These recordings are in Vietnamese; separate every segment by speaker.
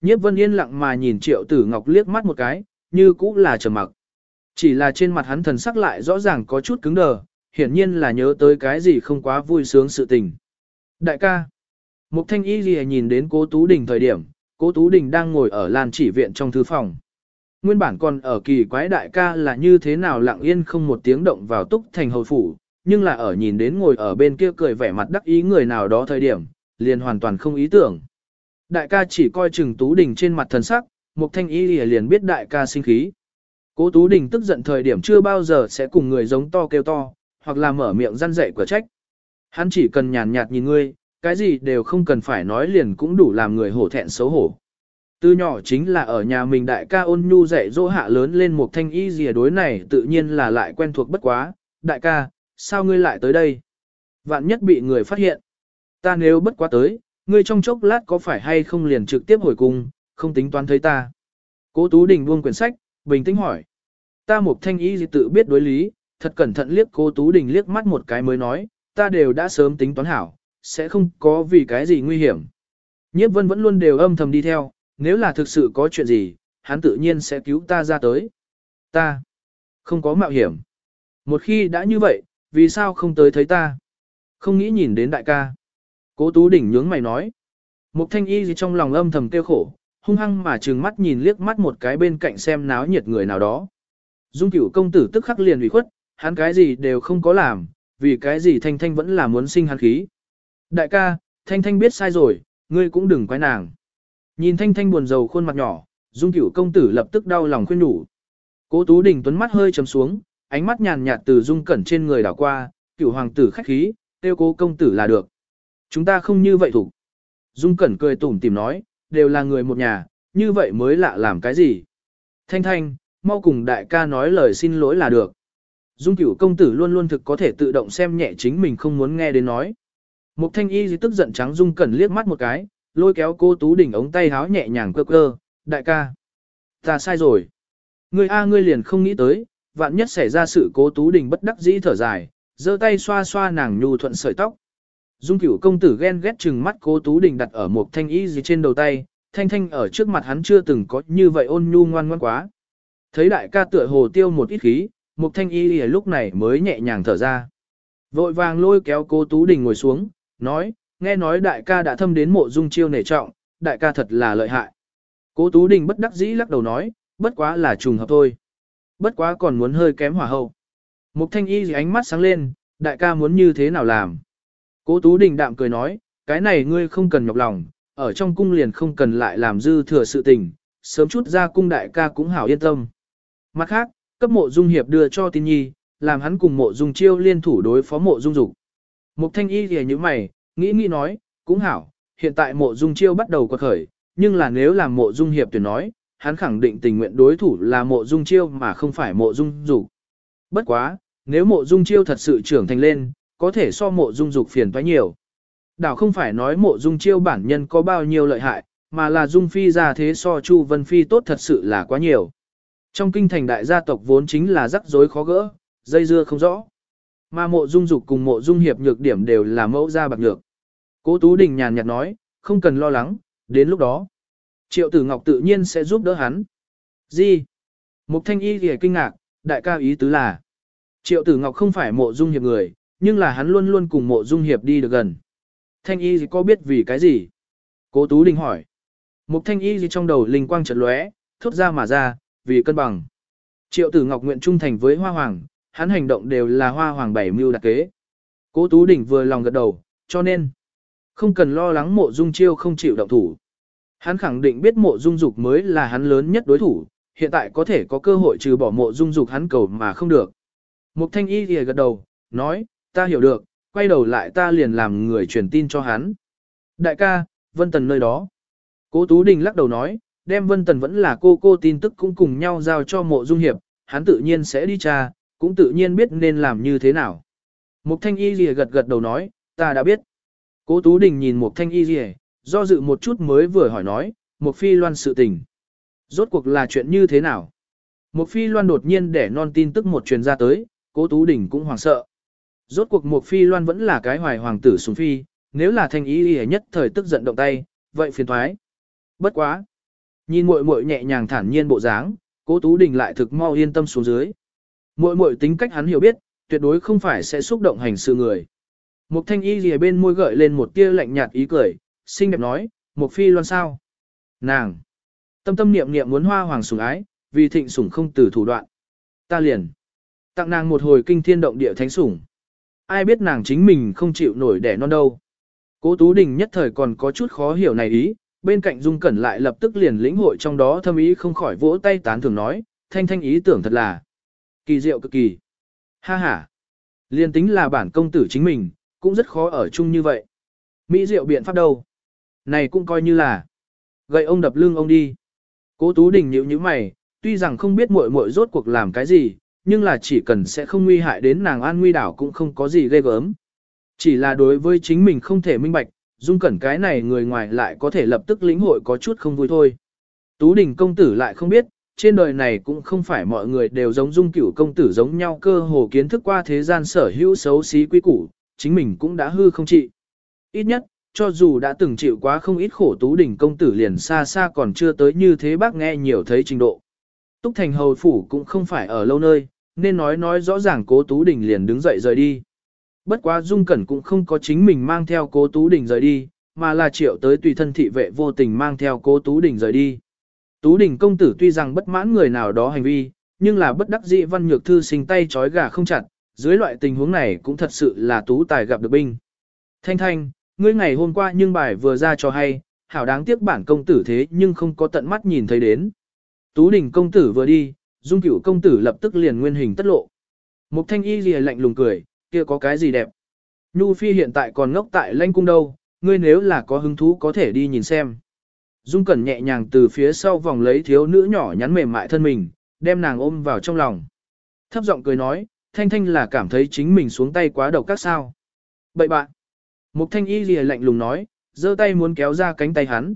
Speaker 1: Nhiếp vân yên lặng mà nhìn triệu tử ngọc liếc mắt một cái, như cũ là trầm mặc. Chỉ là trên mặt hắn thần sắc lại rõ ràng có chút cứng đờ, hiển nhiên là nhớ tới cái gì không quá vui sướng sự tình. Đại ca, Mục Thanh Y Ghi nhìn đến cố Tú Đình thời điểm, cố Tú Đình đang ngồi ở lan chỉ viện trong thư phòng. Nguyên bản còn ở kỳ quái đại ca là như thế nào lặng yên không một tiếng động vào túc thành hầu phủ, nhưng là ở nhìn đến ngồi ở bên kia cười vẻ mặt đắc ý người nào đó thời điểm, liền hoàn toàn không ý tưởng. Đại ca chỉ coi chừng Tú Đình trên mặt thần sắc, Mục Thanh Y liền biết đại ca sinh khí. Cố Tú Đình tức giận thời điểm chưa bao giờ sẽ cùng người giống to kêu to, hoặc là mở miệng răn dạy của trách. Hắn chỉ cần nhàn nhạt nhìn ngươi, cái gì đều không cần phải nói liền cũng đủ làm người hổ thẹn xấu hổ. Từ nhỏ chính là ở nhà mình đại ca ôn nhu dạy dỗ hạ lớn lên một thanh y gì đối này tự nhiên là lại quen thuộc bất quá. Đại ca, sao ngươi lại tới đây? Vạn nhất bị người phát hiện. Ta nếu bất quá tới, ngươi trong chốc lát có phải hay không liền trực tiếp hồi cung, không tính toán thấy ta. Cố Tú Đình buông quyển sách, bình tĩnh hỏi. Ta một thanh ý gì tự biết đối lý, thật cẩn thận liếc cố Tú Đình liếc mắt một cái mới nói, ta đều đã sớm tính toán hảo, sẽ không có vì cái gì nguy hiểm. Nhiếp vân vẫn luôn đều âm thầm đi theo, nếu là thực sự có chuyện gì, hắn tự nhiên sẽ cứu ta ra tới. Ta không có mạo hiểm. Một khi đã như vậy, vì sao không tới thấy ta? Không nghĩ nhìn đến đại ca. Cố Tú Đỉnh nhướng mày nói. Mục thanh y gì trong lòng âm thầm kêu khổ, hung hăng mà trừng mắt nhìn liếc mắt một cái bên cạnh xem náo nhiệt người nào đó. Dung cửu công tử tức khắc liền ủy khuất, hắn cái gì đều không có làm, vì cái gì thanh thanh vẫn là muốn sinh hắn khí. Đại ca, thanh thanh biết sai rồi, ngươi cũng đừng quái nàng. Nhìn thanh thanh buồn rầu khuôn mặt nhỏ, dung cửu công tử lập tức đau lòng khuyên nhủ. Cố tú đình tuấn mắt hơi trầm xuống, ánh mắt nhàn nhạt từ dung cẩn trên người đảo qua, cửu hoàng tử khách khí, tiêu cố công tử là được. Chúng ta không như vậy thủ. Dung cẩn cười tủm tìm nói, đều là người một nhà, như vậy mới lạ làm cái gì. Thanh thanh, mau cùng đại ca nói lời xin lỗi là được. Dung cửu công tử luôn luôn thực có thể tự động xem nhẹ chính mình không muốn nghe đến nói. Mục thanh y tức giận trắng Dung cẩn liếc mắt một cái, lôi kéo cô Tú đỉnh ống tay háo nhẹ nhàng cơ cơ, đại ca. Ta sai rồi. Ngươi A ngươi liền không nghĩ tới, vạn nhất xảy ra sự cố Tú đỉnh bất đắc dĩ thở dài, giơ tay xoa xoa nàng nhu thuận sợi tóc. Dung cửu công tử ghen ghét chừng mắt cố Tú đình đặt ở một thanh y gì trên đầu tay, thanh thanh ở trước mặt hắn chưa từng có như vậy ôn nhu ngoan ngoan quá. Thấy đại ca tựa hồ tiêu một ít khí, một thanh y gì lúc này mới nhẹ nhàng thở ra. Vội vàng lôi kéo cô Tú Đình ngồi xuống, nói, nghe nói đại ca đã thâm đến mộ dung chiêu nể trọng, đại ca thật là lợi hại. Cố Tú Đình bất đắc dĩ lắc đầu nói, bất quá là trùng hợp thôi. Bất quá còn muốn hơi kém hỏa hậu. Mục thanh y gì ánh mắt sáng lên, đại ca muốn như thế nào làm. Cố Tú Đình đạm cười nói, cái này ngươi không cần nhọc lòng, ở trong cung liền không cần lại làm dư thừa sự tình, sớm chút ra cung đại ca cũng hảo yên tâm. Mặt khác, cấp mộ dung hiệp đưa cho tin nhi, làm hắn cùng mộ dung chiêu liên thủ đối phó mộ dung dục. Mục thanh y thì như mày, nghĩ nghĩ nói, cũng hảo, hiện tại mộ dung chiêu bắt đầu quật khởi, nhưng là nếu làm mộ dung hiệp tuyển nói, hắn khẳng định tình nguyện đối thủ là mộ dung chiêu mà không phải mộ dung dục. Bất quá, nếu mộ dung chiêu thật sự trưởng thành lên, có thể so mộ dung dục phiền toái nhiều. Đảo không phải nói mộ dung chiêu bản nhân có bao nhiêu lợi hại, mà là dung phi ra thế so chu vân phi tốt thật sự là quá nhiều. Trong kinh thành đại gia tộc vốn chính là rắc rối khó gỡ, dây dưa không rõ. Mà mộ dung dục cùng mộ dung hiệp nhược điểm đều là mẫu gia bạc nhược. Cố Tú Đình nhàn nhạt nói, không cần lo lắng, đến lúc đó. Triệu tử ngọc tự nhiên sẽ giúp đỡ hắn. Gì? Mục thanh y thì kinh ngạc, đại ca ý tứ là. Triệu tử ngọc không phải mộ dung hiệp người, nhưng là hắn luôn luôn cùng mộ dung hiệp đi được gần. Thanh y gì có biết vì cái gì? Cố Tú Đình hỏi. Mục thanh y gì trong đầu linh quang chợt lóe, thốt ra mà ra, vì cân bằng. Triệu tử ngọc nguyện trung thành với hoa hoàng, hắn hành động đều là hoa hoàng bảy mưu đặc kế. Cố Tú Đình vừa lòng gật đầu, cho nên, không cần lo lắng mộ dung chiêu không chịu động thủ. Hắn khẳng định biết mộ dung dục mới là hắn lớn nhất đối thủ, hiện tại có thể có cơ hội trừ bỏ mộ dung dục hắn cầu mà không được. Mục thanh y thì gật đầu, nói, ta hiểu được, quay đầu lại ta liền làm người truyền tin cho hắn. Đại ca, Vân Tần nơi đó. Cố Tú Đình lắc đầu nói, đem Vân Tần vẫn là cô cô tin tức cũng cùng nhau giao cho mộ dung hiệp, hắn tự nhiên sẽ đi tra, cũng tự nhiên biết nên làm như thế nào. Mục thanh y lìa gật gật đầu nói, ta đã biết. Cố Tú Đình nhìn Mục thanh y lìa, do dự một chút mới vừa hỏi nói, Mục phi loan sự tình. Rốt cuộc là chuyện như thế nào? Mục phi loan đột nhiên để non tin tức một truyền ra tới, cố Tú Đình cũng hoảng sợ. Rốt cuộc Mục phi loan vẫn là cái hoài hoàng tử sùng phi, nếu là thanh y lìa nhất thời tức giận động tay, vậy phiền thoái. Bất quá. Nhìn muội muội nhẹ nhàng thản nhiên bộ dáng, Cố Tú Đình lại thực mau yên tâm xuống dưới. Muội muội tính cách hắn hiểu biết, tuyệt đối không phải sẽ xúc động hành sự người. Mục Thanh Y lìa bên môi gợi lên một tia lạnh nhạt ý cười, xinh đẹp nói, Mục Phi loan sao? Nàng! Tâm tâm niệm niệm muốn hoa hoàng sủng ái, vì thịnh sủng không từ thủ đoạn. Ta liền! Tặng nàng một hồi kinh thiên động địa thánh sủng. Ai biết nàng chính mình không chịu nổi đẻ non đâu. Cố Tú Đình nhất thời còn có chút khó hiểu này ý, bên cạnh Dung Cẩn lại lập tức liền lĩnh hội trong đó thâm ý không khỏi vỗ tay tán thưởng nói, thanh thanh ý tưởng thật là kỳ diệu cực kỳ. Ha ha! Liên tính là bản công tử chính mình, cũng rất khó ở chung như vậy. Mỹ diệu biện pháp đâu? Này cũng coi như là gậy ông đập lưng ông đi. Cố Tú Đình nhíu nhíu mày, tuy rằng không biết muội muội rốt cuộc làm cái gì, nhưng là chỉ cần sẽ không nguy hại đến nàng an nguy đảo cũng không có gì ghê gớm. Chỉ là đối với chính mình không thể minh bạch, dung cẩn cái này người ngoài lại có thể lập tức lĩnh hội có chút không vui thôi. Tú đình công tử lại không biết, trên đời này cũng không phải mọi người đều giống dung cửu công tử giống nhau cơ hồ kiến thức qua thế gian sở hữu xấu xí quý củ, chính mình cũng đã hư không trị. Ít nhất, cho dù đã từng chịu quá không ít khổ tú đình công tử liền xa xa còn chưa tới như thế bác nghe nhiều thấy trình độ. Túc Thành Hầu Phủ cũng không phải ở lâu nơi, nên nói nói rõ ràng cố Tú Đình liền đứng dậy rời đi. Bất quá Dung Cẩn cũng không có chính mình mang theo cố Tú Đình rời đi, mà là triệu tới tùy thân thị vệ vô tình mang theo cố Tú Đình rời đi. Tú Đình công tử tuy rằng bất mãn người nào đó hành vi, nhưng là bất đắc dĩ văn nhược thư sinh tay trói gà không chặt, dưới loại tình huống này cũng thật sự là tú tài gặp được binh. Thanh thanh, ngươi ngày hôm qua nhưng bài vừa ra cho hay, hảo đáng tiếc bản công tử thế nhưng không có tận mắt nhìn thấy đến. Tú đình công tử vừa đi, dung cửu công tử lập tức liền nguyên hình tất lộ. Mục thanh y lìa lạnh lùng cười, kia có cái gì đẹp. Nhu phi hiện tại còn ngốc tại lanh cung đâu, ngươi nếu là có hứng thú có thể đi nhìn xem. Dung cẩn nhẹ nhàng từ phía sau vòng lấy thiếu nữ nhỏ nhắn mềm mại thân mình, đem nàng ôm vào trong lòng. Thấp giọng cười nói, thanh thanh là cảm thấy chính mình xuống tay quá độc các sao. Bậy bạn. Mục thanh y lìa lạnh lùng nói, giơ tay muốn kéo ra cánh tay hắn.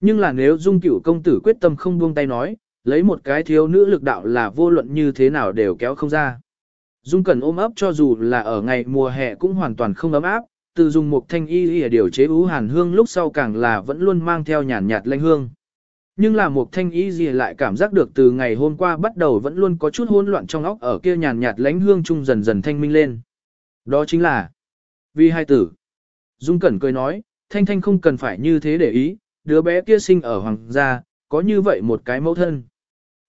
Speaker 1: Nhưng là nếu dung cửu công tử quyết tâm không buông tay nói, lấy một cái thiếu nữ lực đạo là vô luận như thế nào đều kéo không ra. Dung Cẩn ôm ấp cho dù là ở ngày mùa hè cũng hoàn toàn không ấm áp, từ dùng một thanh y y điều chế ú hàn hương lúc sau càng là vẫn luôn mang theo nhàn nhạt lanh hương. Nhưng là một thanh y gì lại cảm giác được từ ngày hôm qua bắt đầu vẫn luôn có chút hỗn loạn trong óc ở kia nhàn nhạt lánh hương chung dần dần thanh minh lên. Đó chính là vì hai tử. Dung Cẩn cười nói, thanh thanh không cần phải như thế để ý, đứa bé kia sinh ở hoàng gia, có như vậy một cái mẫu thân.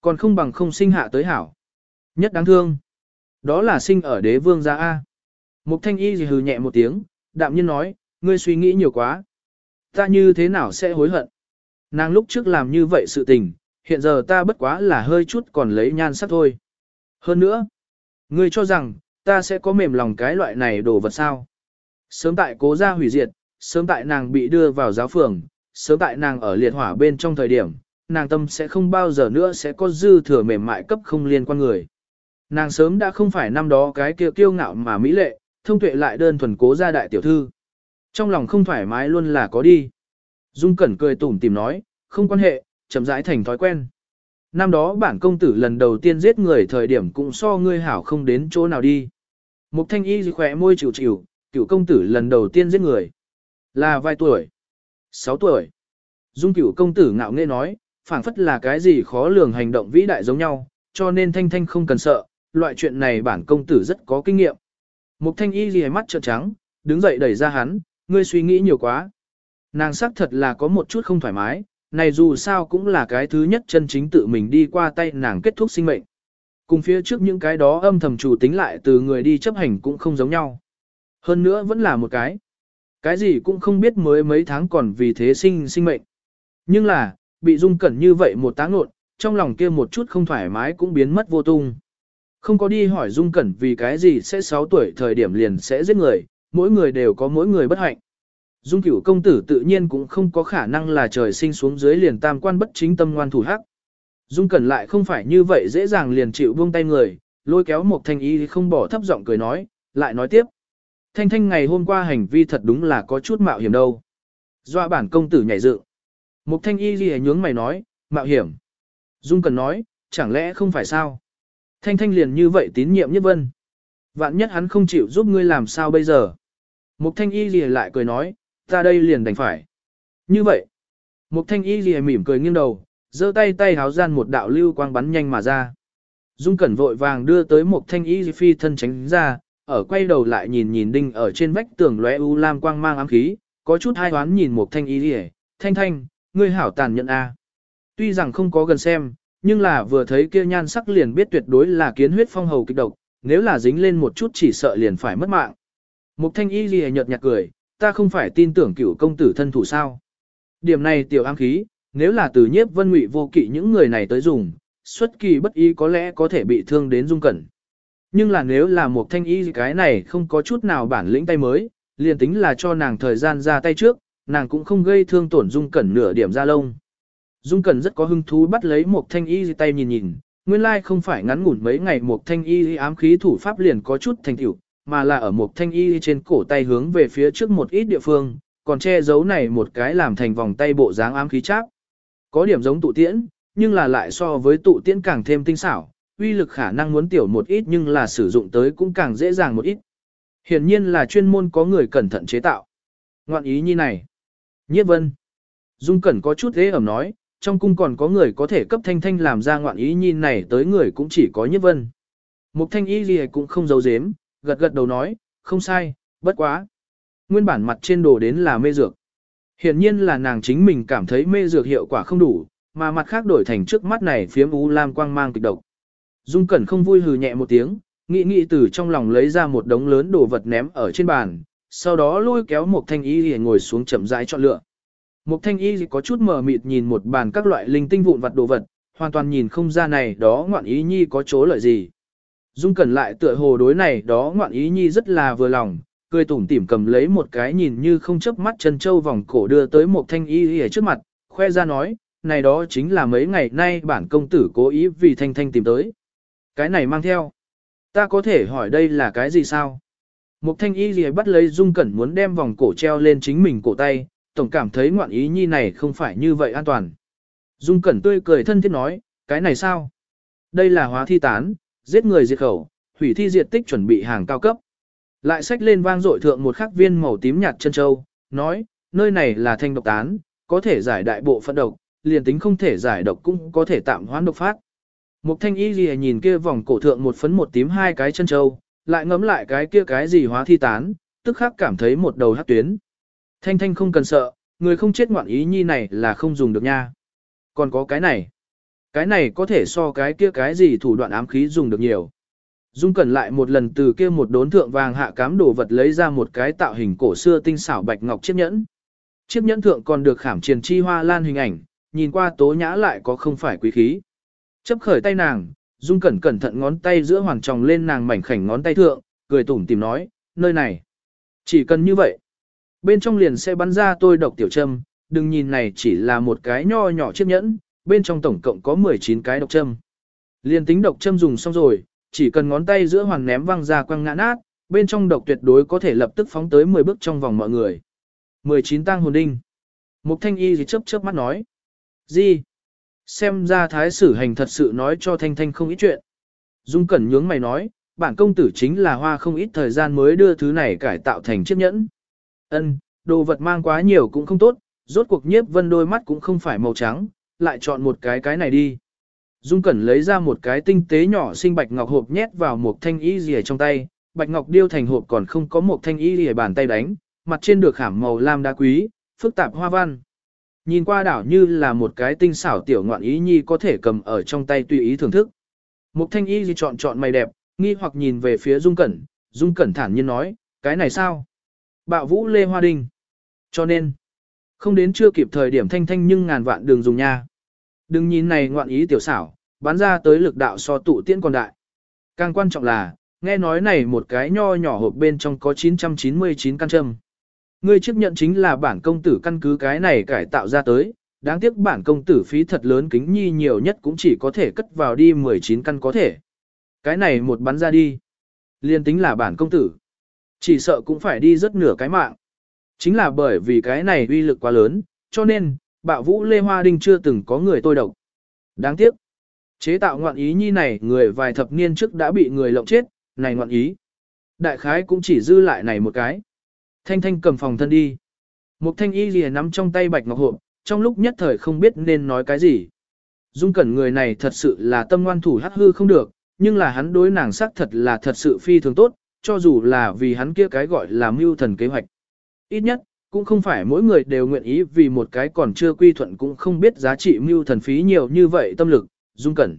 Speaker 1: Còn không bằng không sinh hạ tới hảo. Nhất đáng thương. Đó là sinh ở đế vương gia A. Mục thanh y gì hừ nhẹ một tiếng, đạm nhiên nói, ngươi suy nghĩ nhiều quá. Ta như thế nào sẽ hối hận? Nàng lúc trước làm như vậy sự tình, hiện giờ ta bất quá là hơi chút còn lấy nhan sắc thôi. Hơn nữa, ngươi cho rằng, ta sẽ có mềm lòng cái loại này đồ vật sao? Sớm tại cố gia hủy diệt, sớm tại nàng bị đưa vào giáo phường, sớm tại nàng ở liệt hỏa bên trong thời điểm, nàng tâm sẽ không bao giờ nữa sẽ có dư thừa mềm mại cấp không liên quan người. Nàng sớm đã không phải năm đó cái kia kiêu ngạo mà mỹ lệ, thông tuệ lại đơn thuần cố gia đại tiểu thư. Trong lòng không thoải mái luôn là có đi. Dung Cẩn cười tủm tìm nói, không quan hệ, chậm rãi thành thói quen. Năm đó bản công tử lần đầu tiên giết người thời điểm cũng so ngươi hảo không đến chỗ nào đi. Mục thanh y khỏe môi chịu chịu, cựu công tử lần đầu tiên giết người. Là vài tuổi? Sáu tuổi. Dung cửu công tử ngạo nghễ nói, phảng phất là cái gì khó lường hành động vĩ đại giống nhau, cho nên thanh thanh không cần sợ, loại chuyện này bản công tử rất có kinh nghiệm. Mục thanh y ghi mắt trợn trắng, đứng dậy đẩy ra hắn, ngươi suy nghĩ nhiều quá. Nàng sắc thật là có một chút không thoải mái, này dù sao cũng là cái thứ nhất chân chính tự mình đi qua tay nàng kết thúc sinh mệnh. Cùng phía trước những cái đó âm thầm chủ tính lại từ người đi chấp hành cũng không giống nhau. Hơn nữa vẫn là một cái. Cái gì cũng không biết mới mấy tháng còn vì thế sinh sinh mệnh. Nhưng là, bị dung cẩn như vậy một tá nộn, trong lòng kia một chút không thoải mái cũng biến mất vô tung. Không có đi hỏi dung cẩn vì cái gì sẽ 6 tuổi thời điểm liền sẽ giết người, mỗi người đều có mỗi người bất hạnh. Dung cửu công tử tự nhiên cũng không có khả năng là trời sinh xuống dưới liền tam quan bất chính tâm ngoan thủ hắc. Dung cẩn lại không phải như vậy dễ dàng liền chịu buông tay người, lôi kéo một thanh y không bỏ thấp giọng cười nói, lại nói tiếp. Thanh thanh ngày hôm qua hành vi thật đúng là có chút mạo hiểm đâu. Doa bản công tử nhảy dựng. Mục thanh y ghi nhướng mày nói, mạo hiểm. Dung cần nói, chẳng lẽ không phải sao? Thanh thanh liền như vậy tín nhiệm nhất vân. Vạn nhất hắn không chịu giúp ngươi làm sao bây giờ? Mục thanh y ghi lại cười nói, ta đây liền đành phải. Như vậy, Mục thanh y ghi mỉm cười nghiêng đầu, giơ tay tay háo gian một đạo lưu quang bắn nhanh mà ra. Dung Cẩn vội vàng đưa tới một thanh y phi thân tránh ra, ở quay đầu lại nhìn nhìn đinh ở trên vách tường lóe u lam quang mang ám khí, có chút hai hoán nhìn một thanh y đi thanh thanh, ngươi hảo tàn nhẫn a. Tuy rằng không có gần xem, nhưng là vừa thấy kia nhan sắc liền biết tuyệt đối là kiến huyết phong hầu kịch độc, nếu là dính lên một chút chỉ sợ liền phải mất mạng. Mục thanh y gì nhợt nhạt cười, ta không phải tin tưởng cựu công tử thân thủ sao. Điểm này tiểu ám khí, nếu là từ nhiếp vân ngụy vô kỵ những người này tới dùng, xuất kỳ bất ý có lẽ có thể bị thương đến dung cẩn. Nhưng là nếu là một thanh y cái này không có chút nào bản lĩnh tay mới, liền tính là cho nàng thời gian ra tay trước, nàng cũng không gây thương tổn dung cẩn nửa điểm ra lông. Dung cẩn rất có hứng thú bắt lấy một thanh y tay nhìn nhìn, nguyên lai không phải ngắn ngủn mấy ngày một thanh y ám khí thủ pháp liền có chút thành tựu, mà là ở một thanh y trên cổ tay hướng về phía trước một ít địa phương, còn che giấu này một cái làm thành vòng tay bộ dáng ám khí cháp. Có điểm giống tụ tiễn, nhưng là lại so với tụ tiễn càng thêm tinh xảo, uy lực khả năng muốn tiểu một ít nhưng là sử dụng tới cũng càng dễ dàng một ít. Hiển nhiên là chuyên môn có người cẩn thận chế tạo. Ngoạn ý như này. Nhiếp vân. Dung Cẩn có chút thế ẩm nói, trong cung còn có người có thể cấp thanh thanh làm ra ngoạn ý nhìn này tới người cũng chỉ có nhiếp vân. Mục thanh ý gì cũng không giấu giếm, gật gật đầu nói, không sai, bất quá. Nguyên bản mặt trên đồ đến là mê dược. Hiển nhiên là nàng chính mình cảm thấy mê dược hiệu quả không đủ, mà mặt khác đổi thành trước mắt này phiếm u lam quang mang kịch độc. Dung Cẩn không vui hừ nhẹ một tiếng, nghĩ nghĩ từ trong lòng lấy ra một đống lớn đồ vật ném ở trên bàn, sau đó lôi kéo một thanh y để ngồi xuống chậm rãi chọn lựa. Một thanh y có chút mờ mịt nhìn một bàn các loại linh tinh vụn vặt đồ vật, hoàn toàn nhìn không ra này đó ngoạn ý nhi có chỗ lợi gì. Dung Cẩn lại tựa hồ đối này đó ngoạn ý nhi rất là vừa lòng, cười tủm tỉm cầm lấy một cái nhìn như không chớp mắt chân châu vòng cổ đưa tới một thanh y ở trước mặt, khoe ra nói, này đó chính là mấy ngày nay bản công tử cố ý vì thanh thanh tìm tới. Cái này mang theo. Ta có thể hỏi đây là cái gì sao? Mục thanh y gì bắt lấy dung cẩn muốn đem vòng cổ treo lên chính mình cổ tay, tổng cảm thấy ngoạn ý nhi này không phải như vậy an toàn. Dung cẩn tươi cười thân thiết nói, cái này sao? Đây là hóa thi tán, giết người diệt khẩu, hủy thi diệt tích chuẩn bị hàng cao cấp. Lại xách lên vang dội thượng một khắc viên màu tím nhạt chân châu, nói, nơi này là thanh độc tán, có thể giải đại bộ phận độc, liền tính không thể giải độc cũng có thể tạm hoãn độc phát. Mục thanh y gì nhìn kia vòng cổ thượng một phấn một tím hai cái chân châu, lại ngấm lại cái kia cái gì hóa thi tán, tức khắc cảm thấy một đầu hát tuyến. Thanh thanh không cần sợ, người không chết ngoạn ý nhi này là không dùng được nha. Còn có cái này. Cái này có thể so cái kia cái gì thủ đoạn ám khí dùng được nhiều. Dung cẩn lại một lần từ kia một đốn thượng vàng hạ cám đồ vật lấy ra một cái tạo hình cổ xưa tinh xảo bạch ngọc chiếc nhẫn. Chiếc nhẫn thượng còn được khảm triền chi hoa lan hình ảnh, nhìn qua tố nhã lại có không phải quý khí. Chấp khởi tay nàng, Dung Cẩn cẩn thận ngón tay giữa hoàng tròng lên nàng mảnh khảnh ngón tay thượng, cười tủm tìm nói, nơi này. Chỉ cần như vậy. Bên trong liền sẽ bắn ra tôi độc tiểu châm, đừng nhìn này chỉ là một cái nho nhỏ chiếc nhẫn, bên trong tổng cộng có 19 cái độc châm. Liền tính độc châm dùng xong rồi, chỉ cần ngón tay giữa hoàng ném văng ra quăng ngã nát, bên trong độc tuyệt đối có thể lập tức phóng tới 10 bước trong vòng mọi người. 19 tang hồn đinh. Mục thanh y gì chớp chớp mắt nói. Gì? Xem ra thái sử hành thật sự nói cho Thanh Thanh không ít chuyện. Dung Cẩn nhướng mày nói, bản công tử chính là hoa không ít thời gian mới đưa thứ này cải tạo thành chiếc nhẫn. Ân, đồ vật mang quá nhiều cũng không tốt, rốt cuộc nhiếp vân đôi mắt cũng không phải màu trắng, lại chọn một cái cái này đi. Dung Cẩn lấy ra một cái tinh tế nhỏ xinh bạch ngọc hộp nhét vào một thanh y rìa trong tay, bạch ngọc điêu thành hộp còn không có một thanh y rìa bàn tay đánh, mặt trên được khảm màu lam đá quý, phức tạp hoa văn. Nhìn qua đảo như là một cái tinh xảo tiểu ngoạn ý nhi có thể cầm ở trong tay tùy ý thưởng thức. Mục thanh y gì chọn chọn mày đẹp, nghi hoặc nhìn về phía Dung Cẩn, Dung Cẩn thản nhiên nói, cái này sao? Bạo vũ lê hoa đình. Cho nên, không đến chưa kịp thời điểm thanh thanh nhưng ngàn vạn đường dùng nha. Đừng nhìn này ngoạn ý tiểu xảo, bán ra tới lực đạo so tụ tiễn còn đại. Càng quan trọng là, nghe nói này một cái nho nhỏ hộp bên trong có 999 căn châm. Ngươi chấp nhận chính là bản công tử căn cứ cái này cải tạo ra tới, đáng tiếc bản công tử phí thật lớn kính nhi nhiều nhất cũng chỉ có thể cất vào đi 19 căn có thể. Cái này một bắn ra đi. Liên tính là bản công tử. Chỉ sợ cũng phải đi rất nửa cái mạng. Chính là bởi vì cái này uy lực quá lớn, cho nên, bạo vũ Lê Hoa Đinh chưa từng có người tôi độc. Đáng tiếc. Chế tạo ngoạn ý nhi này người vài thập niên trước đã bị người lộng chết, này ngoạn ý. Đại khái cũng chỉ dư lại này một cái. Thanh Thanh cầm phòng thân đi. Một thanh y lìa nắm trong tay bạch ngọc hộp, trong lúc nhất thời không biết nên nói cái gì. Dung Cẩn người này thật sự là tâm ngoan thủ hắc hư không được, nhưng là hắn đối nàng sắc thật là thật sự phi thường tốt, cho dù là vì hắn kia cái gọi là mưu thần kế hoạch. Ít nhất, cũng không phải mỗi người đều nguyện ý vì một cái còn chưa quy thuận cũng không biết giá trị mưu thần phí nhiều như vậy tâm lực, Dung Cẩn.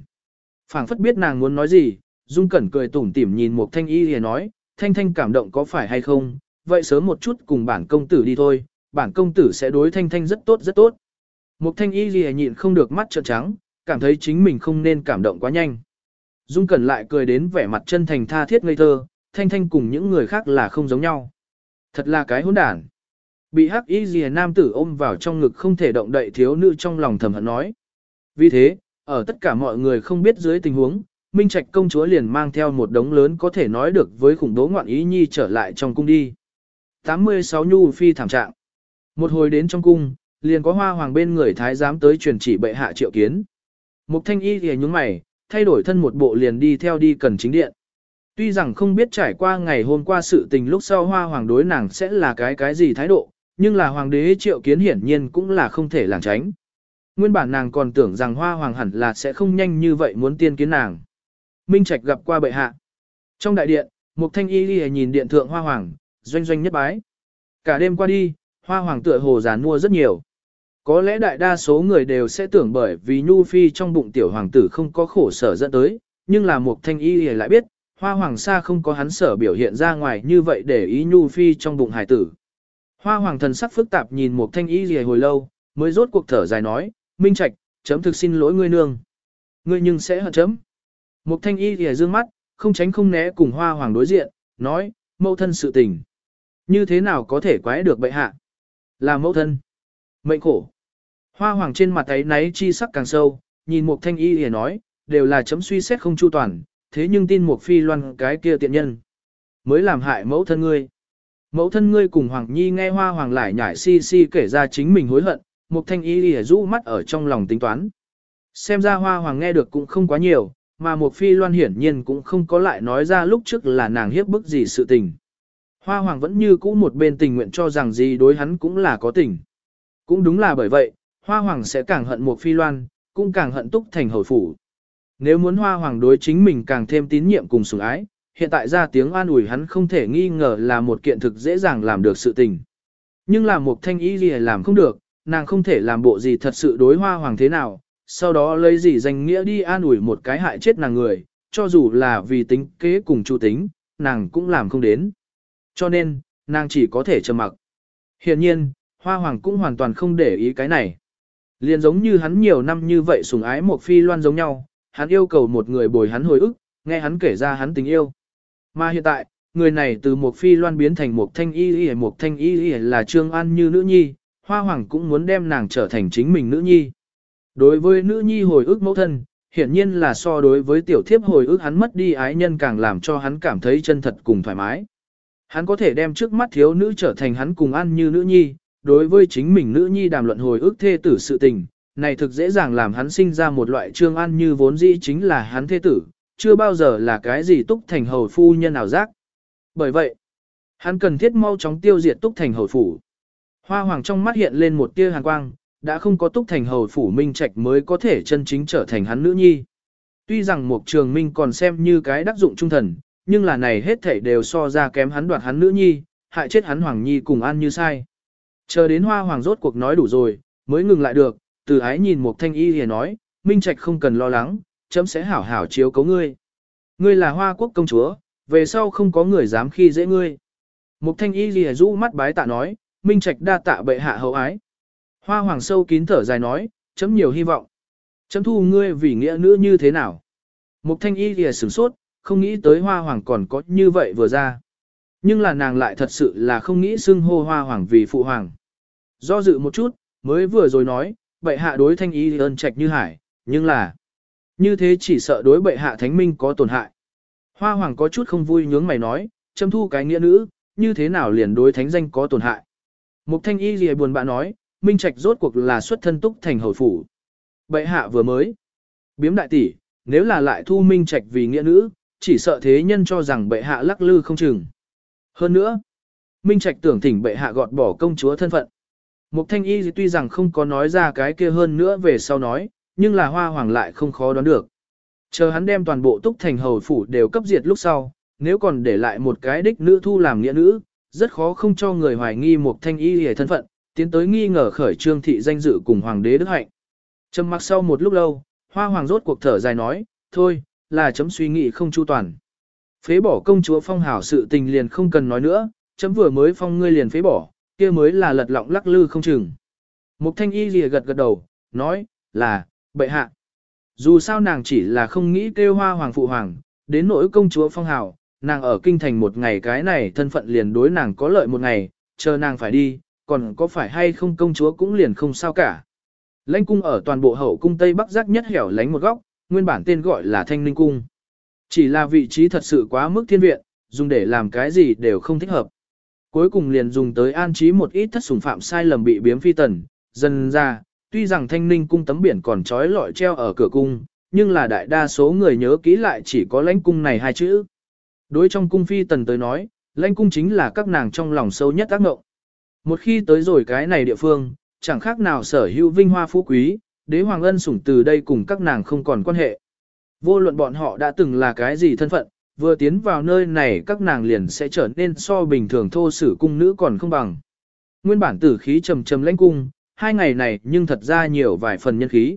Speaker 1: phảng phất biết nàng muốn nói gì, Dung Cẩn cười tủm tỉm nhìn một thanh y lìa nói, thanh thanh cảm động có phải hay không, vậy sớm một chút cùng bản công tử đi thôi, bản công tử sẽ đối thanh thanh rất tốt rất tốt. Một thanh y gì nhịn không được mắt trợn trắng, cảm thấy chính mình không nên cảm động quá nhanh. Dung Cẩn lại cười đến vẻ mặt chân thành tha thiết ngây thơ, thanh thanh cùng những người khác là không giống nhau. Thật là cái hỗn đản. Bị hắc y gì nam tử ôm vào trong ngực không thể động đậy thiếu nữ trong lòng thầm hận nói. Vì thế, ở tất cả mọi người không biết dưới tình huống, Minh Trạch công chúa liền mang theo một đống lớn có thể nói được với khủng bố ngoạn ý nhi trở lại trong cung đi. 86 Nhu Phi thảm trạng. Một hồi đến trong cung, liền có hoa hoàng bên người thái giám tới truyền chỉ bệ hạ triệu kiến. Mục thanh y thì nhúng mày, thay đổi thân một bộ liền đi theo đi cần chính điện. Tuy rằng không biết trải qua ngày hôm qua sự tình lúc sau hoa hoàng đối nàng sẽ là cái cái gì thái độ, nhưng là hoàng đế triệu kiến hiển nhiên cũng là không thể làng tránh. Nguyên bản nàng còn tưởng rằng hoa hoàng hẳn là sẽ không nhanh như vậy muốn tiên kiến nàng. Minh Trạch gặp qua bệ hạ. Trong đại điện, Mục Thanh Y Ghi nhìn điện thượng hoa hoàng, doanh doanh nhất bái. Cả đêm qua đi, hoa hoàng tựa hồ giàn mua rất nhiều. Có lẽ đại đa số người đều sẽ tưởng bởi vì Nhu Phi trong bụng tiểu hoàng tử không có khổ sở dẫn tới, nhưng là một Thanh Y lại biết, hoa hoàng sa không có hắn sở biểu hiện ra ngoài như vậy để ý Nhu Phi trong bụng hải tử. Hoa hoàng thần sắc phức tạp nhìn một Thanh Y hồi lâu, mới rốt cuộc thở dài nói, Minh Trạch, chấm thực xin lỗi ngươi nương. Ngươi nhưng sẽ hận chấm. một Thanh Y thì dương mắt, không tránh không né cùng hoa hoàng đối diện, nói, mâu thân sự tình. Như thế nào có thể quái được bệ hạ? Là mẫu thân. Mệnh khổ. Hoa hoàng trên mặt ấy náy chi sắc càng sâu, nhìn Mục Thanh Y hề nói, đều là chấm suy xét không chu toàn, thế nhưng tin Mục Phi loan cái kia tiện nhân. Mới làm hại mẫu thân ngươi. Mẫu thân ngươi cùng Hoàng Nhi nghe hoa hoàng lại nhải si si kể ra chính mình hối hận, Mục Thanh Y hề rũ mắt ở trong lòng tính toán. Xem ra hoa hoàng nghe được cũng không quá nhiều, mà Mục Phi loan hiển nhiên cũng không có lại nói ra lúc trước là nàng hiếp bức gì sự tình. Hoa hoàng vẫn như cũ một bên tình nguyện cho rằng gì đối hắn cũng là có tình. Cũng đúng là bởi vậy, Hoa Hoàng sẽ càng hận một phi loan, cũng càng hận túc thành hồi phủ. Nếu muốn Hoa Hoàng đối chính mình càng thêm tín nhiệm cùng sủng ái, hiện tại ra tiếng an ủi hắn không thể nghi ngờ là một kiện thực dễ dàng làm được sự tình. Nhưng là một thanh ý gì làm không được, nàng không thể làm bộ gì thật sự đối Hoa Hoàng thế nào, sau đó lấy gì danh nghĩa đi an ủi một cái hại chết nàng người, cho dù là vì tính kế cùng chu tính, nàng cũng làm không đến. Cho nên, nàng chỉ có thể trầm mặc. Hiện nhiên, Hoa Hoàng cũng hoàn toàn không để ý cái này. Liền giống như hắn nhiều năm như vậy sùng ái một phi loan giống nhau, hắn yêu cầu một người bồi hắn hồi ức, nghe hắn kể ra hắn tình yêu. Mà hiện tại, người này từ một phi loan biến thành một thanh y y một thanh y y là trương an như nữ nhi, hoa hoàng cũng muốn đem nàng trở thành chính mình nữ nhi. Đối với nữ nhi hồi ức mẫu thân, hiển nhiên là so đối với tiểu thiếp hồi ức hắn mất đi ái nhân càng làm cho hắn cảm thấy chân thật cùng thoải mái. Hắn có thể đem trước mắt thiếu nữ trở thành hắn cùng ăn như nữ nhi, đối với chính mình nữ nhi đàm luận hồi ức thê tử sự tình, này thực dễ dàng làm hắn sinh ra một loại trương ăn như vốn dĩ chính là hắn thê tử, chưa bao giờ là cái gì túc thành hầu phu nhân nào giác. Bởi vậy, hắn cần thiết mau chóng tiêu diệt túc thành hầu phủ. Hoa hoàng trong mắt hiện lên một tia hàn quang, đã không có túc thành hầu phủ minh trạch mới có thể chân chính trở thành hắn nữ nhi. Tuy rằng một trường minh còn xem như cái đắc dụng trung thần, nhưng là này hết thảy đều so ra kém hắn đoạt hắn nữ nhi, hại chết hắn hoàng nhi cùng an như sai. Chờ đến hoa hoàng rốt cuộc nói đủ rồi, mới ngừng lại được, từ ái nhìn một thanh y hề nói, Minh Trạch không cần lo lắng, chấm sẽ hảo hảo chiếu cấu ngươi. Ngươi là hoa quốc công chúa, về sau không có người dám khi dễ ngươi. Một thanh y lìa rũ mắt bái tạ nói, Minh Trạch đa tạ bệ hạ hậu ái. Hoa hoàng sâu kín thở dài nói, chấm nhiều hy vọng. Chấm thu ngươi vì nghĩa nữ như thế nào. Một thanh y lìa sửng sốt, không nghĩ tới hoa hoàng còn có như vậy vừa ra. Nhưng là nàng lại thật sự là không nghĩ xưng hô hoa hoàng vì phụ hoàng. Do dự một chút, mới vừa rồi nói, bệ hạ đối thanh ý ơn trạch như hải, nhưng là, như thế chỉ sợ đối bệ hạ thánh minh có tổn hại. Hoa hoàng có chút không vui nhướng mày nói, châm thu cái nghĩa nữ, như thế nào liền đối thánh danh có tổn hại. Mục thanh y gì buồn bã nói, minh trạch rốt cuộc là xuất thân túc thành hầu phủ. Bệ hạ vừa mới, biếm đại tỷ, nếu là lại thu minh trạch vì nghĩa nữ, chỉ sợ thế nhân cho rằng bệ hạ lắc lư không chừng. Hơn nữa, Minh Trạch tưởng thỉnh bệ hạ gọt bỏ công chúa thân phận. Mục Thanh Y tuy rằng không có nói ra cái kia hơn nữa về sau nói, nhưng là hoa hoàng lại không khó đoán được. Chờ hắn đem toàn bộ túc thành hầu phủ đều cấp diệt lúc sau, nếu còn để lại một cái đích nữ thu làm nghĩa nữ, rất khó không cho người hoài nghi Mục thanh y hề thân phận, tiến tới nghi ngờ khởi trương thị danh dự cùng hoàng đế đức hạnh. Trầm mặc sau một lúc lâu, hoa hoàng rốt cuộc thở dài nói, thôi, là chấm suy nghĩ không chu toàn. Phế bỏ công chúa phong hảo sự tình liền không cần nói nữa, chấm vừa mới phong ngươi liền phế bỏ, kia mới là lật lọng lắc lư không chừng. Mục thanh y lìa gật gật đầu, nói, là, bệ hạ. Dù sao nàng chỉ là không nghĩ kêu hoa hoàng phụ hoàng, đến nỗi công chúa phong hào, nàng ở kinh thành một ngày cái này thân phận liền đối nàng có lợi một ngày, chờ nàng phải đi, còn có phải hay không công chúa cũng liền không sao cả. Lãnh cung ở toàn bộ hậu cung Tây Bắc giác nhất hẻo lánh một góc, nguyên bản tên gọi là Thanh Ninh Cung. Chỉ là vị trí thật sự quá mức thiên viện, dùng để làm cái gì đều không thích hợp. Cuối cùng liền dùng tới an trí một ít thất sủng phạm sai lầm bị biếm phi tần, dần ra, tuy rằng Thanh Ninh Cung tấm biển còn trói lọi treo ở cửa cung, nhưng là đại đa số người nhớ kỹ lại chỉ có lãnh cung này hai chữ. Đối trong cung phi tần tới nói, lãnh cung chính là các nàng trong lòng sâu nhất tác ngộng. Một khi tới rồi cái này địa phương, chẳng khác nào sở hữu vinh hoa phú quý, đế hoàng ân sủng từ đây cùng các nàng không còn quan hệ. Vô luận bọn họ đã từng là cái gì thân phận, vừa tiến vào nơi này các nàng liền sẽ trở nên so bình thường thô sử cung nữ còn không bằng. Nguyên bản tử khí trầm trầm lãnh cung, hai ngày này nhưng thật ra nhiều vài phần nhân khí.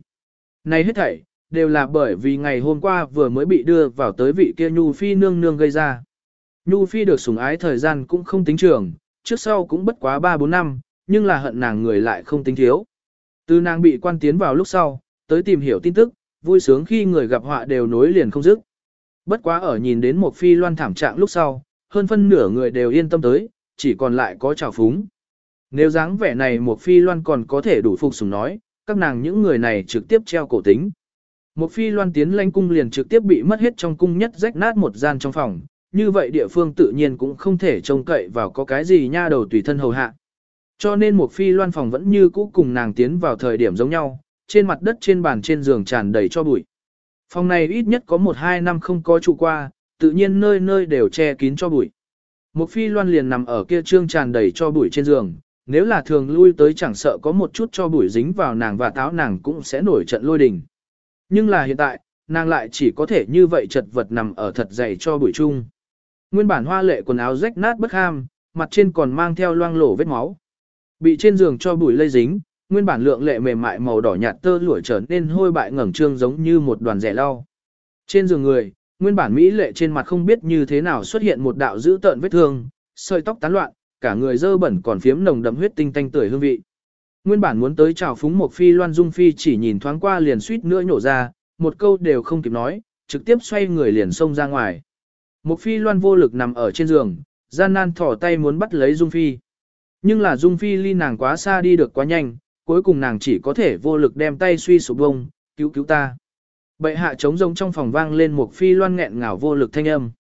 Speaker 1: Này hết thảy, đều là bởi vì ngày hôm qua vừa mới bị đưa vào tới vị kia Nhu Phi nương nương gây ra. Nhu Phi được sủng ái thời gian cũng không tính trường, trước sau cũng bất quá 3-4 năm, nhưng là hận nàng người lại không tính thiếu. Từ nàng bị quan tiến vào lúc sau, tới tìm hiểu tin tức, vui sướng khi người gặp họa đều nối liền không dứt. Bất quá ở nhìn đến một phi loan thảm trạng lúc sau, hơn phân nửa người đều yên tâm tới, chỉ còn lại có trào phúng. Nếu dáng vẻ này một phi loan còn có thể đủ phục sủng nói, các nàng những người này trực tiếp treo cổ tính. Một phi loan tiến lãnh cung liền trực tiếp bị mất hết trong cung nhất rách nát một gian trong phòng, như vậy địa phương tự nhiên cũng không thể trông cậy vào có cái gì nha đầu tùy thân hầu hạ. Cho nên một phi loan phòng vẫn như cũ cùng nàng tiến vào thời điểm giống nhau, trên mặt đất trên bàn trên giường tràn đầy cho bụi. Phòng này ít nhất có một hai năm không có trụ qua, tự nhiên nơi nơi đều che kín cho bụi. Một phi loan liền nằm ở kia trương tràn đầy cho bụi trên giường, nếu là thường lui tới chẳng sợ có một chút cho bụi dính vào nàng và táo nàng cũng sẽ nổi trận lôi đình. Nhưng là hiện tại, nàng lại chỉ có thể như vậy chật vật nằm ở thật dày cho bụi chung. Nguyên bản hoa lệ quần áo rách nát bất ham, mặt trên còn mang theo loang lổ vết máu. Bị trên giường cho bụi lây dính, nguyên bản lượng lệ mềm mại màu đỏ nhạt tơ lụa trở nên hôi bại ngẩng trương giống như một đoàn rẻ lau. Trên giường người, nguyên bản mỹ lệ trên mặt không biết như thế nào xuất hiện một đạo dữ tợn vết thương, sợi tóc tán loạn, cả người dơ bẩn còn phiếm nồng đậm huyết tinh tanh tưởi hương vị. Nguyên bản muốn tới chào phúng một phi loan dung phi chỉ nhìn thoáng qua liền suýt nữa nhổ ra, một câu đều không kịp nói, trực tiếp xoay người liền xông ra ngoài. Một phi loan vô lực nằm ở trên giường, gian nan thỏ tay muốn bắt lấy dung phi. Nhưng là dung phi ly nàng quá xa đi được quá nhanh, cuối cùng nàng chỉ có thể vô lực đem tay suy sụp bông, cứu cứu ta. Bệ hạ trống rông trong phòng vang lên một phi loan nghẹn ngào vô lực thanh âm.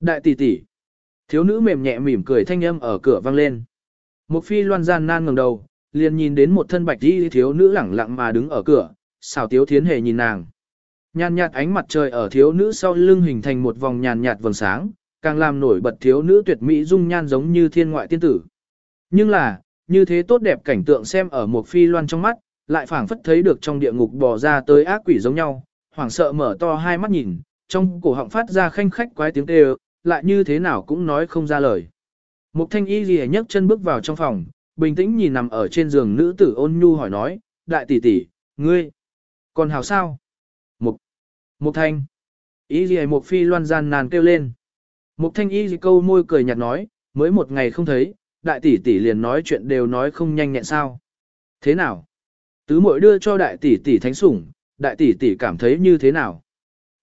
Speaker 1: Đại tỷ tỷ. Thiếu nữ mềm nhẹ mỉm cười thanh âm ở cửa vang lên. Một phi loan gian nan ngẩng đầu, liền nhìn đến một thân bạch y thiếu nữ lẳng lặng mà đứng ở cửa, xào tiếu thiến hề nhìn nàng. Nhàn nhạt ánh mặt trời ở thiếu nữ sau lưng hình thành một vòng nhàn nhạt vầng sáng, càng làm nổi bật thiếu nữ tuyệt mỹ dung nhan giống như thiên ngoại tiên tử. Nhưng là, như thế tốt đẹp cảnh tượng xem ở một phi loan trong mắt, lại phảng phất thấy được trong địa ngục bò ra tới ác quỷ giống nhau, hoảng sợ mở to hai mắt nhìn, trong cổ họng phát ra khanh khách quái tiếng kêu, lại như thế nào cũng nói không ra lời. Mục thanh y gì nhấc chân bước vào trong phòng, bình tĩnh nhìn nằm ở trên giường nữ tử ôn nhu hỏi nói, đại tỷ tỷ, ngươi, còn hảo sao? Mục, mục thanh, y gì mục phi loan gian nàn kêu lên. Mục thanh y gì câu môi cười nhạt nói, mới một ngày không thấy, đại tỷ tỷ liền nói chuyện đều nói không nhanh nhẹn sao. Thế nào? Tứ muội đưa cho đại tỷ tỷ thánh sủng, đại tỷ tỷ cảm thấy như thế nào?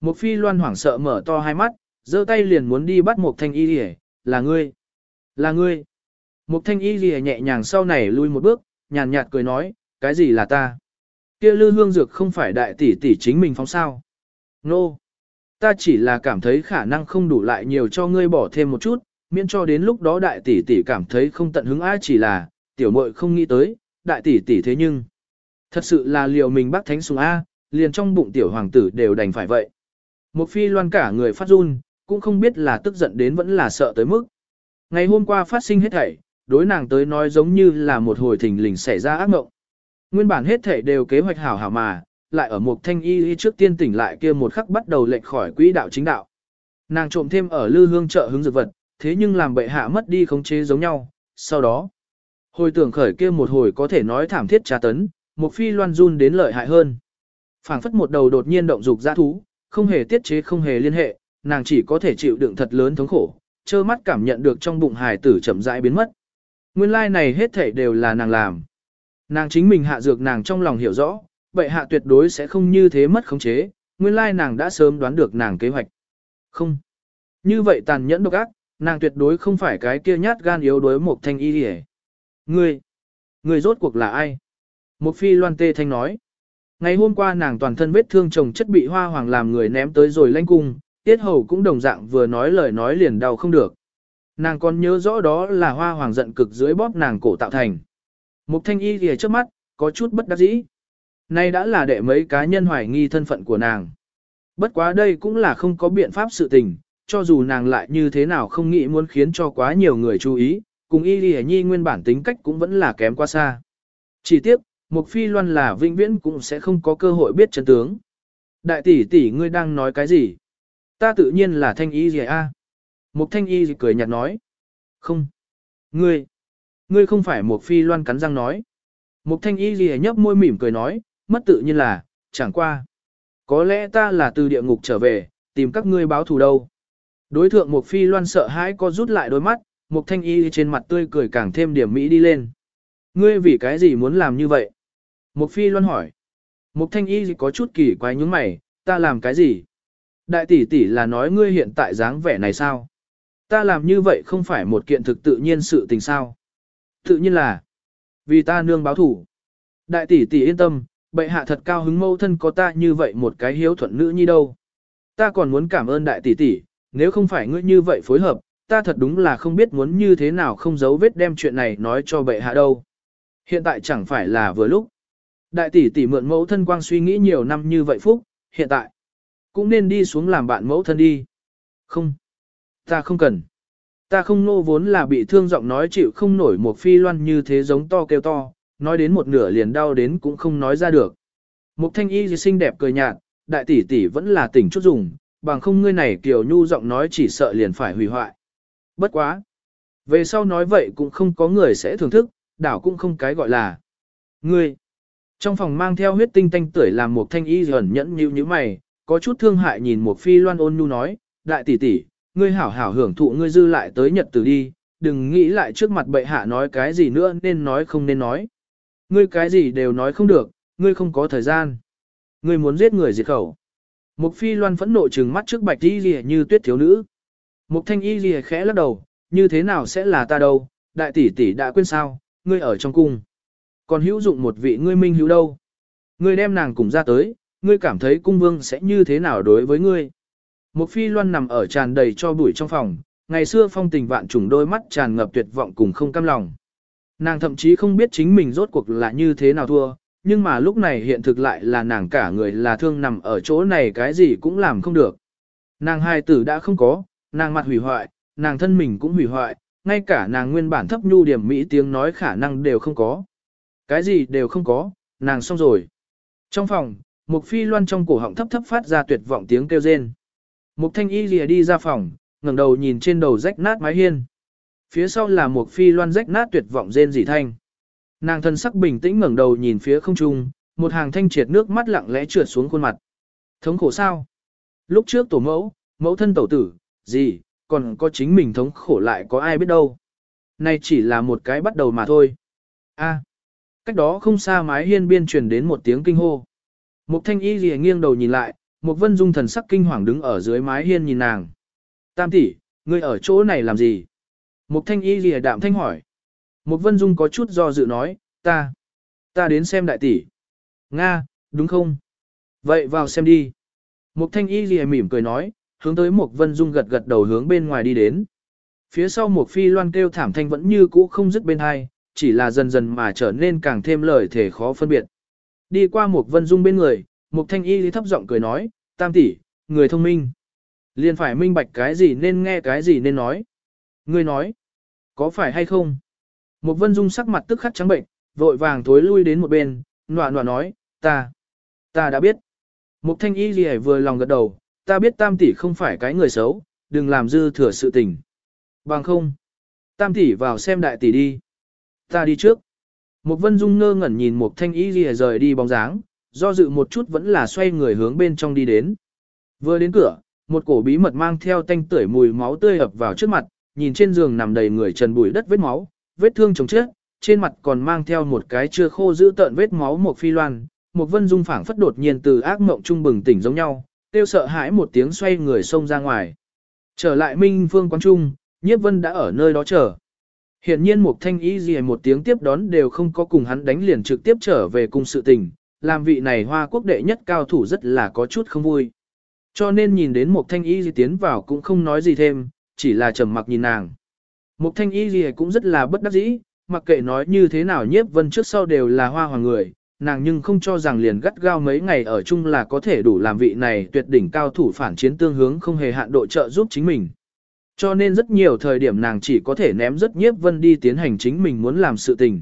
Speaker 1: Một phi loan hoảng sợ mở to hai mắt, giơ tay liền muốn đi bắt một thanh y lìa, là ngươi, là ngươi. Một thanh y lìa nhẹ nhàng sau này lui một bước, nhàn nhạt cười nói, cái gì là ta? Kia lư hương dược không phải đại tỷ tỷ chính mình phóng sao? Nô! No. Ta chỉ là cảm thấy khả năng không đủ lại nhiều cho ngươi bỏ thêm một chút, miễn cho đến lúc đó đại tỷ tỷ cảm thấy không tận hứng ai chỉ là, tiểu muội không nghĩ tới, đại tỷ tỷ thế nhưng. Thật sự là liều mình bắt thánh sùng A, liền trong bụng tiểu hoàng tử đều đành phải vậy. Một phi loan cả người phát run, cũng không biết là tức giận đến vẫn là sợ tới mức. Ngày hôm qua phát sinh hết thảy, đối nàng tới nói giống như là một hồi thình lình xảy ra ác mộng. Nguyên bản hết thảy đều kế hoạch hảo hảo mà, lại ở một thanh y trước tiên tỉnh lại kia một khắc bắt đầu lệch khỏi quỹ đạo chính đạo. Nàng trộm thêm ở lư hương chợ hứng dược vật, thế nhưng làm bệ hạ mất đi khống chế giống nhau, sau đó. Hồi tưởng khởi kia một hồi có thể nói thảm thiết tra tấn, một phi loan run đến lợi hại hơn. phảng phất một đầu đột nhiên động dục ra thú, không hề tiết chế không hề liên hệ, nàng chỉ có thể chịu đựng thật lớn thống khổ, trơ mắt cảm nhận được trong bụng hài tử chậm rãi biến mất. Nguyên lai này hết thảy đều là nàng làm. Nàng chính mình hạ dược nàng trong lòng hiểu rõ, bệ hạ tuyệt đối sẽ không như thế mất khống chế, nguyên lai nàng đã sớm đoán được nàng kế hoạch. Không. Như vậy tàn nhẫn độc ác, nàng tuyệt đối không phải cái kia nhát gan yếu đuối một thanh y hề. Ngươi, ngươi rốt cuộc là ai? Một phi loan tê thanh nói. Ngày hôm qua nàng toàn thân vết thương chồng chất bị hoa hoàng làm người ném tới rồi lanh cung, tiết hầu cũng đồng dạng vừa nói lời nói liền đau không được. Nàng còn nhớ rõ đó là hoa hoàng giận cực dưới bóp nàng cổ tạo thành. Mục thanh y thì trước mắt, có chút bất đắc dĩ. Nay đã là đệ mấy cá nhân hoài nghi thân phận của nàng. Bất quá đây cũng là không có biện pháp sự tình, cho dù nàng lại như thế nào không nghĩ muốn khiến cho quá nhiều người chú ý, cùng y lì nhi nguyên bản tính cách cũng vẫn là kém quá xa. Chỉ tiếp, Mục Phi Loan là vĩnh viễn cũng sẽ không có cơ hội biết chân tướng. Đại tỷ tỷ ngươi đang nói cái gì? Ta tự nhiên là thanh y gì a? Mục thanh y gì cười nhạt nói. Không. Ngươi. Ngươi không phải Mục Phi Loan cắn răng nói. Mục thanh y gì nhấp môi mỉm cười nói, mất tự nhiên là, chẳng qua. Có lẽ ta là từ địa ngục trở về, tìm các ngươi báo thù đâu. Đối thượng Mục Phi Loan sợ hãi co rút lại đôi mắt, Mục Thanh Y trên mặt tươi cười càng thêm điểm mỹ đi lên. Ngươi vì cái gì muốn làm như vậy? Mục Phi Loan hỏi. Mục Thanh Y có chút kỳ quái nhướng mày, ta làm cái gì? Đại tỷ tỷ là nói ngươi hiện tại dáng vẻ này sao? Ta làm như vậy không phải một kiện thực tự nhiên sự tình sao? Tự nhiên là vì ta nương báo thủ. Đại tỷ tỷ yên tâm, bệ hạ thật cao hứng mâu thân có ta như vậy một cái hiếu thuận nữ nhi đâu. Ta còn muốn cảm ơn đại tỷ tỷ, nếu không phải ngươi như vậy phối hợp, ta thật đúng là không biết muốn như thế nào không giấu vết đem chuyện này nói cho bệ hạ đâu. Hiện tại chẳng phải là vừa lúc. Đại tỷ tỷ mượn mẫu thân quang suy nghĩ nhiều năm như vậy phúc, hiện tại cũng nên đi xuống làm bạn mẫu thân đi. Không, ta không cần. Ta không nô vốn là bị thương giọng nói chịu không nổi một phi loan như thế giống to kêu to, nói đến một nửa liền đau đến cũng không nói ra được. Mục thanh y xinh đẹp cười nhạt, đại tỷ tỷ vẫn là tỉnh chút dùng, bằng không ngươi này kiểu nhu giọng nói chỉ sợ liền phải hủy hoại. Bất quá. Về sau nói vậy cũng không có người sẽ thưởng thức, đảo cũng không cái gọi là. Ngươi. Trong phòng mang theo huyết tinh tanh tuổi làm một thanh y gần nhẫn như như mày, có chút thương hại nhìn một phi loan ôn nhu nói, đại tỷ tỷ, ngươi hảo hảo hưởng thụ ngươi dư lại tới nhật tử đi, đừng nghĩ lại trước mặt bệ hạ nói cái gì nữa nên nói không nên nói. Ngươi cái gì đều nói không được, ngươi không có thời gian. Ngươi muốn giết người diệt khẩu. Mục phi loan phẫn nộ trừng mắt trước bạch y lìa như tuyết thiếu nữ. Mục thanh y lìa khẽ lắc đầu, như thế nào sẽ là ta đâu, đại tỷ tỷ đã quên sao, ngươi ở trong cung. Còn hữu dụng một vị ngươi minh hữu đâu. Ngươi đem nàng cùng ra tới, ngươi cảm thấy cung vương sẽ như thế nào đối với ngươi. Mục phi loan nằm ở tràn đầy cho bụi trong phòng, ngày xưa phong tình vạn trùng đôi mắt tràn ngập tuyệt vọng cùng không cam lòng. Nàng thậm chí không biết chính mình rốt cuộc là như thế nào thua, nhưng mà lúc này hiện thực lại là nàng cả người là thương nằm ở chỗ này cái gì cũng làm không được. Nàng hai tử đã không có, nàng mặt hủy hoại, nàng thân mình cũng hủy hoại, ngay cả nàng nguyên bản thấp nhu điểm mỹ tiếng nói khả năng đều không có. Cái gì đều không có, nàng xong rồi. Trong phòng, mục phi loan trong cổ họng thấp thấp phát ra tuyệt vọng tiếng kêu rên. mục thanh y lìa đi ra phòng, ngẩng đầu nhìn trên đầu rách nát mái hiên. Phía sau là mục phi loan rách nát tuyệt vọng rên rỉ thanh. Nàng thân sắc bình tĩnh ngẩng đầu nhìn phía không trung, một hàng thanh triệt nước mắt lặng lẽ trượt xuống khuôn mặt. Thống khổ sao? Lúc trước tổ mẫu, mẫu thân tẩu tử, gì, còn có chính mình thống khổ lại có ai biết đâu. nay chỉ là một cái bắt đầu mà thôi. A. cách đó không xa mái hiên biên truyền đến một tiếng kinh hô. Mục thanh y lìa nghiêng đầu nhìn lại, một vân dung thần sắc kinh hoàng đứng ở dưới mái hiên nhìn nàng. Tam tỷ, ngươi ở chỗ này làm gì? Mục thanh y lìa đạm thanh hỏi. Một vân dung có chút do dự nói, ta, ta đến xem đại tỷ. Nga, đúng không? Vậy vào xem đi. Mục thanh y lìa mỉm cười nói, hướng tới một vân dung gật gật đầu hướng bên ngoài đi đến. Phía sau một phi loan kêu thảm thanh vẫn như cũ không dứt bên hai, chỉ là dần dần mà trở nên càng thêm lời thể khó phân biệt. Đi qua một vân dung bên người, một thanh y lý thấp giọng cười nói, tam tỷ, người thông minh. Liền phải minh bạch cái gì nên nghe cái gì nên nói. Ngươi nói, có phải hay không? Một vân dung sắc mặt tức khắc trắng bệnh, vội vàng thối lui đến một bên, nọa nọa nói, ta, Ta đã biết. Mục thanh y gì vừa lòng gật đầu, ta biết tam tỷ không phải cái người xấu, đừng làm dư thừa sự tình. Bằng không. Tam tỷ vào xem đại tỷ đi. Ta đi trước. Mục vân dung ngơ ngẩn nhìn mục thanh y gì rời đi bóng dáng, do dự một chút vẫn là xoay người hướng bên trong đi đến. Vừa đến cửa, một cổ bí mật mang theo tanh tưởi mùi máu tươi ập vào trước mặt, nhìn trên giường nằm đầy người trần bùi đất vết máu, vết thương chồng chết, trên mặt còn mang theo một cái chưa khô giữ tợn vết máu một phi loan, một vân dung phảng phất đột nhiên từ ác mộng trung bừng tỉnh giống nhau, tiêu sợ hãi một tiếng xoay người xông ra ngoài. Trở lại Minh Phương quán trung, Nhiếp Vân đã ở nơi đó chờ. Hiện nhiên một thanh ý gì một tiếng tiếp đón đều không có cùng hắn đánh liền trực tiếp trở về cung sự tình, làm vị này hoa quốc đệ nhất cao thủ rất là có chút không vui. Cho nên nhìn đến một thanh y gì tiến vào cũng không nói gì thêm, chỉ là trầm mặc nhìn nàng. Một thanh y gì cũng rất là bất đắc dĩ, mặc kệ nói như thế nào nhiếp vân trước sau đều là hoa hoàng người, nàng nhưng không cho rằng liền gắt gao mấy ngày ở chung là có thể đủ làm vị này tuyệt đỉnh cao thủ phản chiến tương hướng không hề hạn độ trợ giúp chính mình. Cho nên rất nhiều thời điểm nàng chỉ có thể ném rất nhiếp vân đi tiến hành chính mình muốn làm sự tình.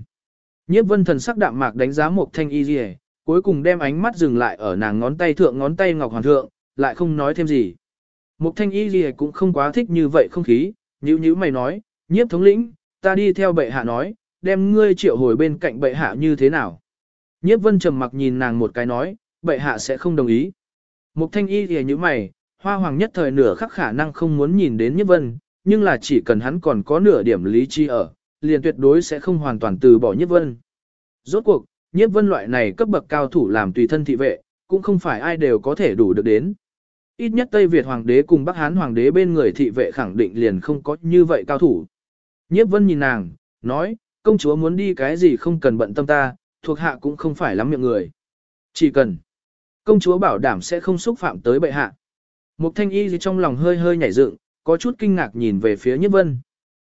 Speaker 1: Nhiếp vân thần sắc đạm mạc đánh giá một thanh y gì, cuối cùng đem ánh mắt dừng lại ở nàng ngón tay thượng ngón tay ngọc hoàng thượng, lại không nói thêm gì. Mục thanh y gì cũng không quá thích như vậy không khí, nhữ nhữ mày nói, nhiếp thống lĩnh, ta đi theo bệ hạ nói, đem ngươi triệu hồi bên cạnh bệ hạ như thế nào. Nhiếp vân trầm mặc nhìn nàng một cái nói, bệ hạ sẽ không đồng ý. Mục thanh y thì như mày, hoa hoàng nhất thời nửa khắc khả năng không muốn nhìn đến nhiếp vân, nhưng là chỉ cần hắn còn có nửa điểm lý trí ở, liền tuyệt đối sẽ không hoàn toàn từ bỏ nhiếp vân. Rốt cuộc, nhiếp vân loại này cấp bậc cao thủ làm tùy thân thị vệ, cũng không phải ai đều có thể đủ được đến. Ít nhất Tây Việt Hoàng đế cùng Bắc Hán Hoàng đế bên người thị vệ khẳng định liền không có như vậy cao thủ. Nhiếp vân nhìn nàng, nói, công chúa muốn đi cái gì không cần bận tâm ta, thuộc hạ cũng không phải lắm miệng người. Chỉ cần, công chúa bảo đảm sẽ không xúc phạm tới bệ hạ. Mục thanh y gì trong lòng hơi hơi nhảy dựng, có chút kinh ngạc nhìn về phía nhiếp vân.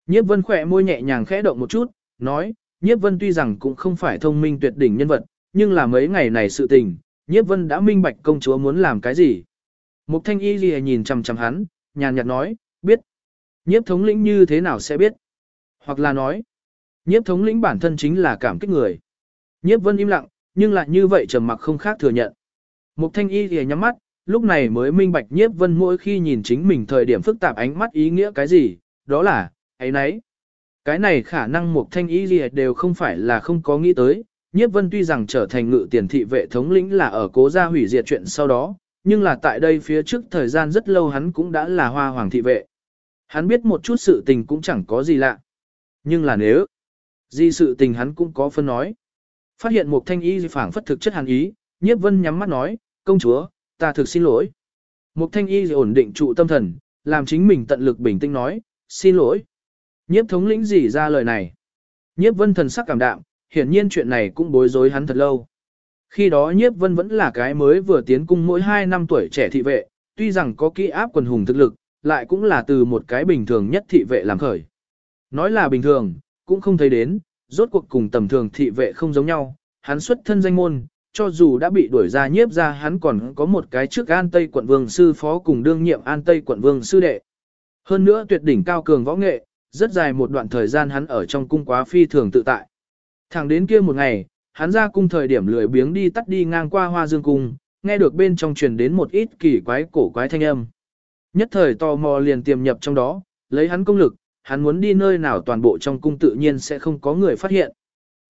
Speaker 1: Nhiếp vân khỏe môi nhẹ nhàng khẽ động một chút, nói, nhiếp vân tuy rằng cũng không phải thông minh tuyệt đỉnh nhân vật, nhưng là mấy ngày này sự tình, nhiếp vân đã minh bạch công chúa muốn làm cái gì. Mục thanh y gì nhìn chằm chằm hắn, nhàn nhạt nói, biết. Nhiếp thống lĩnh như thế nào sẽ biết? Hoặc là nói, nhiếp thống lĩnh bản thân chính là cảm kích người. Nhiếp vân im lặng, nhưng lại như vậy trầm mặc không khác thừa nhận. Mục thanh y thì nhắm mắt, lúc này mới minh bạch nhiếp vân mỗi khi nhìn chính mình thời điểm phức tạp ánh mắt ý nghĩa cái gì, đó là, ấy nấy. Cái này khả năng mục thanh y gì đều không phải là không có nghĩ tới, nhiếp vân tuy rằng trở thành ngự tiền thị vệ thống lĩnh là ở cố gia hủy diệt chuyện sau đó, nhưng là tại đây phía trước thời gian rất lâu hắn cũng đã là hoa hoàng thị vệ. Hắn biết một chút sự tình cũng chẳng có gì lạ. Nhưng là nếu, di sự tình hắn cũng có phân nói. Phát hiện một thanh y phảng phất thực chất hàn ý, nhiếp vân nhắm mắt nói, công chúa, ta thực xin lỗi. Một thanh y ổn định trụ tâm thần, làm chính mình tận lực bình tĩnh nói, xin lỗi. Nhiếp thống lĩnh gì ra lời này. Nhiếp vân thần sắc cảm đạm, hiển nhiên chuyện này cũng bối rối hắn thật lâu. Khi đó nhiếp vân vẫn là cái mới vừa tiến cung mỗi 2 năm tuổi trẻ thị vệ, tuy rằng có kỹ áp quần hùng thực lực, lại cũng là từ một cái bình thường nhất thị vệ làm khởi. Nói là bình thường, cũng không thấy đến, rốt cuộc cùng tầm thường thị vệ không giống nhau, hắn xuất thân danh môn, cho dù đã bị đuổi ra nhiếp ra hắn còn có một cái trước an Tây quận vương sư phó cùng đương nhiệm an Tây quận vương sư đệ. Hơn nữa tuyệt đỉnh cao cường võ nghệ, rất dài một đoạn thời gian hắn ở trong cung quá phi thường tự tại. Thẳng đến kia một ngày, hắn ra cung thời điểm lười biếng đi tắt đi ngang qua hoa dương cung, nghe được bên trong truyền đến một ít kỳ quái cổ quái thanh âm. Nhất thời tò mò liền tiềm nhập trong đó, lấy hắn công lực, hắn muốn đi nơi nào toàn bộ trong cung tự nhiên sẽ không có người phát hiện.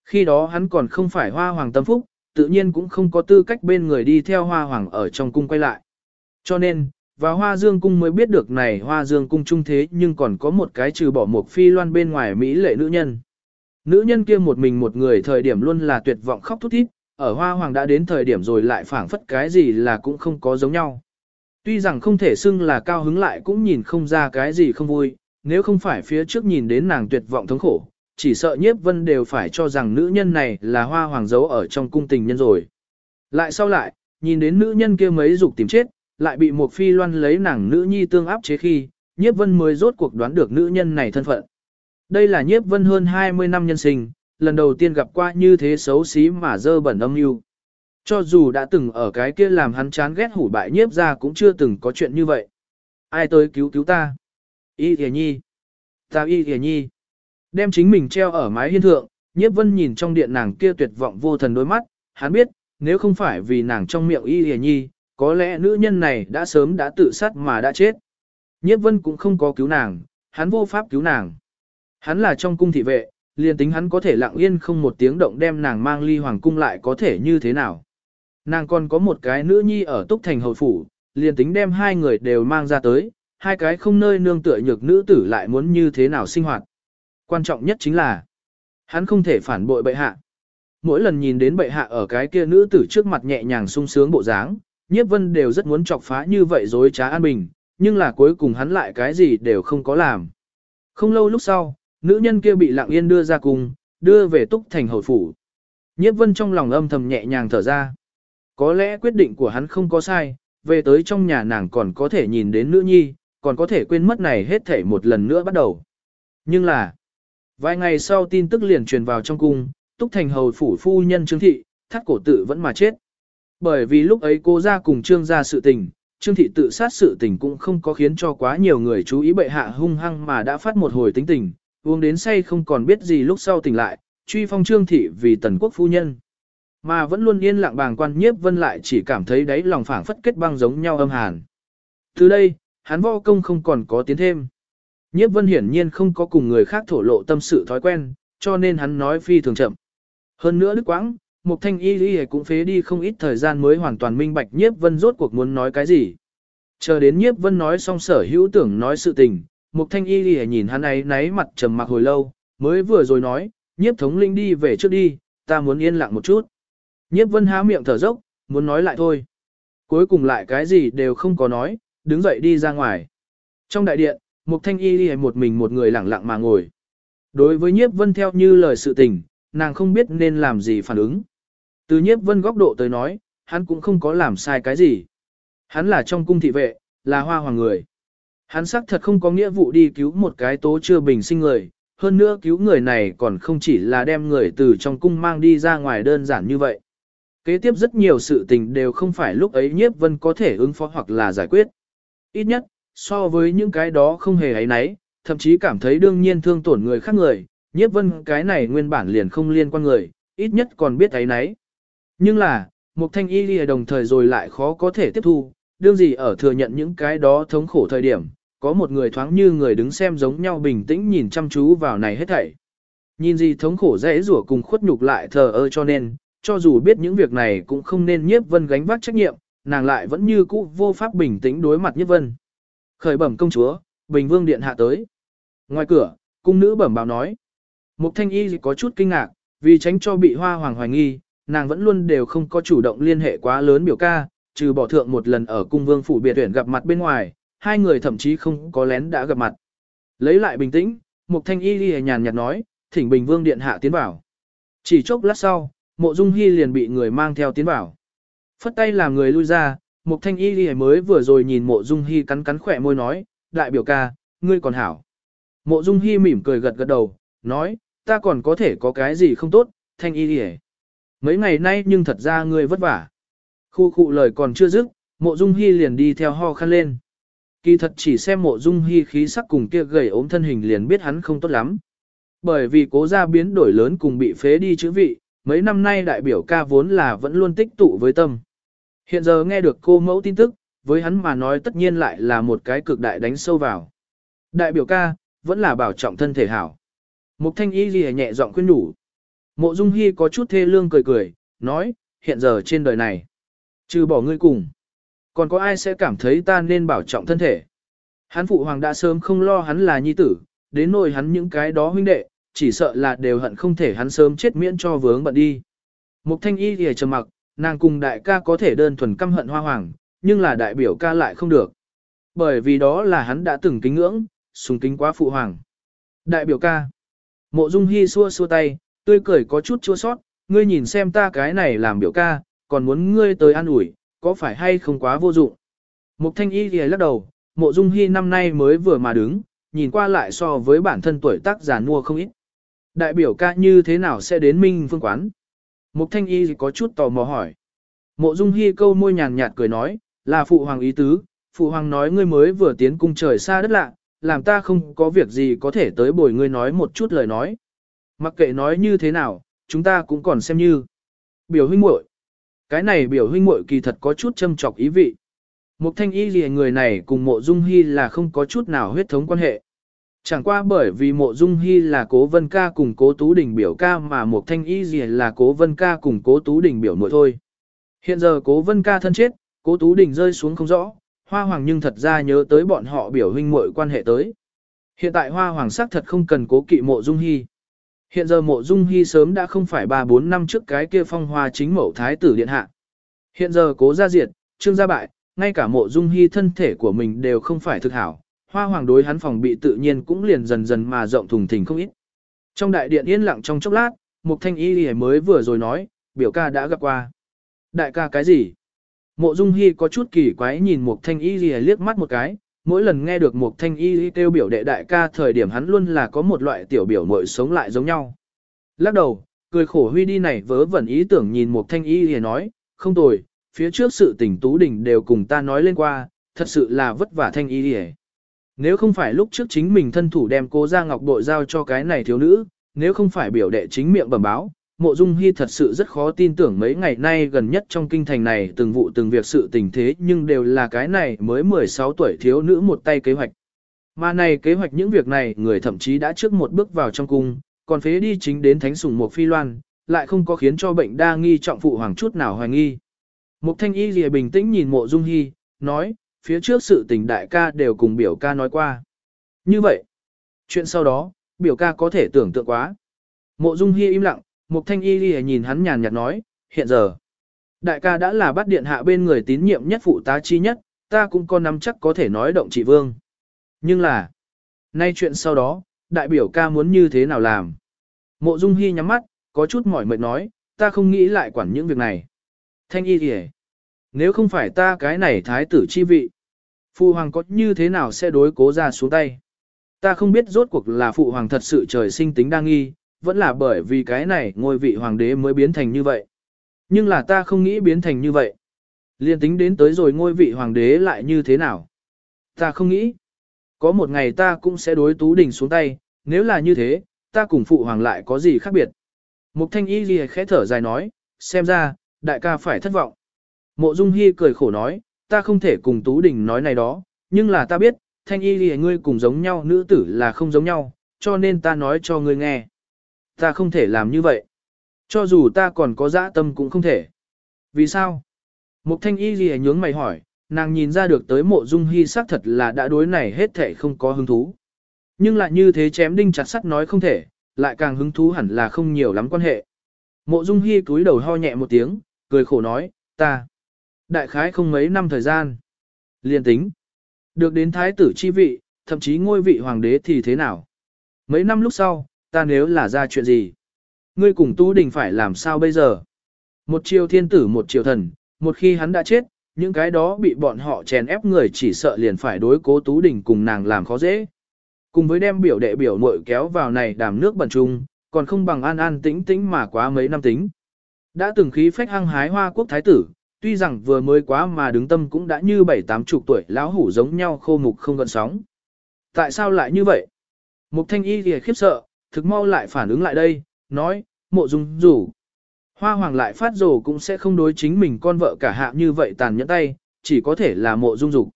Speaker 1: Khi đó hắn còn không phải hoa hoàng tâm phúc, tự nhiên cũng không có tư cách bên người đi theo hoa hoàng ở trong cung quay lại. Cho nên, vào hoa dương cung mới biết được này hoa dương cung trung thế nhưng còn có một cái trừ bỏ một phi loan bên ngoài Mỹ lệ nữ nhân. Nữ nhân kia một mình một người thời điểm luôn là tuyệt vọng khóc thút thít, ở hoa hoàng đã đến thời điểm rồi lại phảng phất cái gì là cũng không có giống nhau. Tuy rằng không thể xưng là cao hứng lại cũng nhìn không ra cái gì không vui, nếu không phải phía trước nhìn đến nàng tuyệt vọng thống khổ, chỉ sợ nhiếp vân đều phải cho rằng nữ nhân này là hoa hoàng giấu ở trong cung tình nhân rồi. Lại sau lại, nhìn đến nữ nhân kia mấy dục tìm chết, lại bị một phi loan lấy nàng nữ nhi tương áp chế khi, nhiếp vân mới rốt cuộc đoán được nữ nhân này thân phận. Đây là nhiếp vân hơn 20 năm nhân sinh, lần đầu tiên gặp qua như thế xấu xí mà dơ bẩn âm mưu. Cho dù đã từng ở cái kia làm hắn chán ghét hủ bại nhiếp ra cũng chưa từng có chuyện như vậy. Ai tới cứu cứu ta? Y thìa nhi. Ta y thìa nhi. Đem chính mình treo ở mái hiên thượng, nhiếp vân nhìn trong điện nàng kia tuyệt vọng vô thần đôi mắt, hắn biết, nếu không phải vì nàng trong miệng y hề nhi, có lẽ nữ nhân này đã sớm đã tự sát mà đã chết. Nhiếp vân cũng không có cứu nàng, hắn vô pháp cứu nàng. Hắn là trong cung thị vệ, liền tính hắn có thể lặng yên không một tiếng động đem nàng mang ly hoàng cung lại có thể như thế nào. Nàng còn có một cái nữ nhi ở túc thành hậu phủ, liền tính đem hai người đều mang ra tới, hai cái không nơi nương tựa nhược nữ tử lại muốn như thế nào sinh hoạt. Quan trọng nhất chính là, hắn không thể phản bội bệ hạ. Mỗi lần nhìn đến bệ hạ ở cái kia nữ tử trước mặt nhẹ nhàng sung sướng bộ dáng, nhiếp vân đều rất muốn chọc phá như vậy dối trá an bình, nhưng là cuối cùng hắn lại cái gì đều không có làm. Không lâu lúc sau, nữ nhân kia bị lặng yên đưa ra cùng, đưa về túc thành hồi phủ. Nhiếp vân trong lòng âm thầm nhẹ nhàng thở ra. Có lẽ quyết định của hắn không có sai, về tới trong nhà nàng còn có thể nhìn đến nữ nhi, còn có thể quên mất này hết thể một lần nữa bắt đầu. Nhưng là, vài ngày sau tin tức liền truyền vào trong cung, túc thành hầu phủ phu nhân trương thị, thắt cổ tự vẫn mà chết. Bởi vì lúc ấy cô ra cùng trương ra sự tình, trương thị tự sát sự tình cũng không có khiến cho quá nhiều người chú ý bệ hạ hung hăng mà đã phát một hồi tính tình, uống đến say không còn biết gì lúc sau tỉnh lại, truy phong trương thị vì tần quốc phu nhân. Mà vẫn luôn yên lặng bàng quan nhiếp vân lại chỉ cảm thấy đáy lòng phảng phất kết băng giống nhau âm hàn. Từ đây, hắn võ công không còn có tiến thêm. Nhiếp vân hiển nhiên không có cùng người khác thổ lộ tâm sự thói quen, cho nên hắn nói phi thường chậm. Hơn nữa đức quãng, một thanh y lý cũng phế đi không ít thời gian mới hoàn toàn minh bạch nhiếp vân rốt cuộc muốn nói cái gì. Chờ đến nhiếp vân nói xong sở hữu tưởng nói sự tình, một thanh y lý nhìn hắn ấy náy mặt trầm mặc hồi lâu, mới vừa rồi nói, nhiếp thống linh đi về trước đi, ta muốn yên lặng một chút. Nhiếp vân há miệng thở dốc, muốn nói lại thôi. Cuối cùng lại cái gì đều không có nói, đứng dậy đi ra ngoài. Trong đại điện, một thanh y đi một mình một người lặng lặng mà ngồi. Đối với nhiếp vân theo như lời sự tình, nàng không biết nên làm gì phản ứng. Từ nhiếp vân góc độ tới nói, hắn cũng không có làm sai cái gì. Hắn là trong cung thị vệ, là hoa hoàng người. Hắn xác thật không có nghĩa vụ đi cứu một cái tố chưa bình sinh người, hơn nữa cứu người này còn không chỉ là đem người từ trong cung mang đi ra ngoài đơn giản như vậy. Kế tiếp rất nhiều sự tình đều không phải lúc ấy nhiếp vân có thể ứng phó hoặc là giải quyết. Ít nhất, so với những cái đó không hề ấy nấy, thậm chí cảm thấy đương nhiên thương tổn người khác người, nhiếp vân cái này nguyên bản liền không liên quan người, ít nhất còn biết ấy nấy. Nhưng là, một thanh y lìa đồng thời rồi lại khó có thể tiếp thu, đương gì ở thừa nhận những cái đó thống khổ thời điểm, có một người thoáng như người đứng xem giống nhau bình tĩnh nhìn chăm chú vào này hết thảy. Nhìn gì thống khổ dễ rủa cùng khuất nhục lại thờ ơ cho nên, cho dù biết những việc này cũng không nên nhiếp vân gánh vác trách nhiệm, nàng lại vẫn như cũ vô pháp bình tĩnh đối mặt nhiếp vân. Khởi bẩm công chúa, Bình Vương Điện hạ tới. Ngoài cửa, cung nữ bẩm báo nói. Mục thanh y có chút kinh ngạc, vì tránh cho bị hoa hoàng hoài nghi, nàng vẫn luôn đều không có chủ động liên hệ quá lớn biểu ca, trừ bỏ thượng một lần ở cung vương phủ biệt tuyển gặp mặt bên ngoài, hai người thậm chí không có lén đã gặp mặt. Lấy lại bình tĩnh, Mục thanh y liền nhàn nhạt nói, thỉnh Bình Vương Điện hạ tiến vào. Chỉ chốc lát sau, mộ dung hi liền bị người mang theo tiến vào. Phất tay làm người lui ra, Mục thanh y ghi mới vừa rồi nhìn mộ dung Hi cắn cắn khỏe môi nói, đại biểu ca, ngươi còn hảo. Mộ dung Hi mỉm cười gật gật đầu, nói, ta còn có thể có cái gì không tốt, thanh y ghi Mấy ngày nay nhưng thật ra ngươi vất vả. Khu khu lời còn chưa dứt, mộ dung Hi liền đi theo ho khăn lên. Kỳ thật chỉ xem mộ dung Hi khí sắc cùng kia gầy ốm thân hình liền biết hắn không tốt lắm. Bởi vì cố gia biến đổi lớn cùng bị phế đi chữ vị, mấy năm nay đại biểu ca vốn là vẫn luôn tích tụ với tâm. Hiện giờ nghe được cô mẫu tin tức, với hắn mà nói tất nhiên lại là một cái cực đại đánh sâu vào. Đại biểu ca, vẫn là bảo trọng thân thể hảo. Mục thanh y ghi nhẹ giọng khuyên nhủ. Mộ dung hy có chút thê lương cười cười, nói, hiện giờ trên đời này, trừ bỏ ngươi cùng, còn có ai sẽ cảm thấy ta nên bảo trọng thân thể. Hắn phụ hoàng đã sớm không lo hắn là nhi tử, đến nỗi hắn những cái đó huynh đệ, chỉ sợ là đều hận không thể hắn sớm chết miễn cho vướng bận đi. Mục thanh y thì trầm mặc, nàng cùng đại ca có thể đơn thuần căm hận hoa hoàng, nhưng là đại biểu ca lại không được. Bởi vì đó là hắn đã từng kính ngưỡng, sùng kính quá phụ hoàng. Đại biểu ca. Mộ dung hy xua xua tay, tươi cười có chút chua sót, ngươi nhìn xem ta cái này làm biểu ca, còn muốn ngươi tới an ủi, có phải hay không quá vô dụng. Mục thanh y thì lắc đầu, mộ dung hy năm nay mới vừa mà đứng, nhìn qua lại so với bản thân tuổi tác già nua không ít. Đại biểu ca như thế nào sẽ đến minh phương quán? Mục thanh y có chút tò mò hỏi. Mộ dung hy câu môi nhàn nhạt cười nói, là phụ hoàng ý tứ, phụ hoàng nói ngươi mới vừa tiến cung trời xa đất lạ, làm ta không có việc gì có thể tới bồi ngươi nói một chút lời nói. Mặc kệ nói như thế nào, chúng ta cũng còn xem như. Biểu huynh muội Cái này biểu huynh muội kỳ thật có chút châm trọc ý vị. Mục thanh y gì người này cùng mộ dung hy là không có chút nào huyết thống quan hệ. Chẳng qua bởi vì mộ dung hy là cố vân ca cùng cố tú đình biểu ca mà một thanh y gì là cố vân ca cùng cố tú đình biểu muội thôi. Hiện giờ cố vân ca thân chết, cố tú đình rơi xuống không rõ, hoa hoàng nhưng thật ra nhớ tới bọn họ biểu huynh muội quan hệ tới. Hiện tại hoa hoàng sắc thật không cần cố kỵ mộ dung hy. Hiện giờ mộ dung hy sớm đã không phải 3-4 năm trước cái kia phong hoa chính mẫu thái tử điện hạ. Hiện giờ cố gia diệt, trương gia bại, ngay cả mộ dung hy thân thể của mình đều không phải thực hảo. Hoa hoàng đối hắn phòng bị tự nhiên cũng liền dần dần mà rộng thùng thình không ít. Trong đại điện yên lặng trong chốc lát, mục thanh y mới vừa rồi nói, biểu ca đã gặp qua. Đại ca cái gì? Mộ dung hy có chút kỳ quái nhìn mục thanh y liếc mắt một cái, mỗi lần nghe được một thanh y kêu biểu đệ đại ca thời điểm hắn luôn là có một loại tiểu biểu mội sống lại giống nhau. Lắc đầu, cười khổ huy đi này vớ vẩn ý tưởng nhìn một thanh y lìa nói, không tồi, phía trước sự tình tú đình đều cùng ta nói lên qua, thật sự là vất vả thanh y lìa. Nếu không phải lúc trước chính mình thân thủ đem cô ra ngọc bội giao cho cái này thiếu nữ, nếu không phải biểu đệ chính miệng bẩm báo, Mộ Dung Hi thật sự rất khó tin tưởng mấy ngày nay gần nhất trong kinh thành này từng vụ từng việc sự tình thế nhưng đều là cái này mới 16 tuổi thiếu nữ một tay kế hoạch. Mà này kế hoạch những việc này người thậm chí đã trước một bước vào trong cung, còn phế đi chính đến thánh sủng một phi loan, lại không có khiến cho bệnh đa nghi trọng phụ hoàng chút nào hoài nghi. Mục thanh y lìa bình tĩnh nhìn mộ dung hy, nói, phía trước sự tình đại ca đều cùng biểu ca nói qua. Như vậy, chuyện sau đó, biểu ca có thể tưởng tượng quá. Mộ dung hi im lặng, Mục thanh y Li nhìn hắn nhàn nhạt nói, hiện giờ, đại ca đã là bắt điện hạ bên người tín nhiệm nhất phụ tá chi nhất, ta cũng có nắm chắc có thể nói động trị vương. Nhưng là, nay chuyện sau đó, đại biểu ca muốn như thế nào làm? Mộ Dung Hi nhắm mắt, có chút mỏi mệt nói, ta không nghĩ lại quản những việc này. Thanh y Li, nếu không phải ta cái này thái tử chi vị, phụ hoàng có như thế nào sẽ đối cố ra xuống tay? Ta không biết rốt cuộc là phụ hoàng thật sự trời sinh tính đa nghi, vẫn là bởi vì cái này ngôi vị hoàng đế mới biến thành như vậy. Nhưng là ta không nghĩ biến thành như vậy. Liên tính đến tới rồi ngôi vị hoàng đế lại như thế nào? Ta không nghĩ. Có một ngày ta cũng sẽ đối Tú Đình xuống tay, nếu là như thế, ta cùng phụ hoàng lại có gì khác biệt? Mục thanh y ghi khẽ thở dài nói, xem ra, đại ca phải thất vọng. Mộ Dung Hi cười khổ nói, ta không thể cùng Tú Đình nói này đó, nhưng là ta biết, thanh y ghi ngươi cùng giống nhau nữ tử là không giống nhau, cho nên ta nói cho ngươi nghe. Ta không thể làm như vậy. Cho dù ta còn có dã tâm cũng không thể. Vì sao? Mục thanh y lìa nhướng mày hỏi, nàng nhìn ra được tới mộ dung hy xác thật là đã đối này hết thể không có hứng thú. Nhưng lại như thế chém đinh chặt sắt nói không thể, lại càng hứng thú hẳn là không nhiều lắm quan hệ. Mộ dung hy cúi đầu ho nhẹ một tiếng, cười khổ nói, ta. Đại khái không mấy năm thời gian. Liên tính. Được đến thái tử chi vị, thậm chí ngôi vị hoàng đế thì thế nào? Mấy năm lúc sau, ta nếu là ra chuyện gì? Ngươi cùng Tu Đình phải làm sao bây giờ? Một triều thiên tử một triều thần, một khi hắn đã chết, những cái đó bị bọn họ chèn ép người chỉ sợ liền phải đối cố Tú Đình cùng nàng làm khó dễ. Cùng với đem biểu đệ biểu muội kéo vào này đàm nước bẩn chung, còn không bằng an an tĩnh tĩnh mà quá mấy năm tính. Đã từng khí phách hăng hái hoa quốc thái tử, tuy rằng vừa mới quá mà đứng tâm cũng đã như bảy tám chục tuổi lão hủ giống nhau khô mục không gần sóng. Tại sao lại như vậy? Mục thanh y thì khiếp sợ, thực mau lại phản ứng lại đây, nói, mộ dung rủ. Hoa hoàng lại phát rồ cũng sẽ không đối chính mình con vợ cả hạ như vậy tàn nhẫn tay, chỉ có thể là mộ dung dục.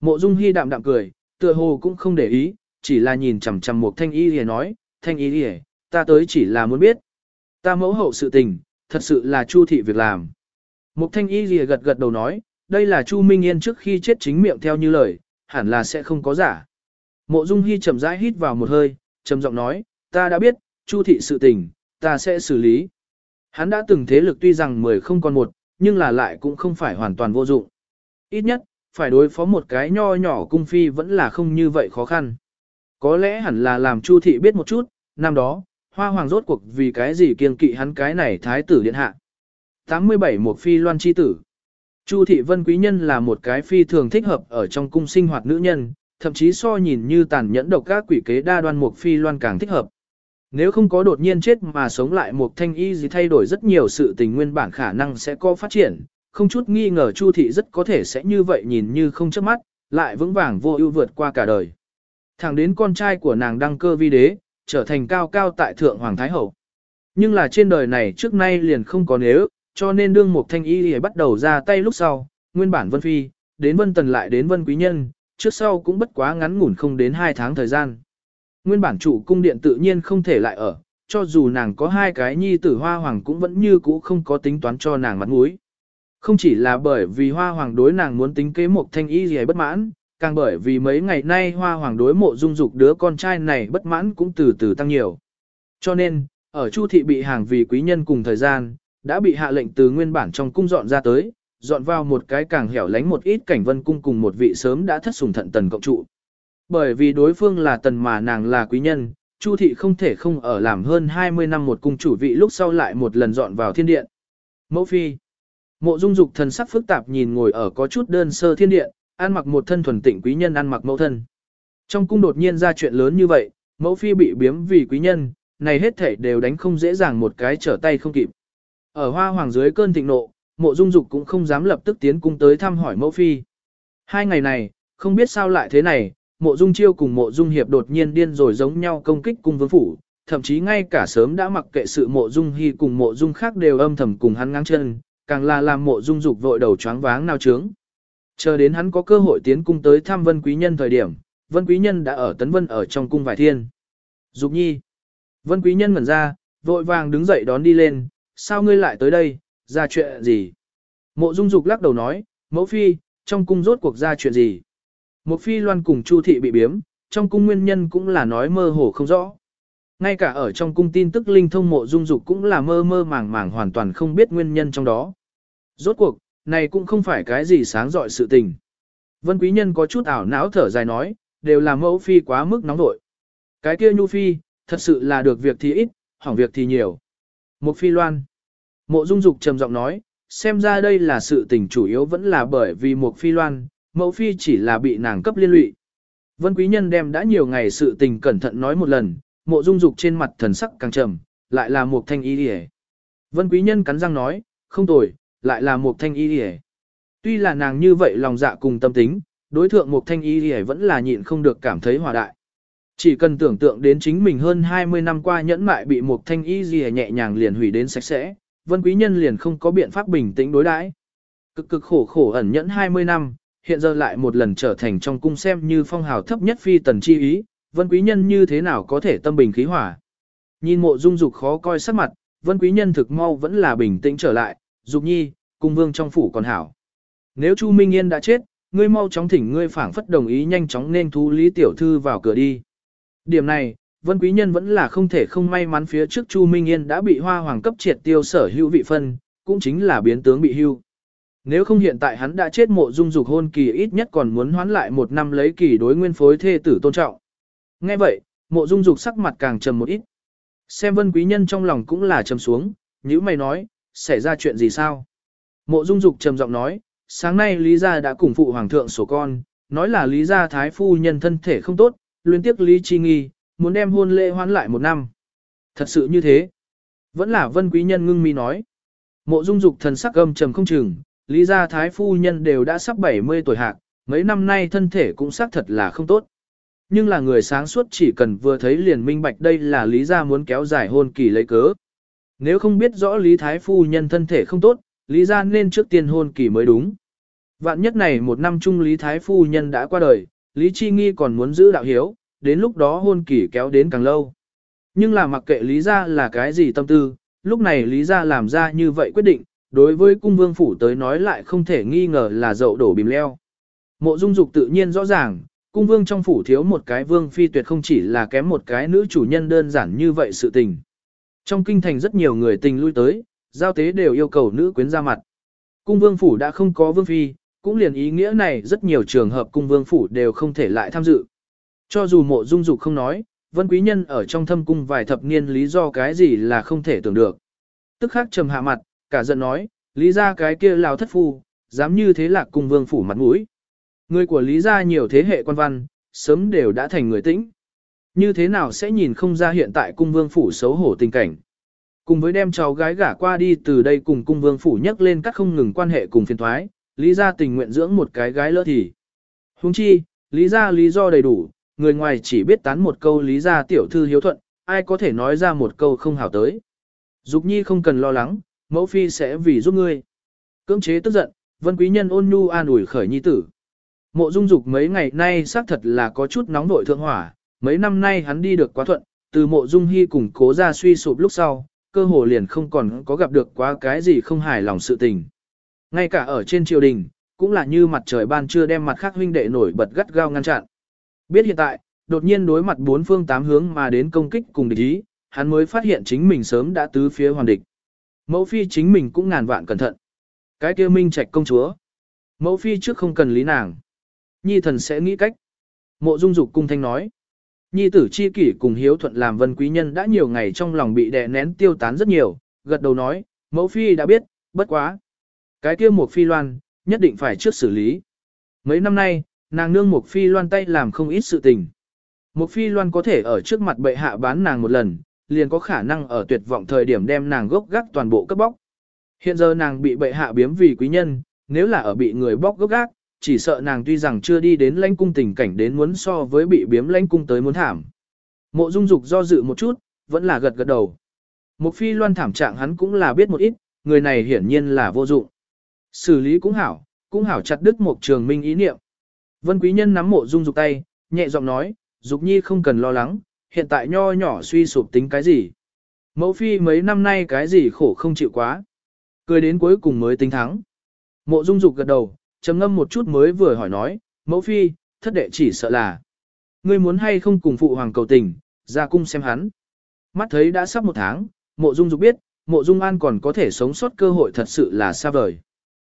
Speaker 1: Mộ dung hy đạm đạm cười, tựa hồ cũng không để ý, chỉ là nhìn chằm chằm một thanh y thì nói, thanh y thì ta tới chỉ là muốn biết. Ta mẫu hậu sự tình, thật sự là chu thị việc làm. Mục thanh y lìa gật gật đầu nói, đây là chu Minh Yên trước khi chết chính miệng theo như lời, hẳn là sẽ không có giả. Mộ dung hy chậm rãi hít vào một hơi, trầm giọng nói, ta đã biết, Chu thị sự tình, ta sẽ xử lý. Hắn đã từng thế lực tuy rằng mười không còn một, nhưng là lại cũng không phải hoàn toàn vô dụng. Ít nhất, phải đối phó một cái nho nhỏ cung phi vẫn là không như vậy khó khăn. Có lẽ hẳn là làm Chu thị biết một chút, năm đó, hoa hoàng rốt cuộc vì cái gì kiêng kỵ hắn cái này thái tử điện hạ. 87 một phi loan chi tử. Chu thị vân quý nhân là một cái phi thường thích hợp ở trong cung sinh hoạt nữ nhân, thậm chí so nhìn như tàn nhẫn độc các quỷ kế đa đoan một phi loan càng thích hợp. Nếu không có đột nhiên chết mà sống lại một thanh y gì thay đổi rất nhiều sự tình nguyên bản khả năng sẽ có phát triển, không chút nghi ngờ Chu thị rất có thể sẽ như vậy nhìn như không chớp mắt, lại vững vàng vô ưu vượt qua cả đời. Thẳng đến con trai của nàng đăng cơ vi đế, trở thành cao cao tại thượng hoàng thái hậu. Nhưng là trên đời này trước nay liền không có nếu, cho nên đương một thanh y thì bắt đầu ra tay lúc sau, nguyên bản Vân Phi, đến Vân Tần lại đến Vân Quý Nhân, trước sau cũng bất quá ngắn ngủn không đến 2 tháng thời gian. Nguyên bản trụ cung điện tự nhiên không thể lại ở, cho dù nàng có hai cái nhi tử hoa hoàng cũng vẫn như cũ không có tính toán cho nàng mặt mũi. Không chỉ là bởi vì hoa hoàng đối nàng muốn tính kế một thanh y gì bất mãn, càng bởi vì mấy ngày nay hoa hoàng đối mộ dung dục đứa con trai này bất mãn cũng từ từ tăng nhiều. Cho nên, ở Chu thị bị hàng vì quý nhân cùng thời gian, đã bị hạ lệnh từ nguyên bản trong cung dọn ra tới, dọn vào một cái càng hẻo lánh một ít cảnh vân cung cùng một vị sớm đã thất sủng thận tần cộng trụ. Bởi vì đối phương là tần mà nàng là quý nhân, Chu thị không thể không ở làm hơn 20 năm một cung chủ vị lúc sau lại một lần dọn vào thiên điện. Mẫu phi. Mộ Dung Dục thần sắc phức tạp nhìn ngồi ở có chút đơn sơ thiên điện, ăn mặc một thân thuần tịnh quý nhân ăn mặc mẫu thân. Trong cung đột nhiên ra chuyện lớn như vậy, mẫu phi bị biếm vì quý nhân, này hết thảy đều đánh không dễ dàng một cái trở tay không kịp. Ở hoa hoàng dưới cơn thịnh nộ, mộ dung dục cũng không dám lập tức tiến cung tới thăm hỏi mẫu phi. Hai ngày này, không biết sao lại thế này, mộ dung chiêu cùng mộ dung hiệp đột nhiên điên rồi giống nhau công kích cung vương phủ, thậm chí ngay cả sớm đã mặc kệ sự mộ dung hy cùng mộ dung khác đều âm thầm cùng hắn ngang chân, càng là làm mộ dung dục vội đầu choáng váng nào trướng. Chờ đến hắn có cơ hội tiến cung tới thăm vân quý nhân thời điểm, vân quý nhân đã ở tấn vân ở trong cung vài thiên. Dục nhi. Vân quý nhân ngẩn ra, vội vàng đứng dậy đón đi lên, sao ngươi lại tới đây, ra chuyện gì? Mộ dung dục lắc đầu nói, mẫu phi, trong cung rốt cuộc ra chuyện gì? Một phi loan cùng chu thị bị biếm, trong cung nguyên nhân cũng là nói mơ hồ không rõ. Ngay cả ở trong cung tin tức linh thông mộ dung dục cũng là mơ mơ màng màng hoàn toàn không biết nguyên nhân trong đó. Rốt cuộc, này cũng không phải cái gì sáng dọi sự tình. Vân quý nhân có chút ảo não thở dài nói, đều là mẫu phi quá mức nóng nội. Cái kia nhu phi, thật sự là được việc thì ít, hỏng việc thì nhiều. Một phi loan. Mộ dung dục trầm giọng nói, xem ra đây là sự tình chủ yếu vẫn là bởi vì một phi loan, mẫu phi chỉ là bị nàng cấp liên lụy. Vân quý nhân đem đã nhiều ngày sự tình cẩn thận nói một lần, mộ dung dục trên mặt thần sắc càng trầm, lại là một thanh y đi Vân quý nhân cắn răng nói, không tồi, lại là một thanh y đi Tuy là nàng như vậy lòng dạ cùng tâm tính, đối thượng một thanh y đi vẫn là nhịn không được cảm thấy hòa đại. Chỉ cần tưởng tượng đến chính mình hơn 20 năm qua nhẫn mại bị một thanh y gì nhẹ nhàng liền hủy đến sạch sẽ, vân quý nhân liền không có biện pháp bình tĩnh đối đãi. Cực cực khổ khổ ẩn nhẫn 20 năm, hiện giờ lại một lần trở thành trong cung xem như phong hào thấp nhất phi tần chi ý, vân quý nhân như thế nào có thể tâm bình khí hỏa. Nhìn mộ dung dục khó coi sắc mặt, vân quý nhân thực mau vẫn là bình tĩnh trở lại, dục nhi, cung vương trong phủ còn hảo. Nếu Chu Minh Yên đã chết, ngươi mau chóng thỉnh ngươi phảng phất đồng ý nhanh chóng nên thu Lý Tiểu Thư vào cửa đi. Điểm này, Vân Quý Nhân vẫn là không thể không may mắn phía trước Chu Minh Yên đã bị hoa hoàng cấp triệt tiêu sở hữu vị phân, cũng chính là biến tướng bị hưu. Nếu không hiện tại hắn đã chết mộ dung dục hôn kỳ ít nhất còn muốn hoán lại một năm lấy kỳ đối nguyên phối thê tử tôn trọng. Nghe vậy, mộ dung dục sắc mặt càng trầm một ít. Xem vân quý nhân trong lòng cũng là trầm xuống, như mày nói, xảy ra chuyện gì sao? Mộ dung dục trầm giọng nói, sáng nay Lý Gia đã cùng phụ hoàng thượng sổ con, nói là Lý Gia thái phu nhân thân thể không tốt, luyến tiếc Lý Chi Nghi, muốn đem hôn lễ hoán lại một năm. Thật sự như thế. Vẫn là vân quý nhân ngưng mi nói. Mộ dung dục thần sắc âm trầm không chừng, Lý gia thái phu nhân đều đã sắp 70 tuổi hạc, mấy năm nay thân thể cũng xác thật là không tốt. Nhưng là người sáng suốt chỉ cần vừa thấy liền minh bạch đây là Lý gia muốn kéo dài hôn kỳ lấy cớ. Nếu không biết rõ Lý thái phu nhân thân thể không tốt, Lý gia nên trước tiên hôn kỳ mới đúng. Vạn nhất này một năm chung Lý thái phu nhân đã qua đời, Lý Chi Nghi còn muốn giữ đạo hiếu, đến lúc đó hôn kỳ kéo đến càng lâu. Nhưng là mặc kệ Lý gia là cái gì tâm tư, lúc này Lý gia làm ra như vậy quyết định, đối với cung vương phủ tới nói lại không thể nghi ngờ là dậu đổ bìm leo. Mộ dung dục tự nhiên rõ ràng, cung vương trong phủ thiếu một cái vương phi tuyệt không chỉ là kém một cái nữ chủ nhân đơn giản như vậy sự tình. Trong kinh thành rất nhiều người tình lui tới, giao tế đều yêu cầu nữ quyến ra mặt. Cung vương phủ đã không có vương phi, cũng liền ý nghĩa này rất nhiều trường hợp cung vương phủ đều không thể lại tham dự. Cho dù mộ dung dục không nói, vân quý nhân ở trong thâm cung vài thập niên lý do cái gì là không thể tưởng được. Tức khắc trầm hạ mặt, cả giận nói, lý ra cái kia lao thất phu, dám như thế lạc cung vương phủ mặt mũi. Người của lý ra nhiều thế hệ quan văn, sớm đều đã thành người tĩnh. Như thế nào sẽ nhìn không ra hiện tại cung vương phủ xấu hổ tình cảnh. Cùng với đem cháu gái gả qua đi từ đây cùng cung vương phủ nhắc lên các không ngừng quan hệ cùng phiền thoái, lý gia tình nguyện dưỡng một cái gái lỡ thì. Huống chi, lý gia lý do đầy đủ, người ngoài chỉ biết tán một câu lý gia tiểu thư hiếu thuận, ai có thể nói ra một câu không hảo tới. Dục nhi không cần lo lắng, mẫu phi sẽ vì giúp ngươi. Cưỡng chế tức giận, vân quý nhân ôn nhu an ủi khởi nhi tử. Mộ dung dục mấy ngày nay xác thật là có chút nóng nội thượng hỏa, mấy năm nay hắn đi được quá thuận, từ mộ dung hy cùng cố ra suy sụp lúc sau, cơ hồ liền không còn có gặp được quá cái gì không hài lòng sự tình. Ngay cả ở trên triều đình, cũng là như mặt trời ban trưa đem mặt khác huynh đệ nổi bật gắt gao ngăn chặn. Biết hiện tại, đột nhiên đối mặt bốn phương tám hướng mà đến công kích cùng địch ý, hắn mới phát hiện chính mình sớm đã tứ phía hoàn địch. Mẫu phi chính mình cũng ngàn vạn cẩn thận. Cái kia minh trạch công chúa. Mẫu phi trước không cần lý nàng. Nhi thần sẽ nghĩ cách. Mộ dung dục cung thanh nói. Nhi tử chi kỷ cùng hiếu thuận làm vân quý nhân đã nhiều ngày trong lòng bị đè nén tiêu tán rất nhiều, gật đầu nói, mẫu phi đã biết, bất quá. Cái kia một phi loan, nhất định phải trước xử lý. Mấy năm nay, nàng nương một phi loan tay làm không ít sự tình. Một phi loan có thể ở trước mặt bệ hạ bán nàng một lần, liền có khả năng ở tuyệt vọng thời điểm đem nàng gốc gác toàn bộ cấp bóc. Hiện giờ nàng bị bệ hạ biếm vì quý nhân, nếu là ở bị người bóc gốc gác, chỉ sợ nàng tuy rằng chưa đi đến lãnh cung tình cảnh đến muốn so với bị biếm lãnh cung tới muốn thảm. Mộ Dung Dục do dự một chút, vẫn là gật gật đầu. Một phi loan thảm trạng hắn cũng là biết một ít, người này hiển nhiên là vô dụng. Xử lý cũng hảo, cũng hảo chặt đứt một trường minh ý niệm. Vân Quý Nhân nắm mộ Dung Dục tay, nhẹ giọng nói, Dục Nhi không cần lo lắng, hiện tại nho nhỏ suy sụp tính cái gì. Mẫu phi mấy năm nay cái gì khổ không chịu quá. Cười đến cuối cùng mới tính thắng. Mộ Dung Dục gật đầu, trầm ngâm một chút mới vừa hỏi nói, mẫu phi, thất đệ chỉ sợ là. Ngươi muốn hay không cùng phụ hoàng cầu tình, ra cung xem hắn. Mắt thấy đã sắp một tháng, mộ dung dục biết, mộ dung an còn có thể sống sót cơ hội thật sự là xa vời.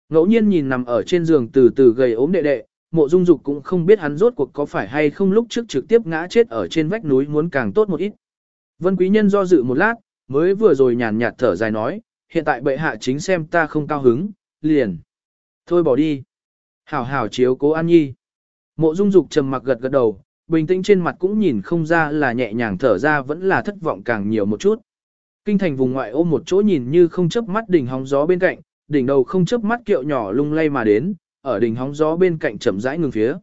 Speaker 1: Ngẫu nhiên nhìn nằm ở trên giường từ từ gầy ốm đệ đệ, mộ dung dục cũng không biết hắn rốt cuộc có phải hay không lúc trước trực tiếp ngã chết ở trên vách núi muốn càng tốt một ít. Vân quý nhân do dự một lát, mới vừa rồi nhàn nhạt thở dài nói, hiện tại bệ hạ chính xem ta không cao hứng, liền. Thôi bỏ đi. Hảo hảo chiếu cố An Nhi. Mộ Dung Dục trầm mặc gật gật đầu, bình tĩnh trên mặt cũng nhìn không ra là nhẹ nhàng thở ra vẫn là thất vọng càng nhiều một chút. Kinh thành vùng ngoại ôm một chỗ nhìn như không chớp mắt đỉnh hóng gió bên cạnh, đỉnh đầu không chớp mắt kiệu nhỏ lung lay mà đến, ở đỉnh hóng gió bên cạnh chậm rãi ngừng phía.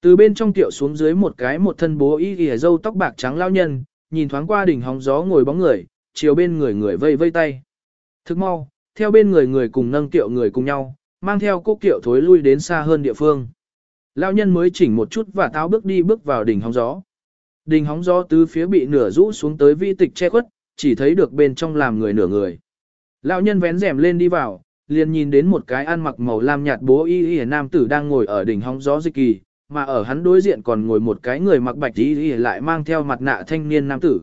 Speaker 1: Từ bên trong tiệu xuống dưới một cái một thân bố y ghề dâu tóc bạc trắng lao nhân, nhìn thoáng qua đỉnh hóng gió ngồi bóng người, chiều bên người người vây vây tay. Thức mau, theo bên người người cùng nâng tiệu người cùng nhau, mang theo cô kiệu thối lui đến xa hơn địa phương. Lão nhân mới chỉnh một chút và táo bước đi bước vào đỉnh hóng gió. Đỉnh hóng gió tứ phía bị nửa rũ xuống tới vi tịch che khuất, chỉ thấy được bên trong làm người nửa người. Lão nhân vén rèm lên đi vào, liền nhìn đến một cái ăn mặc màu lam nhạt bố y y nam tử đang ngồi ở đỉnh hóng gió dịch kỳ, mà ở hắn đối diện còn ngồi một cái người mặc bạch y y lại mang theo mặt nạ thanh niên nam tử.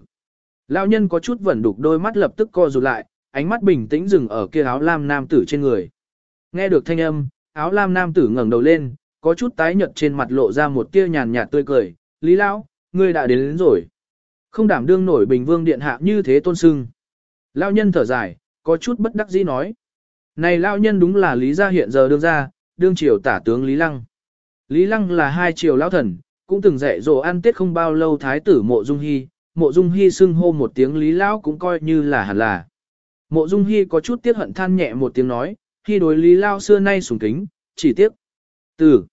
Speaker 1: Lão nhân có chút vẩn đục đôi mắt lập tức co rụt lại, ánh mắt bình tĩnh dừng ở kia áo lam nam tử trên người. Nghe được thanh âm, áo lam nam tử ngẩng đầu lên, có chút tái nhợt trên mặt lộ ra một tia nhàn nhạt tươi cười, Lý Lão, ngươi đã đến, đến rồi. Không đảm đương nổi bình vương điện hạ như thế tôn sưng. Lão nhân thở dài, có chút bất đắc dĩ nói. Này lão nhân đúng là Lý gia hiện giờ đương ra, đương triều tả tướng Lý Lăng. Lý Lăng là hai triều lão thần, cũng từng dạy dỗ ăn tết không bao lâu thái tử mộ dung hy, mộ dung hy xưng hô một tiếng Lý Lão cũng coi như là hẳn là. Mộ dung hy có chút tiếc hận than nhẹ một tiếng nói, khi đối Lý Lao xưa nay sùng kính, chỉ tiếc. Từ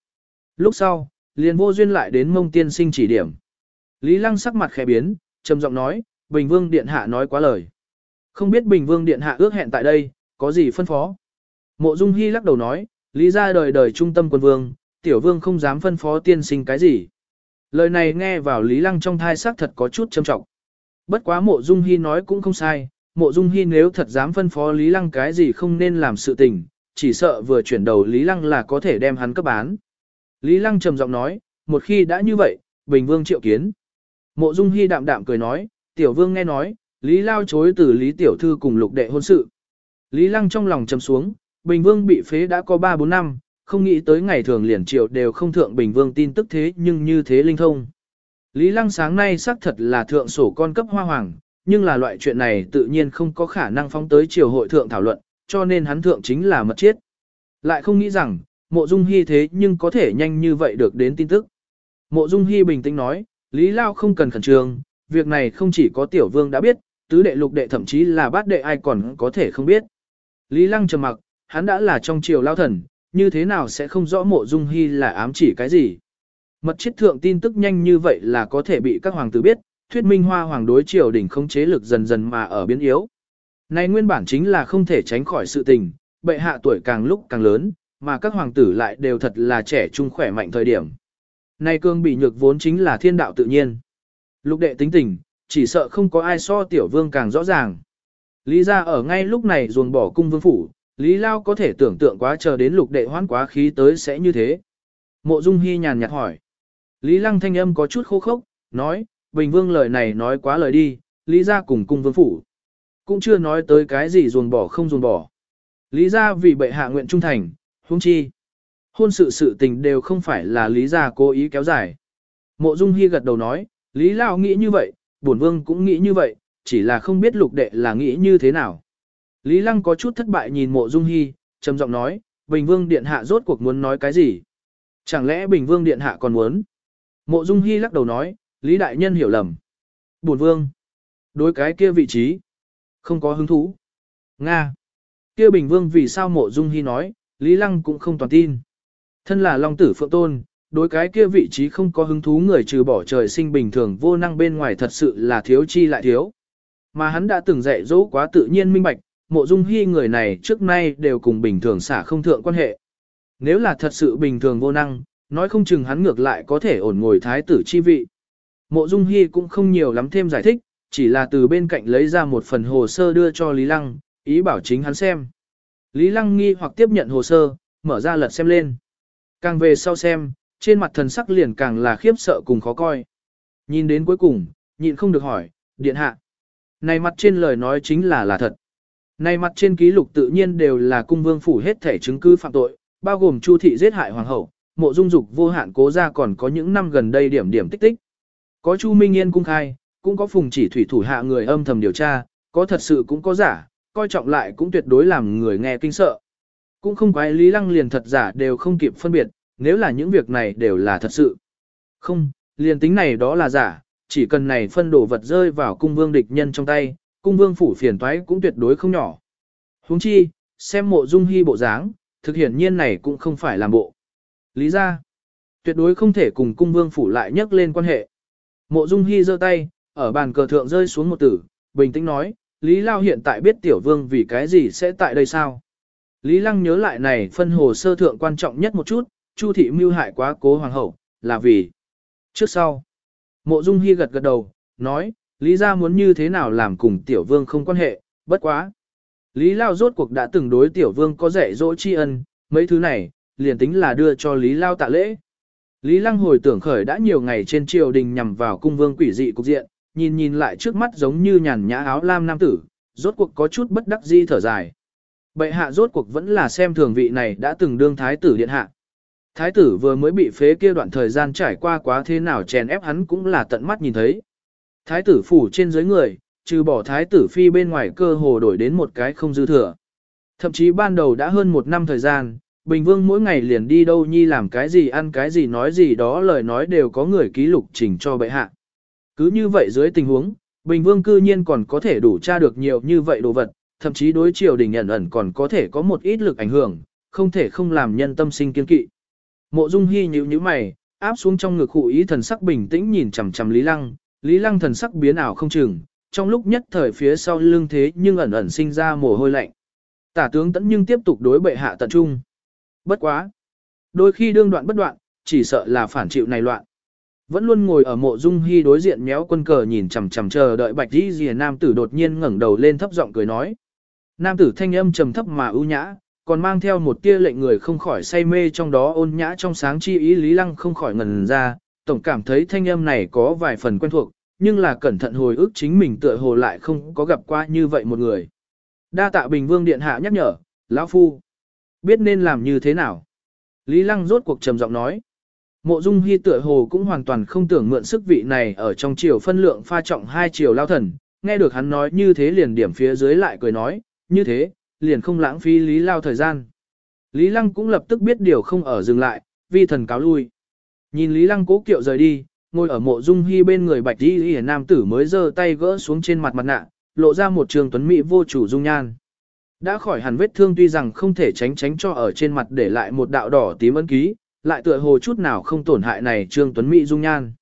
Speaker 1: lúc sau, liền vô duyên lại đến mông tiên sinh chỉ điểm. Lý Lăng sắc mặt khẽ biến, trầm giọng nói, Bình Vương Điện Hạ nói quá lời. Không biết Bình Vương Điện Hạ ước hẹn tại đây, có gì phân phó? Mộ Dung Hy lắc đầu nói, Lý ra đời đời trung tâm quân vương, tiểu vương không dám phân phó tiên sinh cái gì. Lời này nghe vào Lý Lăng trong thai sắc thật có chút châm trọng. Bất quá mộ Dung Hy nói cũng không sai, mộ dung hy nếu thật dám phân phó Lý Lăng cái gì không nên làm sự tình, chỉ sợ vừa chuyển đầu Lý Lăng là có thể đem hắn cấp bán. Lý Lăng trầm giọng nói, một khi đã như vậy, Bình Vương triệu kiến. Mộ dung hy đạm đạm cười nói, Tiểu Vương nghe nói, Lý Lao chối từ Lý Tiểu Thư cùng lục đệ hôn sự. Lý Lăng trong lòng chầm xuống, Bình Vương bị phế đã có 3-4 năm, không nghĩ tới ngày thường liền triệu đều không thượng Bình Vương tin tức thế nhưng như thế linh thông. Lý Lăng sáng nay xác thật là thượng sổ con cấp hoa hoàng, nhưng là loại chuyện này tự nhiên không có khả năng phóng tới triều hội thượng thảo luận, cho nên hắn thượng chính là mật chết. Lại không nghĩ rằng, mộ dung hy thế nhưng có thể nhanh như vậy được đến tin tức. Mộ dung hy bình tĩnh nói, Lý Lao không cần khẩn trương, việc này không chỉ có tiểu vương đã biết, tứ đệ lục đệ thậm chí là bát đệ ai còn có thể không biết. Lý Lăng trầm mặc, hắn đã là trong triều lao thần, như thế nào sẽ không rõ mộ dung hy là ám chỉ cái gì. Mật chết thượng tin tức nhanh như vậy là có thể bị các hoàng tử biết, thuyết minh hoa hoàng đối triều đỉnh không chế lực dần dần mà ở biến yếu. Này nguyên bản chính là không thể tránh khỏi sự tình, bệ hạ tuổi càng lúc càng lớn, mà các hoàng tử lại đều thật là trẻ trung khỏe mạnh thời điểm. Này cương bị nhược vốn chính là thiên đạo tự nhiên. Lục đệ tính tình, chỉ sợ không có ai so tiểu vương càng rõ ràng. Lý ra ở ngay lúc này ruồng bỏ cung vương phủ, Lý Lao có thể tưởng tượng quá chờ đến lục đệ hoán quá khí tới sẽ như thế. Mộ Dung Hy nhàn nhạt hỏi. Lý Lăng thanh âm có chút khô khốc, nói, Bình Vương lời này nói quá lời đi, Lý ra cùng cung vương phủ. Cũng chưa nói tới cái gì ruồng bỏ không ruồng bỏ. Lý ra vì bệ hạ nguyện trung thành, huống chi. Hôn sự sự tình đều không phải là Lý ra cố ý kéo dài. Mộ Dung Hy gật đầu nói, Lý Lao nghĩ như vậy, bổn vương cũng nghĩ như vậy, chỉ là không biết lục đệ là nghĩ như thế nào. Lý Lăng có chút thất bại nhìn mộ Dung Hy, trầm giọng nói, Bình Vương Điện Hạ rốt cuộc muốn nói cái gì? Chẳng lẽ Bình Vương Điện Hạ còn muốn? Mộ Dung Hy lắc đầu nói, Lý Đại Nhân hiểu lầm. Bổn Vương. Đối cái kia vị trí. Không có hứng thú. Nga. Kia Bình Vương vì sao mộ Dung Hy nói, Lý Lăng cũng không toàn tin. Thân là Long Tử Phượng Tôn, đối cái kia vị trí không có hứng thú người trừ bỏ trời sinh bình thường vô năng bên ngoài thật sự là thiếu chi lại thiếu. Mà hắn đã từng dạy dỗ quá tự nhiên minh bạch, mộ dung hy người này trước nay đều cùng bình thường xả không thượng quan hệ. Nếu là thật sự bình thường vô năng, nói không chừng hắn ngược lại có thể ổn ngồi thái tử chi vị. Mộ dung hy cũng không nhiều lắm thêm giải thích, chỉ là từ bên cạnh lấy ra một phần hồ sơ đưa cho Lý Lăng, ý bảo chính hắn xem. Lý Lăng nghi hoặc tiếp nhận hồ sơ, mở ra lật xem lên. Càng về sau xem, trên mặt thần sắc liền càng là khiếp sợ cùng khó coi. Nhìn đến cuối cùng, nhịn không được hỏi, điện hạ. Này mặt trên lời nói chính là là thật. Này mặt trên ký lục tự nhiên đều là cung vương phủ hết thể chứng cứ phạm tội, bao gồm chu thị giết hại hoàng hậu, mộ dung dục vô hạn cố ra còn có những năm gần đây điểm điểm tích tích. Có chu Minh Yên cung khai, cũng có phùng chỉ thủy thủ hạ người âm thầm điều tra, có thật sự cũng có giả, coi trọng lại cũng tuyệt đối làm người nghe kinh sợ. Cũng không quái Lý Lăng liền thật giả đều không kịp phân biệt, nếu là những việc này đều là thật sự. Không, liền tính này đó là giả, chỉ cần này phân đồ vật rơi vào cung vương địch nhân trong tay, cung vương phủ phiền toái cũng tuyệt đối không nhỏ. huống chi, xem mộ dung hy bộ dáng, thực hiện nhiên này cũng không phải làm bộ. Lý ra, tuyệt đối không thể cùng cung vương phủ lại nhắc lên quan hệ. Mộ dung hy giơ tay, ở bàn cờ thượng rơi xuống một tử, bình tĩnh nói, Lý Lao hiện tại biết tiểu vương vì cái gì sẽ tại đây sao? Lý Lăng nhớ lại này phân hồ sơ thượng quan trọng nhất một chút, Chu thị mưu hại quá cố hoàng hậu, là vì trước sau. Mộ Dung Hi gật gật đầu, nói, Lý gia muốn như thế nào làm cùng tiểu vương không quan hệ, bất quá. Lý Lao rốt cuộc đã từng đối tiểu vương có dạy dỗ tri ân, mấy thứ này, liền tính là đưa cho Lý Lao tạ lễ. Lý Lăng hồi tưởng khởi đã nhiều ngày trên triều đình nhằm vào cung vương quỷ dị cục diện, nhìn nhìn lại trước mắt giống như nhàn nhã áo lam nam tử, rốt cuộc có chút bất đắc di thở dài. Bệ hạ rốt cuộc vẫn là xem thường vị này đã từng đương thái tử điện hạ. Thái tử vừa mới bị phế kia đoạn thời gian trải qua quá thế nào chèn ép hắn cũng là tận mắt nhìn thấy. Thái tử phủ trên dưới người, trừ bỏ thái tử phi bên ngoài cơ hồ đổi đến một cái không dư thừa. Thậm chí ban đầu đã hơn một năm thời gian, Bình Vương mỗi ngày liền đi đâu nhi làm cái gì ăn cái gì nói gì đó lời nói đều có người ký lục trình cho bệ hạ. Cứ như vậy dưới tình huống, Bình Vương cư nhiên còn có thể đủ tra được nhiều như vậy đồ vật, thậm chí đối triều đình ẩn ẩn còn có thể có một ít lực ảnh hưởng, không thể không làm nhân tâm sinh kiên kỵ. Mộ Dung Hi nhíu nhíu mày, áp xuống trong ngực hụ ý thần sắc bình tĩnh nhìn chằm chằm Lý Lăng, Lý Lăng thần sắc biến ảo không chừng, trong lúc nhất thời phía sau lưng thế nhưng ẩn ẩn sinh ra mồ hôi lạnh. Tả tướng tẫn nhưng tiếp tục đối bệ hạ tận trung. Bất quá. Đôi khi đương đoạn bất đoạn, chỉ sợ là phản chịu này loạn. Vẫn luôn ngồi ở mộ dung hy đối diện méo quân cờ nhìn chằm chằm chờ đợi bạch đi rìa nam tử đột nhiên ngẩng đầu lên thấp giọng cười nói. Nam tử thanh âm trầm thấp mà ưu nhã, còn mang theo một tia lệnh người không khỏi say mê trong đó ôn nhã trong sáng chi ý Lý Lăng không khỏi ngần ra, tổng cảm thấy thanh âm này có vài phần quen thuộc, nhưng là cẩn thận hồi ức chính mình tựa hồ lại không có gặp qua như vậy một người. Đa tạ Bình Vương Điện Hạ nhắc nhở, lão Phu, biết nên làm như thế nào. Lý Lăng rốt cuộc trầm giọng nói. Mộ Dung Hi tựa hồ cũng hoàn toàn không tưởng mượn sức vị này ở trong chiều phân lượng pha trọng hai chiều lao thần, nghe được hắn nói như thế liền điểm phía dưới lại cười nói, như thế, liền không lãng phí Lý Lao thời gian. Lý Lăng cũng lập tức biết điều không ở dừng lại, vi thần cáo lui. Nhìn Lý Lăng cố kiệu rời đi, ngồi ở mộ dung hy bên người bạch đi y nam tử mới giơ tay gỡ xuống trên mặt mặt nạ, lộ ra một trường tuấn mỹ vô chủ dung nhan. Đã khỏi hẳn vết thương tuy rằng không thể tránh tránh cho ở trên mặt để lại một đạo đỏ tím ấn ký, lại tựa hồ chút nào không tổn hại này trương tuấn mỹ dung nhan.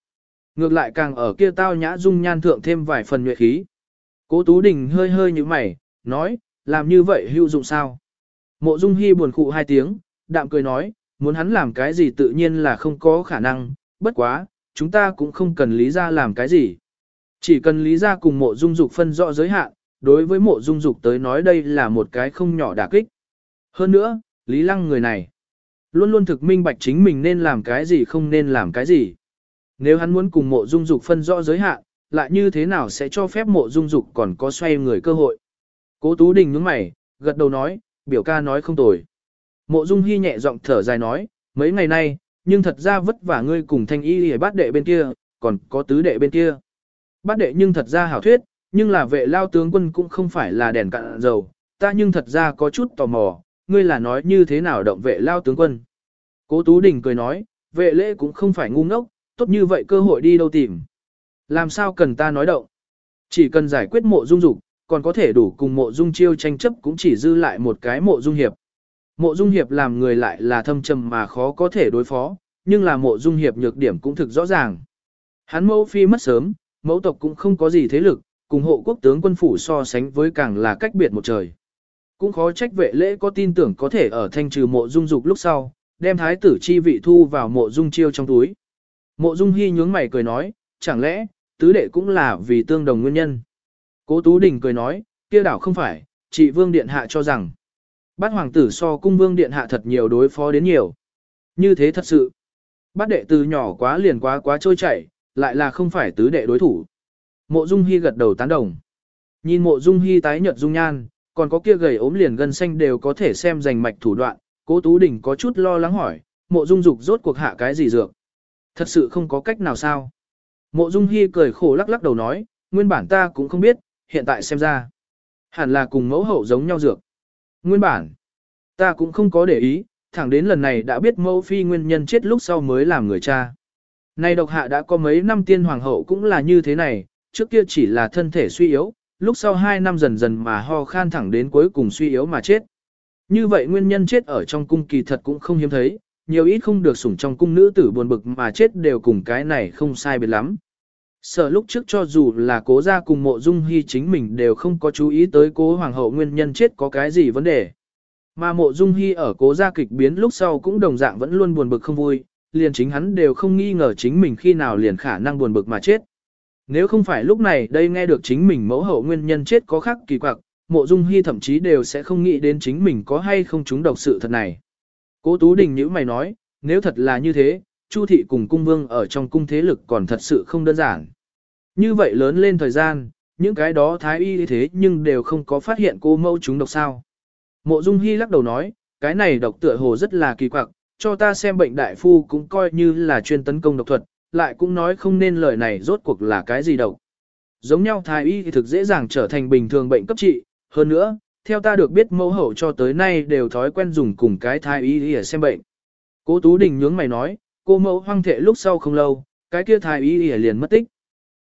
Speaker 1: Ngược lại càng ở kia tao nhã dung nhan thượng thêm vài phần nhuệ khí. Cố Tú Đình hơi hơi như mày, nói, làm như vậy hữu dụng sao? Mộ Dung Hi buồn khụ hai tiếng, đạm cười nói, muốn hắn làm cái gì tự nhiên là không có khả năng, bất quá, chúng ta cũng không cần lý ra làm cái gì. Chỉ cần lý ra cùng mộ dung dục phân rõ giới hạn, đối với mộ dung dục tới nói đây là một cái không nhỏ đả kích. Hơn nữa, lý lăng người này, luôn luôn thực minh bạch chính mình nên làm cái gì không nên làm cái gì. Nếu hắn muốn cùng mộ dung dục phân rõ giới hạn, lại như thế nào sẽ cho phép mộ dung dục còn có xoay người cơ hội. Cố Tú Đình nhướng mày, gật đầu nói, biểu ca nói không tồi. Mộ Dung Hi nhẹ giọng thở dài nói, mấy ngày nay, nhưng thật ra vất vả ngươi cùng thanh y hề bát đệ bên kia, còn có tứ đệ bên kia. Bát đệ nhưng thật ra hảo thuyết, nhưng là vệ lao tướng quân cũng không phải là đèn cạn dầu, ta nhưng thật ra có chút tò mò, ngươi là nói như thế nào động vệ lao tướng quân. Cố Tú Đình cười nói, vệ lễ cũng không phải ngu ngốc, tốt như vậy cơ hội đi đâu tìm. Làm sao cần ta nói động? Chỉ cần giải quyết mộ dung dục, còn có thể đủ cùng mộ dung chiêu tranh chấp cũng chỉ dư lại một cái mộ dung hiệp. Mộ dung hiệp làm người lại là thâm trầm mà khó có thể đối phó, nhưng là mộ dung hiệp nhược điểm cũng thực rõ ràng. Hắn mẫu phi mất sớm, mẫu tộc cũng không có gì thế lực, cùng hộ quốc tướng quân phủ so sánh với càng là cách biệt một trời. Cũng khó trách vệ lễ có tin tưởng có thể ở thanh trừ mộ dung dục lúc sau, đem thái tử chi vị thu vào mộ dung chiêu trong túi. Mộ dung hy nhướng mày cười nói, chẳng lẽ, tứ đệ cũng là vì tương đồng nguyên nhân. Cố Tú Đình cười nói, kia đảo không phải, chị Vương Điện Hạ cho rằng. Bát hoàng tử so cung Vương Điện Hạ thật nhiều đối phó đến nhiều. Như thế thật sự. Bát đệ từ nhỏ quá liền quá quá trôi chảy, lại là không phải tứ đệ đối thủ. Mộ Dung Hi gật đầu tán đồng. Nhìn Mộ Dung Hi tái nhợt dung nhan, còn có kia gầy ốm liền gân xanh đều có thể xem giành mạch thủ đoạn, Cố Tú Đình có chút lo lắng hỏi, Mộ Dung Dục rốt cuộc hạ cái gì dược? Thật sự không có cách nào sao? Mộ Dung Hi cười khổ lắc lắc đầu nói, nguyên bản ta cũng không biết, hiện tại xem ra. Hẳn là cùng mẫu hậu giống nhau dược. Nguyên bản, ta cũng không có để ý, thẳng đến lần này đã biết mẫu phi nguyên nhân chết lúc sau mới làm người cha. Nay độc hạ đã có mấy năm tiên hoàng hậu cũng là như thế này, trước kia chỉ là thân thể suy yếu, lúc sau hai năm dần dần mà ho khan thẳng đến cuối cùng suy yếu mà chết. Như vậy nguyên nhân chết ở trong cung kỳ thật cũng không hiếm thấy, nhiều ít không được sủng trong cung nữ tử buồn bực mà chết đều cùng cái này không sai biệt lắm. Sở lúc trước cho dù là cố gia cùng mộ dung hy chính mình đều không có chú ý tới cố hoàng hậu nguyên nhân chết có cái gì vấn đề. Mà mộ dung hy ở cố gia kịch biến lúc sau cũng đồng dạng vẫn luôn buồn bực không vui, liền chính hắn đều không nghi ngờ chính mình khi nào liền khả năng buồn bực mà chết. Nếu không phải lúc này đây nghe được chính mình mẫu hậu nguyên nhân chết có khác kỳ quặc, mộ dung hy thậm chí đều sẽ không nghĩ đến chính mình có hay không trúng độc sự thật này. Cố Tú Đình nhữ mày nói, nếu thật là như thế, Chu thị cùng cung vương ở trong cung thế lực còn thật sự không đơn giản. Như vậy lớn lên thời gian, những cái đó thái y thế nhưng đều không có phát hiện cô mẫu chúng độc sao. Mộ Dung Hy lắc đầu nói, cái này độc tựa hồ rất là kỳ quặc, cho ta xem bệnh đại phu cũng coi như là chuyên tấn công độc thuật, lại cũng nói không nên lời này rốt cuộc là cái gì độc. Giống nhau thái y thì thực dễ dàng trở thành bình thường bệnh cấp trị, hơn nữa, theo ta được biết mẫu hậu cho tới nay đều thói quen dùng cùng cái thái y để xem bệnh. Cố Tú Đình nhướng mày nói, cô mẫu hoang thệ lúc sau không lâu, cái kia thái y liền mất tích.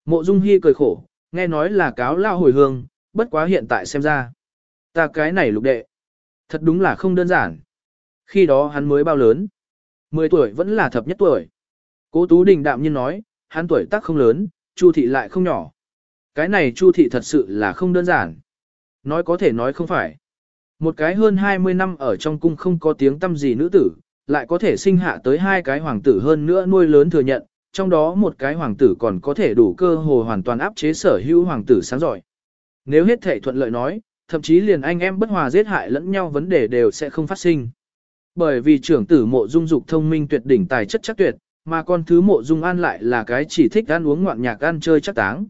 Speaker 1: Mộ Dung Hi cười khổ, nghe nói là cáo lao hồi hương, bất quá hiện tại xem ra. Ta cái này lục đệ. Thật đúng là không đơn giản. Khi đó hắn mới bao lớn. 10 tuổi vẫn là thập nhất tuổi. Cố Tú Đình đạm nhiên nói, hắn tuổi tác không lớn, Chu thị lại không nhỏ. Cái này Chu thị thật sự là không đơn giản. Nói có thể nói không phải. Một cái hơn 20 năm ở trong cung không có tiếng tâm gì nữ tử, lại có thể sinh hạ tới hai cái hoàng tử hơn nữa nuôi lớn thừa nhận, trong đó một cái hoàng tử còn có thể đủ cơ hồ hoàn toàn áp chế sở hữu hoàng tử sáng giỏi. Nếu hết thể thuận lợi nói, thậm chí liền anh em bất hòa giết hại lẫn nhau vấn đề đều sẽ không phát sinh. Bởi vì trưởng tử mộ dung dục thông minh tuyệt đỉnh tài chất chắc tuyệt, mà con thứ mộ dung an lại là cái chỉ thích ăn uống ngoạn nhạc ăn chơi chắc táng.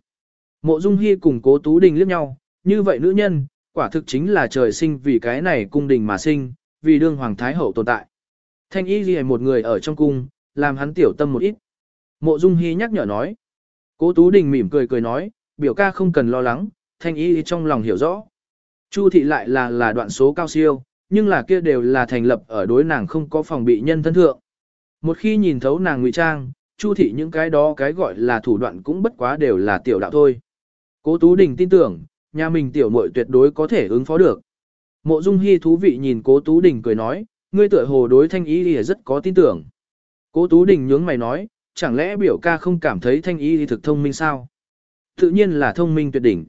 Speaker 1: Mộ dung hy cùng cố tú đình liếc nhau, như vậy nữ nhân, quả thực chính là trời sinh vì cái này cung đình mà sinh, vì đương hoàng thái hậu tồn tại. Thanh y ghi một người ở trong cung, làm hắn tiểu tâm một ít. Mộ Dung Hi nhắc nhở nói. Cố Tú Đình mỉm cười cười nói, biểu ca không cần lo lắng, thanh y trong lòng hiểu rõ. Chu thị lại là là đoạn số cao siêu, nhưng là kia đều là thành lập ở đối nàng không có phòng bị nhân thân thượng. Một khi nhìn thấu nàng ngụy trang, Chu thị những cái đó cái gọi là thủ đoạn cũng bất quá đều là tiểu đạo thôi. Cố Tú Đình tin tưởng, nhà mình tiểu muội tuyệt đối có thể ứng phó được. Mộ Dung Hi thú vị nhìn Cố Tú Đình cười nói, ngươi tựa hồ đối thanh ý thì rất có tin tưởng. Cố Tú Đình nhướng mày nói, chẳng lẽ biểu ca không cảm thấy thanh y thực thông minh sao? Tự nhiên là thông minh tuyệt đỉnh.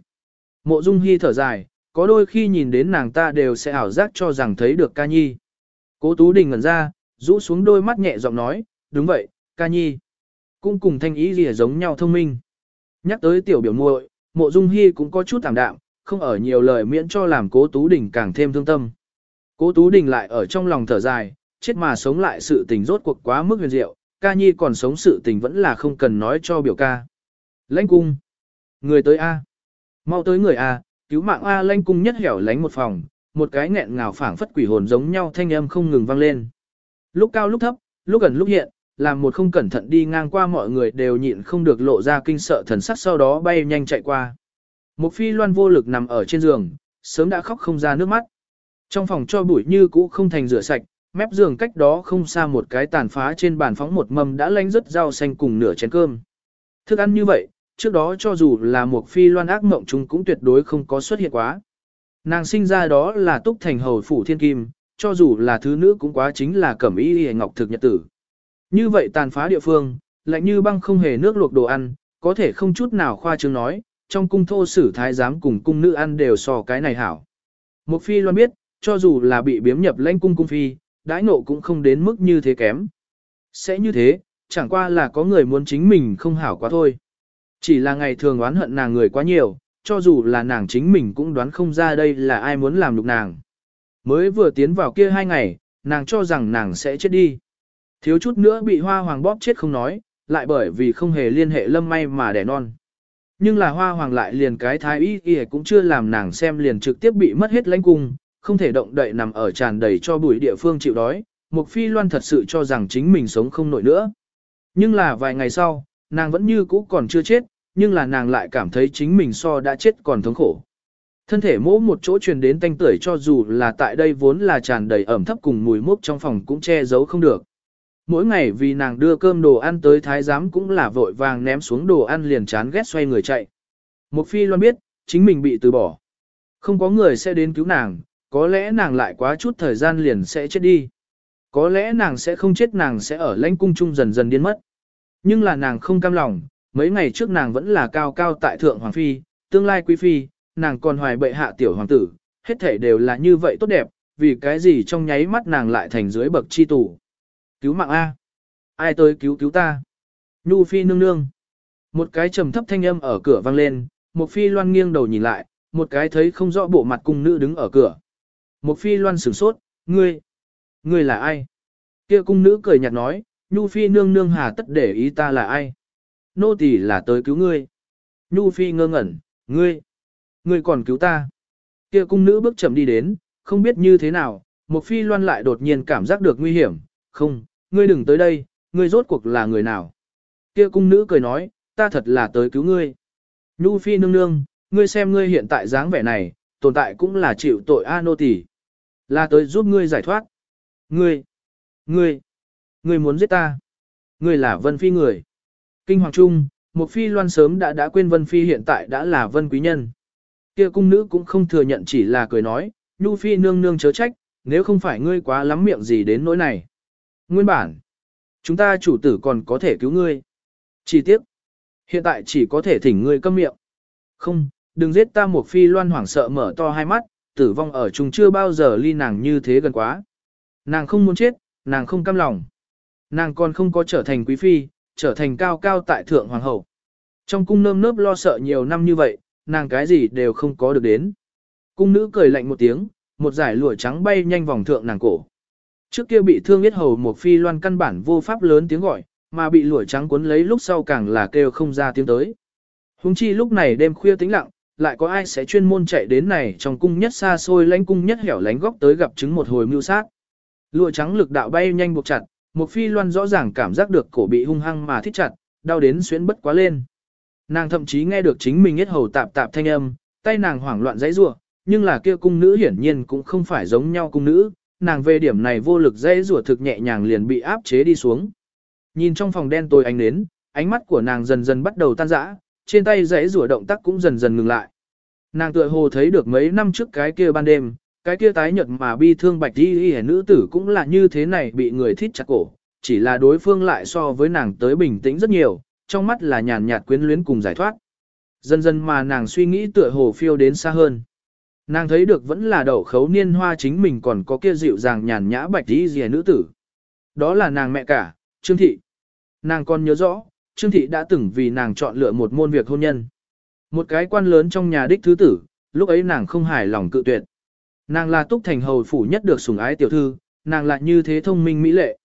Speaker 1: Mộ Dung Hi thở dài, có đôi khi nhìn đến nàng ta đều sẽ ảo giác cho rằng thấy được ca nhi. Cố Tú Đình ngẩn ra, rũ xuống đôi mắt nhẹ giọng nói, đúng vậy, ca nhi. Cũng cùng thanh ý gì giống nhau thông minh. Nhắc tới tiểu biểu muội, mộ dung hy cũng có chút tạm đạm, không ở nhiều lời miễn cho làm cố Tú Đình càng thêm thương tâm. Cố Tú Đình lại ở trong lòng thở dài, chết mà sống lại sự tình rốt cuộc quá mức huyền diệu, ca nhi còn sống sự tình vẫn là không cần nói cho biểu ca. Lãnh cung. Người tới A. Mau tới người A, cứu mạng A lãnh cung nhất hẻo lánh một phòng, một cái nghẹn ngào phảng phất quỷ hồn giống nhau thanh âm không ngừng vang lên. Lúc cao lúc thấp, lúc gần lúc hiện, làm một không cẩn thận đi ngang qua mọi người đều nhịn không được lộ ra kinh sợ thần sắc sau đó bay nhanh chạy qua. Một phi loan vô lực nằm ở trên giường, sớm đã khóc không ra nước mắt. Trong phòng cho bụi như cũ không thành rửa sạch, mép giường cách đó không xa một cái tàn phá trên bàn phóng một mâm đã lánh rất rau xanh cùng nửa chén cơm. Thức ăn như vậy, trước đó cho dù là một phi loan ác mộng chúng cũng tuyệt đối không có xuất hiện quá. Nàng sinh ra đó là túc thành hầu phủ thiên kim, cho dù là thứ nữ cũng quá chính là cẩm y hề ngọc thực nhật tử. Như vậy tàn phá địa phương, lạnh như băng không hề nước luộc đồ ăn, có thể không chút nào khoa trương nói, trong cung thô sử thái giám cùng cung nữ ăn đều so cái này hảo. Một phi loan biết, cho dù là bị biếm nhập lãnh cung cung phi, đãi nộ cũng không đến mức như thế kém. Sẽ như thế, chẳng qua là có người muốn chính mình không hảo quá thôi. Chỉ là ngày thường oán hận nàng người quá nhiều, cho dù là nàng chính mình cũng đoán không ra đây là ai muốn làm lục nàng. Mới vừa tiến vào kia hai ngày, nàng cho rằng nàng sẽ chết đi. Thiếu chút nữa bị hoa hoàng bóp chết không nói, lại bởi vì không hề liên hệ lâm may mà đẻ non. Nhưng là hoa hoàng lại liền cái thái y y cũng chưa làm nàng xem liền trực tiếp bị mất hết lãnh cung, không thể động đậy nằm ở tràn đầy cho bụi địa phương chịu đói. Mục phi loan thật sự cho rằng chính mình sống không nổi nữa. Nhưng là vài ngày sau, nàng vẫn như cũ còn chưa chết, nhưng là nàng lại cảm thấy chính mình so đã chết còn thống khổ. Thân thể mỗ một chỗ truyền đến tanh tưởi cho dù là tại đây vốn là tràn đầy ẩm thấp cùng mùi mốc trong phòng cũng che giấu không được. Mỗi ngày vì nàng đưa cơm đồ ăn tới thái giám cũng là vội vàng ném xuống đồ ăn liền chán ghét xoay người chạy. Một phi loan biết, chính mình bị từ bỏ. Không có người sẽ đến cứu nàng, có lẽ nàng lại quá chút thời gian liền sẽ chết đi. Có lẽ nàng sẽ không chết nàng sẽ ở lãnh cung chung dần dần điên mất. Nhưng là nàng không cam lòng, mấy ngày trước nàng vẫn là cao cao tại thượng hoàng phi, tương lai quý phi, nàng còn hoài bệ hạ tiểu hoàng tử, hết thể đều là như vậy tốt đẹp, vì cái gì trong nháy mắt nàng lại thành dưới bậc chi tù. Cứu mạng A. Ai tới cứu cứu ta? Nhu phi nương nương. Một cái trầm thấp thanh âm ở cửa vang lên, một phi loan nghiêng đầu nhìn lại, một cái thấy không rõ bộ mặt cung nữ đứng ở cửa. Một phi loan sửng sốt, ngươi, ngươi là ai? Kia cung nữ cười nhạt nói, Nhu phi nương nương hà tất để ý ta là ai? Nô tỳ là tới cứu ngươi. Nhu phi ngơ ngẩn, ngươi, ngươi còn cứu ta? Kia cung nữ bước chậm đi đến, không biết như thế nào, một phi loan lại đột nhiên cảm giác được nguy hiểm, không, ngươi đừng tới đây, ngươi rốt cuộc là người nào? Kia cung nữ cười nói, ta thật là tới cứu ngươi. Nhu phi nương nương, ngươi xem ngươi hiện tại dáng vẻ này, tồn tại cũng là chịu tội A nô tỳ, là tới giúp ngươi giải thoát. Ngươi, ngươi, ngươi muốn giết ta. Ngươi là Vân Phi người. Kinh Hoàng Trung, một phi loan sớm đã đã quên Vân Phi hiện tại đã là Vân Quý Nhân. Kia cung nữ cũng không thừa nhận chỉ là cười nói, Nhu Phi nương nương chớ trách, nếu không phải ngươi quá lắm miệng gì đến nỗi này. Nguyên bản, chúng ta chủ tử còn có thể cứu ngươi. Chỉ tiếc, hiện tại chỉ có thể thỉnh ngươi câm miệng. Không, đừng giết ta một phi loan hoảng sợ mở to hai mắt, tử vong ở chung chưa bao giờ ly nàng như thế gần quá. Nàng không muốn chết, nàng không cam lòng. Nàng còn không có trở thành quý phi, trở thành cao cao tại thượng hoàng hậu. Trong cung nơm nớp lo sợ nhiều năm như vậy, nàng cái gì đều không có được đến. Cung nữ cười lạnh một tiếng, một giải lụa trắng bay nhanh vòng thượng nàng cổ. Trước kia bị thương biết hầu một phi loan căn bản vô pháp lớn tiếng gọi, mà bị lụa trắng cuốn lấy lúc sau càng là kêu không ra tiếng tới. Hùng chi lúc này đêm khuya tĩnh lặng, lại có ai sẽ chuyên môn chạy đến này trong cung nhất xa xôi lãnh cung nhất hẻo lánh góc tới gặp chứng một hồi mưu sát. Lụa trắng lực đạo bay nhanh buộc chặt, một phi loan rõ ràng cảm giác được cổ bị hung hăng mà thích chặt, đau đến xuyến bất quá lên. Nàng thậm chí nghe được chính mình hết hầu tạp tạp thanh âm, tay nàng hoảng loạn dãy rủa, nhưng là kia cung nữ hiển nhiên cũng không phải giống nhau cung nữ, nàng về điểm này vô lực dãy rủa thực nhẹ nhàng liền bị áp chế đi xuống. Nhìn trong phòng đen tối ánh nến, ánh mắt của nàng dần dần bắt đầu tan rã, trên tay dãy rủa động tác cũng dần dần ngừng lại. Nàng tựa hồ thấy được mấy năm trước cái kia ban đêm, cái kia tái nhợt mà bi thương bạch y y nữ tử cũng là như thế này bị người thít chặt cổ, chỉ là đối phương lại so với nàng tới bình tĩnh rất nhiều, trong mắt là nhàn nhạt quyến luyến cùng giải thoát. Dần dần mà nàng suy nghĩ tựa hồ phiêu đến xa hơn. Nàng thấy được vẫn là đậu khấu niên hoa chính mình còn có kia dịu dàng nhàn nhã bạch y y nữ tử. Đó là nàng mẹ cả, Trương Thị. Nàng còn nhớ rõ, Trương Thị đã từng vì nàng chọn lựa một môn việc hôn nhân. Một cái quan lớn trong nhà đích thứ tử, lúc ấy nàng không hài lòng cự tuyệt. Nàng là túc thành hầu phủ nhất được sủng ái tiểu thư, nàng lại như thế thông minh mỹ lệ.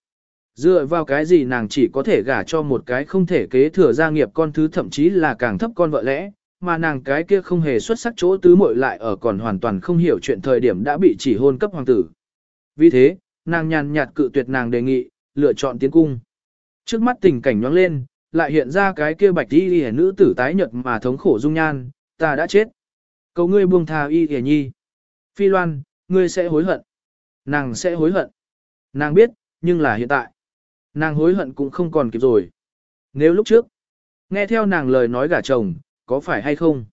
Speaker 1: Dựa vào cái gì nàng chỉ có thể gả cho một cái không thể kế thừa gia nghiệp con thứ thậm chí là càng thấp con vợ lẽ, mà nàng cái kia không hề xuất sắc chỗ tứ muội lại ở còn hoàn toàn không hiểu chuyện thời điểm đã bị chỉ hôn cấp hoàng tử. Vì thế, nàng nhàn nhạt cự tuyệt nàng đề nghị, lựa chọn tiến cung. Trước mắt tình cảnh nhoáng lên, lại hiện ra cái kia bạch y hề nữ tử tái nhật mà thống khổ dung nhan, ta đã chết. Cầu ngươi buông tha y hề nhi. Phi loan, ngươi sẽ hối hận. Nàng sẽ hối hận. Nàng biết, nhưng là hiện tại. Nàng hối hận cũng không còn kịp rồi. Nếu lúc trước, nghe theo nàng lời nói gả chồng, có phải hay không?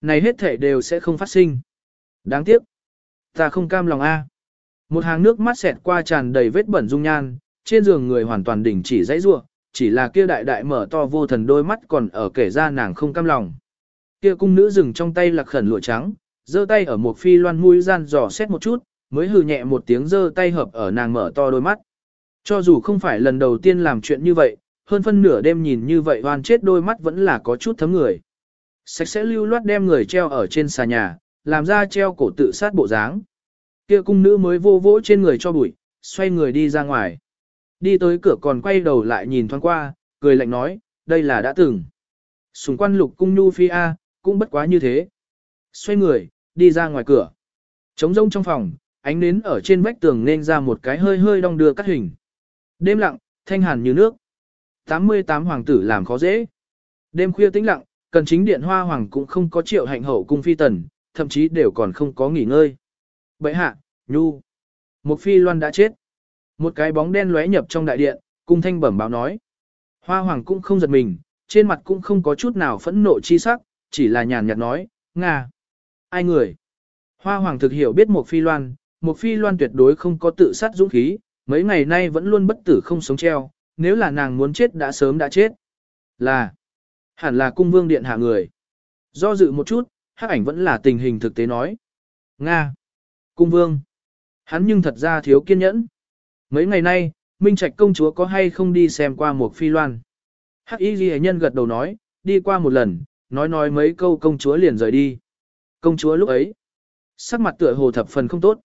Speaker 1: Này hết thể đều sẽ không phát sinh. Đáng tiếc. Ta không cam lòng a. Một hàng nước mắt xẹt qua tràn đầy vết bẩn dung nhan, trên giường người hoàn toàn đỉnh chỉ dãy rua, chỉ là kia đại đại mở to vô thần đôi mắt còn ở kể ra nàng không cam lòng. Kia cung nữ dừng trong tay lạc khẩn lụa trắng, giơ tay ở một phi loan mũi gian dò xét một chút, mới hừ nhẹ một tiếng giơ tay hợp ở nàng mở to đôi mắt. Cho dù không phải lần đầu tiên làm chuyện như vậy, hơn phân nửa đêm nhìn như vậy hoàn chết đôi mắt vẫn là có chút thấm người. Sạch sẽ lưu loát đem người treo ở trên xà nhà, làm ra treo cổ tự sát bộ dáng. Kia cung nữ mới vô vỗ trên người cho bụi, xoay người đi ra ngoài. Đi tới cửa còn quay đầu lại nhìn thoáng qua, cười lạnh nói, đây là đã từng. Sùng quan lục cung nhu phi A, cũng bất quá như thế. Xoay người, đi ra ngoài cửa. Trống rông trong phòng, ánh nến ở trên vách tường nên ra một cái hơi hơi đong đưa cắt hình. Đêm lặng, thanh hàn như nước. 88 hoàng tử làm khó dễ. Đêm khuya tĩnh lặng, cần chính điện hoa hoàng cũng không có triệu hạnh hậu cung phi tần, thậm chí đều còn không có nghỉ ngơi. Bậy hạ, nhu. Một phi loan đã chết. Một cái bóng đen lóe nhập trong đại điện, cung thanh bẩm báo nói. Hoa hoàng cũng không giật mình, trên mặt cũng không có chút nào phẫn nộ chi sắc, chỉ là nhàn nhạt nói, Nga. Ai người? Hoa hoàng thực hiểu biết một phi loan, một phi loan tuyệt đối không có tự sát dũng khí, mấy ngày nay vẫn luôn bất tử không sống treo, nếu là nàng muốn chết đã sớm đã chết. Là, hẳn là cung vương điện hạ người. Do dự một chút, hắc ảnh vẫn là tình hình thực tế nói. Nga, cung vương, hắn nhưng thật ra thiếu kiên nhẫn. Mấy ngày nay, Minh Trạch công chúa có hay không đi xem qua một phi loan. Hắc y ghi nhân gật đầu nói, đi qua một lần, nói nói mấy câu công chúa liền rời đi. Công chúa lúc ấy, sắc mặt tựa hồ thập phần không tốt.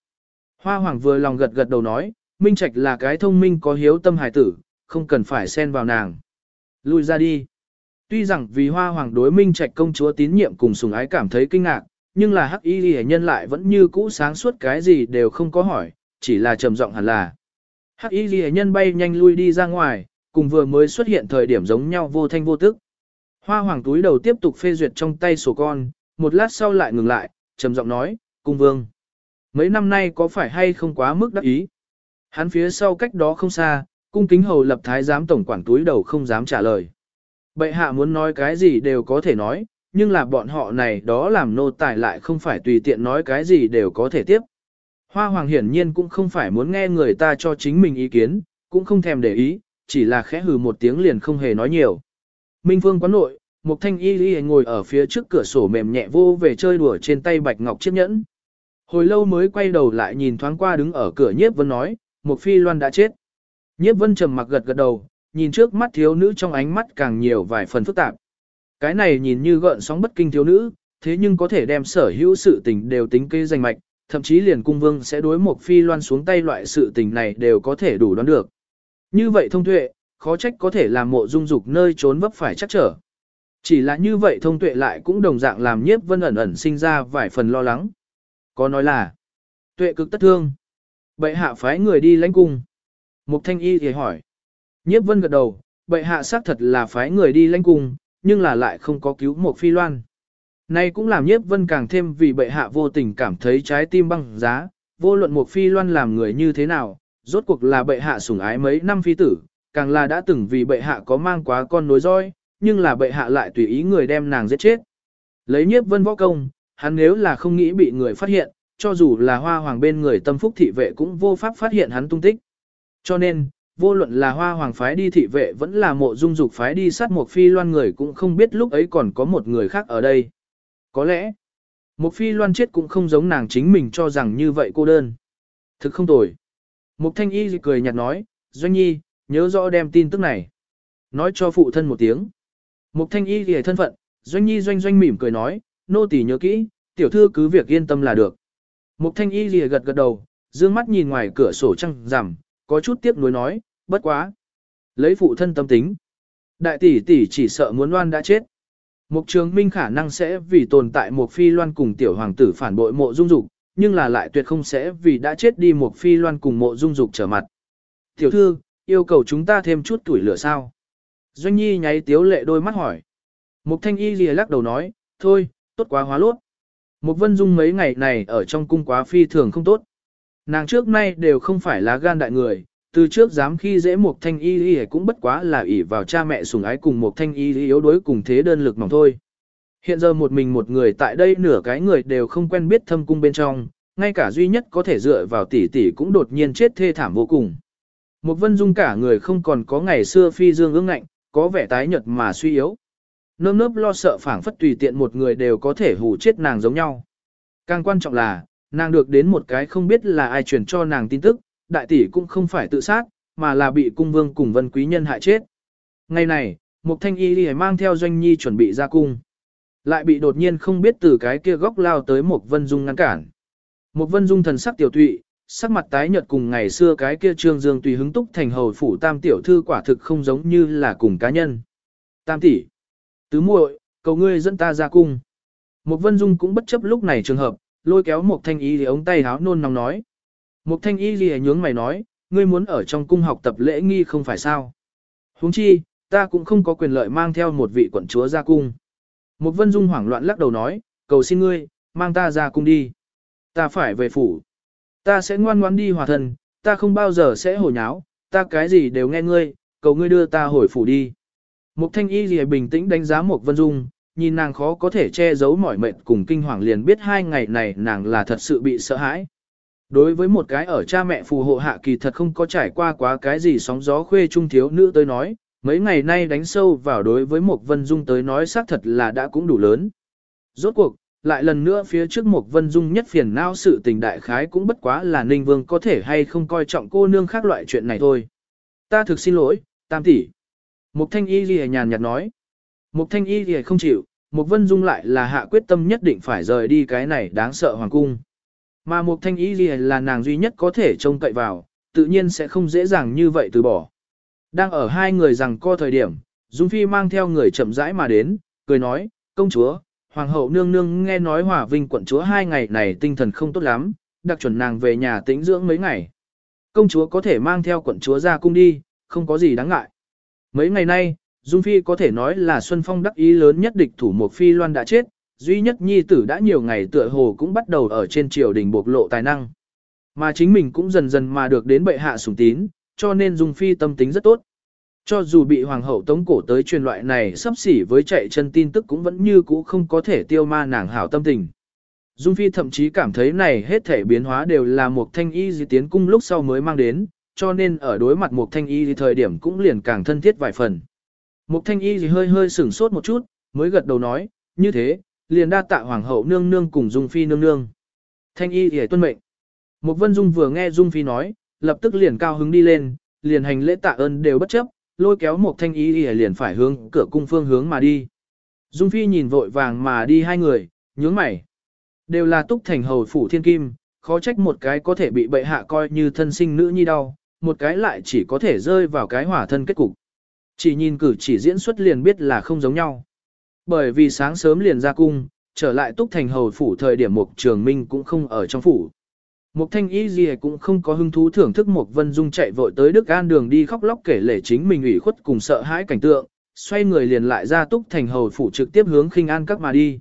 Speaker 1: Hoa hoàng vừa lòng gật gật đầu nói, Minh Trạch là cái thông minh có hiếu tâm hài tử, không cần phải xen vào nàng. Lui ra đi. Tuy rằng vì hoa hoàng đối Minh Trạch công chúa tín nhiệm cùng sùng ái cảm thấy kinh ngạc, nhưng là hắc y ghi nhân lại vẫn như cũ sáng suốt cái gì đều không có hỏi, chỉ là trầm giọng hẳn là. Hắc y ghi nhân bay nhanh lui đi ra ngoài, cùng vừa mới xuất hiện thời điểm giống nhau vô thanh vô tức. Hoa hoàng túi đầu tiếp tục phê duyệt trong tay sổ con, một lát sau lại ngừng lại, trầm giọng nói, cung vương. Mấy năm nay có phải hay không quá mức đắc ý? Hắn phía sau cách đó không xa, cung kính hầu lập thái giám tổng quản túi đầu không dám trả lời. Bệ hạ muốn nói cái gì đều có thể nói, nhưng là bọn họ này đó làm nô tài lại không phải tùy tiện nói cái gì đều có thể tiếp. Hoa hoàng hiển nhiên cũng không phải muốn nghe người ta cho chính mình ý kiến, cũng không thèm để ý, chỉ là khẽ hừ một tiếng liền không hề nói nhiều. Minh Phương quán nội, một thanh y y ngồi ở phía trước cửa sổ mềm nhẹ vô về chơi đùa trên tay bạch ngọc chiếc nhẫn. Hồi lâu mới quay đầu lại nhìn thoáng qua đứng ở cửa nhiếp vân nói, một phi loan đã chết. Nhiếp vân trầm mặc gật gật đầu, nhìn trước mắt thiếu nữ trong ánh mắt càng nhiều vài phần phức tạp. Cái này nhìn như gợn sóng bất kinh thiếu nữ, thế nhưng có thể đem sở hữu sự tình đều tính kê danh mạch, thậm chí liền cung vương sẽ đối một phi loan xuống tay loại sự tình này đều có thể đủ đoán được. Như vậy thông tuệ, khó trách có thể làm mộ dung dục nơi trốn vấp phải chắc trở. Chỉ là như vậy thông tuệ lại cũng đồng dạng làm nhiếp vân ẩn ẩn sinh ra vài phần lo lắng. Có nói là, tuệ cực tất thương. Bệ hạ phái người đi lãnh cung. Mục thanh y thì hỏi. Nhiếp vân gật đầu, bệ hạ xác thật là phái người đi lãnh cung, nhưng là lại không có cứu một phi loan nay cũng làm nhiếp vân càng thêm vì bệ hạ vô tình cảm thấy trái tim băng giá, vô luận một phi loan làm người như thế nào, rốt cuộc là bệ hạ sủng ái mấy năm phi tử, càng là đã từng vì bệ hạ có mang quá con nối roi, nhưng là bệ hạ lại tùy ý người đem nàng giết chết. Lấy nhiếp vân võ công, hắn nếu là không nghĩ bị người phát hiện, cho dù là hoa hoàng bên người tâm phúc thị vệ cũng vô pháp phát hiện hắn tung tích. Cho nên, vô luận là hoa hoàng phái đi thị vệ vẫn là mộ dung dục phái đi sát một phi loan người cũng không biết lúc ấy còn có một người khác ở đây. Có lẽ, Một phi loan chết cũng không giống nàng chính mình cho rằng như vậy cô đơn. Thực không tồi. Mục thanh y cười nhạt nói, Doanh Nhi, nhớ rõ đem tin tức này. Nói cho phụ thân một tiếng. Mục thanh y thì thân phận, Doanh Nhi doanh doanh mỉm cười nói, nô tỳ nhớ kỹ, tiểu thư cứ việc yên tâm là được. Mục thanh y lìa gật gật đầu, dương mắt nhìn ngoài cửa sổ trăng rằm, có chút tiếc nuối nói, bất quá. Lấy phụ thân tâm tính. Đại tỷ tỷ chỉ sợ muốn loan đã chết. Mục trường minh khả năng sẽ vì tồn tại một phi loan cùng tiểu hoàng tử phản bội mộ dung dục, nhưng là lại tuyệt không sẽ vì đã chết đi một phi loan cùng mộ dung dục trở mặt. Tiểu thư, yêu cầu chúng ta thêm chút tuổi lửa sao? Doanh nhi nháy tiếu lệ đôi mắt hỏi. Mục thanh y lìa lắc đầu nói, thôi, tốt quá hóa lốt. Mục vân dung mấy ngày này ở trong cung quá phi thường không tốt. Nàng trước nay đều không phải là gan đại người, từ trước dám khi dễ một thanh y y cũng bất quá là ỷ vào cha mẹ sủng ái cùng một thanh y yếu đuối cùng thế đơn lực mỏng thôi. Hiện giờ một mình một người tại đây nửa cái người đều không quen biết thâm cung bên trong, ngay cả duy nhất có thể dựa vào tỷ tỷ cũng đột nhiên chết thê thảm vô cùng. Một vân dung cả người không còn có ngày xưa phi dương ương ngạnh, có vẻ tái nhợt mà suy yếu. Nơm nớp lo sợ phảng phất tùy tiện một người đều có thể hù chết nàng giống nhau. Càng quan trọng là, nàng được đến một cái không biết là ai truyền cho nàng tin tức, đại tỷ cũng không phải tự sát, mà là bị cung vương cùng vân quý nhân hại chết. Ngày này, một thanh y Lì mang theo doanh nhi chuẩn bị ra cung. Lại bị đột nhiên không biết từ cái kia góc lao tới một vân dung ngăn cản. Một vân dung thần sắc tiểu tụy, sắc mặt tái nhợt cùng ngày xưa cái kia trương dương tùy hứng túc thành hầu phủ tam tiểu thư quả thực không giống như là cùng cá nhân. Tam tỷ, tứ muội, cầu ngươi dẫn ta ra cung. Một vân dung cũng bất chấp lúc này trường hợp, lôi kéo một thanh y lì ống tay háo nôn nóng nói. Mục thanh y gì nhướng mày nói, ngươi muốn ở trong cung học tập lễ nghi không phải sao. huống chi, ta cũng không có quyền lợi mang theo một vị quận chúa ra cung. Mục vân dung hoảng loạn lắc đầu nói, cầu xin ngươi, mang ta ra cung đi. Ta phải về phủ. Ta sẽ ngoan ngoãn đi hòa thần, ta không bao giờ sẽ hồi nháo, ta cái gì đều nghe ngươi, cầu ngươi đưa ta hồi phủ đi. Mục thanh y gì bình tĩnh đánh giá Mục vân dung, nhìn nàng khó có thể che giấu mỏi mệt cùng kinh hoàng liền biết hai ngày này nàng là thật sự bị sợ hãi. Đối với một cái ở cha mẹ phù hộ hạ kỳ thật không có trải qua quá cái gì sóng gió khuê trung thiếu nữ tới nói, mấy ngày nay đánh sâu vào đối với một vân dung tới nói xác thật là đã cũng đủ lớn. Rốt cuộc, lại lần nữa phía trước một vân dung nhất phiền não sự tình đại khái cũng bất quá là ninh vương có thể hay không coi trọng cô nương khác loại chuyện này thôi. Ta thực xin lỗi, tam tỷ. Mục thanh y lìa nhàn nhạt nói. Mục thanh y lìa không chịu, một vân dung lại là hạ quyết tâm nhất định phải rời đi cái này đáng sợ hoàng cung. Mà Mục Thanh Y gì là nàng duy nhất có thể trông cậy vào, tự nhiên sẽ không dễ dàng như vậy từ bỏ. Đang ở hai người rằng co thời điểm, Dung Phi mang theo người chậm rãi mà đến, cười nói, công chúa, hoàng hậu nương nương nghe nói hòa vinh quận chúa hai ngày này tinh thần không tốt lắm, đặc chuẩn nàng về nhà tĩnh dưỡng mấy ngày. Công chúa có thể mang theo quận chúa ra cung đi, không có gì đáng ngại. Mấy ngày nay, Dung Phi có thể nói là Xuân Phong đắc ý lớn nhất địch thủ một Phi Loan đã chết, duy nhất nhi tử đã nhiều ngày tựa hồ cũng bắt đầu ở trên triều đình bộc lộ tài năng. Mà chính mình cũng dần dần mà được đến bệ hạ sủng tín, cho nên Dung Phi tâm tính rất tốt. Cho dù bị hoàng hậu tống cổ tới truyền loại này sắp xỉ với chạy chân tin tức cũng vẫn như cũ không có thể tiêu ma nàng hảo tâm tình. Dung Phi thậm chí cảm thấy này hết thể biến hóa đều là một thanh y di tiến cung lúc sau mới mang đến, cho nên ở đối mặt một thanh y di thời điểm cũng liền càng thân thiết vài phần. Một thanh y di hơi hơi sửng sốt một chút, mới gật đầu nói, như thế, liền đa tạ hoàng hậu nương nương cùng Dung Phi nương nương. Thanh y hề tuân mệnh. Một vân Dung vừa nghe Dung Phi nói, lập tức liền cao hứng đi lên, liền hành lễ tạ ơn đều bất chấp, lôi kéo một thanh y hề liền phải hướng cửa cung phương hướng mà đi. Dung Phi nhìn vội vàng mà đi hai người, nhướng mày. Đều là túc thành hầu phủ thiên kim, khó trách một cái có thể bị bệ hạ coi như thân sinh nữ nhi đau, một cái lại chỉ có thể rơi vào cái hỏa thân kết cục. Chỉ nhìn cử chỉ diễn xuất liền biết là không giống nhau. Bởi vì sáng sớm liền ra cung, trở lại túc thành hầu phủ thời điểm Mục Trường Minh cũng không ở trong phủ. Mục Thanh Y gì cũng không có hứng thú thưởng thức Mục Vân Dung chạy vội tới Đức An đường đi khóc lóc kể lể chính mình ủy khuất cùng sợ hãi cảnh tượng, xoay người liền lại ra túc thành hầu phủ trực tiếp hướng khinh an các mà đi.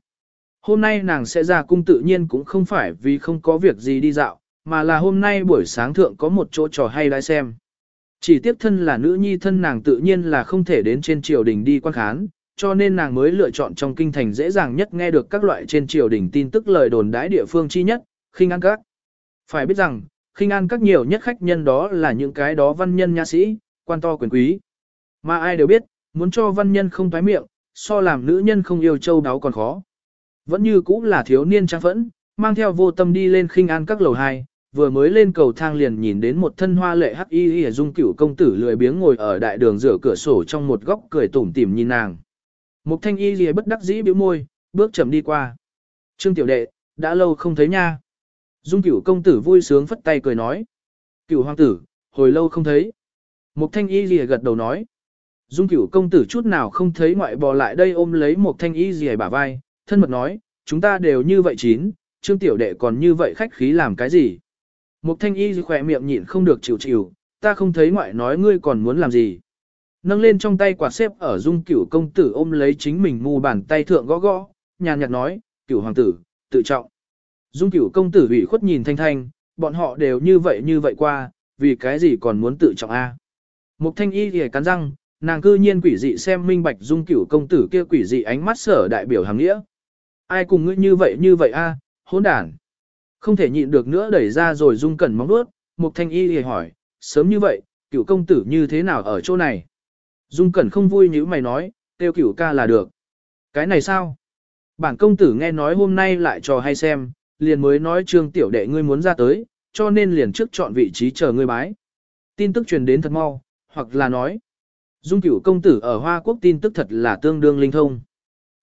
Speaker 1: Hôm nay nàng sẽ ra cung tự nhiên cũng không phải vì không có việc gì đi dạo, mà là hôm nay buổi sáng thượng có một chỗ trò hay đãi xem. Chỉ tiếp thân là nữ nhi thân nàng tự nhiên là không thể đến trên triều đình đi quan khán, cho nên nàng mới lựa chọn trong kinh thành dễ dàng nhất nghe được các loại trên triều đình tin tức lời đồn đãi địa phương chi nhất, khinh an các. Phải biết rằng, khinh an các nhiều nhất khách nhân đó là những cái đó văn nhân nha sĩ, quan to quyền quý. Mà ai đều biết, muốn cho văn nhân không thoái miệng, so làm nữ nhân không yêu châu đáo còn khó. Vẫn như cũng là thiếu niên trang phẫn, mang theo vô tâm đi lên khinh an các lầu hai, vừa mới lên cầu thang liền nhìn đến một thân hoa lệ hắc y y dung cửu công tử lười biếng ngồi ở đại đường rửa cửa sổ trong một góc cười tủm tỉm nhìn nàng. Mục thanh y gì bất đắc dĩ bĩu môi, bước chậm đi qua. Trương tiểu đệ, đã lâu không thấy nha. Dung cửu công tử vui sướng phất tay cười nói. Cửu hoàng tử, hồi lâu không thấy. Mục thanh y gì gật đầu nói. Dung cửu công tử chút nào không thấy ngoại bò lại đây ôm lấy một thanh y gì bả vai, thân mật nói, chúng ta đều như vậy chín, trương tiểu đệ còn như vậy khách khí làm cái gì. Mục thanh y khỏe miệng nhịn không được chịu chịu, ta không thấy ngoại nói ngươi còn muốn làm gì. Nâng lên trong tay quạt xếp ở dung cửu công tử ôm lấy chính mình mù bàn tay thượng gõ gõ, nhàn nhạt nói, cửu hoàng tử, tự trọng. Dung cửu công tử ủy khuất nhìn thanh thanh, bọn họ đều như vậy như vậy qua, vì cái gì còn muốn tự trọng a? Mục thanh y thì cắn răng, nàng cư nhiên quỷ dị xem minh bạch dung cửu công tử kia quỷ dị ánh mắt sở đại biểu hàng nghĩa. Ai cùng ngươi như vậy như vậy a, hỗn đản. Không thể nhịn được nữa đẩy ra rồi dung cẩn móng đuốt, mục thanh y thì hỏi, sớm như vậy, cửu công tử như thế nào ở chỗ này? Dung cẩn không vui như mày nói, tiêu cửu ca là được. Cái này sao? Bản công tử nghe nói hôm nay lại trò hay xem, liền mới nói trương tiểu đệ ngươi muốn ra tới, cho nên liền trước chọn vị trí chờ ngươi bái. Tin tức truyền đến thật mau, hoặc là nói, Dung cửu công tử ở Hoa Quốc tin tức thật là tương đương linh thông.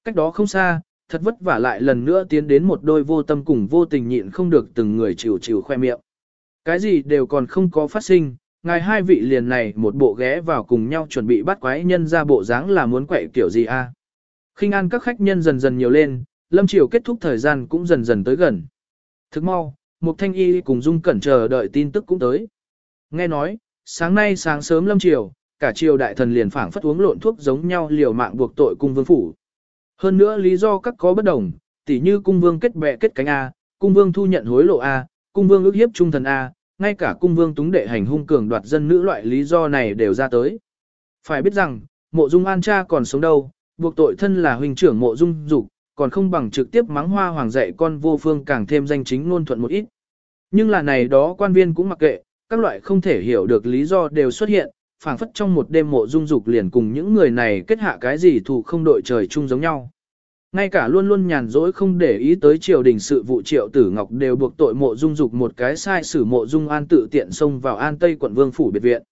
Speaker 1: Cách đó không xa, thật vất vả lại lần nữa tiến đến một đôi vô tâm cùng vô tình nhịn không được từng người chịu chịu khoe miệng. Cái gì đều còn không có phát sinh, ngài hai vị liền này một bộ ghé vào cùng nhau chuẩn bị bắt quái nhân ra bộ dáng là muốn quậy kiểu gì a? À? Khinh an các khách nhân dần dần nhiều lên, lâm triều kết thúc thời gian cũng dần dần tới gần. Thức mau, một thanh y cùng dung cẩn chờ đợi tin tức cũng tới. Nghe nói, sáng nay sáng sớm lâm triều, cả triều đại thần liền phảng phất uống lộn thuốc giống nhau liều mạng buộc tội cung vương phủ. Hơn nữa lý do các có bất đồng, tỉ như cung vương kết bè kết cánh A, cung vương thu nhận hối lộ A, cung vương ước hiếp trung thần A, ngay cả cung vương túng đệ hành hung cường đoạt dân nữ loại lý do này đều ra tới. Phải biết rằng, mộ dung an cha còn sống đâu, buộc tội thân là huynh trưởng mộ dung dục còn không bằng trực tiếp mắng hoa hoàng dạy con vô phương càng thêm danh chính ngôn thuận một ít. Nhưng là này đó quan viên cũng mặc kệ, các loại không thể hiểu được lý do đều xuất hiện, phảng phất trong một đêm mộ dung dục liền cùng những người này kết hạ cái gì thù không đội trời chung giống nhau. Ngay cả luôn luôn nhàn rỗi không để ý tới triều đình sự vụ triệu tử ngọc đều buộc tội mộ dung dục một cái sai sử mộ dung an tự tiện xông vào an tây quận vương phủ biệt viện.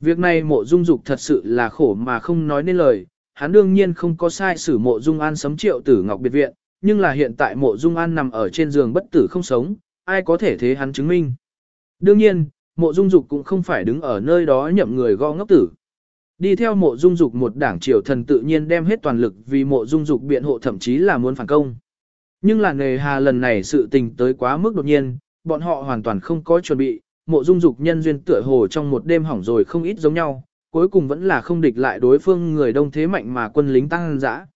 Speaker 1: Việc này mộ dung dục thật sự là khổ mà không nói nên lời, hắn đương nhiên không có sai sử mộ dung an sấm triệu tử ngọc biệt viện, nhưng là hiện tại mộ dung an nằm ở trên giường bất tử không sống, ai có thể thế hắn chứng minh. Đương nhiên, mộ dung dục cũng không phải đứng ở nơi đó nhậm người gõ ngốc tử. Đi theo mộ dung dục một đảng triều thần tự nhiên đem hết toàn lực vì mộ dung dục biện hộ thậm chí là muốn phản công. Nhưng là nề hà lần này sự tình tới quá mức đột nhiên, bọn họ hoàn toàn không có chuẩn bị, mộ dung dục nhân duyên tựa hồ trong một đêm hỏng rồi không ít giống nhau, cuối cùng vẫn là không địch lại đối phương người đông thế mạnh mà quân lính tăng dã.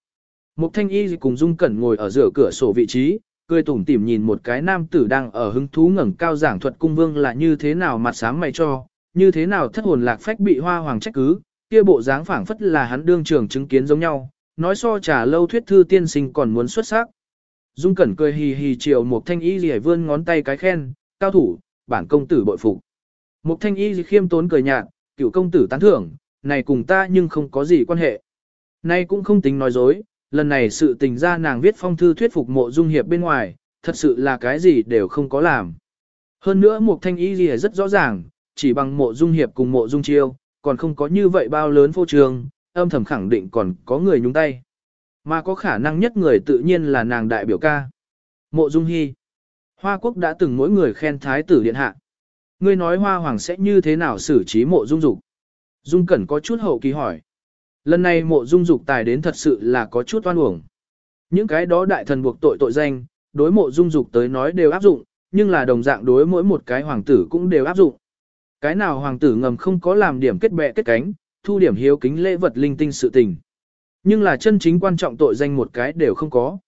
Speaker 1: Mục thanh y cùng dung cẩn ngồi ở giữa cửa sổ vị trí, cười tủm tỉm nhìn một cái nam tử đang ở hứng thú ngẩng cao giảng thuật cung vương là như thế nào mặt sám mày cho, như thế nào thất hồn lạc phách bị hoa hoàng trách cứ, kia bộ dáng phảng phất là hắn đương trường chứng kiến giống nhau, nói so trả lâu thuyết thư tiên sinh còn muốn xuất sắc. Dung Cẩn cười hì hì chiều một thanh y rỉa vươn ngón tay cái khen, cao thủ, bản công tử bội phục. Một thanh y khiêm tốn cười nhạt, cựu công tử tán thưởng, này cùng ta nhưng không có gì quan hệ. Nay cũng không tính nói dối, lần này sự tình ra nàng viết phong thư thuyết phục mộ dung hiệp bên ngoài, thật sự là cái gì đều không có làm. Hơn nữa một thanh y rỉa rất rõ ràng, chỉ bằng mộ dung hiệp cùng mộ dung chiêu, còn không có như vậy bao lớn phô trường, âm thầm khẳng định còn có người nhúng tay. Mà có khả năng nhất người tự nhiên là nàng đại biểu ca. Mộ dung hy. Hoa quốc đã từng mỗi người khen thái tử điện hạ. Ngươi nói hoa hoàng sẽ như thế nào xử trí mộ dung dục? Dung cẩn có chút hậu kỳ hỏi. Lần này mộ dung dục tài đến thật sự là có chút oan uổng. Những cái đó đại thần buộc tội tội danh, đối mộ dung dục tới nói đều áp dụng, nhưng là đồng dạng đối mỗi một cái hoàng tử cũng đều áp dụng. Cái nào hoàng tử ngầm không có làm điểm kết bè kết cánh, thu điểm hiếu kính lễ vật linh tinh sự tình. Nhưng là chân chính quan trọng tội danh một cái đều không có.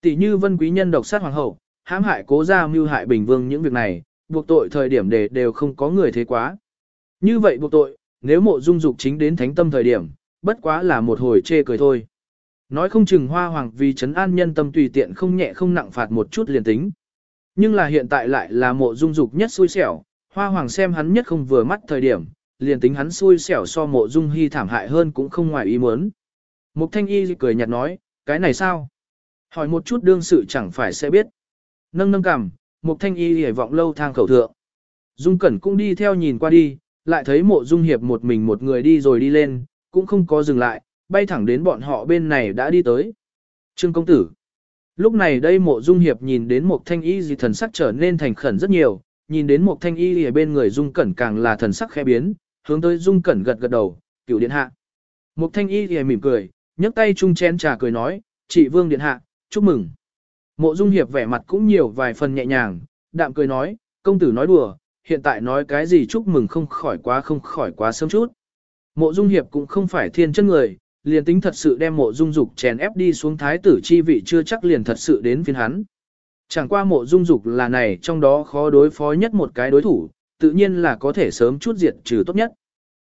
Speaker 1: Tỷ như vân quý nhân độc sát hoàng hậu, hãm hại cố gia mưu hại bình vương những việc này, buộc tội thời điểm để đều không có người thế quá. Như vậy buộc tội, nếu mộ dung dục chính đến thánh tâm thời điểm, bất quá là một hồi chê cười thôi. Nói không chừng hoa hoàng vì trấn an nhân tâm tùy tiện không nhẹ không nặng phạt một chút liền tính. Nhưng là hiện tại lại là mộ dung dục nhất xui xẻo, hoa hoàng xem hắn nhất không vừa mắt thời điểm, liền tính hắn xui xẻo so mộ dung hy thảm hại hơn cũng không ngoài ý muốn. Mục thanh y cười nhạt nói, cái này sao? Hỏi một chút đương sự chẳng phải sẽ biết. Nâng nâng cằm, một thanh y hề vọng lâu thang khẩu thượng. Dung Cẩn cũng đi theo nhìn qua đi, lại thấy mộ dung hiệp một mình một người đi rồi đi lên, cũng không có dừng lại, bay thẳng đến bọn họ bên này đã đi tới. Trương công tử. Lúc này đây mộ dung hiệp nhìn đến một thanh y gì thần sắc trở nên thành khẩn rất nhiều, nhìn đến một thanh y ở bên người dung cẩn càng là thần sắc khẽ biến, hướng tới dung cẩn gật gật đầu, cửu điện hạ. Một thanh y thì mỉm cười, nhấc tay chung chén trà cười nói, chị vương điện hạ, chúc mừng. Mộ dung hiệp vẻ mặt cũng nhiều vài phần nhẹ nhàng, đạm cười nói, công tử nói đùa, hiện tại nói cái gì chúc mừng không khỏi quá không khỏi quá sớm chút. Mộ dung hiệp cũng không phải thiên chân người, liền tính thật sự đem mộ dung dục chèn ép đi xuống thái tử chi vị chưa chắc liền thật sự đến phiên hắn. Chẳng qua mộ dung dục là này trong đó khó đối phó nhất một cái đối thủ, tự nhiên là có thể sớm chút diệt trừ tốt nhất.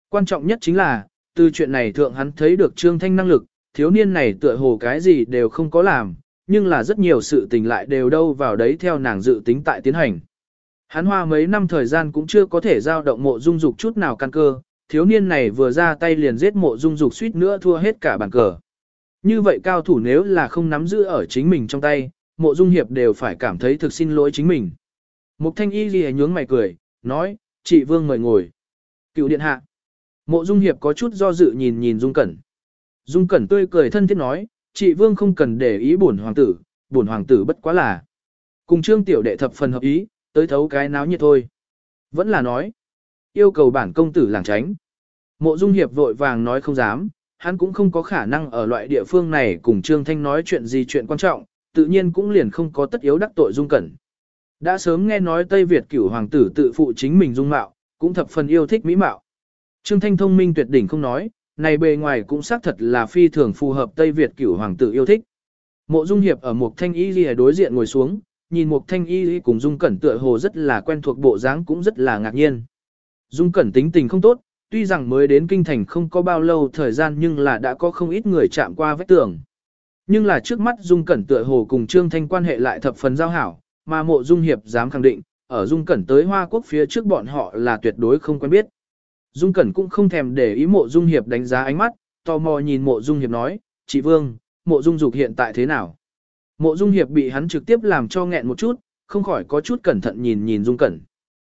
Speaker 1: Quan trọng nhất chính là, từ chuyện này thượng hắn thấy được trương thanh năng lực, thiếu niên này tựa hồ cái gì đều không có làm, nhưng là rất nhiều sự tình lại đều đâu vào đấy theo nàng dự tính tại tiến hành. Hắn hoa mấy năm thời gian cũng chưa có thể giao động mộ dung dục chút nào căn cơ, thiếu niên này vừa ra tay liền giết mộ dung dục suýt nữa thua hết cả bàn cờ. Như vậy cao thủ nếu là không nắm giữ ở chính mình trong tay, mộ dung hiệp đều phải cảm thấy thực xin lỗi chính mình. Mục thanh y ghi nhướng mày cười, nói, chị Vương mời ngồi. Cựu điện hạ. Mộ dung hiệp có chút do dự nhìn nhìn Dung Cẩn. Dung Cẩn tươi cười thân thiết nói, chị Vương không cần để ý bổn hoàng tử, bổn hoàng tử bất quá là. Cùng trương tiểu đệ thập phần hợp ý, tới thấu cái náo nhiệt thôi. Vẫn là nói, yêu cầu bản công tử làng tránh. Mộ Dung Hiệp vội vàng nói không dám, hắn cũng không có khả năng ở loại địa phương này cùng Trương Thanh nói chuyện gì chuyện quan trọng, tự nhiên cũng liền không có tất yếu đắc tội Dung Cẩn. Đã sớm nghe nói Tây Việt cửu hoàng tử tự phụ chính mình dung mạo, cũng thập phần yêu thích mỹ mạo. Trương Thanh thông minh tuyệt đỉnh không nói, này bề ngoài cũng xác thật là phi thường phù hợp Tây Việt cửu hoàng tử yêu thích. Mộ Dung Hiệp ở một thanh y lìa đối diện ngồi xuống, nhìn một thanh y cùng Dung Cẩn tựa hồ rất là quen thuộc bộ dáng cũng rất là ngạc nhiên. Dung Cẩn tính tình không tốt, tuy rằng mới đến kinh thành không có bao lâu thời gian nhưng là đã có không ít người chạm qua vết tường. Nhưng là trước mắt Dung Cẩn tựa hồ cùng Trương Thanh quan hệ lại thập phần giao hảo, mà mộ Dung Hiệp dám khẳng định, ở Dung Cẩn tới Hoa Quốc phía trước bọn họ là tuyệt đối không quen biết. Dung Cẩn cũng không thèm để ý mộ Dung Hiệp đánh giá ánh mắt, tò mò nhìn mộ Dung Hiệp nói, chị Vương, mộ Dung Dục hiện tại thế nào? Mộ Dung Hiệp bị hắn trực tiếp làm cho nghẹn một chút, không khỏi có chút cẩn thận nhìn nhìn Dung Cẩn.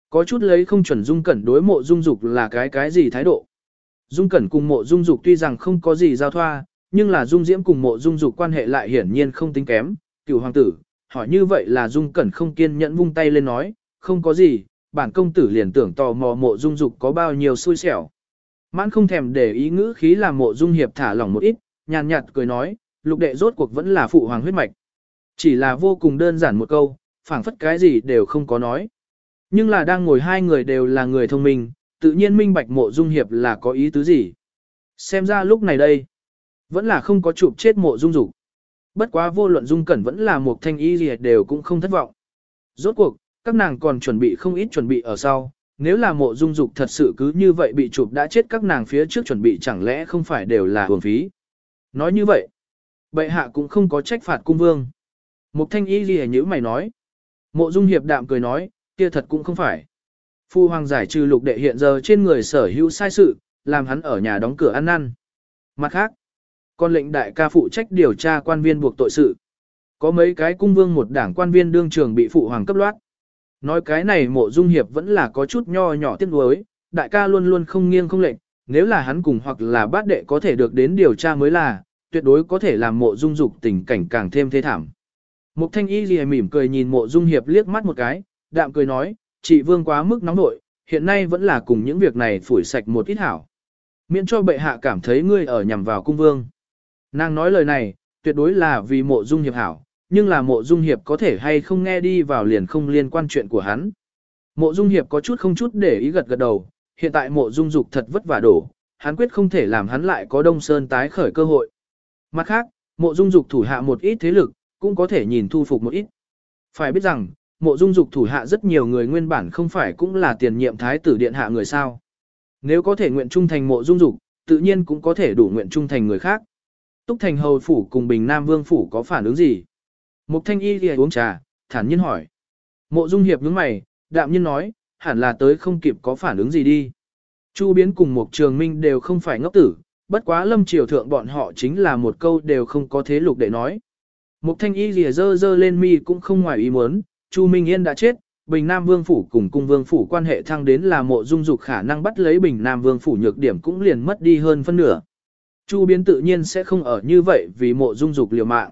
Speaker 1: Có chút lấy không chuẩn Dung Cẩn đối mộ Dung Dục là cái cái gì thái độ. Dung Cẩn cùng mộ Dung Dục tuy rằng không có gì giao thoa, nhưng là Dung Diễm cùng mộ Dung Dục quan hệ lại hiển nhiên không tính kém. Cựu hoàng tử, hỏi như vậy là Dung Cẩn không kiên nhẫn vung tay lên nói, không có gì, bản công tử liền tưởng tò mò mộ Dung Dục có bao nhiêu xui xẻo. Mãn không thèm để ý ngữ khí làm mộ Dung Hiệp thả lỏng một ít, nhàn nhạt cười nói, lục đệ rốt cuộc vẫn là phụ hoàng huyết mạch. Chỉ là vô cùng đơn giản một câu, phảng phất cái gì đều không có nói. Nhưng là đang ngồi hai người đều là người thông minh, tự nhiên minh bạch mộ dung hiệp là có ý tứ gì. Xem ra lúc này đây, vẫn là không có chụp chết mộ dung dục. Bất quá vô luận dung cẩn vẫn là một thanh y gì đều cũng không thất vọng. Rốt cuộc, các nàng còn chuẩn bị không ít chuẩn bị ở sau, nếu là mộ dung dục thật sự cứ như vậy bị chụp đã chết các nàng phía trước chuẩn bị chẳng lẽ không phải đều là hưởng phí. Nói như vậy, bệ hạ cũng không có trách phạt cung vương. Mục thanh y gì như mày nói. Mộ dung hiệp đạm cười nói, kia thật cũng không phải. Phu hoàng giải trừ lục đệ hiện giờ trên người sở hữu sai sự, làm hắn ở nhà đóng cửa ăn năn. Mặt khác, con lệnh đại ca phụ trách điều tra quan viên buộc tội sự. Có mấy cái cung vương một đảng quan viên đương trường bị phụ hoàng cấp loát. Nói cái này mộ dung hiệp vẫn là có chút nho nhỏ tiếc nuối, đại ca luôn luôn không nghiêng không lệnh, nếu là hắn cùng hoặc là bát đệ có thể được đến điều tra mới là, tuyệt đối có thể làm mộ dung dục tình cảnh càng thêm thế thảm. Mục thanh y gì mỉm cười nhìn mộ dung hiệp liếc mắt một cái, đạm cười nói, chị vương quá mức nóng nội, hiện nay vẫn là cùng những việc này phủi sạch một ít hảo. Miễn cho bệ hạ cảm thấy ngươi ở nhằm vào cung vương. Nàng nói lời này, tuyệt đối là vì mộ dung hiệp hảo, nhưng là mộ dung hiệp có thể hay không nghe đi vào liền không liên quan chuyện của hắn. Mộ dung hiệp có chút không chút để ý gật gật đầu, hiện tại mộ dung dục thật vất vả đổ, hắn quyết không thể làm hắn lại có đông sơn tái khởi cơ hội. Mặt khác, mộ dung dục thủ hạ một ít thế lực, cũng có thể nhìn thu phục một ít. Phải biết rằng, mộ dung dục thủ hạ rất nhiều người nguyên bản không phải cũng là tiền nhiệm thái tử điện hạ người sao. Nếu có thể nguyện trung thành mộ dung dục, tự nhiên cũng có thể đủ nguyện trung thành người khác. Túc thành hầu phủ cùng bình nam vương phủ có phản ứng gì? Mục thanh y thì uống trà, thản nhiên hỏi. Mộ dung hiệp nhướng mày, đạm nhiên nói, hẳn là tới không kịp có phản ứng gì đi. Chu biến cùng Mục trường minh đều không phải ngốc tử, bất quá lâm triều thượng bọn họ chính là một câu đều không có thế lục để nói. Mục thanh y lìa dơ dơ lên mi cũng không ngoài ý muốn, Chu Minh Yên đã chết, Bình Nam Vương Phủ cùng cung Vương Phủ quan hệ thăng đến là mộ dung dục khả năng bắt lấy Bình Nam Vương Phủ nhược điểm cũng liền mất đi hơn phân nửa. Chu biến tự nhiên sẽ không ở như vậy vì mộ dung dục liều mạng.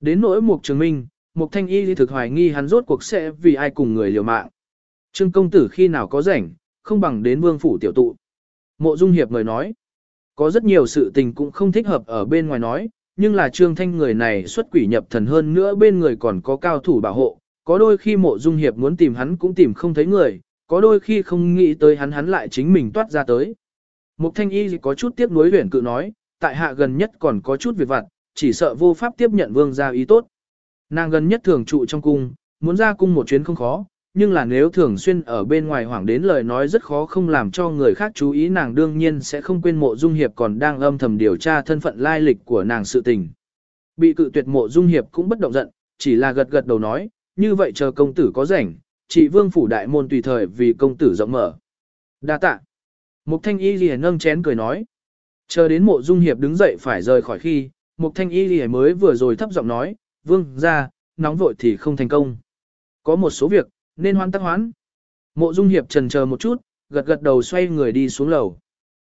Speaker 1: Đến nỗi mục trường minh, mục thanh y thực hoài nghi hắn rốt cuộc sẽ vì ai cùng người liều mạng. Trương công tử khi nào có rảnh, không bằng đến vương phủ tiểu tụ. Mộ dung hiệp người nói, có rất nhiều sự tình cũng không thích hợp ở bên ngoài nói, nhưng là trương thanh người này xuất quỷ nhập thần hơn nữa bên người còn có cao thủ bảo hộ, có đôi khi mộ dung hiệp muốn tìm hắn cũng tìm không thấy người, có đôi khi không nghĩ tới hắn hắn lại chính mình toát ra tới. Mục thanh y có chút tiếc nuối huyền cự nói, tại hạ gần nhất còn có chút việc vặt, chỉ sợ vô pháp tiếp nhận vương gia ý tốt. Nàng gần nhất thường trụ trong cung, muốn ra cung một chuyến không khó, nhưng là nếu thường xuyên ở bên ngoài hoảng đến lời nói rất khó không làm cho người khác chú ý nàng đương nhiên sẽ không quên mộ dung hiệp còn đang âm thầm điều tra thân phận lai lịch của nàng sự tình. Bị cự tuyệt mộ dung hiệp cũng bất động giận, chỉ là gật gật đầu nói, như vậy chờ công tử có rảnh, chị vương phủ đại môn tùy thời vì công tử rộng mở. đa tạ. Mục thanh y liền nâng chén cười nói. Chờ đến mộ dung hiệp đứng dậy phải rời khỏi khi, mục thanh y lì mới vừa rồi thấp giọng nói, vương ra, nóng vội thì không thành công. Có một số việc, nên hoan tắc hoán. Mộ dung hiệp trần chờ một chút, gật gật đầu xoay người đi xuống lầu.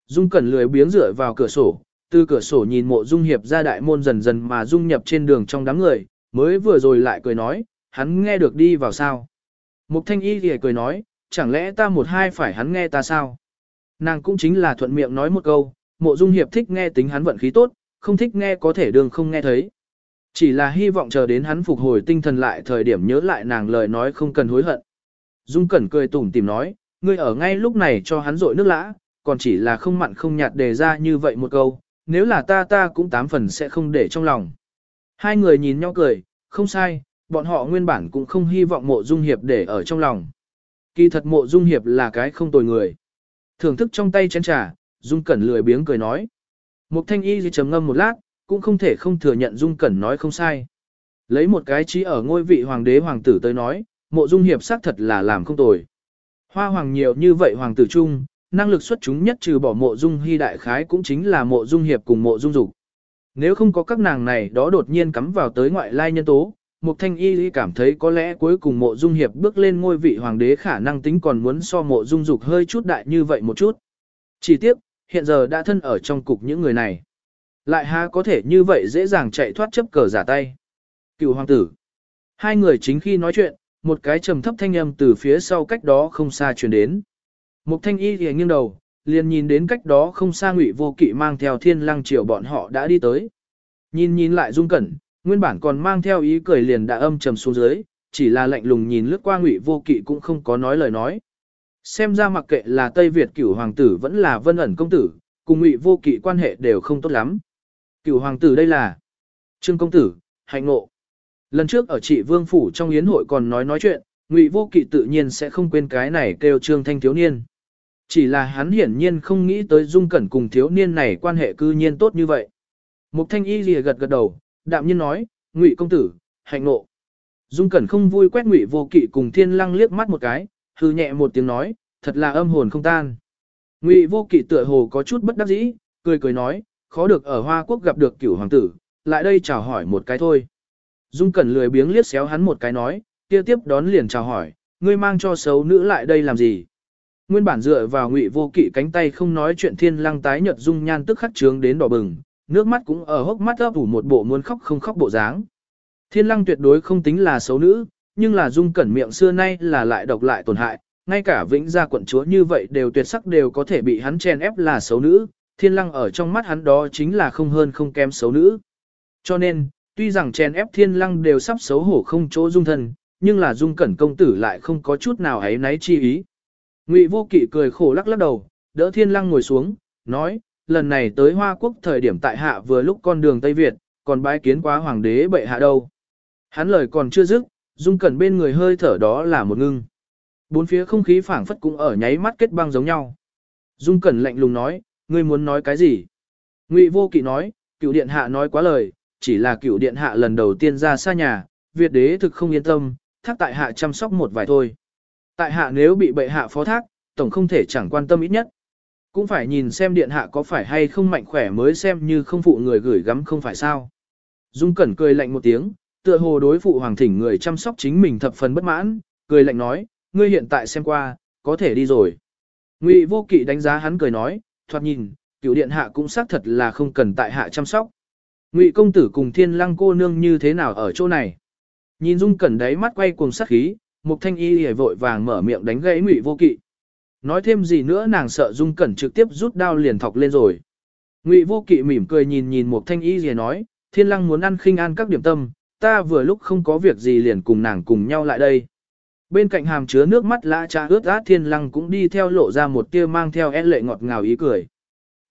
Speaker 1: Dung cẩn lười biếng rửa vào cửa sổ, từ cửa sổ nhìn mộ dung hiệp ra đại môn dần dần mà dung nhập trên đường trong đám người, mới vừa rồi lại cười nói, hắn nghe được đi vào sao. Mục thanh y lì cười nói, chẳng lẽ ta một hai phải hắn nghe ta sao? Nàng cũng chính là thuận miệng nói một câu, mộ dung hiệp thích nghe tính hắn vận khí tốt, không thích nghe có thể đường không nghe thấy. Chỉ là hy vọng chờ đến hắn phục hồi tinh thần lại thời điểm nhớ lại nàng lời nói không cần hối hận. Dung Cẩn cười tủm tìm nói, ngươi ở ngay lúc này cho hắn rội nước lã, còn chỉ là không mặn không nhạt đề ra như vậy một câu, nếu là ta ta cũng tám phần sẽ không để trong lòng. Hai người nhìn nhau cười, không sai, bọn họ nguyên bản cũng không hy vọng mộ dung hiệp để ở trong lòng. Kỳ thật mộ dung hiệp là cái không tồi người. Thưởng thức trong tay chén trà, dung cẩn lười biếng cười nói. Mục thanh y trầm ngâm một lát, cũng không thể không thừa nhận dung cẩn nói không sai. Lấy một cái trí ở ngôi vị hoàng đế hoàng tử tới nói, mộ dung hiệp xác thật là làm không tồi. Hoa hoàng nhiều như vậy hoàng tử chung, năng lực xuất chúng nhất trừ bỏ mộ dung hy đại khái cũng chính là mộ dung hiệp cùng mộ dung dục. Nếu không có các nàng này đó đột nhiên cắm vào tới ngoại lai nhân tố, Mục Thanh Y cảm thấy có lẽ cuối cùng mộ dung hiệp bước lên ngôi vị hoàng đế khả năng tính còn muốn so mộ dung dục hơi chút đại như vậy một chút. Chỉ tiếc, hiện giờ đã thân ở trong cục những người này. Lại há có thể như vậy dễ dàng chạy thoát chấp cờ giả tay. Cựu hoàng tử. Hai người chính khi nói chuyện, một cái trầm thấp thanh âm từ phía sau cách đó không xa truyền đến. Mục thanh y thì nghiêng đầu, liền nhìn đến cách đó không xa ngụy vô kỵ mang theo thiên lăng triều bọn họ đã đi tới. Nhìn nhìn lại dung cẩn, nguyên bản còn mang theo ý cười liền đã âm trầm xuống dưới, chỉ là lạnh lùng nhìn lướt qua ngụy vô kỵ cũng không có nói lời nói. Xem ra mặc kệ là Tây Việt cửu hoàng tử vẫn là vân ẩn công tử, cùng ngụy vô kỵ quan hệ đều không tốt lắm. Cửu hoàng tử đây là Trương công tử, hạnh ngộ. Lần trước ở trị vương phủ trong yến hội còn nói nói chuyện, ngụy vô kỵ tự nhiên sẽ không quên cái này kêu trương thanh thiếu niên. Chỉ là hắn hiển nhiên không nghĩ tới dung cẩn cùng thiếu niên này quan hệ cư nhiên tốt như vậy. Mục thanh y lìa gật gật đầu, đạm nhiên nói, ngụy công tử, hạnh ngộ. Dung cẩn không vui quét ngụy vô kỵ cùng thiên lăng liếc mắt một cái, hư nhẹ một tiếng nói, thật là âm hồn không tan. Ngụy vô kỵ tựa hồ có chút bất đắc dĩ, cười cười nói, khó được ở Hoa Quốc gặp được cửu hoàng tử, lại đây chào hỏi một cái thôi. Dung Cẩn lười biếng liếc xéo hắn một cái nói, kia tiếp đón liền chào hỏi, ngươi mang cho xấu nữ lại đây làm gì? Nguyên bản dựa vào ngụy vô kỵ cánh tay không nói chuyện thiên lăng tái nhợt dung nhan tức khắc trướng đến đỏ bừng, nước mắt cũng ở hốc mắt ấp ủ một bộ muốn khóc không khóc bộ dáng. Thiên lăng tuyệt đối không tính là xấu nữ, nhưng là dung cẩn miệng xưa nay là lại độc lại tổn hại, ngay cả vĩnh gia quận chúa như vậy đều tuyệt sắc đều có thể bị hắn chen ép là xấu nữ, thiên lăng ở trong mắt hắn đó chính là không hơn không kém xấu nữ. Cho nên, tuy rằng chen ép thiên lăng đều sắp xấu hổ không chỗ dung thân, nhưng là dung cẩn công tử lại không có chút nào ấy náy chi ý. Ngụy vô kỵ cười khổ lắc lắc đầu, đỡ thiên lăng ngồi xuống, nói, lần này tới Hoa Quốc thời điểm tại hạ vừa lúc con đường Tây Việt, còn bái kiến quá hoàng đế bệ hạ đâu. Hắn lời còn chưa dứt, dung cẩn bên người hơi thở đó là một ngưng. Bốn phía không khí phảng phất cũng ở nháy mắt kết băng giống nhau. Dung cẩn lạnh lùng nói, ngươi muốn nói cái gì? Ngụy vô kỵ nói, cựu điện hạ nói quá lời, chỉ là cựu điện hạ lần đầu tiên ra xa nhà, Việt đế thực không yên tâm, thác tại hạ chăm sóc một vài thôi. Tại hạ nếu bị bệ hạ phó thác, tổng không thể chẳng quan tâm ít nhất. Cũng phải nhìn xem điện hạ có phải hay không mạnh khỏe mới xem như không phụ người gửi gắm không phải sao. Dung Cẩn cười lạnh một tiếng, tựa hồ đối phụ hoàng thỉnh người chăm sóc chính mình thập phần bất mãn, cười lạnh nói, ngươi hiện tại xem qua, có thể đi rồi. Ngụy vô kỵ đánh giá hắn cười nói, thoạt nhìn, cựu điện hạ cũng xác thật là không cần tại hạ chăm sóc. Ngụy công tử cùng thiên lăng cô nương như thế nào ở chỗ này? Nhìn dung cẩn đáy mắt quay cuồng sát khí, mục thanh y hề vội vàng mở miệng đánh gãy ngụy vô kỵ. Nói thêm gì nữa nàng sợ dung cẩn trực tiếp rút đao liền thọc lên rồi. Ngụy vô kỵ mỉm cười nhìn nhìn mục thanh y hề nói, thiên lăng muốn ăn khinh an các điểm tâm, ta vừa lúc không có việc gì liền cùng nàng cùng nhau lại đây. Bên cạnh hàm chứa nước mắt lã cha ướt át thiên lăng cũng đi theo lộ ra một tia mang theo e lệ ngọt ngào ý cười.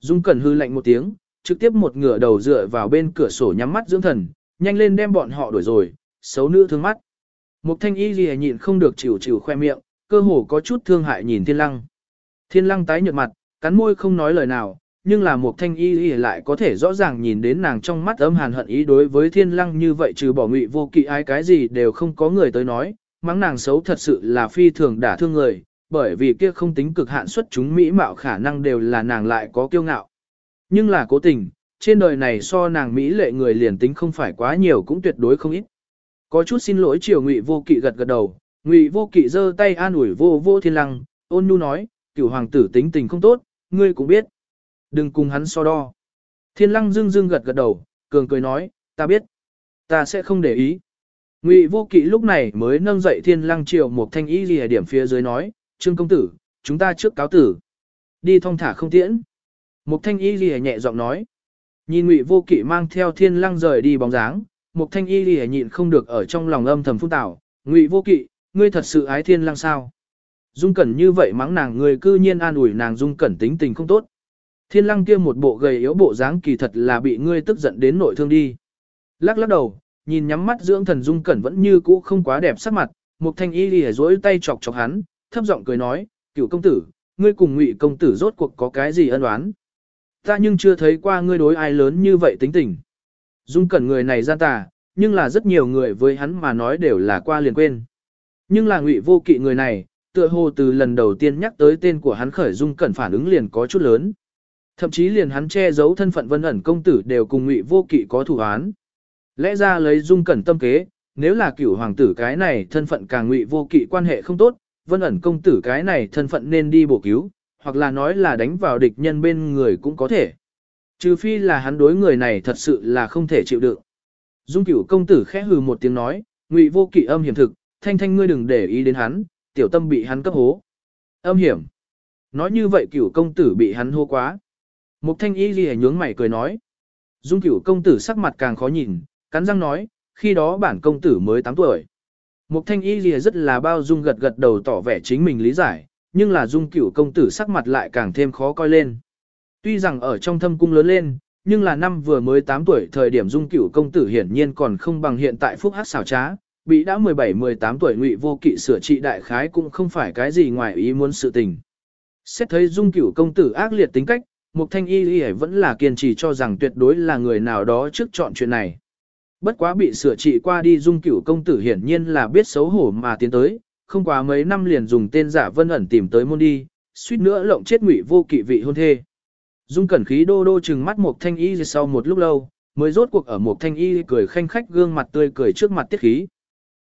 Speaker 1: Dung cẩn hư lạnh một tiếng, trực tiếp một ngửa đầu dựa vào bên cửa sổ nhắm mắt dưỡng thần, nhanh lên đem bọn họ đuổi rồi, xấu nữ thương mắt. Mục thanh y gì nhịn không được chịu chịu khoe miệng, cơ hồ có chút thương hại nhìn thiên lăng. Thiên lăng tái nhợt mặt, cắn môi không nói lời nào, nhưng là một thanh y y lại có thể rõ ràng nhìn đến nàng trong mắt âm hàn hận ý đối với thiên lăng như vậy trừ bỏ ngụy vô kỵ ai cái gì đều không có người tới nói, mắng nàng xấu thật sự là phi thường đả thương người, bởi vì kia không tính cực hạn xuất chúng mỹ mạo khả năng đều là nàng lại có kiêu ngạo. Nhưng là cố tình, trên đời này so nàng mỹ lệ người liền tính không phải quá nhiều cũng tuyệt đối không ít. Có chút xin lỗi chiều ngụy vô kỵ gật gật đầu, ngụy vô kỵ giơ tay an ủi vô vô thiên lăng, ôn nhu nói, cửu hoàng tử tính tình không tốt, ngươi cũng biết. Đừng cùng hắn so đo. Thiên lăng dưng dưng gật gật đầu, cường cười nói, ta biết. Ta sẽ không để ý. Ngụy vô kỵ lúc này mới nâng dậy thiên lăng triều một thanh ý gì điểm phía dưới nói, trương công tử, chúng ta trước cáo tử. Đi thong thả không tiễn. Một thanh y lìa nhẹ giọng nói. Nhìn ngụy vô kỵ mang theo thiên lăng rời đi bóng dáng, một thanh y lìa nhịn không được ở trong lòng âm thầm phun tảo. Ngụy vô kỵ, ngươi thật sự ái thiên lăng sao? Dung cẩn như vậy mắng nàng người cư nhiên an ủi nàng dung cẩn tính tình không tốt. Thiên lăng kia một bộ gầy yếu bộ dáng kỳ thật là bị ngươi tức giận đến nội thương đi. Lắc lắc đầu, nhìn nhắm mắt dưỡng thần dung cẩn vẫn như cũ không quá đẹp sắc mặt, một thanh y lìa dối tay chọc chọc hắn, thấp giọng cười nói, cựu công tử, ngươi cùng ngụy công tử rốt cuộc có cái gì ân oán? Ta nhưng chưa thấy qua ngươi đối ai lớn như vậy tính tình. Dung cẩn người này gian tà, nhưng là rất nhiều người với hắn mà nói đều là qua liền quên. Nhưng là ngụy vô kỵ người này, tựa hồ từ lần đầu tiên nhắc tới tên của hắn khởi dung cẩn phản ứng liền có chút lớn. Thậm chí liền hắn che giấu thân phận vân ẩn công tử đều cùng ngụy vô kỵ có thủ án. Lẽ ra lấy dung cẩn tâm kế, nếu là cửu hoàng tử cái này thân phận càng ngụy vô kỵ quan hệ không tốt, vân ẩn công tử cái này thân phận nên đi bổ cứu, hoặc là nói là đánh vào địch nhân bên người cũng có thể. Trừ phi là hắn đối người này thật sự là không thể chịu đựng. Dung cửu công tử khẽ hừ một tiếng nói, ngụy vô kỵ âm hiểm thực, thanh thanh ngươi đừng để ý đến hắn, tiểu tâm bị hắn cấp hố. Âm hiểm. Nói như vậy cửu công tử bị hắn hô quá. Mục thanh y ghi nhướng mày cười nói. Dung cửu công tử sắc mặt càng khó nhìn, cắn răng nói, khi đó bản công tử mới 8 tuổi. Mục thanh y ghi rất là bao dung gật gật đầu tỏ vẻ chính mình lý giải, nhưng là dung cửu công tử sắc mặt lại càng thêm khó coi lên. Tuy rằng ở trong thâm cung lớn lên, nhưng là năm vừa mới 8 tuổi thời điểm dung cửu công tử hiển nhiên còn không bằng hiện tại phúc hát xảo trá, bị đã 17-18 tuổi ngụy vô kỵ sửa trị đại khái cũng không phải cái gì ngoài ý muốn sự tình. Xét thấy dung cửu công tử ác liệt tính cách, Mục Thanh Y Y vẫn là kiên trì cho rằng tuyệt đối là người nào đó trước chọn chuyện này. Bất quá bị sửa trị qua đi dung cửu công tử hiển nhiên là biết xấu hổ mà tiến tới, không quá mấy năm liền dùng tên giả vân ẩn tìm tới môn đi, suýt nữa lộng chết ngụy vô kỵ vị hôn thê. Dung cẩn khí đô đô chừng mắt Mục thanh y sau một lúc lâu, mới rốt cuộc ở Mục thanh y cười khanh khách gương mặt tươi cười trước mặt tiết khí.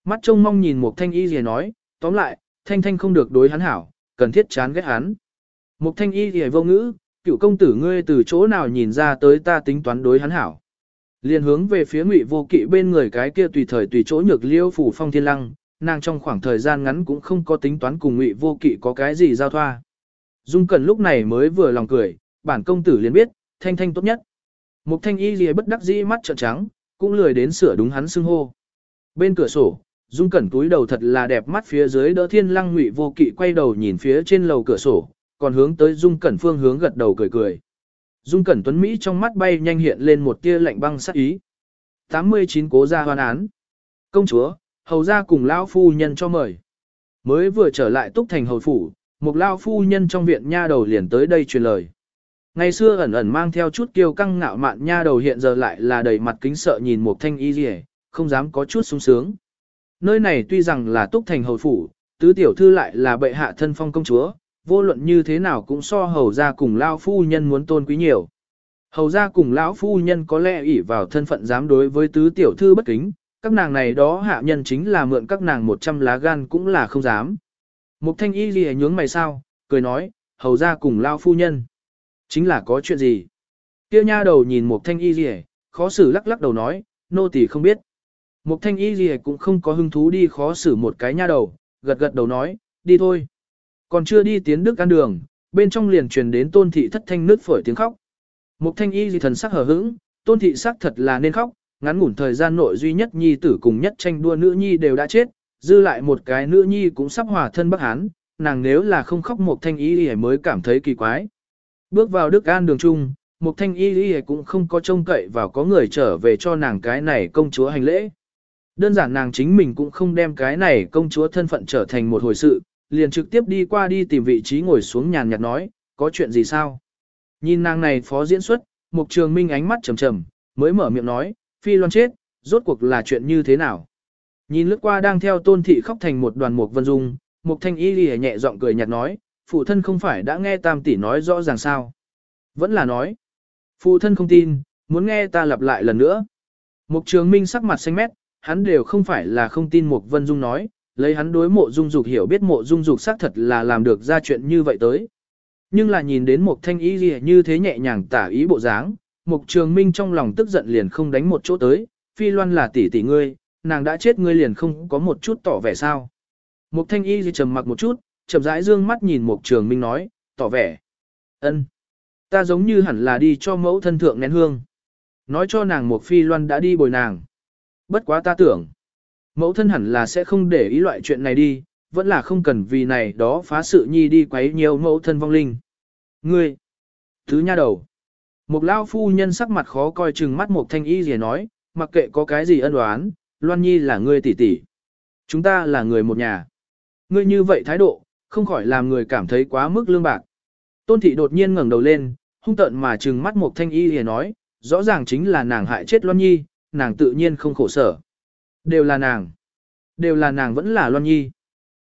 Speaker 1: Mắt trông mong nhìn Mục thanh y gì nói, tóm lại, thanh thanh không được đối hắn hảo, cần thiết chán ghét hắn. Mục thanh y gì vô ngữ, cựu công tử ngươi từ chỗ nào nhìn ra tới ta tính toán đối hắn hảo. liền hướng về phía ngụy vô kỵ bên người cái kia tùy thời tùy chỗ nhược liêu phủ phong thiên lăng, nàng trong khoảng thời gian ngắn cũng không có tính toán cùng ngụy vô kỵ có cái gì giao thoa. Dung Cẩn lúc này mới vừa lòng cười, bản công tử liền biết, thanh thanh tốt nhất. Mục thanh y gì bất đắc dĩ mắt trợn trắng, cũng lười đến sửa đúng hắn xưng hô. Bên cửa sổ, Dung Cẩn túi đầu thật là đẹp mắt phía dưới đỡ thiên lăng ngụy vô kỵ quay đầu nhìn phía trên lầu cửa sổ, còn hướng tới Dung Cẩn phương hướng gật đầu cười cười. Dung Cẩn Tuấn Mỹ trong mắt bay nhanh hiện lên một tia lạnh băng sắc ý. 89 cố gia hoan án. Công chúa, hầu gia cùng lão phu nhân cho mời. Mới vừa trở lại túc thành hầu phủ, một lão phu nhân trong viện nha đầu liền tới đây truyền lời. Ngày xưa ẩn ẩn mang theo chút kiêu căng ngạo mạn nha đầu hiện giờ lại là đầy mặt kính sợ nhìn một thanh y rỉ, không dám có chút sung sướng. Nơi này tuy rằng là túc thành hầu phủ, tứ tiểu thư lại là bệ hạ thân phong công chúa, vô luận như thế nào cũng so hầu ra cùng lão phu nhân muốn tôn quý nhiều. Hầu ra cùng lão phu nhân có lẽ ỷ vào thân phận dám đối với tứ tiểu thư bất kính, các nàng này đó hạ nhân chính là mượn các nàng 100 lá gan cũng là không dám. Mục thanh y gì nhướng mày sao, cười nói, hầu ra cùng lao phu nhân. Chính là có chuyện gì? Tiêu nha đầu nhìn mục thanh y gì khó xử lắc lắc đầu nói, nô tỳ không biết. Mục thanh y gì cũng không có hứng thú đi khó xử một cái nha đầu, gật gật đầu nói, đi thôi. Còn chưa đi tiến đức ăn đường, bên trong liền truyền đến tôn thị thất thanh nước phổi tiếng khóc. Mục thanh y gì thần sắc hờ hững, tôn thị sắc thật là nên khóc, ngắn ngủn thời gian nội duy nhất nhi tử cùng nhất tranh đua nữ nhi đều đã chết, dư lại một cái nữ nhi cũng sắp hòa thân Bắc Hán, nàng nếu là không khóc một thanh y gì mới cảm thấy kỳ quái. Bước vào Đức An đường trung, một thanh y thì cũng không có trông cậy vào có người trở về cho nàng cái này công chúa hành lễ. Đơn giản nàng chính mình cũng không đem cái này công chúa thân phận trở thành một hồi sự, liền trực tiếp đi qua đi tìm vị trí ngồi xuống nhàn nhạt nói, có chuyện gì sao? Nhìn nàng này phó diễn xuất, Mục Trường Minh ánh mắt trầm trầm, mới mở miệng nói, Phi Loan chết, rốt cuộc là chuyện như thế nào? Nhìn lướt qua đang theo tôn thị khóc thành một đoàn mục vân dung, mục thanh y lìa nhẹ giọng cười nhạt nói, phụ thân không phải đã nghe tam tỷ nói rõ ràng sao. Vẫn là nói, phụ thân không tin, muốn nghe ta lặp lại lần nữa. Mục trường minh sắc mặt xanh mét, hắn đều không phải là không tin mục vân dung nói, lấy hắn đối mộ dung dục hiểu biết mộ dung dục xác thật là làm được ra chuyện như vậy tới. Nhưng là nhìn đến một thanh ý gì như thế nhẹ nhàng tả ý bộ dáng, mục trường minh trong lòng tức giận liền không đánh một chỗ tới, phi loan là tỷ tỷ ngươi, nàng đã chết ngươi liền không có một chút tỏ vẻ sao. Mục thanh y gì trầm mặc một chút, chậm rãi dương mắt nhìn mục trường minh nói, tỏ vẻ. ân, Ta giống như hẳn là đi cho mẫu thân thượng nén hương. Nói cho nàng mục phi loan đã đi bồi nàng. Bất quá ta tưởng. Mẫu thân hẳn là sẽ không để ý loại chuyện này đi, vẫn là không cần vì này đó phá sự nhi đi quấy nhiều mẫu thân vong linh. Ngươi. Thứ nha đầu. Một lao phu nhân sắc mặt khó coi chừng mắt một thanh y gì nói, mặc kệ có cái gì ân oán, Loan Nhi là ngươi tỷ tỷ. Chúng ta là người một nhà. Ngươi như vậy thái độ, không khỏi làm người cảm thấy quá mức lương bạc. Tôn thị đột nhiên ngẩng đầu lên, hung tợn mà trừng mắt một thanh y thì nói, rõ ràng chính là nàng hại chết Loan Nhi, nàng tự nhiên không khổ sở. Đều là nàng. Đều là nàng vẫn là Loan Nhi.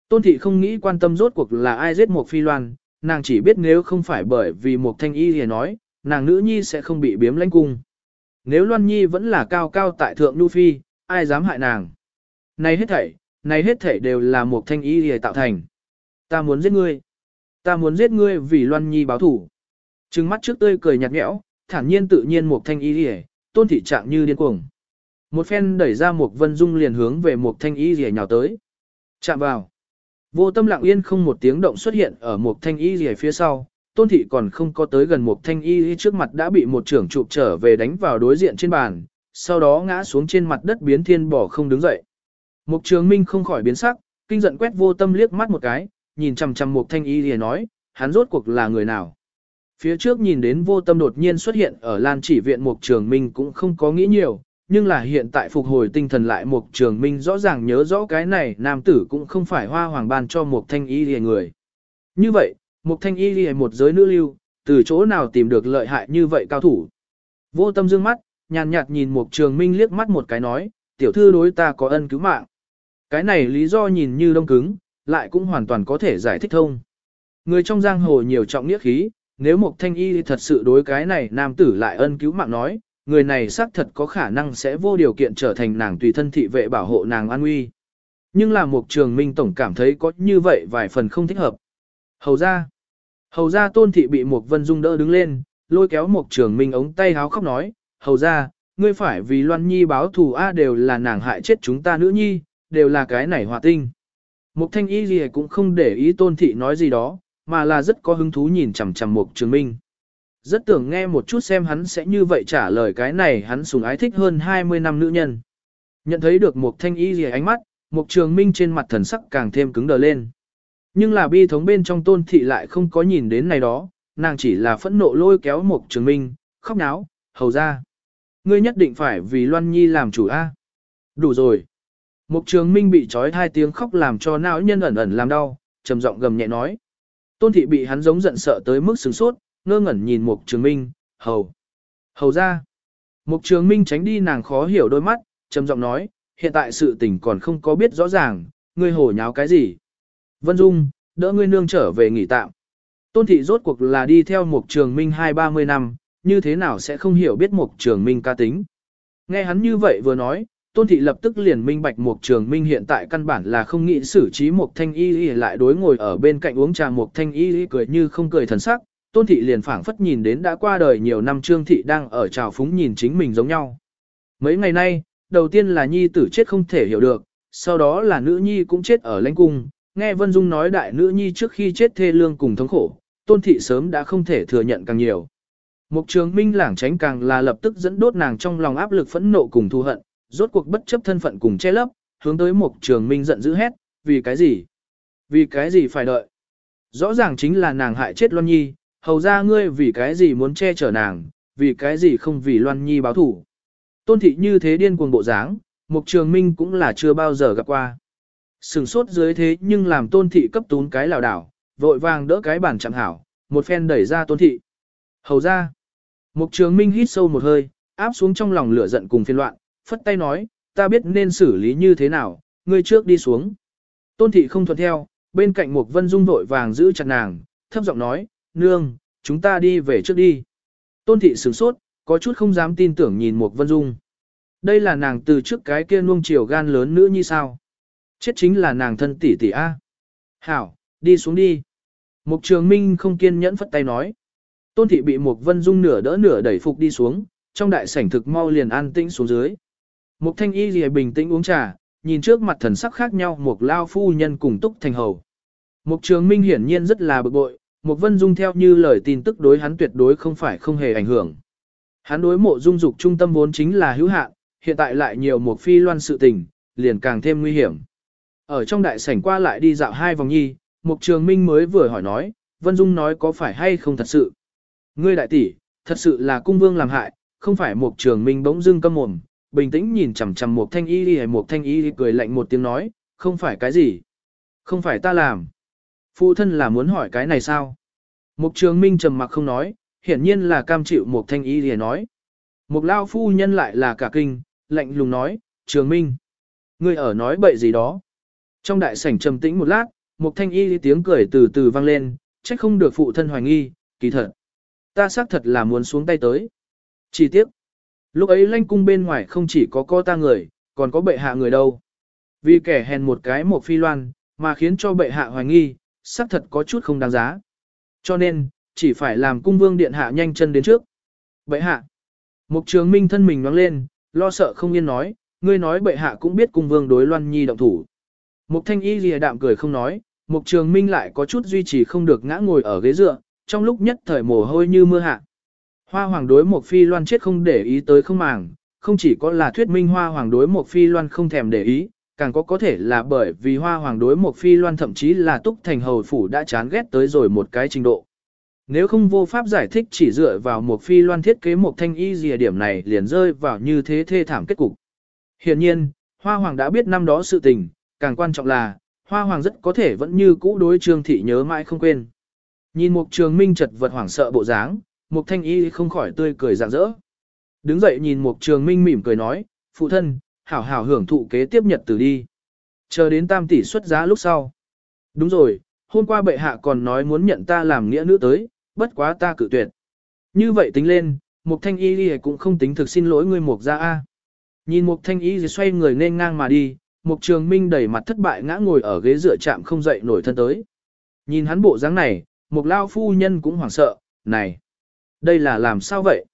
Speaker 1: Tôn thị không nghĩ quan tâm rốt cuộc là ai giết một phi loan, nàng chỉ biết nếu không phải bởi vì một thanh y thì nói, nàng nữ nhi sẽ không bị biếm lãnh cung. Nếu Loan Nhi vẫn là cao cao tại thượng Nhu Phi, ai dám hại nàng. Này hết thảy, này hết thảy đều là một thanh y thì tạo thành. Ta muốn giết ngươi. Ta muốn giết ngươi vì Loan Nhi báo thủ. Trừng mắt trước tươi cười nhạt nhẽo, thản nhiên tự nhiên một thanh y hề, tôn thị trạng như điên cuồng. Một phen đẩy ra một vân dung liền hướng về một thanh y rìa nhào tới. Chạm vào. Vô tâm lặng yên không một tiếng động xuất hiện ở một thanh y rìa phía sau, tôn thị còn không có tới gần một thanh y trước mặt đã bị một trưởng chụp trở về đánh vào đối diện trên bàn, sau đó ngã xuống trên mặt đất biến thiên bỏ không đứng dậy. Mục trường minh không khỏi biến sắc, kinh giận quét vô tâm liếc mắt một cái, nhìn chằm chằm một thanh y rìa nói, hắn rốt cuộc là người nào. Phía trước nhìn đến vô tâm đột nhiên xuất hiện ở lan chỉ viện mục trường minh cũng không có nghĩ nhiều, nhưng là hiện tại phục hồi tinh thần lại mục trường minh rõ ràng nhớ rõ cái này nam tử cũng không phải hoa hoàng ban cho mục thanh y lìa người. Như vậy, mục thanh y lìa một giới nữ lưu, từ chỗ nào tìm được lợi hại như vậy cao thủ. Vô tâm dương mắt, nhàn nhạt nhìn Mục Trường Minh liếc mắt một cái nói, tiểu thư đối ta có ân cứu mạng. Cái này lý do nhìn như đông cứng, lại cũng hoàn toàn có thể giải thích thông. Người trong giang hồ nhiều trọng nghĩa khí, nếu Mục Thanh Y thật sự đối cái này nam tử lại ân cứu mạng nói, người này xác thật có khả năng sẽ vô điều kiện trở thành nàng tùy thân thị vệ bảo hộ nàng an nguy. Nhưng là một Trường Minh tổng cảm thấy có như vậy vài phần không thích hợp. Hầu ra, hầu ra tôn thị bị một Vân Dung đỡ đứng lên, lôi kéo một Trường Minh ống tay háo khóc nói, hầu ra, ngươi phải vì Loan Nhi báo thù A đều là nàng hại chết chúng ta nữ nhi, đều là cái này hòa tinh. Mục thanh y gì cũng không để ý tôn thị nói gì đó, mà là rất có hứng thú nhìn chằm chằm mục trường minh. Rất tưởng nghe một chút xem hắn sẽ như vậy trả lời cái này hắn sùng ái thích hơn 20 năm nữ nhân. Nhận thấy được một thanh y gì ánh mắt, mục trường minh trên mặt thần sắc càng thêm cứng đờ lên. Nhưng là bi thống bên trong tôn thị lại không có nhìn đến này đó, nàng chỉ là phẫn nộ lôi kéo mục trường minh, khóc náo, hầu ra. Ngươi nhất định phải vì Loan Nhi làm chủ A. Đủ rồi. Mục trường minh bị trói hai tiếng khóc làm cho não nhân ẩn ẩn làm đau, trầm giọng gầm nhẹ nói. Tôn thị bị hắn giống giận sợ tới mức sừng sốt, ngơ ngẩn nhìn mục trường minh, hầu. Hầu ra. Mục trường minh tránh đi nàng khó hiểu đôi mắt, trầm giọng nói, hiện tại sự tình còn không có biết rõ ràng, ngươi hổ nháo cái gì. Vân Dung, đỡ ngươi nương trở về nghỉ tạm. Tôn thị rốt cuộc là đi theo mục trường minh hai ba mươi năm, như thế nào sẽ không hiểu biết Mục Trường Minh ca tính. Nghe hắn như vậy vừa nói, Tôn thị lập tức liền minh bạch Mục Trường Minh hiện tại căn bản là không nghĩ xử trí Mục Thanh Y Y lại đối ngồi ở bên cạnh uống trà Mục Thanh Y Y cười như không cười thần sắc, Tôn thị liền phảng phất nhìn đến đã qua đời nhiều năm Trương thị đang ở trào phúng nhìn chính mình giống nhau. Mấy ngày nay, đầu tiên là nhi tử chết không thể hiểu được, sau đó là nữ nhi cũng chết ở lãnh cung, nghe Vân Dung nói đại nữ nhi trước khi chết thê lương cùng thống khổ, Tôn thị sớm đã không thể thừa nhận càng nhiều. Mục Trường Minh lảng tránh càng là lập tức dẫn đốt nàng trong lòng áp lực phẫn nộ cùng thù hận, rốt cuộc bất chấp thân phận cùng che lấp, hướng tới Mục Trường Minh giận dữ hét, vì cái gì? Vì cái gì phải đợi? Rõ ràng chính là nàng hại chết Loan Nhi, hầu ra ngươi vì cái gì muốn che chở nàng, vì cái gì không vì Loan Nhi báo thủ. Tôn thị như thế điên cuồng bộ dáng, Mục Trường Minh cũng là chưa bao giờ gặp qua. Sừng sốt dưới thế nhưng làm tôn thị cấp tún cái lào đảo, vội vàng đỡ cái bản chẳng hảo, một phen đẩy ra tôn thị. Hầu ra. Mục Trường Minh hít sâu một hơi, áp xuống trong lòng lửa giận cùng phiên loạn, phất tay nói, ta biết nên xử lý như thế nào, ngươi trước đi xuống. Tôn thị không thuận theo, bên cạnh Mục Vân Dung vội vàng giữ chặt nàng, thấp giọng nói, nương, chúng ta đi về trước đi. Tôn thị sửng sốt, có chút không dám tin tưởng nhìn Mục Vân Dung. Đây là nàng từ trước cái kia nuông chiều gan lớn nữa như sao? Chết chính là nàng thân tỷ tỷ A. Hảo, đi xuống đi. Mục Trường Minh không kiên nhẫn phất tay nói. Tôn thị bị Mục Vân Dung nửa đỡ nửa đẩy phục đi xuống, trong đại sảnh thực mau liền an tĩnh xuống dưới. Mục Thanh Y lìa bình tĩnh uống trà, nhìn trước mặt thần sắc khác nhau Mục Lao Phu Nhân cùng Túc Thành Hầu. Mục Trường Minh hiển nhiên rất là bực bội, Mục Vân Dung theo như lời tin tức đối hắn tuyệt đối không phải không hề ảnh hưởng. Hắn đối mộ dung dục trung tâm vốn chính là hữu hạn, hiện tại lại nhiều một phi loan sự tình, liền càng thêm nguy hiểm. Ở trong đại sảnh qua lại đi dạo hai vòng nhi, Mục Trường Minh mới vừa hỏi nói, Vân Dung nói có phải hay không thật sự. Ngươi đại tỷ, thật sự là cung vương làm hại, không phải Mục Trường Minh bỗng dưng câm mồm, bình tĩnh nhìn chằm chằm Mục Thanh Y đi Mục Thanh Y cười lạnh một tiếng nói, không phải cái gì. Không phải ta làm. Phụ thân là muốn hỏi cái này sao? Mục Trường Minh trầm mặc không nói, hiển nhiên là cam chịu Mục Thanh Y để nói. Mục Lao Phu Nhân lại là cả kinh, lạnh lùng nói, Trường Minh. Ngươi ở nói bậy gì đó. Trong đại sảnh trầm tĩnh một lát, một thanh y tiếng cười từ từ vang lên, trách không được phụ thân hoài nghi, kỳ thật. Ta xác thật là muốn xuống tay tới. Chỉ tiếc. Lúc ấy lanh cung bên ngoài không chỉ có co ta người, còn có bệ hạ người đâu. Vì kẻ hèn một cái một phi loan, mà khiến cho bệ hạ hoài nghi, xác thật có chút không đáng giá. Cho nên, chỉ phải làm cung vương điện hạ nhanh chân đến trước. Bệ hạ. Mục trường minh thân mình nóng lên, lo sợ không yên nói, ngươi nói bệ hạ cũng biết cung vương đối loan nhi động thủ. Mục thanh y lìa đạm cười không nói, mục trường minh lại có chút duy trì không được ngã ngồi ở ghế dựa, trong lúc nhất thời mồ hôi như mưa hạ. Hoa hoàng đối một phi loan chết không để ý tới không màng, không chỉ có là thuyết minh hoa hoàng đối một phi loan không thèm để ý, càng có có thể là bởi vì hoa hoàng đối một phi loan thậm chí là túc thành hầu phủ đã chán ghét tới rồi một cái trình độ. Nếu không vô pháp giải thích chỉ dựa vào một phi loan thiết kế một thanh y dìa điểm này liền rơi vào như thế thê thảm kết cục. Hiện nhiên, Hoa Hoàng đã biết năm đó sự tình, càng quan trọng là, Hoa Hoàng rất có thể vẫn như cũ đối Trương Thị nhớ mãi không quên. Nhìn Mục Trường Minh chật vật hoảng sợ bộ dáng, một Thanh Y không khỏi tươi cười rạng rỡ. Đứng dậy nhìn Mục Trường Minh mỉm cười nói, phụ thân, hảo hảo hưởng thụ kế tiếp nhật từ đi. Chờ đến tam tỷ xuất giá lúc sau. Đúng rồi, hôm qua bệ hạ còn nói muốn nhận ta làm nghĩa nữ tới, bất quá ta cự tuyệt. Như vậy tính lên, Mục Thanh Y cũng không tính thực xin lỗi người Mục gia A. Nhìn Mục Thanh Y xoay người nên ngang mà đi, Mục Trường Minh đẩy mặt thất bại ngã ngồi ở ghế dựa chạm không dậy nổi thân tới. Nhìn hắn bộ dáng này, Mục Lao phu nhân cũng hoảng sợ, này, đây là làm sao vậy?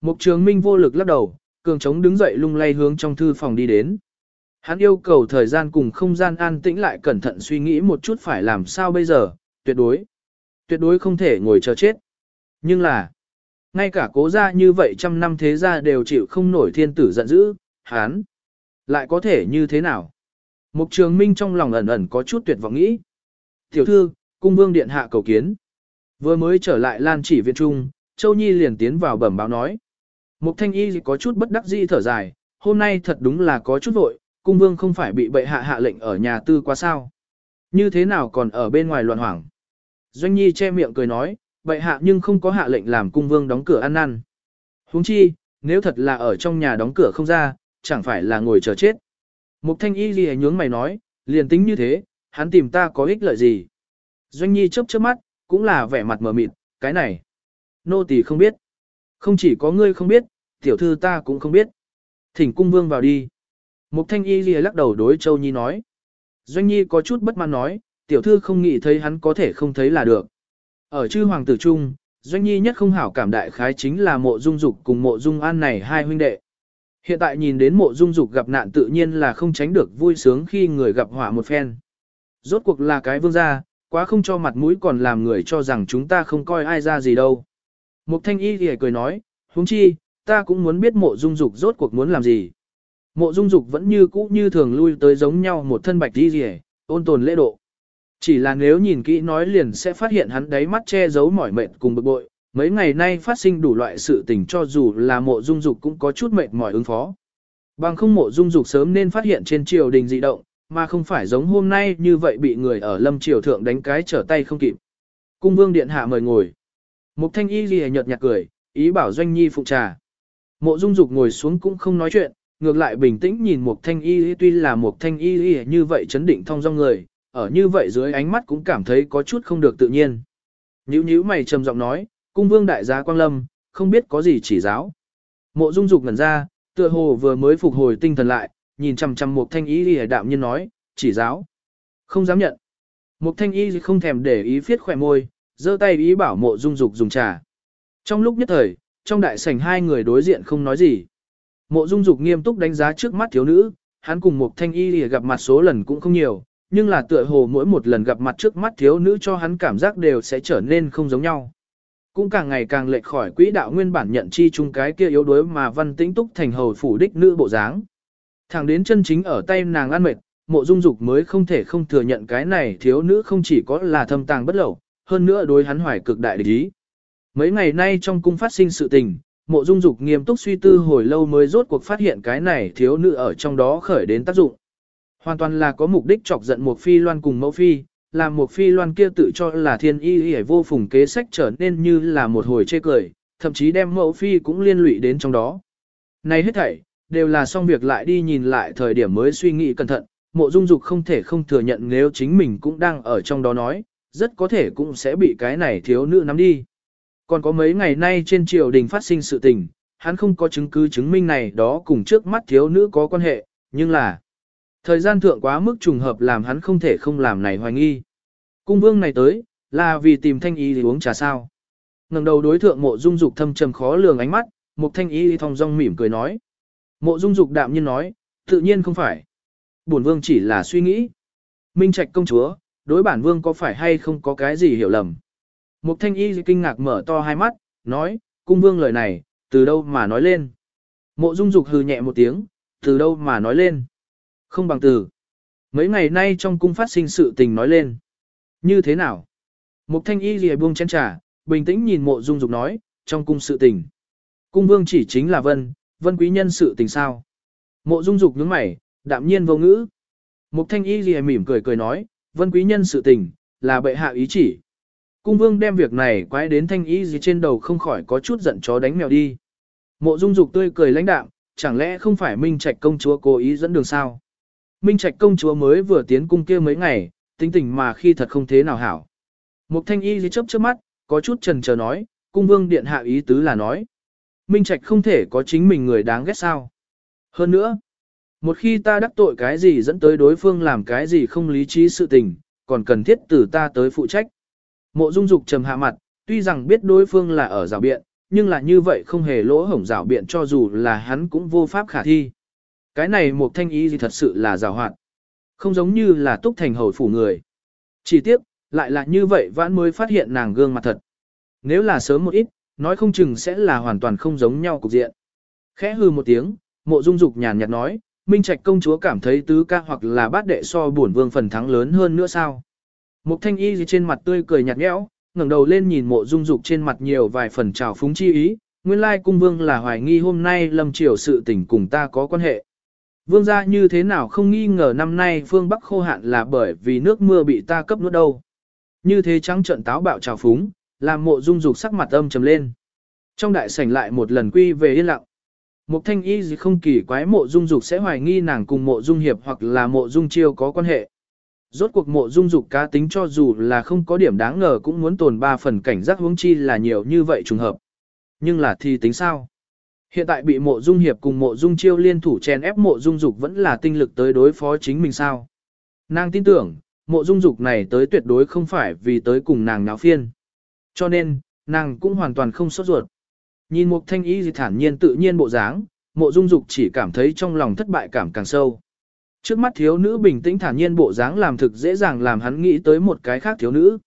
Speaker 1: Mục Trường Minh vô lực lắc đầu, cường trống đứng dậy lung lay hướng trong thư phòng đi đến. Hắn yêu cầu thời gian cùng không gian an tĩnh lại cẩn thận suy nghĩ một chút phải làm sao bây giờ, tuyệt đối. Tuyệt đối không thể ngồi chờ chết. Nhưng là, ngay cả cố gia như vậy trăm năm thế gia đều chịu không nổi thiên tử giận dữ, hắn lại có thể như thế nào? Mục trường minh trong lòng ẩn ẩn có chút tuyệt vọng nghĩ. Tiểu thư, cung vương điện hạ cầu kiến. Vừa mới trở lại lan chỉ viện trung, Châu Nhi liền tiến vào bẩm báo nói. Mục thanh y có chút bất đắc dĩ thở dài, hôm nay thật đúng là có chút vội, cung vương không phải bị bệ hạ hạ lệnh ở nhà tư quá sao. Như thế nào còn ở bên ngoài loạn hoảng. Doanh Nhi che miệng cười nói, bệ hạ nhưng không có hạ lệnh làm cung vương đóng cửa ăn năn. Huống chi, nếu thật là ở trong nhà đóng cửa không ra, chẳng phải là ngồi chờ chết. Mục thanh y gì nhướng mày nói, liền tính như thế, hắn tìm ta có ích lợi gì. Doanh Nhi chớp chớp mắt, cũng là vẻ mặt mờ mịt, cái này. Nô tỳ không biết. Không chỉ có ngươi không biết, tiểu thư ta cũng không biết. Thỉnh cung vương vào đi. Mục thanh y lìa lắc đầu đối Châu Nhi nói. Doanh Nhi có chút bất mãn nói, tiểu thư không nghĩ thấy hắn có thể không thấy là được. Ở chư hoàng tử trung, Doanh Nhi nhất không hảo cảm đại khái chính là mộ dung dục cùng mộ dung an này hai huynh đệ. Hiện tại nhìn đến mộ dung dục gặp nạn tự nhiên là không tránh được vui sướng khi người gặp họa một phen. Rốt cuộc là cái vương gia, quá không cho mặt mũi còn làm người cho rằng chúng ta không coi ai ra gì đâu. Mục thanh y thì cười nói, huống chi, ta cũng muốn biết mộ dung dục rốt cuộc muốn làm gì. Mộ dung dục vẫn như cũ như thường lui tới giống nhau một thân bạch đi rỉ, ôn tồn lễ độ. Chỉ là nếu nhìn kỹ nói liền sẽ phát hiện hắn đáy mắt che giấu mỏi mệt cùng bực bội, mấy ngày nay phát sinh đủ loại sự tình cho dù là mộ dung dục cũng có chút mệt mỏi ứng phó. Bằng không mộ dung dục sớm nên phát hiện trên triều đình dị động, mà không phải giống hôm nay như vậy bị người ở lâm triều thượng đánh cái trở tay không kịp. Cung vương điện hạ mời ngồi. Mục thanh y ghi nhợt nhạt cười, ý bảo doanh nhi phụ trà. Mộ dung dục ngồi xuống cũng không nói chuyện, ngược lại bình tĩnh nhìn mục thanh y tuy là mục thanh y như vậy chấn định thông dong người, ở như vậy dưới ánh mắt cũng cảm thấy có chút không được tự nhiên. Nhíu nhíu mày trầm giọng nói, cung vương đại gia quang lâm, không biết có gì chỉ giáo. Mộ dung dục ngẩn ra, tựa hồ vừa mới phục hồi tinh thần lại, nhìn chằm chằm một thanh y lìa đạm nhiên nói, chỉ giáo. Không dám nhận. Một thanh y không thèm để ý phiết khỏe môi, giơ tay ý bảo mộ dung dục dùng trà. Trong lúc nhất thời, trong đại sảnh hai người đối diện không nói gì. Mộ dung dục nghiêm túc đánh giá trước mắt thiếu nữ, hắn cùng một thanh y lìa gặp mặt số lần cũng không nhiều, nhưng là tựa hồ mỗi một lần gặp mặt trước mắt thiếu nữ cho hắn cảm giác đều sẽ trở nên không giống nhau. Cũng càng ngày càng lệch khỏi quỹ đạo nguyên bản nhận chi chung cái kia yếu đuối mà văn tĩnh túc thành hầu phủ đích nữ bộ dáng. Thẳng đến chân chính ở tay nàng ăn mệt, mộ dung dục mới không thể không thừa nhận cái này thiếu nữ không chỉ có là thâm tàng bất lậu, hơn nữa đối hắn hoài cực đại địch ý. Mấy ngày nay trong cung phát sinh sự tình, mộ dung dục nghiêm túc suy tư hồi lâu mới rốt cuộc phát hiện cái này thiếu nữ ở trong đó khởi đến tác dụng. Hoàn toàn là có mục đích chọc giận một phi loan cùng mẫu phi, làm một phi loan kia tự cho là thiên y y vô phùng kế sách trở nên như là một hồi chê cười, thậm chí đem mẫu phi cũng liên lụy đến trong đó. Này hết thảy, đều là xong việc lại đi nhìn lại thời điểm mới suy nghĩ cẩn thận, mộ dung dục không thể không thừa nhận nếu chính mình cũng đang ở trong đó nói, rất có thể cũng sẽ bị cái này thiếu nữ nắm đi. Còn có mấy ngày nay trên triều đình phát sinh sự tình, hắn không có chứng cứ chứng minh này đó cùng trước mắt thiếu nữ có quan hệ, nhưng là thời gian thượng quá mức trùng hợp làm hắn không thể không làm này hoài nghi. Cung vương này tới, là vì tìm thanh y thì uống trà sao. ngẩng đầu đối thượng mộ dung dục thâm trầm khó lường ánh mắt, một thanh y thong dong mỉm cười nói. Mộ dung dục đạm nhiên nói, tự nhiên không phải. Bổn vương chỉ là suy nghĩ. Minh Trạch công chúa, đối bản vương có phải hay không có cái gì hiểu lầm. Mục thanh y kinh ngạc mở to hai mắt, nói, cung vương lời này, từ đâu mà nói lên. Mộ dung dục hừ nhẹ một tiếng, từ đâu mà nói lên. Không bằng từ. Mấy ngày nay trong cung phát sinh sự tình nói lên. Như thế nào? Mục thanh y lìa buông chén trà, bình tĩnh nhìn mộ dung dục nói, trong cung sự tình. Cung vương chỉ chính là vân, vân quý nhân sự tình sao. Mộ dung dục nhướng mày, đạm nhiên vô ngữ. Mục thanh y lìa mỉm cười cười nói, vân quý nhân sự tình, là bệ hạ ý chỉ. Cung vương đem việc này quái đến thanh ý gì trên đầu không khỏi có chút giận chó đánh mèo đi. Mộ dung dục tươi cười lãnh đạm, chẳng lẽ không phải Minh Trạch công chúa cố ý dẫn đường sao? Minh Trạch công chúa mới vừa tiến cung kia mấy ngày, tính tình mà khi thật không thế nào hảo. Mục thanh y gì chớp chớp mắt, có chút trần chờ nói, cung vương điện hạ ý tứ là nói. Minh Trạch không thể có chính mình người đáng ghét sao. Hơn nữa, một khi ta đắc tội cái gì dẫn tới đối phương làm cái gì không lý trí sự tình, còn cần thiết từ ta tới phụ trách. Mộ dung dục trầm hạ mặt, tuy rằng biết đối phương là ở rào biện, nhưng là như vậy không hề lỗ hổng rào biện cho dù là hắn cũng vô pháp khả thi. Cái này một thanh ý gì thật sự là rào hoạt. Không giống như là túc thành hầu phủ người. Chỉ tiếc, lại là như vậy vãn mới phát hiện nàng gương mặt thật. Nếu là sớm một ít, nói không chừng sẽ là hoàn toàn không giống nhau cục diện. Khẽ hư một tiếng, mộ dung dục nhàn nhạt nói, Minh Trạch công chúa cảm thấy tứ ca hoặc là bát đệ so bổn vương phần thắng lớn hơn nữa sao. Mục thanh y gì trên mặt tươi cười nhạt nhẽo, ngẩng đầu lên nhìn mộ dung dục trên mặt nhiều vài phần trào phúng chi ý, nguyên lai cung vương là hoài nghi hôm nay lâm triều sự tình cùng ta có quan hệ. Vương gia như thế nào không nghi ngờ năm nay phương Bắc khô hạn là bởi vì nước mưa bị ta cấp nuốt đâu. Như thế trắng trận táo bạo trào phúng, làm mộ dung dục sắc mặt âm trầm lên. Trong đại sảnh lại một lần quy về yên lặng. Mục thanh y gì không kỳ quái mộ dung dục sẽ hoài nghi nàng cùng mộ dung hiệp hoặc là mộ dung chiêu có quan hệ. Rốt cuộc mộ dung dục cá tính cho dù là không có điểm đáng ngờ cũng muốn tồn ba phần cảnh giác huống chi là nhiều như vậy trùng hợp. Nhưng là thì tính sao? Hiện tại bị mộ dung hiệp cùng mộ dung chiêu liên thủ chèn ép mộ dung dục vẫn là tinh lực tới đối phó chính mình sao. Nàng tin tưởng, mộ dung dục này tới tuyệt đối không phải vì tới cùng nàng náo phiên. Cho nên, nàng cũng hoàn toàn không sốt ruột. Nhìn Mục thanh ý gì thản nhiên tự nhiên bộ dáng, mộ dung dục chỉ cảm thấy trong lòng thất bại cảm càng sâu. Trước mắt thiếu nữ bình tĩnh thản nhiên bộ dáng làm thực dễ dàng làm hắn nghĩ tới một cái khác thiếu nữ.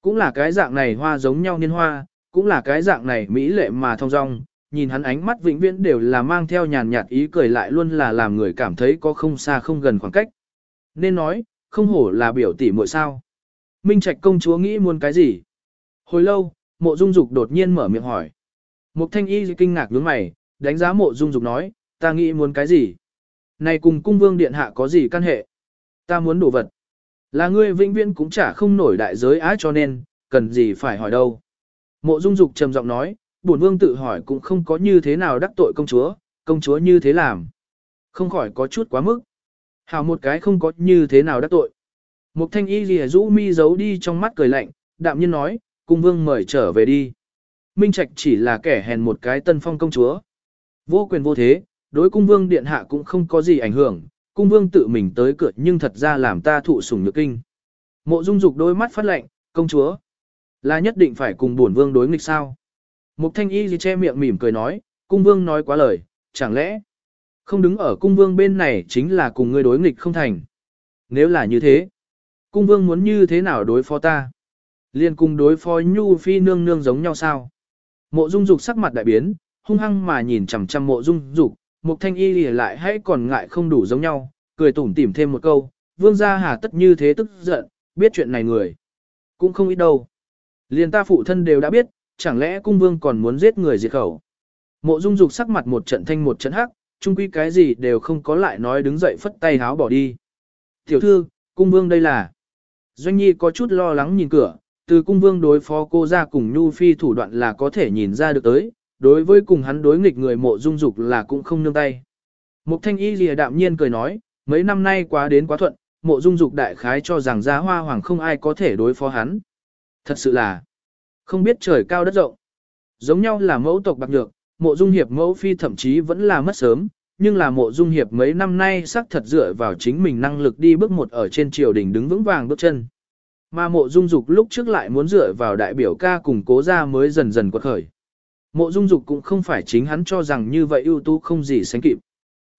Speaker 1: Cũng là cái dạng này hoa giống nhau niên hoa, cũng là cái dạng này mỹ lệ mà thông dong, nhìn hắn ánh mắt vĩnh viễn đều là mang theo nhàn nhạt ý cười lại luôn là làm người cảm thấy có không xa không gần khoảng cách. Nên nói, không hổ là biểu tỷ muội sao. Minh Trạch công chúa nghĩ muốn cái gì? Hồi lâu, mộ dung dục đột nhiên mở miệng hỏi. Mục thanh y kinh ngạc nhướng mày, đánh giá mộ dung dục nói, ta nghĩ muốn cái gì? Này cùng cung vương điện hạ có gì căn hệ? Ta muốn đồ vật. Là ngươi vĩnh viễn cũng chả không nổi đại giới á cho nên, cần gì phải hỏi đâu. Mộ dung dục trầm giọng nói, bổn vương tự hỏi cũng không có như thế nào đắc tội công chúa, công chúa như thế làm. Không khỏi có chút quá mức. Hảo một cái không có như thế nào đắc tội. Mục thanh y lìa rũ mi giấu đi trong mắt cười lạnh, đạm nhiên nói, cung vương mời trở về đi. Minh Trạch chỉ là kẻ hèn một cái tân phong công chúa. Vô quyền vô thế, đối cung vương điện hạ cũng không có gì ảnh hưởng, cung vương tự mình tới cửa nhưng thật ra làm ta thụ sủng nhược kinh. Mộ dung dục đôi mắt phát lạnh, công chúa. Là nhất định phải cùng bổn vương đối nghịch sao? Mục thanh y gì che miệng mỉm cười nói, cung vương nói quá lời, chẳng lẽ không đứng ở cung vương bên này chính là cùng ngươi đối nghịch không thành. Nếu là như thế, cung vương muốn như thế nào đối phó ta? Liên cung đối phó nhu phi nương nương giống nhau sao? Mộ dung dục sắc mặt đại biến, hung hăng mà nhìn chằm chằm mộ dung dục, mục thanh y lìa lại hãy còn ngại không đủ giống nhau, cười tủm tỉm thêm một câu, vương gia hà tất như thế tức giận, biết chuyện này người. Cũng không ít đâu. liền ta phụ thân đều đã biết, chẳng lẽ cung vương còn muốn giết người diệt khẩu. Mộ dung dục sắc mặt một trận thanh một trận hắc, chung quy cái gì đều không có lại nói đứng dậy phất tay háo bỏ đi. Tiểu thư, cung vương đây là. Doanh nhi có chút lo lắng nhìn cửa, từ cung vương đối phó cô ra cùng nhu phi thủ đoạn là có thể nhìn ra được tới, đối với cùng hắn đối nghịch người mộ dung dục là cũng không nương tay. Mục thanh y lìa đạm nhiên cười nói, mấy năm nay quá đến quá thuận, mộ dung dục đại khái cho rằng giá hoa hoàng không ai có thể đối phó hắn. Thật sự là, không biết trời cao đất rộng. Giống nhau là mẫu tộc bạc nhược, mộ dung hiệp mẫu phi thậm chí vẫn là mất sớm, nhưng là mộ dung hiệp mấy năm nay xác thật dựa vào chính mình năng lực đi bước một ở trên triều đình đứng vững vàng bước chân. Mà mộ dung dục lúc trước lại muốn dựa vào đại biểu ca cùng cố ra mới dần dần quật khởi. Mộ dung dục cũng không phải chính hắn cho rằng như vậy ưu tú không gì sánh kịp.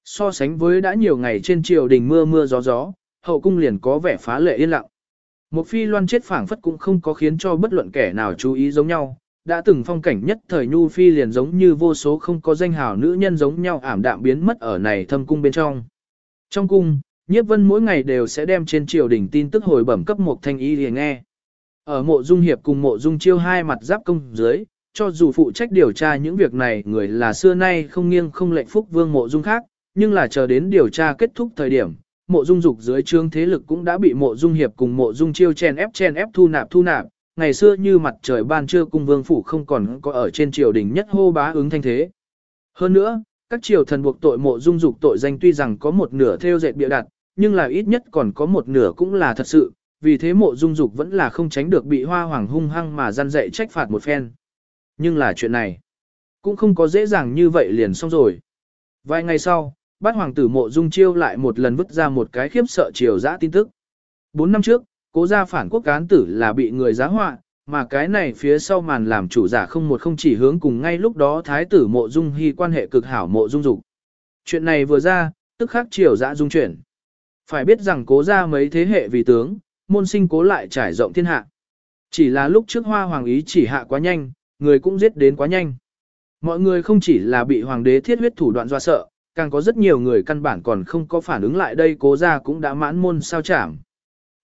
Speaker 1: So sánh với đã nhiều ngày trên triều đình mưa mưa gió gió, hậu cung liền có vẻ phá lệ yên lặng. Một phi loan chết phảng phất cũng không có khiến cho bất luận kẻ nào chú ý giống nhau, đã từng phong cảnh nhất thời nhu phi liền giống như vô số không có danh hào nữ nhân giống nhau ảm đạm biến mất ở này thâm cung bên trong. Trong cung, nhiếp vân mỗi ngày đều sẽ đem trên triều đình tin tức hồi bẩm cấp một thanh y liền nghe. Ở mộ dung hiệp cùng mộ dung chiêu hai mặt giáp công dưới, cho dù phụ trách điều tra những việc này người là xưa nay không nghiêng không lệnh phúc vương mộ dung khác, nhưng là chờ đến điều tra kết thúc thời điểm, mộ dung dục dưới trương thế lực cũng đã bị mộ dung hiệp cùng mộ dung chiêu chen ép chen ép thu nạp thu nạp, ngày xưa như mặt trời ban trưa cung vương phủ không còn có ở trên triều đình nhất hô bá ứng thanh thế. Hơn nữa, các triều thần buộc tội mộ dung dục tội danh tuy rằng có một nửa theo dệt bịa đặt, nhưng là ít nhất còn có một nửa cũng là thật sự, vì thế mộ dung dục vẫn là không tránh được bị hoa hoàng hung hăng mà gian dạy trách phạt một phen. Nhưng là chuyện này, cũng không có dễ dàng như vậy liền xong rồi. Vài ngày sau, bát hoàng tử mộ dung chiêu lại một lần vứt ra một cái khiếp sợ triều dã tin tức. Bốn năm trước, cố gia phản quốc cán tử là bị người giá họa, mà cái này phía sau màn làm chủ giả không một không chỉ hướng cùng ngay lúc đó thái tử mộ dung hy quan hệ cực hảo mộ dung dục. Chuyện này vừa ra, tức khắc triều dã dung chuyển. Phải biết rằng cố gia mấy thế hệ vì tướng, môn sinh cố lại trải rộng thiên hạ. Chỉ là lúc trước hoa hoàng ý chỉ hạ quá nhanh, người cũng giết đến quá nhanh. Mọi người không chỉ là bị hoàng đế thiết huyết thủ đoạn dọa sợ, càng có rất nhiều người căn bản còn không có phản ứng lại đây cố gia cũng đã mãn môn sao chảm.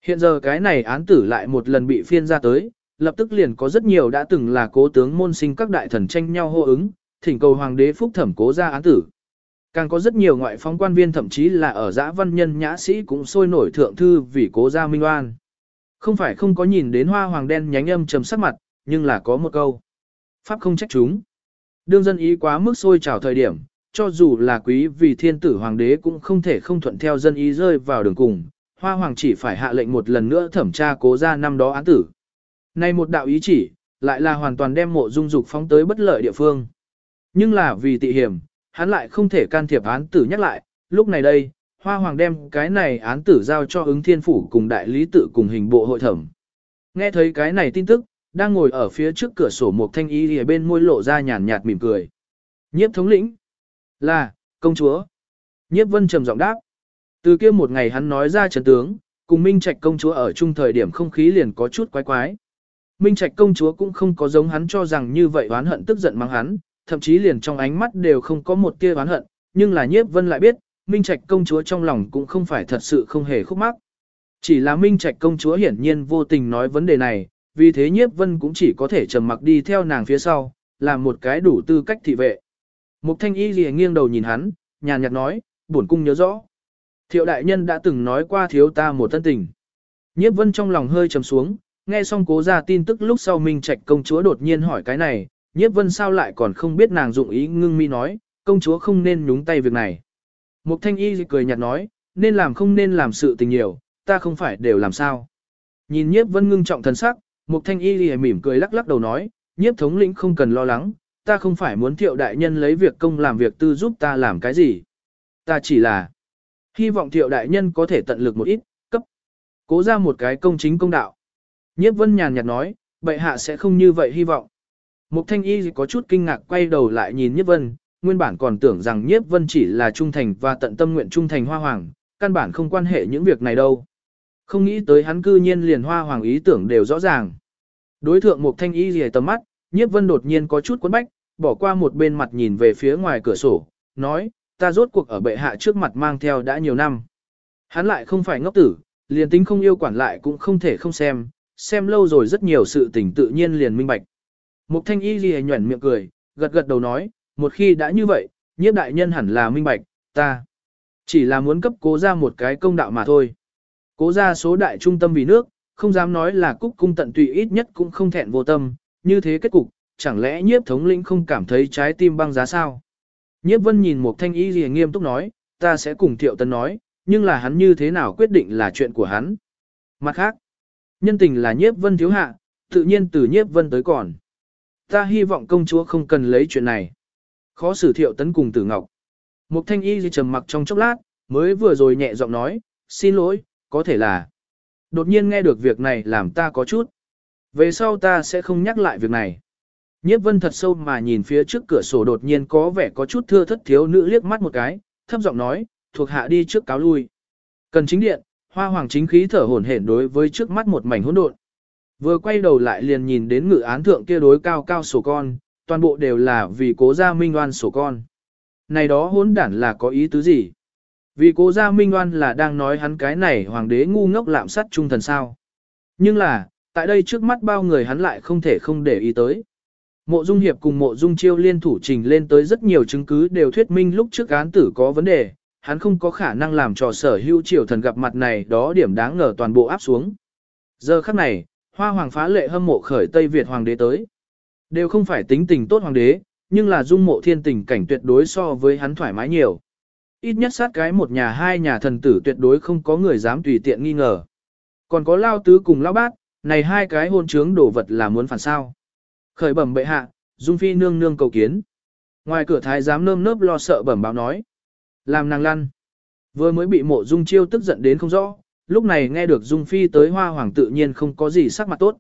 Speaker 1: Hiện giờ cái này án tử lại một lần bị phiên ra tới, lập tức liền có rất nhiều đã từng là cố tướng môn sinh các đại thần tranh nhau hô ứng, thỉnh cầu hoàng đế phúc thẩm cố ra án tử. Càng có rất nhiều ngoại phóng quan viên thậm chí là ở giã văn nhân nhã sĩ cũng sôi nổi thượng thư vì cố gia minh oan. Không phải không có nhìn đến hoa hoàng đen nhánh âm trầm sắc mặt, nhưng là có một câu. Pháp không trách chúng. Đương dân ý quá mức sôi trào thời điểm, cho dù là quý vì thiên tử hoàng đế cũng không thể không thuận theo dân ý rơi vào đường cùng, hoa hoàng chỉ phải hạ lệnh một lần nữa thẩm tra cố ra năm đó án tử. Nay một đạo ý chỉ, lại là hoàn toàn đem mộ dung dục phóng tới bất lợi địa phương. Nhưng là vì tị hiểm, hắn lại không thể can thiệp án tử nhắc lại, lúc này đây, Hoa Hoàng đem cái này án tử giao cho ứng thiên phủ cùng đại lý tự cùng hình bộ hội thẩm. Nghe thấy cái này tin tức, đang ngồi ở phía trước cửa sổ một thanh y ở bên môi lộ ra nhàn nhạt mỉm cười. Nhiếp thống lĩnh. Là, công chúa. Nhiếp vân trầm giọng đáp. Từ kia một ngày hắn nói ra trấn tướng, cùng Minh Trạch công chúa ở chung thời điểm không khí liền có chút quái quái. Minh Trạch công chúa cũng không có giống hắn cho rằng như vậy oán hận tức giận mắng hắn, thậm chí liền trong ánh mắt đều không có một tia oán hận, nhưng là Nhiếp Vân lại biết, Minh Trạch công chúa trong lòng cũng không phải thật sự không hề khúc mắc. Chỉ là Minh Trạch công chúa hiển nhiên vô tình nói vấn đề này, vì thế Nhiếp Vân cũng chỉ có thể trầm mặc đi theo nàng phía sau, làm một cái đủ tư cách thị vệ. Mục Thanh Y gì nghiêng đầu nhìn hắn, nhàn nhạt nói, bổn cung nhớ rõ. Thiệu đại nhân đã từng nói qua thiếu ta một thân tình. Nhiếp Vân trong lòng hơi trầm xuống, nghe xong cố ra tin tức lúc sau Minh Trạch công chúa đột nhiên hỏi cái này, Nhiếp Vân sao lại còn không biết nàng dụng ý ngưng mi nói, công chúa không nên nhúng tay việc này. Mục Thanh Y cười nhạt nói, nên làm không nên làm sự tình nhiều, ta không phải đều làm sao. Nhìn Nhiếp Vân ngưng trọng thần sắc, Mục Thanh Y lìa mỉm cười lắc lắc đầu nói, Nhiếp thống lĩnh không cần lo lắng, ta không phải muốn thiệu đại nhân lấy việc công làm việc tư giúp ta làm cái gì. Ta chỉ là hy vọng thiệu đại nhân có thể tận lực một ít, cấp. Cố ra một cái công chính công đạo. Nhiếp Vân nhàn nhạt nói, bệ hạ sẽ không như vậy hy vọng. Mục Thanh Y có chút kinh ngạc quay đầu lại nhìn Nhiếp Vân, nguyên bản còn tưởng rằng Nhiếp Vân chỉ là trung thành và tận tâm nguyện trung thành hoa hoàng, căn bản không quan hệ những việc này đâu. Không nghĩ tới hắn cư nhiên liền hoa hoàng ý tưởng đều rõ ràng. Đối thượng Mục Thanh Y rìa tầm mắt, Nhiếp Vân đột nhiên có chút cuốn bách, bỏ qua một bên mặt nhìn về phía ngoài cửa sổ, nói, ta rốt cuộc ở bệ hạ trước mặt mang theo đã nhiều năm. Hắn lại không phải ngốc tử, liền tính không yêu quản lại cũng không thể không xem, xem lâu rồi rất nhiều sự tình tự nhiên liền minh bạch. Mục thanh y ghi nhuẩn miệng cười, gật gật đầu nói, một khi đã như vậy, nhiếp đại nhân hẳn là minh bạch, ta chỉ là muốn cấp cố ra một cái công đạo mà thôi. Cố ra số đại trung tâm vì nước, không dám nói là cúc cung tận tụy ít nhất cũng không thẹn vô tâm, như thế kết cục, chẳng lẽ nhiếp thống lĩnh không cảm thấy trái tim băng giá sao? Nhiếp vân nhìn một thanh y gì nghiêm túc nói, ta sẽ cùng thiệu tân nói, nhưng là hắn như thế nào quyết định là chuyện của hắn. Mặt khác, nhân tình là nhiếp vân thiếu hạ, tự nhiên từ nhiếp vân tới còn. Ta hy vọng công chúa không cần lấy chuyện này. Khó xử thiệu tấn cùng tử ngọc. một thanh y gì trầm mặc trong chốc lát, mới vừa rồi nhẹ giọng nói, xin lỗi, có thể là. Đột nhiên nghe được việc này làm ta có chút. Về sau ta sẽ không nhắc lại việc này. Nhiếp vân thật sâu mà nhìn phía trước cửa sổ đột nhiên có vẻ có chút thưa thất thiếu nữ liếc mắt một cái, thấp giọng nói, thuộc hạ đi trước cáo lui. Cần chính điện, hoa hoàng chính khí thở hổn hển đối với trước mắt một mảnh hỗn độn. Vừa quay đầu lại liền nhìn đến ngự án thượng kia đối cao cao sổ con, toàn bộ đều là vì cố gia minh oan sổ con. Này đó hỗn đản là có ý tứ gì? Vì cố gia minh oan là đang nói hắn cái này hoàng đế ngu ngốc lạm sát trung thần sao. Nhưng là, tại đây trước mắt bao người hắn lại không thể không để ý tới. Mộ Dung Hiệp cùng Mộ Dung Chiêu liên thủ trình lên tới rất nhiều chứng cứ đều thuyết minh lúc trước án tử có vấn đề, hắn không có khả năng làm trò sở hữu triều thần gặp mặt này đó điểm đáng ngờ toàn bộ áp xuống. Giờ khắc này, Hoa Hoàng phá lệ hâm mộ khởi Tây Việt Hoàng đế tới. Đều không phải tính tình tốt Hoàng đế, nhưng là dung mộ thiên tình cảnh tuyệt đối so với hắn thoải mái nhiều. Ít nhất sát cái một nhà hai nhà thần tử tuyệt đối không có người dám tùy tiện nghi ngờ. Còn có Lao Tứ cùng Lao Bát, này hai cái hôn trướng đổ vật là muốn phản sao. Khởi bẩm bệ hạ, Dung Phi nương nương cầu kiến. Ngoài cửa thái giám nơm nớp lo sợ bẩm báo nói. Làm nàng lăn. Vừa mới bị mộ Dung chiêu tức giận đến không rõ, lúc này nghe được Dung Phi tới hoa hoàng tự nhiên không có gì sắc mặt tốt.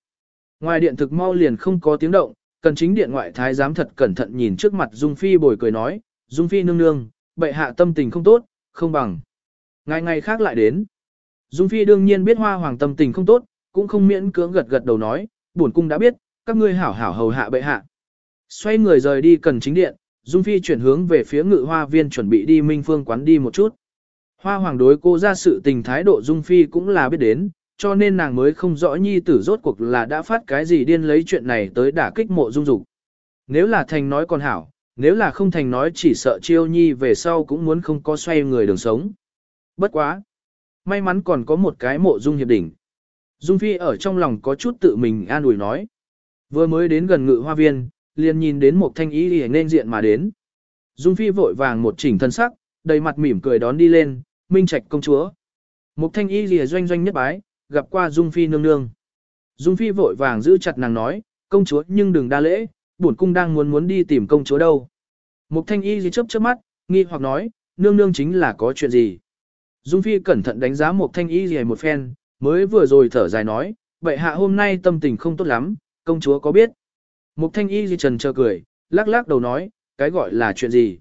Speaker 1: Ngoài điện thực mau liền không có tiếng động, cần chính điện ngoại thái giám thật cẩn thận nhìn trước mặt Dung Phi bồi cười nói, Dung Phi nương nương, bệ hạ tâm tình không tốt, không bằng. Ngày ngày khác lại đến. Dung Phi đương nhiên biết hoa hoàng tâm tình không tốt, cũng không miễn cưỡng gật gật đầu nói, bổn cung đã biết, các ngươi hảo hảo hầu hạ bệ hạ. Xoay người rời đi cần chính điện, Dung Phi chuyển hướng về phía ngự hoa viên chuẩn bị đi Minh Phương quán đi một chút. Hoa hoàng đối cô ra sự tình thái độ Dung Phi cũng là biết đến, cho nên nàng mới không rõ nhi tử rốt cuộc là đã phát cái gì điên lấy chuyện này tới đả kích mộ Dung Dục. Nếu là thành nói còn hảo, nếu là không thành nói chỉ sợ chiêu nhi về sau cũng muốn không có xoay người đường sống. Bất quá. May mắn còn có một cái mộ Dung hiệp đỉnh. Dung Phi ở trong lòng có chút tự mình an ủi nói. Vừa mới đến gần ngự hoa viên, liền nhìn đến một thanh ý đi nên diện mà đến. Dung Phi vội vàng một chỉnh thân sắc, đầy mặt mỉm cười đón đi lên, minh trạch công chúa. Một thanh y lìa doanh doanh nhất bái, gặp qua Dung Phi nương nương. Dung Phi vội vàng giữ chặt nàng nói, công chúa nhưng đừng đa lễ, bổn cung đang muốn muốn đi tìm công chúa đâu. Mục thanh y gì chớp chớp mắt, nghi hoặc nói, nương nương chính là có chuyện gì. Dung Phi cẩn thận đánh giá Mục thanh y gì một phen, mới vừa rồi thở dài nói, bệ hạ hôm nay tâm tình không tốt lắm, công chúa có biết. Mục thanh y gì trần chờ cười, lắc lắc đầu nói, cái gọi là chuyện gì.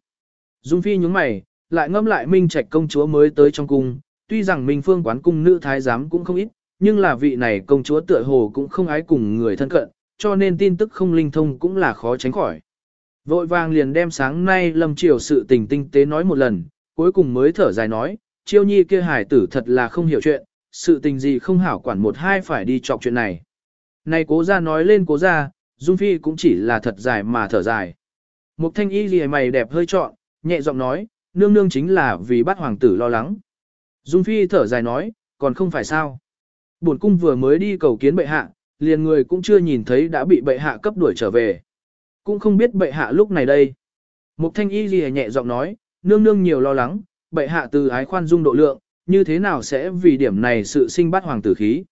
Speaker 1: Dung Phi nhúng mày, lại ngâm lại minh trạch công chúa mới tới trong cung, tuy rằng minh phương quán cung nữ thái giám cũng không ít, nhưng là vị này công chúa tựa hồ cũng không ái cùng người thân cận, cho nên tin tức không linh thông cũng là khó tránh khỏi. Vội vàng liền đem sáng nay lâm triều sự tình tinh tế nói một lần, cuối cùng mới thở dài nói, chiêu nhi kia hải tử thật là không hiểu chuyện, sự tình gì không hảo quản một hai phải đi chọc chuyện này. Này cố ra nói lên cố ra, Dung Phi cũng chỉ là thật dài mà thở dài. Một thanh y gì mày đẹp hơi trọn, nhẹ giọng nói, nương nương chính là vì bắt hoàng tử lo lắng. Dung Phi thở dài nói, còn không phải sao. Bổn cung vừa mới đi cầu kiến bệ hạ, liền người cũng chưa nhìn thấy đã bị bệ hạ cấp đuổi trở về. Cũng không biết bệ hạ lúc này đây. Mục thanh y gì nhẹ giọng nói, nương nương nhiều lo lắng, bệ hạ từ ái khoan dung độ lượng, như thế nào sẽ vì điểm này sự sinh bắt hoàng tử khí.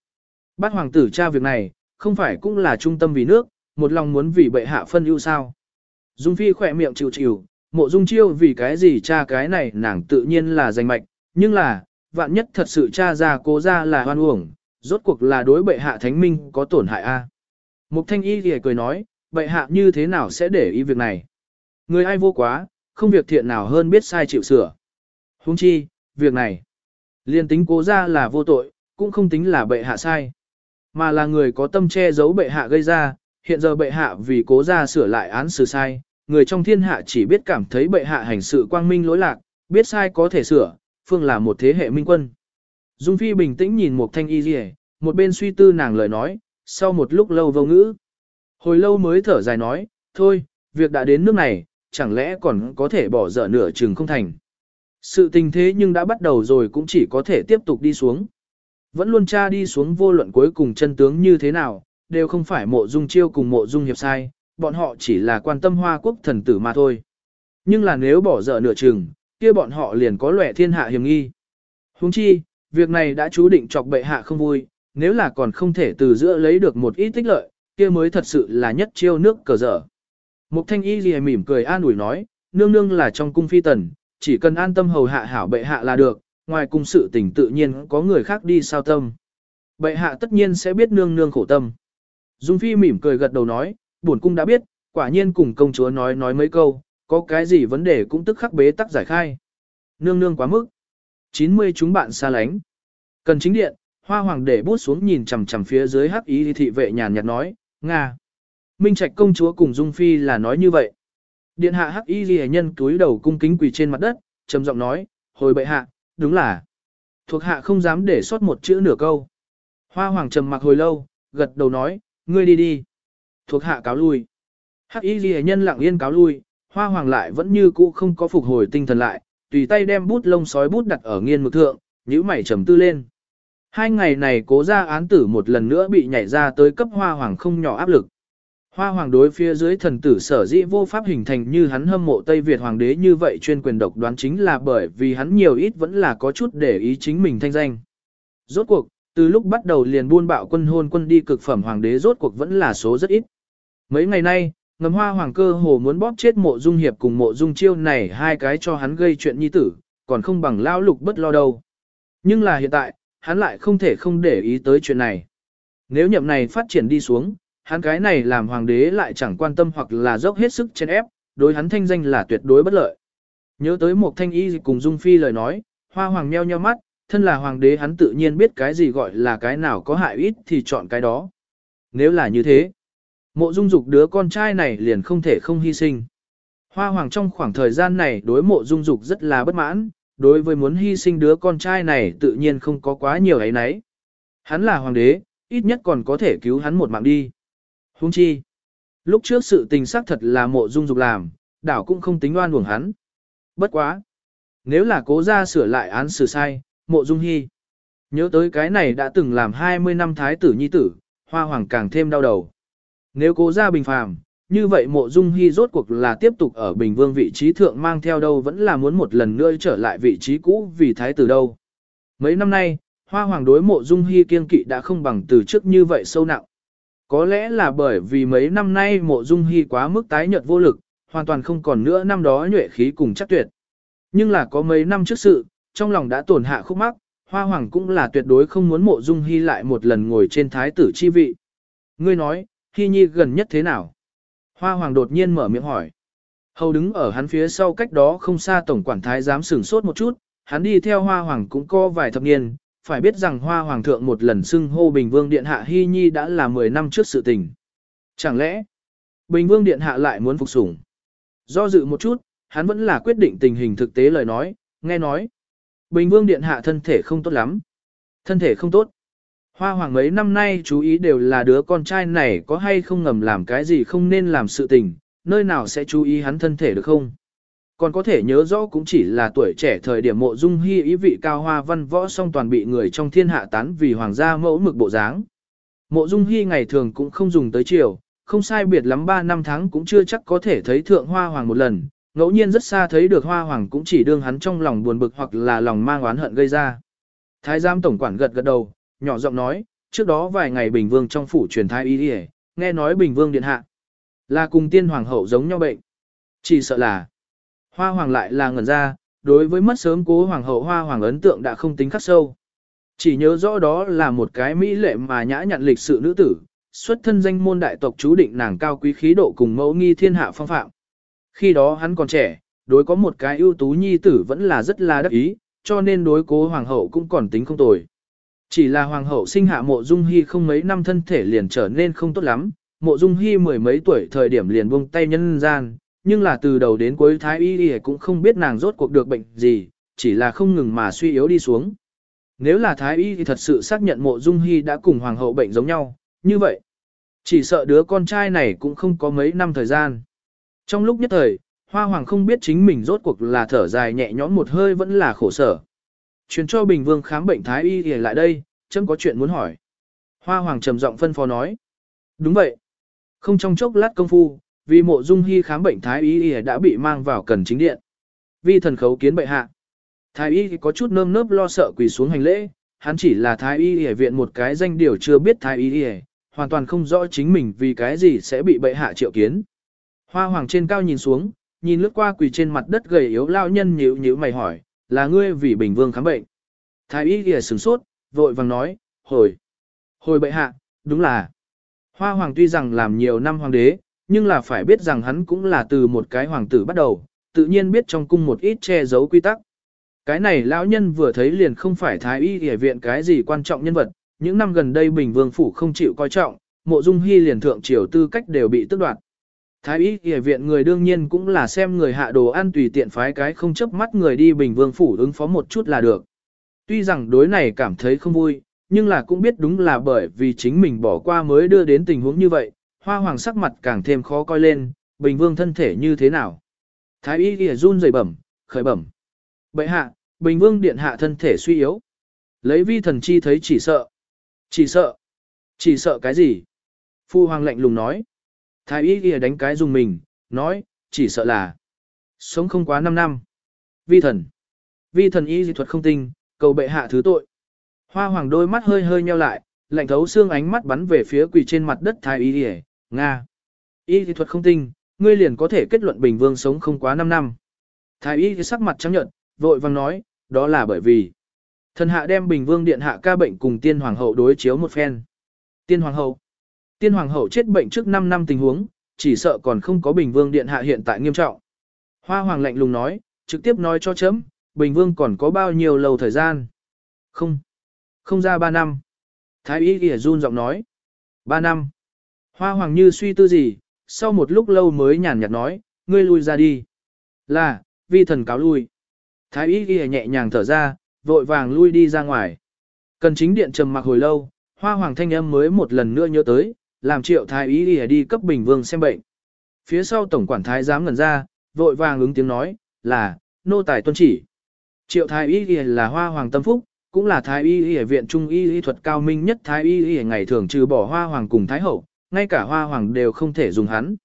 Speaker 1: Bắt hoàng tử tra việc này, không phải cũng là trung tâm vì nước, một lòng muốn vì bệ hạ phân ưu sao. Dung Phi khỏe miệng chịu chịu, mộ dung chiêu vì cái gì cha cái này nàng tự nhiên là danh mạch, nhưng là, vạn nhất thật sự cha ra cố ra là hoan uổng, rốt cuộc là đối bệ hạ thánh minh có tổn hại a. Mục thanh y thì cười nói, bệ hạ như thế nào sẽ để ý việc này. Người ai vô quá, không việc thiện nào hơn biết sai chịu sửa. Huống chi, việc này, liên tính cố ra là vô tội, cũng không tính là bệ hạ sai. Mà là người có tâm che giấu bệ hạ gây ra, hiện giờ bệ hạ vì cố ra sửa lại án xử sai, người trong thiên hạ chỉ biết cảm thấy bệ hạ hành sự quang minh lỗi lạc, biết sai có thể sửa, phương là một thế hệ minh quân. Dung Phi bình tĩnh nhìn một thanh y rìa, một bên suy tư nàng lời nói, sau một lúc lâu vô ngữ. Hồi lâu mới thở dài nói, thôi, việc đã đến nước này, chẳng lẽ còn có thể bỏ dở nửa chừng không thành. Sự tình thế nhưng đã bắt đầu rồi cũng chỉ có thể tiếp tục đi xuống. Vẫn luôn tra đi xuống vô luận cuối cùng chân tướng như thế nào, đều không phải mộ dung chiêu cùng mộ dung hiệp sai, bọn họ chỉ là quan tâm hoa quốc thần tử mà thôi. Nhưng là nếu bỏ dở nửa chừng, kia bọn họ liền có lẻ thiên hạ hiểm nghi. Huống chi, việc này đã chú định chọc bệ hạ không vui, nếu là còn không thể từ giữa lấy được một ít tích lợi, kia mới thật sự là nhất chiêu nước cờ dở. Mục thanh y gì mỉm cười an ủi nói, nương nương là trong cung phi tần, chỉ cần an tâm hầu hạ hảo bệ hạ là được, ngoài cung sự tình tự nhiên có người khác đi sao tâm. Bệ hạ tất nhiên sẽ biết nương nương khổ tâm. Dung phi mỉm cười gật đầu nói, bổn cung đã biết, quả nhiên cùng công chúa nói nói mấy câu, có cái gì vấn đề cũng tức khắc bế tắc giải khai. Nương nương quá mức. 90 chúng bạn xa lánh. Cần chính điện, hoa hoàng để bút xuống nhìn chằm chằm phía dưới hắc ý thị vệ nhàn nhạt nói, Nga. Minh Trạch công chúa cùng Dung Phi là nói như vậy. Điện hạ hắc y ghi nhân túi đầu cung kính quỳ trên mặt đất, trầm giọng nói, hồi bệ hạ, đúng là. Thuộc hạ không dám để sót một chữ nửa câu. Hoa hoàng trầm mặc hồi lâu, gật đầu nói, ngươi đi đi. Thuộc hạ cáo lui. Hắc y ghi nhân lặng yên cáo lui, hoa hoàng lại vẫn như cũ không có phục hồi tinh thần lại, tùy tay đem bút lông sói bút đặt ở nghiên mực thượng, nhíu mày trầm tư lên. Hai ngày này cố ra án tử một lần nữa bị nhảy ra tới cấp hoa hoàng không nhỏ áp lực. Hoa hoàng đối phía dưới thần tử sở dĩ vô pháp hình thành như hắn hâm mộ Tây Việt hoàng đế như vậy chuyên quyền độc đoán chính là bởi vì hắn nhiều ít vẫn là có chút để ý chính mình thanh danh. Rốt cuộc, từ lúc bắt đầu liền buôn bạo quân hôn quân đi cực phẩm hoàng đế rốt cuộc vẫn là số rất ít. Mấy ngày nay, ngầm hoa hoàng cơ hồ muốn bóp chết mộ dung hiệp cùng mộ dung chiêu này hai cái cho hắn gây chuyện nhi tử, còn không bằng lao lục bất lo đâu. Nhưng là hiện tại, hắn lại không thể không để ý tới chuyện này. Nếu nhậm này phát triển đi xuống, hắn cái này làm hoàng đế lại chẳng quan tâm hoặc là dốc hết sức chen ép, đối hắn thanh danh là tuyệt đối bất lợi. Nhớ tới một thanh y cùng Dung Phi lời nói, hoa hoàng nheo nheo mắt, thân là hoàng đế hắn tự nhiên biết cái gì gọi là cái nào có hại ít thì chọn cái đó. Nếu là như thế, mộ dung dục đứa con trai này liền không thể không hy sinh. Hoa hoàng trong khoảng thời gian này đối mộ dung dục rất là bất mãn, đối với muốn hy sinh đứa con trai này tự nhiên không có quá nhiều ấy nấy. Hắn là hoàng đế, ít nhất còn có thể cứu hắn một mạng đi. Huống chi, lúc trước sự tình xác thật là mộ dung dục làm, đảo cũng không tính oan uổng hắn. Bất quá. Nếu là cố ra sửa lại án xử sai, mộ dung hy. Nhớ tới cái này đã từng làm 20 năm thái tử nhi tử, hoa hoàng càng thêm đau đầu. Nếu cố ra bình phàm, như vậy mộ dung hy rốt cuộc là tiếp tục ở bình vương vị trí thượng mang theo đâu vẫn là muốn một lần nữa trở lại vị trí cũ vì thái tử đâu. Mấy năm nay, hoa hoàng đối mộ dung hy kiên kỵ đã không bằng từ trước như vậy sâu nặng. Có lẽ là bởi vì mấy năm nay mộ dung hy quá mức tái nhợt vô lực, hoàn toàn không còn nữa năm đó nhuệ khí cùng chắc tuyệt. Nhưng là có mấy năm trước sự, trong lòng đã tổn hạ khúc mắc, Hoa Hoàng cũng là tuyệt đối không muốn mộ dung hy lại một lần ngồi trên thái tử chi vị. Ngươi nói, Hy Nhi gần nhất thế nào? Hoa Hoàng đột nhiên mở miệng hỏi. Hầu đứng ở hắn phía sau cách đó không xa tổng quản thái dám sửng sốt một chút, hắn đi theo Hoa Hoàng cũng có vài thập niên, phải biết rằng Hoa Hoàng thượng một lần xưng hô Bình Vương Điện Hạ Hy Nhi đã là 10 năm trước sự tình. Chẳng lẽ, Bình Vương Điện Hạ lại muốn phục sủng? Do dự một chút, hắn vẫn là quyết định tình hình thực tế lời nói, nghe nói. Bình Vương Điện Hạ thân thể không tốt lắm. Thân thể không tốt. Hoa Hoàng mấy năm nay chú ý đều là đứa con trai này có hay không ngầm làm cái gì không nên làm sự tình, nơi nào sẽ chú ý hắn thân thể được không? Còn có thể nhớ rõ cũng chỉ là tuổi trẻ thời điểm mộ dung hy ý vị cao hoa văn võ song toàn bị người trong thiên hạ tán vì hoàng gia mẫu mực bộ dáng. Mộ dung hy ngày thường cũng không dùng tới chiều, không sai biệt lắm 3 năm tháng cũng chưa chắc có thể thấy thượng hoa hoàng một lần, ngẫu nhiên rất xa thấy được hoa hoàng cũng chỉ đương hắn trong lòng buồn bực hoặc là lòng mang oán hận gây ra. Thái giám tổng quản gật gật đầu, nhỏ giọng nói, trước đó vài ngày Bình Vương trong phủ truyền thai y đi nghe nói Bình Vương điện hạ là cùng tiên hoàng hậu giống nhau bệnh. Chỉ sợ là Hoa hoàng lại là ngẩn ra, đối với mất sớm cố hoàng hậu hoa hoàng ấn tượng đã không tính khắc sâu. Chỉ nhớ rõ đó là một cái mỹ lệ mà nhã nhặn lịch sự nữ tử, xuất thân danh môn đại tộc chú định nàng cao quý khí độ cùng mẫu nghi thiên hạ phong phạm. Khi đó hắn còn trẻ, đối có một cái ưu tú nhi tử vẫn là rất là đắc ý, cho nên đối cố hoàng hậu cũng còn tính không tồi. Chỉ là hoàng hậu sinh hạ mộ dung hy không mấy năm thân thể liền trở nên không tốt lắm, mộ dung hy mười mấy tuổi thời điểm liền buông tay nhân gian, nhưng là từ đầu đến cuối thái y y cũng không biết nàng rốt cuộc được bệnh gì, chỉ là không ngừng mà suy yếu đi xuống. Nếu là thái y thì thật sự xác nhận mộ dung hy đã cùng hoàng hậu bệnh giống nhau, như vậy, chỉ sợ đứa con trai này cũng không có mấy năm thời gian. Trong lúc nhất thời, hoa hoàng không biết chính mình rốt cuộc là thở dài nhẹ nhõm một hơi vẫn là khổ sở. Truyền cho Bình Vương khám bệnh thái y y lại đây, chấm có chuyện muốn hỏi. Hoa hoàng trầm giọng phân phó nói. Đúng vậy. Không trong chốc lát công phu, vì mộ dung hy khám bệnh thái y y đã bị mang vào cần chính điện. Vi thần khấu kiến bệ hạ. Thái y có chút nơm nớp lo sợ quỳ xuống hành lễ, hắn chỉ là thái y y viện một cái danh điều chưa biết thái y y, hoàn toàn không rõ chính mình vì cái gì sẽ bị bệ hạ triệu kiến. Hoa hoàng trên cao nhìn xuống, nhìn lướt qua quỳ trên mặt đất gầy yếu lao nhân nhíu nhíu mày hỏi, là ngươi vì bình vương khám bệnh. Thái y kìa sửng sốt, vội vàng nói, hồi, hồi bệ hạ, đúng là. Hoa hoàng tuy rằng làm nhiều năm hoàng đế, nhưng là phải biết rằng hắn cũng là từ một cái hoàng tử bắt đầu, tự nhiên biết trong cung một ít che giấu quy tắc. Cái này lão nhân vừa thấy liền không phải thái y y viện cái gì quan trọng nhân vật, những năm gần đây Bình Vương phủ không chịu coi trọng, Mộ Dung Hy liền thượng triều tư cách đều bị tước đoạt. Thái y y viện người đương nhiên cũng là xem người hạ đồ ăn tùy tiện phái cái không chấp mắt người đi Bình Vương phủ ứng phó một chút là được. Tuy rằng đối này cảm thấy không vui, nhưng là cũng biết đúng là bởi vì chính mình bỏ qua mới đưa đến tình huống như vậy, Hoa hoàng sắc mặt càng thêm khó coi lên, bình vương thân thể như thế nào. Thái y y run rẩy bẩm, khởi bẩm. Bệ hạ, bình vương điện hạ thân thể suy yếu. Lấy vi thần chi thấy chỉ sợ. Chỉ sợ. Chỉ sợ cái gì? Phu hoàng lạnh lùng nói. Thái y ghi đánh cái dùng mình, nói, chỉ sợ là. Sống không quá 5 năm. Vi thần. Vi thần y dị thuật không tinh, cầu bệ hạ thứ tội. Hoa hoàng đôi mắt hơi hơi nheo lại, lạnh thấu xương ánh mắt bắn về phía quỳ trên mặt đất thái y ghi Nga. Y dị thuật không tinh, ngươi liền có thể kết luận Bình Vương sống không quá 5 năm. Thái y sắc mặt trắng nhợt, vội vàng nói, đó là bởi vì thần hạ đem Bình Vương điện hạ ca bệnh cùng tiên hoàng hậu đối chiếu một phen. Tiên hoàng hậu. Tiên hoàng hậu chết bệnh trước 5 năm tình huống, chỉ sợ còn không có Bình Vương điện hạ hiện tại nghiêm trọng. Hoa hoàng lạnh lùng nói, trực tiếp nói cho chấm, Bình Vương còn có bao nhiêu lâu thời gian? Không. Không ra 3 năm. Thái y ghi run giọng nói. 3 năm. Hoa hoàng như suy tư gì, sau một lúc lâu mới nhàn nhạt nói, ngươi lui ra đi. Là, vi thần cáo lui. Thái y ghi nhẹ nhàng thở ra, vội vàng lui đi ra ngoài. Cần chính điện trầm mặc hồi lâu, hoa hoàng thanh âm mới một lần nữa nhớ tới, làm triệu thái y đi đi cấp bình vương xem bệnh. Phía sau tổng quản thái giám ngẩn ra, vội vàng ứng tiếng nói, là, nô tài tuân chỉ. Triệu thái y là hoa hoàng tâm phúc, cũng là thái y y viện trung y y thuật cao minh nhất thái y y ngày thường trừ bỏ hoa hoàng cùng thái hậu, ngay cả hoa hoàng đều không thể dùng hắn.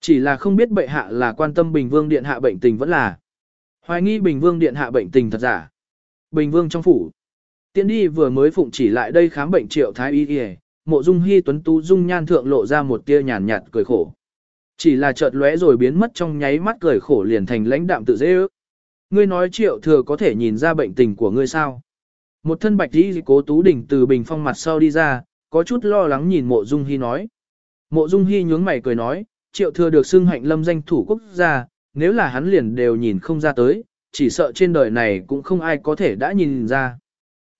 Speaker 1: Chỉ là không biết bệ hạ là quan tâm Bình Vương Điện hạ bệnh tình vẫn là. Hoài nghi Bình Vương Điện hạ bệnh tình thật giả. Bình Vương trong phủ. Tiến đi vừa mới phụng chỉ lại đây khám bệnh triệu thái y y, mộ dung hy tuấn tú dung nhan thượng lộ ra một tia nhàn nhạt cười khổ. Chỉ là chợt lóe rồi biến mất trong nháy mắt cười khổ liền thành lãnh đạm tự dễ ước. Ngươi nói triệu thừa có thể nhìn ra bệnh tình của ngươi sao? Một thân bạch đi cố tú đỉnh từ bình phong mặt sau đi ra, có chút lo lắng nhìn mộ dung hy nói. Mộ dung hy nhướng mày cười nói, triệu thừa được xưng hạnh lâm danh thủ quốc gia, nếu là hắn liền đều nhìn không ra tới, chỉ sợ trên đời này cũng không ai có thể đã nhìn ra.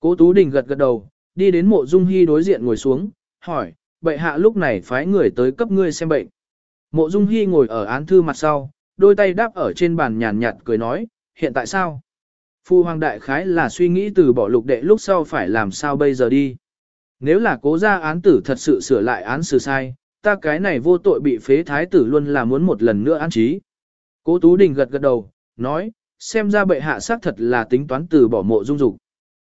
Speaker 1: Cố tú đình gật gật đầu, đi đến mộ dung hy đối diện ngồi xuống, hỏi, bệ hạ lúc này phái người tới cấp ngươi xem bệnh. Mộ dung hy ngồi ở án thư mặt sau, đôi tay đáp ở trên bàn nhàn nhạt cười nói, hiện tại sao? Phu hoàng đại khái là suy nghĩ từ bỏ lục đệ lúc sau phải làm sao bây giờ đi. Nếu là cố ra án tử thật sự sửa lại án xử sai, ta cái này vô tội bị phế thái tử luôn là muốn một lần nữa an trí. Cố Tú Đình gật gật đầu, nói, xem ra bệ hạ xác thật là tính toán từ bỏ mộ dung dục.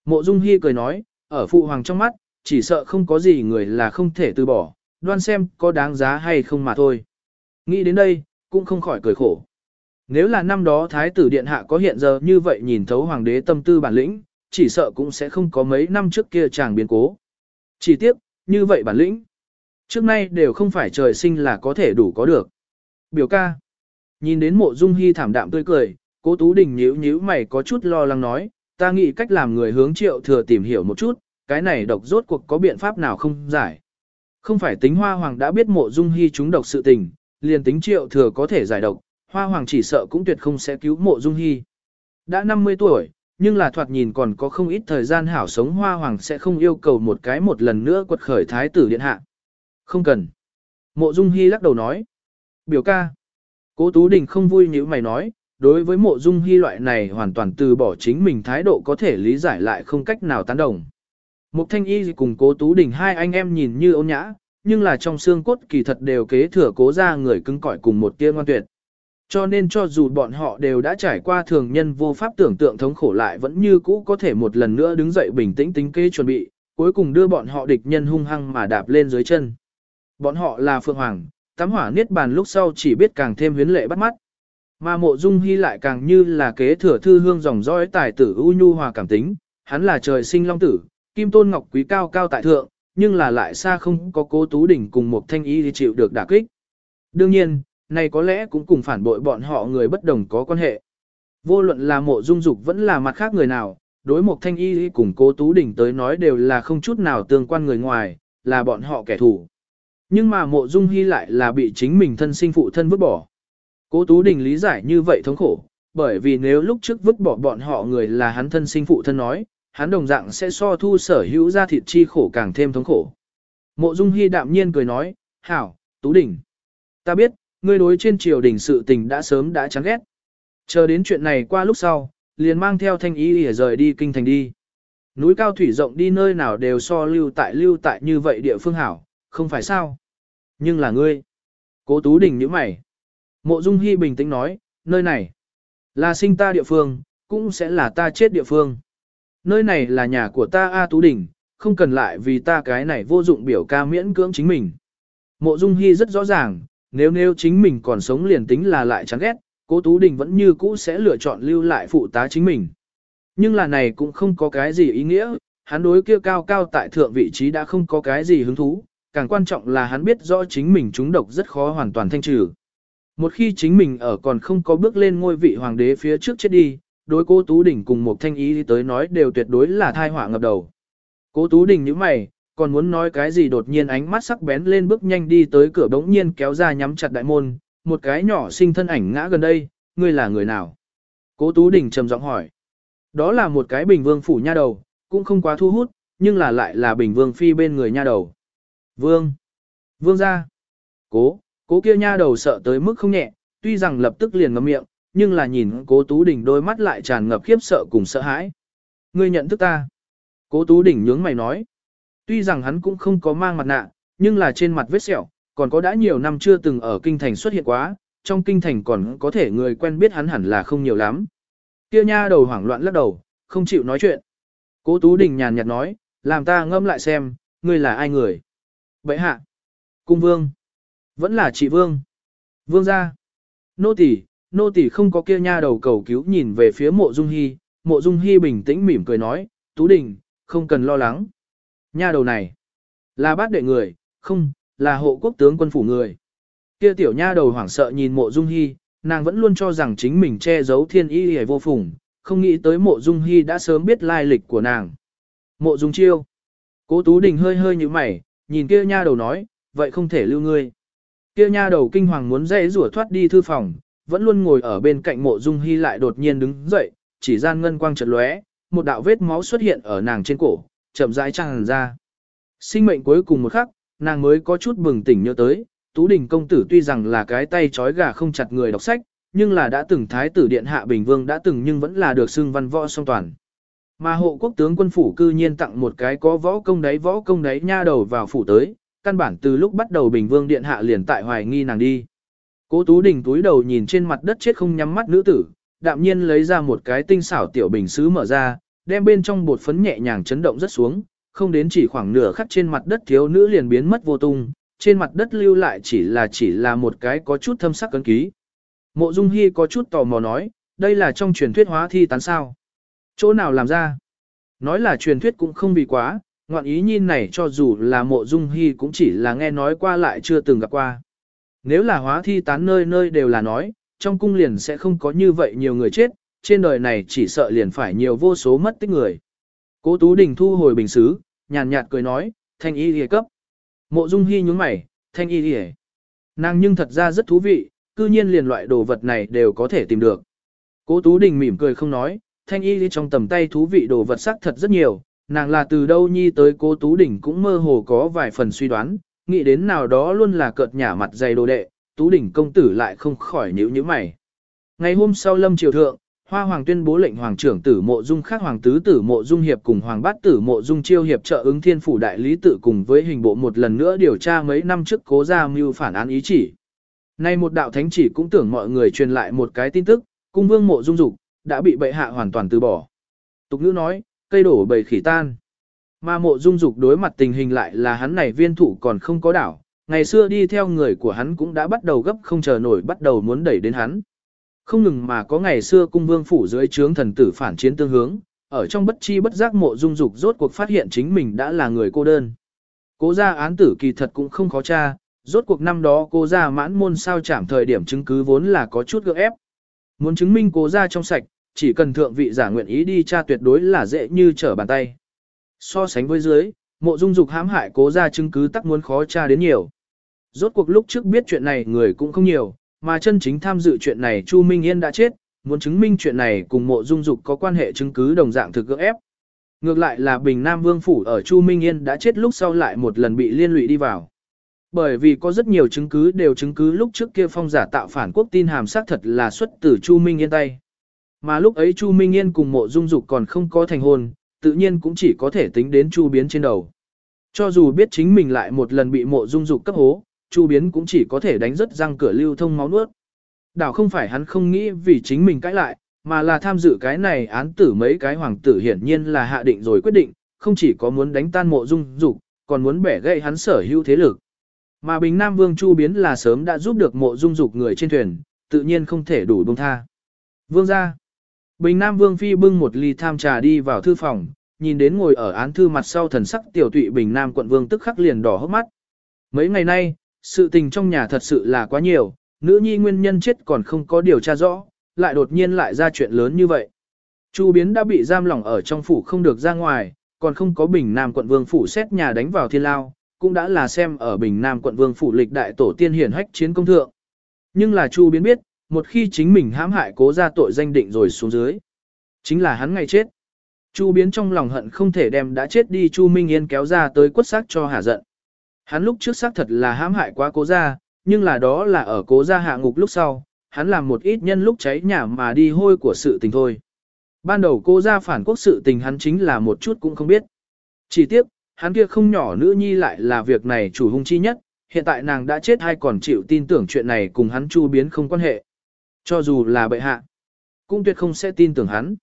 Speaker 1: Mộ dung hy cười nói, ở phụ hoàng trong mắt, chỉ sợ không có gì người là không thể từ bỏ, đoan xem có đáng giá hay không mà thôi. Nghĩ đến đây, cũng không khỏi cười khổ. Nếu là năm đó Thái tử Điện Hạ có hiện giờ như vậy nhìn thấu hoàng đế tâm tư bản lĩnh, chỉ sợ cũng sẽ không có mấy năm trước kia chàng biến cố. Chỉ tiếc, như vậy bản lĩnh. Trước nay đều không phải trời sinh là có thể đủ có được. Biểu ca. Nhìn đến mộ dung hy thảm đạm tươi cười, cố tú đình nhíu nhíu mày có chút lo lắng nói, ta nghĩ cách làm người hướng triệu thừa tìm hiểu một chút, cái này độc rốt cuộc có biện pháp nào không giải. Không phải tính hoa hoàng đã biết mộ dung hy chúng độc sự tình, liền tính triệu thừa có thể giải độc, hoa hoàng chỉ sợ cũng tuyệt không sẽ cứu mộ dung hy. Đã 50 tuổi, nhưng là thoạt nhìn còn có không ít thời gian hảo sống hoa hoàng sẽ không yêu cầu một cái một lần nữa quật khởi thái tử điện hạ. Không cần. Mộ dung hy lắc đầu nói. Biểu ca. Cố Tú Đình không vui như mày nói, đối với mộ dung hy loại này hoàn toàn từ bỏ chính mình thái độ có thể lý giải lại không cách nào tán đồng. Mục Thanh Y cùng Cố Tú Đình hai anh em nhìn như ôn nhã, nhưng là trong xương cốt kỳ thật đều kế thừa cố ra người cứng cỏi cùng một tia ngoan tuyệt. Cho nên cho dù bọn họ đều đã trải qua thường nhân vô pháp tưởng tượng thống khổ lại vẫn như cũ có thể một lần nữa đứng dậy bình tĩnh tính kế chuẩn bị, cuối cùng đưa bọn họ địch nhân hung hăng mà đạp lên dưới chân. Bọn họ là Phượng Hoàng, tắm hỏa niết bàn lúc sau chỉ biết càng thêm huyến lệ bắt mắt. Mà mộ dung hy lại càng như là kế thừa thư hương dòng dõi tài tử ưu nhu hòa cảm tính, hắn là trời sinh long tử, kim tôn ngọc quý cao cao tại thượng, nhưng là lại xa không có cố tú đỉnh cùng một thanh y thì chịu được đả kích. Đương nhiên, này có lẽ cũng cùng phản bội bọn họ người bất đồng có quan hệ. Vô luận là mộ dung dục vẫn là mặt khác người nào, đối một thanh y cùng cố tú đỉnh tới nói đều là không chút nào tương quan người ngoài, là bọn họ kẻ thù. Nhưng mà mộ dung hy lại là bị chính mình thân sinh phụ thân vứt bỏ. Cố Tú Đình lý giải như vậy thống khổ, bởi vì nếu lúc trước vứt bỏ bọn họ người là hắn thân sinh phụ thân nói, hắn đồng dạng sẽ so thu sở hữu ra thịt chi khổ càng thêm thống khổ. Mộ Dung Hy đạm nhiên cười nói, Hảo, Tú Đình. Ta biết, ngươi đối trên triều đình sự tình đã sớm đã chán ghét. Chờ đến chuyện này qua lúc sau, liền mang theo thanh ý để rời đi kinh thành đi. Núi cao thủy rộng đi nơi nào đều so lưu tại lưu tại như vậy địa phương hảo, không phải sao. Nhưng là ngươi. Cố Tú Đình như mày. Mộ Dung Hy bình tĩnh nói, nơi này là sinh ta địa phương, cũng sẽ là ta chết địa phương. Nơi này là nhà của ta A Tú Đình, không cần lại vì ta cái này vô dụng biểu ca miễn cưỡng chính mình. Mộ Dung Hy rất rõ ràng, nếu nếu chính mình còn sống liền tính là lại chán ghét, cố Tú Đình vẫn như cũ sẽ lựa chọn lưu lại phụ tá chính mình. Nhưng là này cũng không có cái gì ý nghĩa, hắn đối kia cao cao tại thượng vị trí đã không có cái gì hứng thú, càng quan trọng là hắn biết rõ chính mình trúng độc rất khó hoàn toàn thanh trừ. Một khi chính mình ở còn không có bước lên ngôi vị hoàng đế phía trước chết đi, đối cố Tú Đình cùng một thanh ý tới nói đều tuyệt đối là thai họa ngập đầu. Cố Tú Đình như mày, còn muốn nói cái gì đột nhiên ánh mắt sắc bén lên bước nhanh đi tới cửa bỗng nhiên kéo ra nhắm chặt đại môn, một cái nhỏ sinh thân ảnh ngã gần đây, ngươi là người nào? Cố Tú Đình trầm giọng hỏi. Đó là một cái bình vương phủ nha đầu, cũng không quá thu hút, nhưng là lại là bình vương phi bên người nha đầu. Vương! Vương ra! Cố, cố kia nha đầu sợ tới mức không nhẹ, tuy rằng lập tức liền ngậm miệng, nhưng là nhìn cố Tú Đình đôi mắt lại tràn ngập khiếp sợ cùng sợ hãi. Ngươi nhận thức ta. Cố Tú Đình nhướng mày nói. Tuy rằng hắn cũng không có mang mặt nạ, nhưng là trên mặt vết sẹo, còn có đã nhiều năm chưa từng ở kinh thành xuất hiện quá, trong kinh thành còn có thể người quen biết hắn hẳn là không nhiều lắm. Kia nha đầu hoảng loạn lắc đầu, không chịu nói chuyện. Cố Tú Đình nhàn nhạt nói, làm ta ngâm lại xem, ngươi là ai người. Vậy hạ, cung vương, vẫn là chị vương. Vương gia, nô tỳ, nô tỳ không có kia nha đầu cầu cứu nhìn về phía mộ dung hy, mộ dung hy bình tĩnh mỉm cười nói, Tú Đình, không cần lo lắng. Nha đầu này, là bát đệ người, không, là hộ quốc tướng quân phủ người. Kia tiểu nha đầu hoảng sợ nhìn mộ dung hy, nàng vẫn luôn cho rằng chính mình che giấu thiên y hề vô phùng, không nghĩ tới mộ dung hy đã sớm biết lai lịch của nàng. Mộ dung chiêu. Cố Tú Đình hơi hơi như mày, nhìn kia nha đầu nói, vậy không thể lưu ngươi. Kia nha đầu kinh hoàng muốn dễ rủa thoát đi thư phòng, vẫn luôn ngồi ở bên cạnh mộ dung hy lại đột nhiên đứng dậy, chỉ gian ngân quang chợt lóe, một đạo vết máu xuất hiện ở nàng trên cổ, chậm rãi tràn ra. Sinh mệnh cuối cùng một khắc, nàng mới có chút bừng tỉnh nhớ tới, Tú Đình công tử tuy rằng là cái tay trói gà không chặt người đọc sách, nhưng là đã từng thái tử điện hạ Bình Vương đã từng nhưng vẫn là được xưng văn võ song toàn. Mà hộ quốc tướng quân phủ cư nhiên tặng một cái có võ công đấy võ công đấy nha đầu vào phủ tới, căn bản từ lúc bắt đầu Bình Vương điện hạ liền tại hoài nghi nàng đi. Cố Tú Đình túi đầu nhìn trên mặt đất chết không nhắm mắt nữ tử, đạm nhiên lấy ra một cái tinh xảo tiểu bình sứ mở ra, đem bên trong bột phấn nhẹ nhàng chấn động rất xuống, không đến chỉ khoảng nửa khắc trên mặt đất thiếu nữ liền biến mất vô tung, trên mặt đất lưu lại chỉ là chỉ là một cái có chút thâm sắc cấn ký. Mộ Dung Hi có chút tò mò nói, đây là trong truyền thuyết hóa thi tán sao? Chỗ nào làm ra? Nói là truyền thuyết cũng không bị quá, ngoạn ý nhìn này cho dù là mộ Dung Hi cũng chỉ là nghe nói qua lại chưa từng gặp qua. Nếu là hóa thi tán nơi nơi đều là nói, trong cung liền sẽ không có như vậy nhiều người chết, trên đời này chỉ sợ liền phải nhiều vô số mất tích người. Cố Tú Đình thu hồi bình xứ, nhàn nhạt cười nói, thanh y hề cấp. Mộ Dung Hi nhúng mày, thanh y hề. Nàng nhưng thật ra rất thú vị, cư nhiên liền loại đồ vật này đều có thể tìm được. Cố Tú Đình mỉm cười không nói, thanh y trong tầm tay thú vị đồ vật sắc thật rất nhiều, nàng là từ đâu nhi tới cố Tú Đình cũng mơ hồ có vài phần suy đoán, nghĩ đến nào đó luôn là cợt nhả mặt dày đồ đệ, Tú Đình công tử lại không khỏi nhíu nhíu mày. Ngày hôm sau lâm triều thượng, Hoa Hoàng tuyên bố lệnh Hoàng trưởng tử mộ dung khác Hoàng tứ tử mộ dung hiệp cùng Hoàng bát tử mộ dung chiêu hiệp trợ ứng thiên phủ đại lý tự cùng với hình bộ một lần nữa điều tra mấy năm trước cố ra mưu phản án ý chỉ. Nay một đạo thánh chỉ cũng tưởng mọi người truyền lại một cái tin tức, cung vương mộ dung dục đã bị bệ hạ hoàn toàn từ bỏ. Tục ngữ nói, cây đổ bầy khỉ tan. Mà mộ dung dục đối mặt tình hình lại là hắn này viên thủ còn không có đảo, ngày xưa đi theo người của hắn cũng đã bắt đầu gấp không chờ nổi bắt đầu muốn đẩy đến hắn. Không ngừng mà có ngày xưa cung vương phủ dưới trướng thần tử phản chiến tương hướng, ở trong bất chi bất giác mộ dung dục rốt cuộc phát hiện chính mình đã là người cô đơn. Cố gia án tử kỳ thật cũng không khó tra, rốt cuộc năm đó cô gia mãn môn sao chảm thời điểm chứng cứ vốn là có chút gượng ép. Muốn chứng minh cố gia trong sạch, chỉ cần thượng vị giả nguyện ý đi tra tuyệt đối là dễ như trở bàn tay. So sánh với dưới, mộ dung dục hãm hại cố ra chứng cứ tắc muốn khó tra đến nhiều. Rốt cuộc lúc trước biết chuyện này người cũng không nhiều, mà chân chính tham dự chuyện này Chu Minh Yên đã chết, muốn chứng minh chuyện này cùng mộ dung dục có quan hệ chứng cứ đồng dạng thực gỡ ép. Ngược lại là Bình Nam Vương Phủ ở Chu Minh Yên đã chết lúc sau lại một lần bị liên lụy đi vào. Bởi vì có rất nhiều chứng cứ đều chứng cứ lúc trước kia phong giả tạo phản quốc tin hàm xác thật là xuất từ Chu Minh Yên tay. Mà lúc ấy Chu Minh Yên cùng mộ dung dục còn không có thành hôn, tự nhiên cũng chỉ có thể tính đến Chu Biến trên đầu. Cho dù biết chính mình lại một lần bị mộ dung dục cấp hố, Chu Biến cũng chỉ có thể đánh rất răng cửa lưu thông máu nuốt. Đảo không phải hắn không nghĩ vì chính mình cãi lại, mà là tham dự cái này án tử mấy cái hoàng tử hiển nhiên là hạ định rồi quyết định, không chỉ có muốn đánh tan mộ dung dục, còn muốn bẻ gãy hắn sở hữu thế lực. Mà Bình Nam Vương Chu Biến là sớm đã giúp được mộ dung dục người trên thuyền, tự nhiên không thể đủ buông tha. Vương ra. Bình Nam Vương Phi bưng một ly tham trà đi vào thư phòng, nhìn đến ngồi ở án thư mặt sau thần sắc tiểu tụy Bình Nam quận Vương tức khắc liền đỏ hốc mắt. Mấy ngày nay, sự tình trong nhà thật sự là quá nhiều, nữ nhi nguyên nhân chết còn không có điều tra rõ, lại đột nhiên lại ra chuyện lớn như vậy. Chu Biến đã bị giam lỏng ở trong phủ không được ra ngoài, còn không có Bình Nam quận vương phủ xét nhà đánh vào thiên lao, cũng đã là xem ở Bình Nam quận vương phủ lịch đại tổ tiên hiển hách chiến công thượng. Nhưng là Chu Biến biết, một khi chính mình hãm hại cố ra tội danh định rồi xuống dưới, chính là hắn ngày chết. Chu Biến trong lòng hận không thể đem đã chết đi Chu Minh Yên kéo ra tới quất xác cho hả giận. Hắn lúc trước xác thật là hãm hại quá cố gia, nhưng là đó là ở cố gia hạ ngục lúc sau, hắn làm một ít nhân lúc cháy nhà mà đi hôi của sự tình thôi. Ban đầu cố gia phản quốc sự tình hắn chính là một chút cũng không biết. Chỉ tiếc, hắn kia không nhỏ nữ nhi lại là việc này chủ hung chi nhất, hiện tại nàng đã chết hay còn chịu tin tưởng chuyện này cùng hắn chu biến không quan hệ. Cho dù là bệ hạ, cũng tuyệt không sẽ tin tưởng hắn.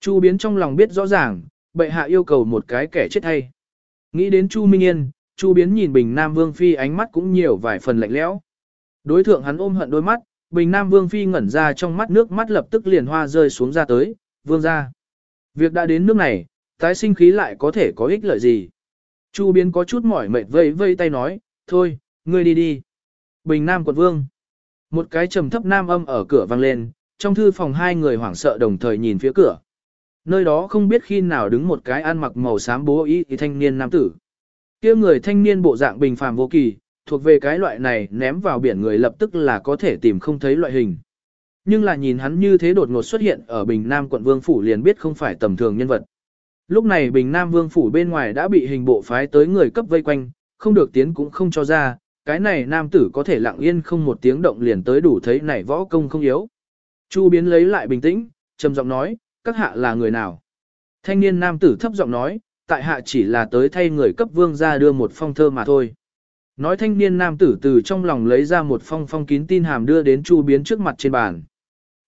Speaker 1: Chu biến trong lòng biết rõ ràng, bệ hạ yêu cầu một cái kẻ chết hay. Nghĩ đến Chu Minh Yên, Chu Biến nhìn Bình Nam Vương Phi ánh mắt cũng nhiều vài phần lạnh lẽo. Đối thượng hắn ôm hận đôi mắt, Bình Nam Vương Phi ngẩn ra trong mắt nước mắt lập tức liền hoa rơi xuống ra tới, vương ra. Việc đã đến nước này, tái sinh khí lại có thể có ích lợi gì. Chu Biến có chút mỏi mệt vây vây tay nói, thôi, ngươi đi đi. Bình Nam quận vương. Một cái trầm thấp nam âm ở cửa vang lên, trong thư phòng hai người hoảng sợ đồng thời nhìn phía cửa. Nơi đó không biết khi nào đứng một cái ăn mặc màu xám bố y thanh niên nam tử. kia người thanh niên bộ dạng bình phàm vô kỳ, thuộc về cái loại này ném vào biển người lập tức là có thể tìm không thấy loại hình. Nhưng là nhìn hắn như thế đột ngột xuất hiện ở Bình Nam quận Vương Phủ liền biết không phải tầm thường nhân vật. Lúc này Bình Nam Vương Phủ bên ngoài đã bị hình bộ phái tới người cấp vây quanh, không được tiến cũng không cho ra, cái này nam tử có thể lặng yên không một tiếng động liền tới đủ thấy này võ công không yếu. Chu biến lấy lại bình tĩnh, trầm giọng nói, các hạ là người nào? Thanh niên nam tử thấp giọng nói, tại hạ chỉ là tới thay người cấp vương ra đưa một phong thơ mà thôi. Nói thanh niên nam tử từ trong lòng lấy ra một phong phong kín tin hàm đưa đến Chu biến trước mặt trên bàn.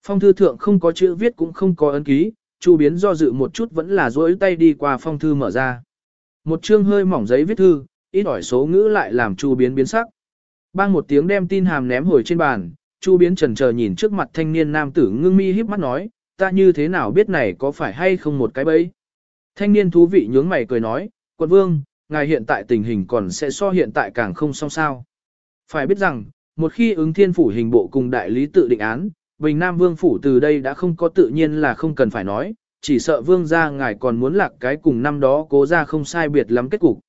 Speaker 1: Phong thư thượng không có chữ viết cũng không có ấn ký, Chu biến do dự một chút vẫn là duỗi tay đi qua phong thư mở ra. Một chương hơi mỏng giấy viết thư, ít ỏi số ngữ lại làm Chu biến biến sắc. Bang một tiếng đem tin hàm ném hồi trên bàn, Chu biến trần chờ nhìn trước mặt thanh niên nam tử ngưng mi híp mắt nói, ta như thế nào biết này có phải hay không một cái bẫy. Thanh niên thú vị nhướng mày cười nói, quận vương, ngài hiện tại tình hình còn sẽ so hiện tại càng không song sao. Phải biết rằng, một khi ứng thiên phủ hình bộ cùng đại lý tự định án, Bình Nam Vương Phủ từ đây đã không có tự nhiên là không cần phải nói, chỉ sợ Vương gia ngài còn muốn lạc cái cùng năm đó cố ra không sai biệt lắm kết cục.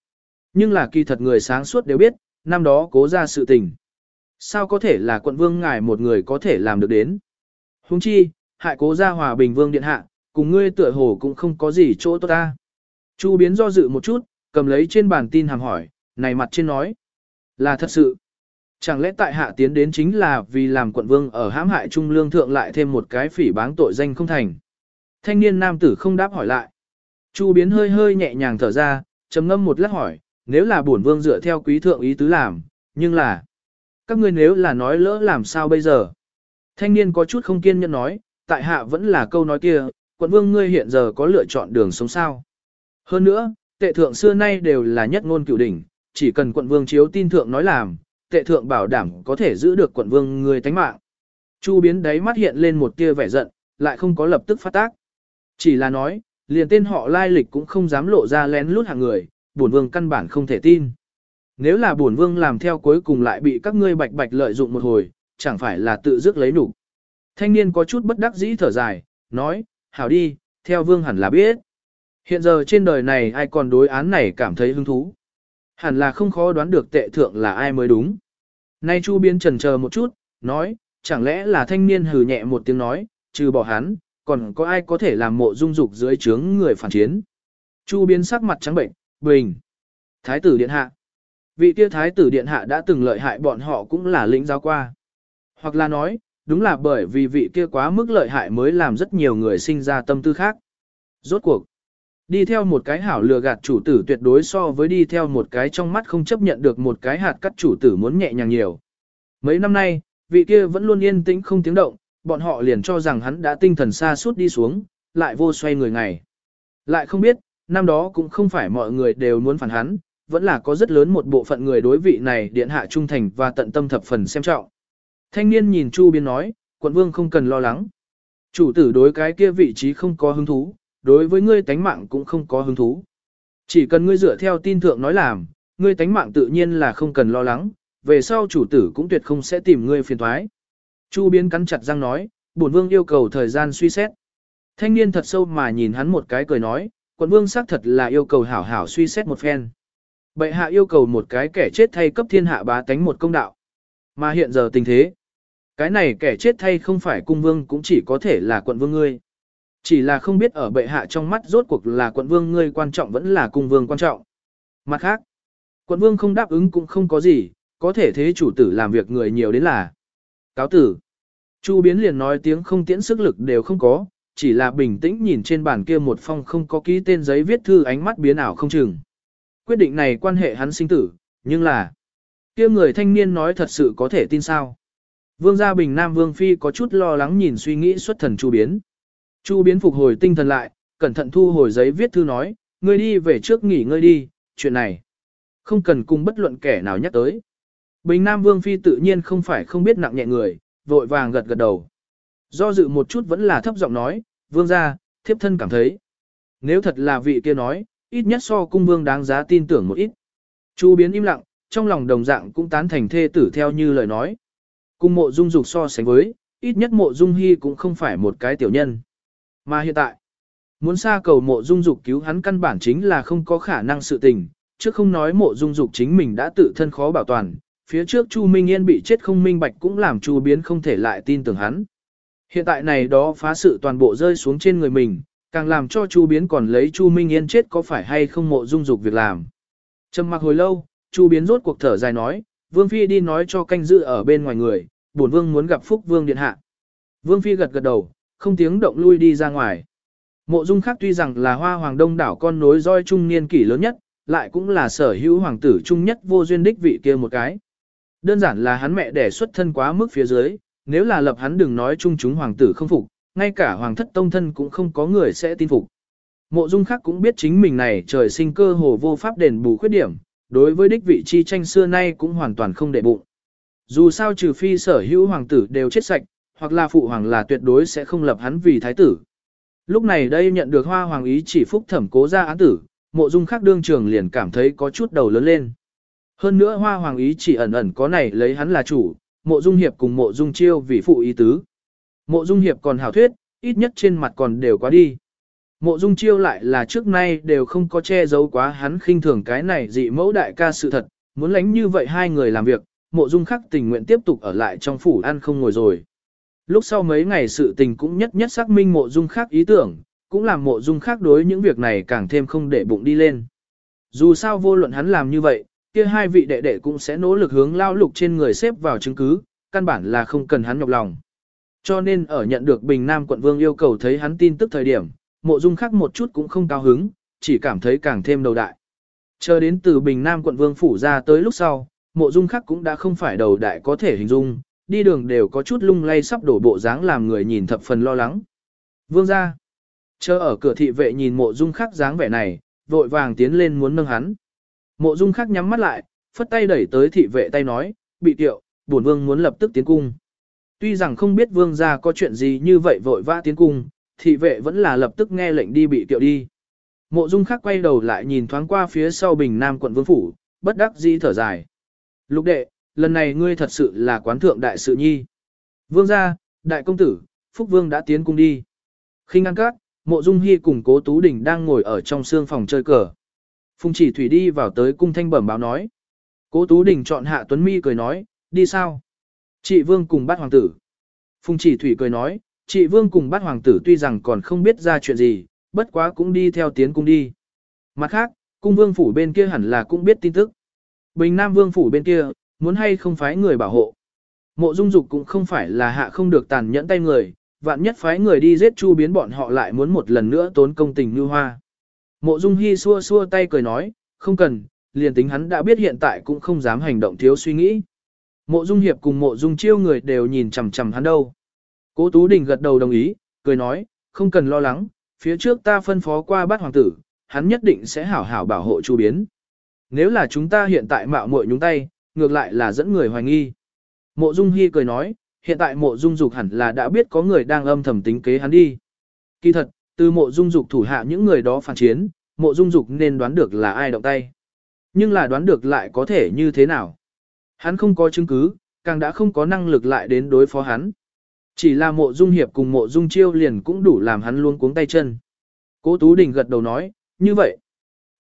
Speaker 1: Nhưng là kỳ thật người sáng suốt đều biết, năm đó cố ra sự tình. Sao có thể là quận vương ngài một người có thể làm được đến? Hùng chi, hại cố ra hòa bình vương điện hạ, cùng ngươi tựa hồ cũng không có gì chỗ tốt ta. Chu biến do dự một chút, cầm lấy trên bàn tin hàm hỏi, này mặt trên nói. Là thật sự. Chẳng lẽ tại hạ tiến đến chính là vì làm quận vương ở hãm hại trung lương thượng lại thêm một cái phỉ báng tội danh không thành. Thanh niên nam tử không đáp hỏi lại. Chu biến hơi hơi nhẹ nhàng thở ra, trầm ngâm một lát hỏi, nếu là bổn vương dựa theo quý thượng ý tứ làm, nhưng là, các ngươi nếu là nói lỡ làm sao bây giờ? Thanh niên có chút không kiên nhẫn nói, tại hạ vẫn là câu nói kia, quận vương ngươi hiện giờ có lựa chọn đường sống sao. Hơn nữa, tệ thượng xưa nay đều là nhất ngôn cựu đỉnh, chỉ cần quận vương chiếu tin thượng nói làm, tệ thượng bảo đảm có thể giữ được quận vương ngươi tánh mạng. Chu biến đáy mắt hiện lên một tia vẻ giận, lại không có lập tức phát tác. Chỉ là nói, liền tên họ lai lịch cũng không dám lộ ra lén lút hàng người, bổn vương căn bản không thể tin. Nếu là bổn vương làm theo cuối cùng lại bị các ngươi bạch bạch lợi dụng một hồi, chẳng phải là tự dứt lấy đủ. Thanh niên có chút bất đắc dĩ thở dài, nói, hảo đi, theo vương hẳn là biết. Hiện giờ trên đời này ai còn đối án này cảm thấy hứng thú. Hẳn là không khó đoán được tệ thượng là ai mới đúng. Nay Chu Biên trần chờ một chút, nói, chẳng lẽ là thanh niên hừ nhẹ một tiếng nói, trừ bỏ hắn, còn có ai có thể làm mộ dung dục dưới trướng người phản chiến. Chu Biên sắc mặt trắng bệnh, bình. Thái tử điện hạ. Vị kia thái tử điện hạ đã từng lợi hại bọn họ cũng là lĩnh giáo qua. Hoặc là nói, đúng là bởi vì vị kia quá mức lợi hại mới làm rất nhiều người sinh ra tâm tư khác. Rốt cuộc, đi theo một cái hảo lừa gạt chủ tử tuyệt đối so với đi theo một cái trong mắt không chấp nhận được một cái hạt cắt chủ tử muốn nhẹ nhàng nhiều. Mấy năm nay, vị kia vẫn luôn yên tĩnh không tiếng động, bọn họ liền cho rằng hắn đã tinh thần xa suốt đi xuống, lại vô xoay người ngày. Lại không biết, năm đó cũng không phải mọi người đều muốn phản hắn, vẫn là có rất lớn một bộ phận người đối vị này điện hạ trung thành và tận tâm thập phần xem trọng. Thanh niên nhìn Chu Biên nói, quận vương không cần lo lắng. Chủ tử đối cái kia vị trí không có hứng thú, đối với ngươi tánh mạng cũng không có hứng thú. Chỉ cần ngươi dựa theo tin thượng nói làm, ngươi tánh mạng tự nhiên là không cần lo lắng, về sau chủ tử cũng tuyệt không sẽ tìm ngươi phiền thoái. Chu Biên cắn chặt răng nói, bổn vương yêu cầu thời gian suy xét. Thanh niên thật sâu mà nhìn hắn một cái cười nói, quận vương xác thật là yêu cầu hảo hảo suy xét một phen. Bệ hạ yêu cầu một cái kẻ chết thay cấp thiên hạ bá tánh một công đạo. Mà hiện giờ tình thế, cái này kẻ chết thay không phải cung vương cũng chỉ có thể là quận vương ngươi. Chỉ là không biết ở bệ hạ trong mắt rốt cuộc là quận vương ngươi quan trọng vẫn là cung vương quan trọng. Mặt khác, quận vương không đáp ứng cũng không có gì, có thể thế chủ tử làm việc người nhiều đến là. Cáo tử. Chu biến liền nói tiếng không tiễn sức lực đều không có, chỉ là bình tĩnh nhìn trên bàn kia một phong không có ký tên giấy viết thư ánh mắt biến ảo không chừng. Quyết định này quan hệ hắn sinh tử, nhưng là kia người thanh niên nói thật sự có thể tin sao. Vương gia bình Nam Vương Phi có chút lo lắng nhìn suy nghĩ xuất thần Chu Biến. Chu Biến phục hồi tinh thần lại, cẩn thận thu hồi giấy viết thư nói, ngươi đi về trước nghỉ ngơi đi, chuyện này. Không cần cùng bất luận kẻ nào nhắc tới. Bình Nam Vương Phi tự nhiên không phải không biết nặng nhẹ người, vội vàng gật gật đầu. Do dự một chút vẫn là thấp giọng nói, vương gia, thiếp thân cảm thấy. Nếu thật là vị kia nói, ít nhất so cung vương đáng giá tin tưởng một ít. Chu biến im lặng, trong lòng đồng dạng cũng tán thành thê tử theo như lời nói. cung mộ dung dục so sánh với, ít nhất mộ dung hy cũng không phải một cái tiểu nhân. Mà hiện tại, muốn xa cầu mộ dung dục cứu hắn căn bản chính là không có khả năng sự tình, chứ không nói mộ dung dục chính mình đã tự thân khó bảo toàn, phía trước Chu Minh Yên bị chết không minh bạch cũng làm Chu Biến không thể lại tin tưởng hắn. Hiện tại này đó phá sự toàn bộ rơi xuống trên người mình, càng làm cho Chu Biến còn lấy Chu Minh Yên chết có phải hay không mộ dung dục việc làm. Trầm mặc hồi lâu, Chu Biến rốt cuộc thở dài nói, Vương Phi đi nói cho canh dự ở bên ngoài người, bổn Vương muốn gặp Phúc Vương Điện Hạ. Vương Phi gật gật đầu, không tiếng động lui đi ra ngoài. Mộ dung khác tuy rằng là hoa hoàng đông đảo con nối roi trung niên kỷ lớn nhất, lại cũng là sở hữu hoàng tử trung nhất vô duyên đích vị kia một cái. Đơn giản là hắn mẹ đẻ xuất thân quá mức phía dưới, nếu là lập hắn đừng nói chung chúng hoàng tử không phục, ngay cả hoàng thất tông thân cũng không có người sẽ tin phục. Mộ dung khác cũng biết chính mình này trời sinh cơ hồ vô pháp đền bù khuyết điểm, đối với đích vị chi tranh xưa nay cũng hoàn toàn không để bụng. Dù sao trừ phi sở hữu hoàng tử đều chết sạch, hoặc là phụ hoàng là tuyệt đối sẽ không lập hắn vì thái tử. Lúc này đây nhận được hoa hoàng ý chỉ phúc thẩm cố ra án tử, mộ dung khác đương trường liền cảm thấy có chút đầu lớn lên. Hơn nữa hoa hoàng ý chỉ ẩn ẩn có này lấy hắn là chủ, mộ dung hiệp cùng mộ dung chiêu vì phụ ý tứ. Mộ dung hiệp còn hảo thuyết, ít nhất trên mặt còn đều quá đi. Mộ dung chiêu lại là trước nay đều không có che giấu quá hắn khinh thường cái này dị mẫu đại ca sự thật, muốn lánh như vậy hai người làm việc, mộ dung khắc tình nguyện tiếp tục ở lại trong phủ ăn không ngồi rồi. Lúc sau mấy ngày sự tình cũng nhất nhất xác minh mộ dung khắc ý tưởng, cũng làm mộ dung khắc đối những việc này càng thêm không để bụng đi lên. Dù sao vô luận hắn làm như vậy, kia hai vị đệ đệ cũng sẽ nỗ lực hướng lao lục trên người xếp vào chứng cứ, căn bản là không cần hắn nhọc lòng. Cho nên ở nhận được Bình Nam quận vương yêu cầu thấy hắn tin tức thời điểm, mộ dung khắc một chút cũng không cao hứng, chỉ cảm thấy càng thêm đầu đại. Chờ đến từ Bình Nam quận vương phủ ra tới lúc sau, mộ dung khắc cũng đã không phải đầu đại có thể hình dung, đi đường đều có chút lung lay sắp đổ bộ dáng làm người nhìn thập phần lo lắng. Vương ra, chờ ở cửa thị vệ nhìn mộ dung khắc dáng vẻ này, vội vàng tiến lên muốn nâng hắn. Mộ dung khắc nhắm mắt lại, phất tay đẩy tới thị vệ tay nói, bị tiệu, bổn vương muốn lập tức tiến cung. Tuy rằng không biết vương gia có chuyện gì như vậy vội vã tiến cung, thị vệ vẫn là lập tức nghe lệnh đi bị tiệu đi. Mộ dung khắc quay đầu lại nhìn thoáng qua phía sau bình nam quận vương phủ, bất đắc dĩ thở dài. Lục đệ, lần này ngươi thật sự là quán thượng đại sự nhi. Vương gia, đại công tử, Phúc Vương đã tiến cung đi. Khi ngăn cát, mộ dung hy cùng cố Tú Đình đang ngồi ở trong xương phòng chơi cờ. Phùng chỉ thủy đi vào tới cung thanh bẩm báo nói. Cố Tú Đình chọn hạ Tuấn Mi cười nói, đi sao? Chị Vương cùng bắt hoàng tử. Phùng chỉ thủy cười nói, chị Vương cùng bắt hoàng tử tuy rằng còn không biết ra chuyện gì, bất quá cũng đi theo tiến cung đi. Mặt khác, cung vương phủ bên kia hẳn là cũng biết tin tức. Bình Nam vương phủ bên kia, muốn hay không phái người bảo hộ. Mộ dung dục cũng không phải là hạ không được tàn nhẫn tay người, vạn nhất phái người đi giết chu biến bọn họ lại muốn một lần nữa tốn công tình như hoa. Mộ dung Hi xua xua tay cười nói, không cần, liền tính hắn đã biết hiện tại cũng không dám hành động thiếu suy nghĩ. Mộ dung hiệp cùng mộ dung chiêu người đều nhìn chằm chằm hắn đâu. Cố Tú Đình gật đầu đồng ý, cười nói, không cần lo lắng, phía trước ta phân phó qua bát hoàng tử, hắn nhất định sẽ hảo hảo bảo hộ chu biến. Nếu là chúng ta hiện tại mạo muội nhúng tay, ngược lại là dẫn người hoài nghi. Mộ Dung Hi cười nói, hiện tại mộ Dung Dục hẳn là đã biết có người đang âm thầm tính kế hắn đi. Kỳ thật, từ mộ Dung Dục thủ hạ những người đó phản chiến, mộ Dung Dục nên đoán được là ai động tay. Nhưng là đoán được lại có thể như thế nào? Hắn không có chứng cứ, càng đã không có năng lực lại đến đối phó hắn. Chỉ là mộ Dung Hiệp cùng mộ Dung Chiêu liền cũng đủ làm hắn luôn cuống tay chân. Cố Tú Đình gật đầu nói, như vậy.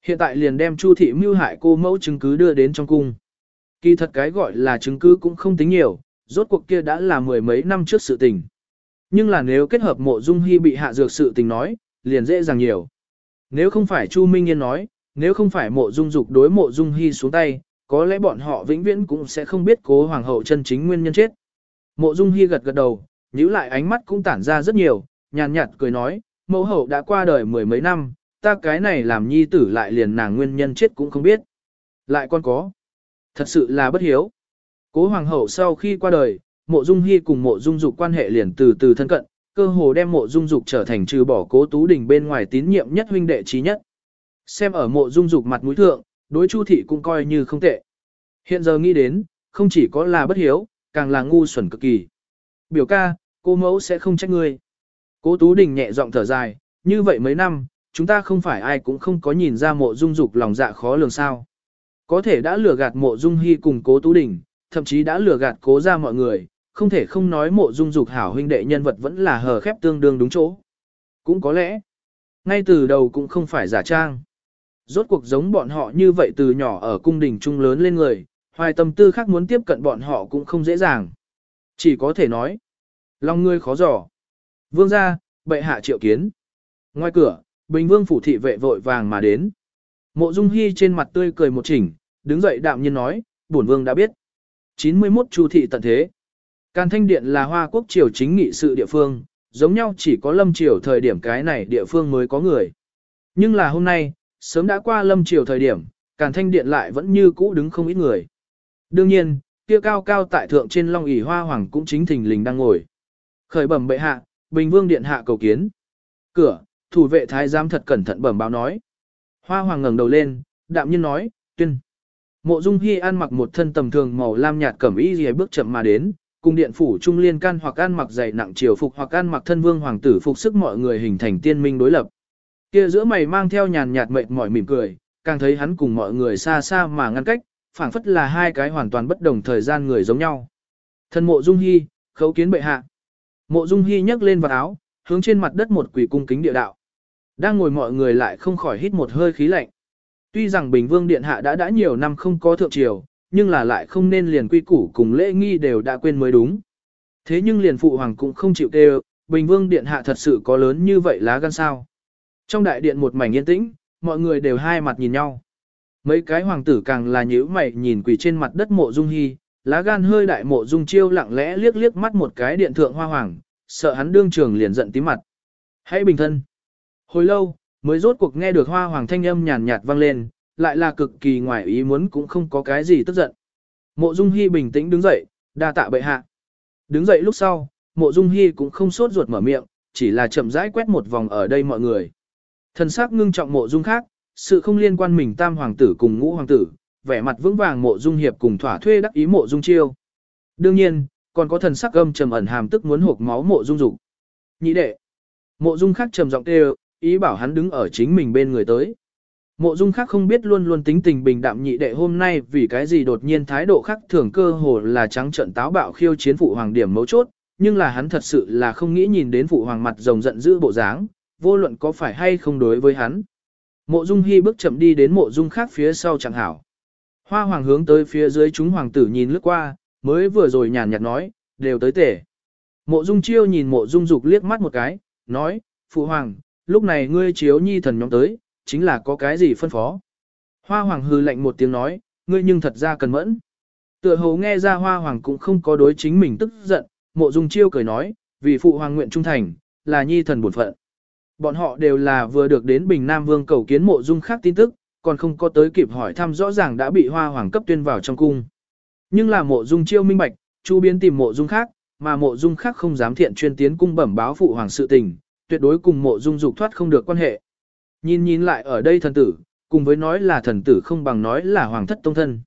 Speaker 1: Hiện tại liền đem Chu thị mưu hại cô mẫu chứng cứ đưa đến trong cung. Kỳ thật cái gọi là chứng cứ cũng không tính nhiều, rốt cuộc kia đã là mười mấy năm trước sự tình. Nhưng là nếu kết hợp mộ dung hy bị hạ dược sự tình nói, liền dễ dàng nhiều. Nếu không phải Chu Minh Yên nói, nếu không phải mộ dung dục đối mộ dung hy xuống tay, có lẽ bọn họ vĩnh viễn cũng sẽ không biết cố hoàng hậu chân chính nguyên nhân chết. Mộ dung hy gật gật đầu, nhíu lại ánh mắt cũng tản ra rất nhiều, nhàn nhạt cười nói, mẫu hậu đã qua đời mười mấy năm, ta cái này làm nhi tử lại liền nàng nguyên nhân chết cũng không biết. Lại còn có. Thật sự là bất hiếu. Cố hoàng hậu sau khi qua đời, mộ dung hy cùng mộ dung dục quan hệ liền từ từ thân cận, cơ hồ đem mộ dung dục trở thành trừ bỏ cố tú đình bên ngoài tín nhiệm nhất huynh đệ trí nhất. Xem ở mộ dung dục mặt mũi thượng, đối chu thị cũng coi như không tệ. Hiện giờ nghĩ đến, không chỉ có là bất hiếu, càng là ngu xuẩn cực kỳ. Biểu ca, cô mẫu sẽ không trách ngươi. Cố tú đình nhẹ giọng thở dài, như vậy mấy năm, chúng ta không phải ai cũng không có nhìn ra mộ dung dục lòng dạ khó lường sao. Có thể đã lừa gạt mộ dung hy cùng cố tú đình, thậm chí đã lừa gạt cố ra mọi người, không thể không nói mộ dung dục hảo huynh đệ nhân vật vẫn là hờ khép tương đương đúng chỗ. Cũng có lẽ, ngay từ đầu cũng không phải giả trang. Rốt cuộc giống bọn họ như vậy từ nhỏ ở cung đình trung lớn lên người, hoài tâm tư khác muốn tiếp cận bọn họ cũng không dễ dàng. Chỉ có thể nói, lòng ngươi khó dò. Vương ra, bệ hạ triệu kiến. Ngoài cửa, Bình Vương phủ thị vệ vội vàng mà đến. Mộ Dung Hi trên mặt tươi cười một chỉnh, đứng dậy đạm nhiên nói, bổn vương đã biết. 91 chu thị tận thế. Càn Thanh Điện là Hoa Quốc triều chính nghị sự địa phương, giống nhau chỉ có lâm triều thời điểm cái này địa phương mới có người. Nhưng là hôm nay, sớm đã qua lâm triều thời điểm, Càn Thanh Điện lại vẫn như cũ đứng không ít người. Đương nhiên, kia cao cao tại thượng trên long ỷ hoa hoàng cũng chính thình lình đang ngồi. Khởi bẩm bệ hạ, Bình Vương điện hạ cầu kiến. Cửa, thủ vệ thái giám thật cẩn thận bẩm báo nói. Hoa hoàng ngẩng đầu lên, đạm nhiên nói, tuyên. Mộ Dung Hi ăn mặc một thân tầm thường màu lam nhạt cẩm y liễu bước chậm mà đến, cùng điện phủ trung liên can hoặc ăn mặc dày nặng triều phục hoặc ăn mặc thân vương hoàng tử phục sức mọi người hình thành tiên minh đối lập. Kia giữa mày mang theo nhàn nhạt mệt mỏi mỉm cười, càng thấy hắn cùng mọi người xa xa mà ngăn cách, phảng phất là hai cái hoàn toàn bất đồng thời gian người giống nhau. Thân Mộ Dung Hi, khấu kiến bệ hạ. Mộ Dung Hi nhấc lên vật áo, hướng trên mặt đất một quỷ cung kính địa đạo. Đang ngồi mọi người lại không khỏi hít một hơi khí lạnh. Tuy rằng Bình Vương Điện Hạ đã đã nhiều năm không có thượng triều, nhưng là lại không nên liền quy củ cùng lễ nghi đều đã quên mới đúng. Thế nhưng liền phụ hoàng cũng không chịu kêu, Bình Vương Điện Hạ thật sự có lớn như vậy lá gan sao. Trong đại điện một mảnh yên tĩnh, mọi người đều hai mặt nhìn nhau. Mấy cái hoàng tử càng là nhíu mày nhìn quỳ trên mặt đất mộ dung hy, lá gan hơi đại mộ dung chiêu lặng lẽ liếc liếc mắt một cái điện thượng hoa hoàng, sợ hắn đương trường liền giận tím mặt. Hãy bình thân. Hồi lâu, mới rốt cuộc nghe được hoa hoàng thanh âm nhàn nhạt vang lên, lại là cực kỳ ngoài ý muốn cũng không có cái gì tức giận. Mộ Dung Hi bình tĩnh đứng dậy, đa tạ bệ hạ. Đứng dậy lúc sau, Mộ Dung Hi cũng không sốt ruột mở miệng, chỉ là chậm rãi quét một vòng ở đây mọi người. Thần sắc ngưng trọng Mộ Dung khác, sự không liên quan mình tam hoàng tử cùng ngũ hoàng tử, vẻ mặt vững vàng Mộ Dung hiệp cùng thỏa thuê đắc ý Mộ Dung chiêu. Đương nhiên, còn có thần sắc âm trầm ẩn hàm tức muốn hộc máu Mộ Dung dục. Nhị đệ. Mộ Dung khác trầm giọng kêu, ý bảo hắn đứng ở chính mình bên người tới. Mộ Dung khác không biết luôn luôn tính tình bình đạm nhị đệ hôm nay vì cái gì đột nhiên thái độ khác thường cơ hồ là trắng trận táo bạo khiêu chiến phụ hoàng điểm mấu chốt, nhưng là hắn thật sự là không nghĩ nhìn đến phụ hoàng mặt rồng giận dữ bộ dáng, vô luận có phải hay không đối với hắn. Mộ Dung Hi bước chậm đi đến mộ Dung khác phía sau chẳng hảo. Hoa hoàng hướng tới phía dưới chúng hoàng tử nhìn lướt qua, mới vừa rồi nhàn nhạt nói, đều tới tể. Mộ Dung chiêu nhìn mộ Dung dục liếc mắt một cái, nói, phụ hoàng, lúc này ngươi chiếu nhi thần nhóm tới, chính là có cái gì phân phó. Hoa hoàng hư lạnh một tiếng nói, ngươi nhưng thật ra cần mẫn. Tựa hồ nghe ra hoa hoàng cũng không có đối chính mình tức giận, mộ dung chiêu cười nói, vì phụ hoàng nguyện trung thành, là nhi thần bổn phận. Bọn họ đều là vừa được đến Bình Nam Vương cầu kiến mộ dung khác tin tức, còn không có tới kịp hỏi thăm rõ ràng đã bị hoa hoàng cấp tuyên vào trong cung. Nhưng là mộ dung chiêu minh bạch, chu biến tìm mộ dung khác, mà mộ dung khác không dám thiện chuyên tiến cung bẩm báo phụ hoàng sự tình, tuyệt đối cùng mộ dung dục thoát không được quan hệ. Nhìn nhìn lại ở đây thần tử, cùng với nói là thần tử không bằng nói là hoàng thất tông thân.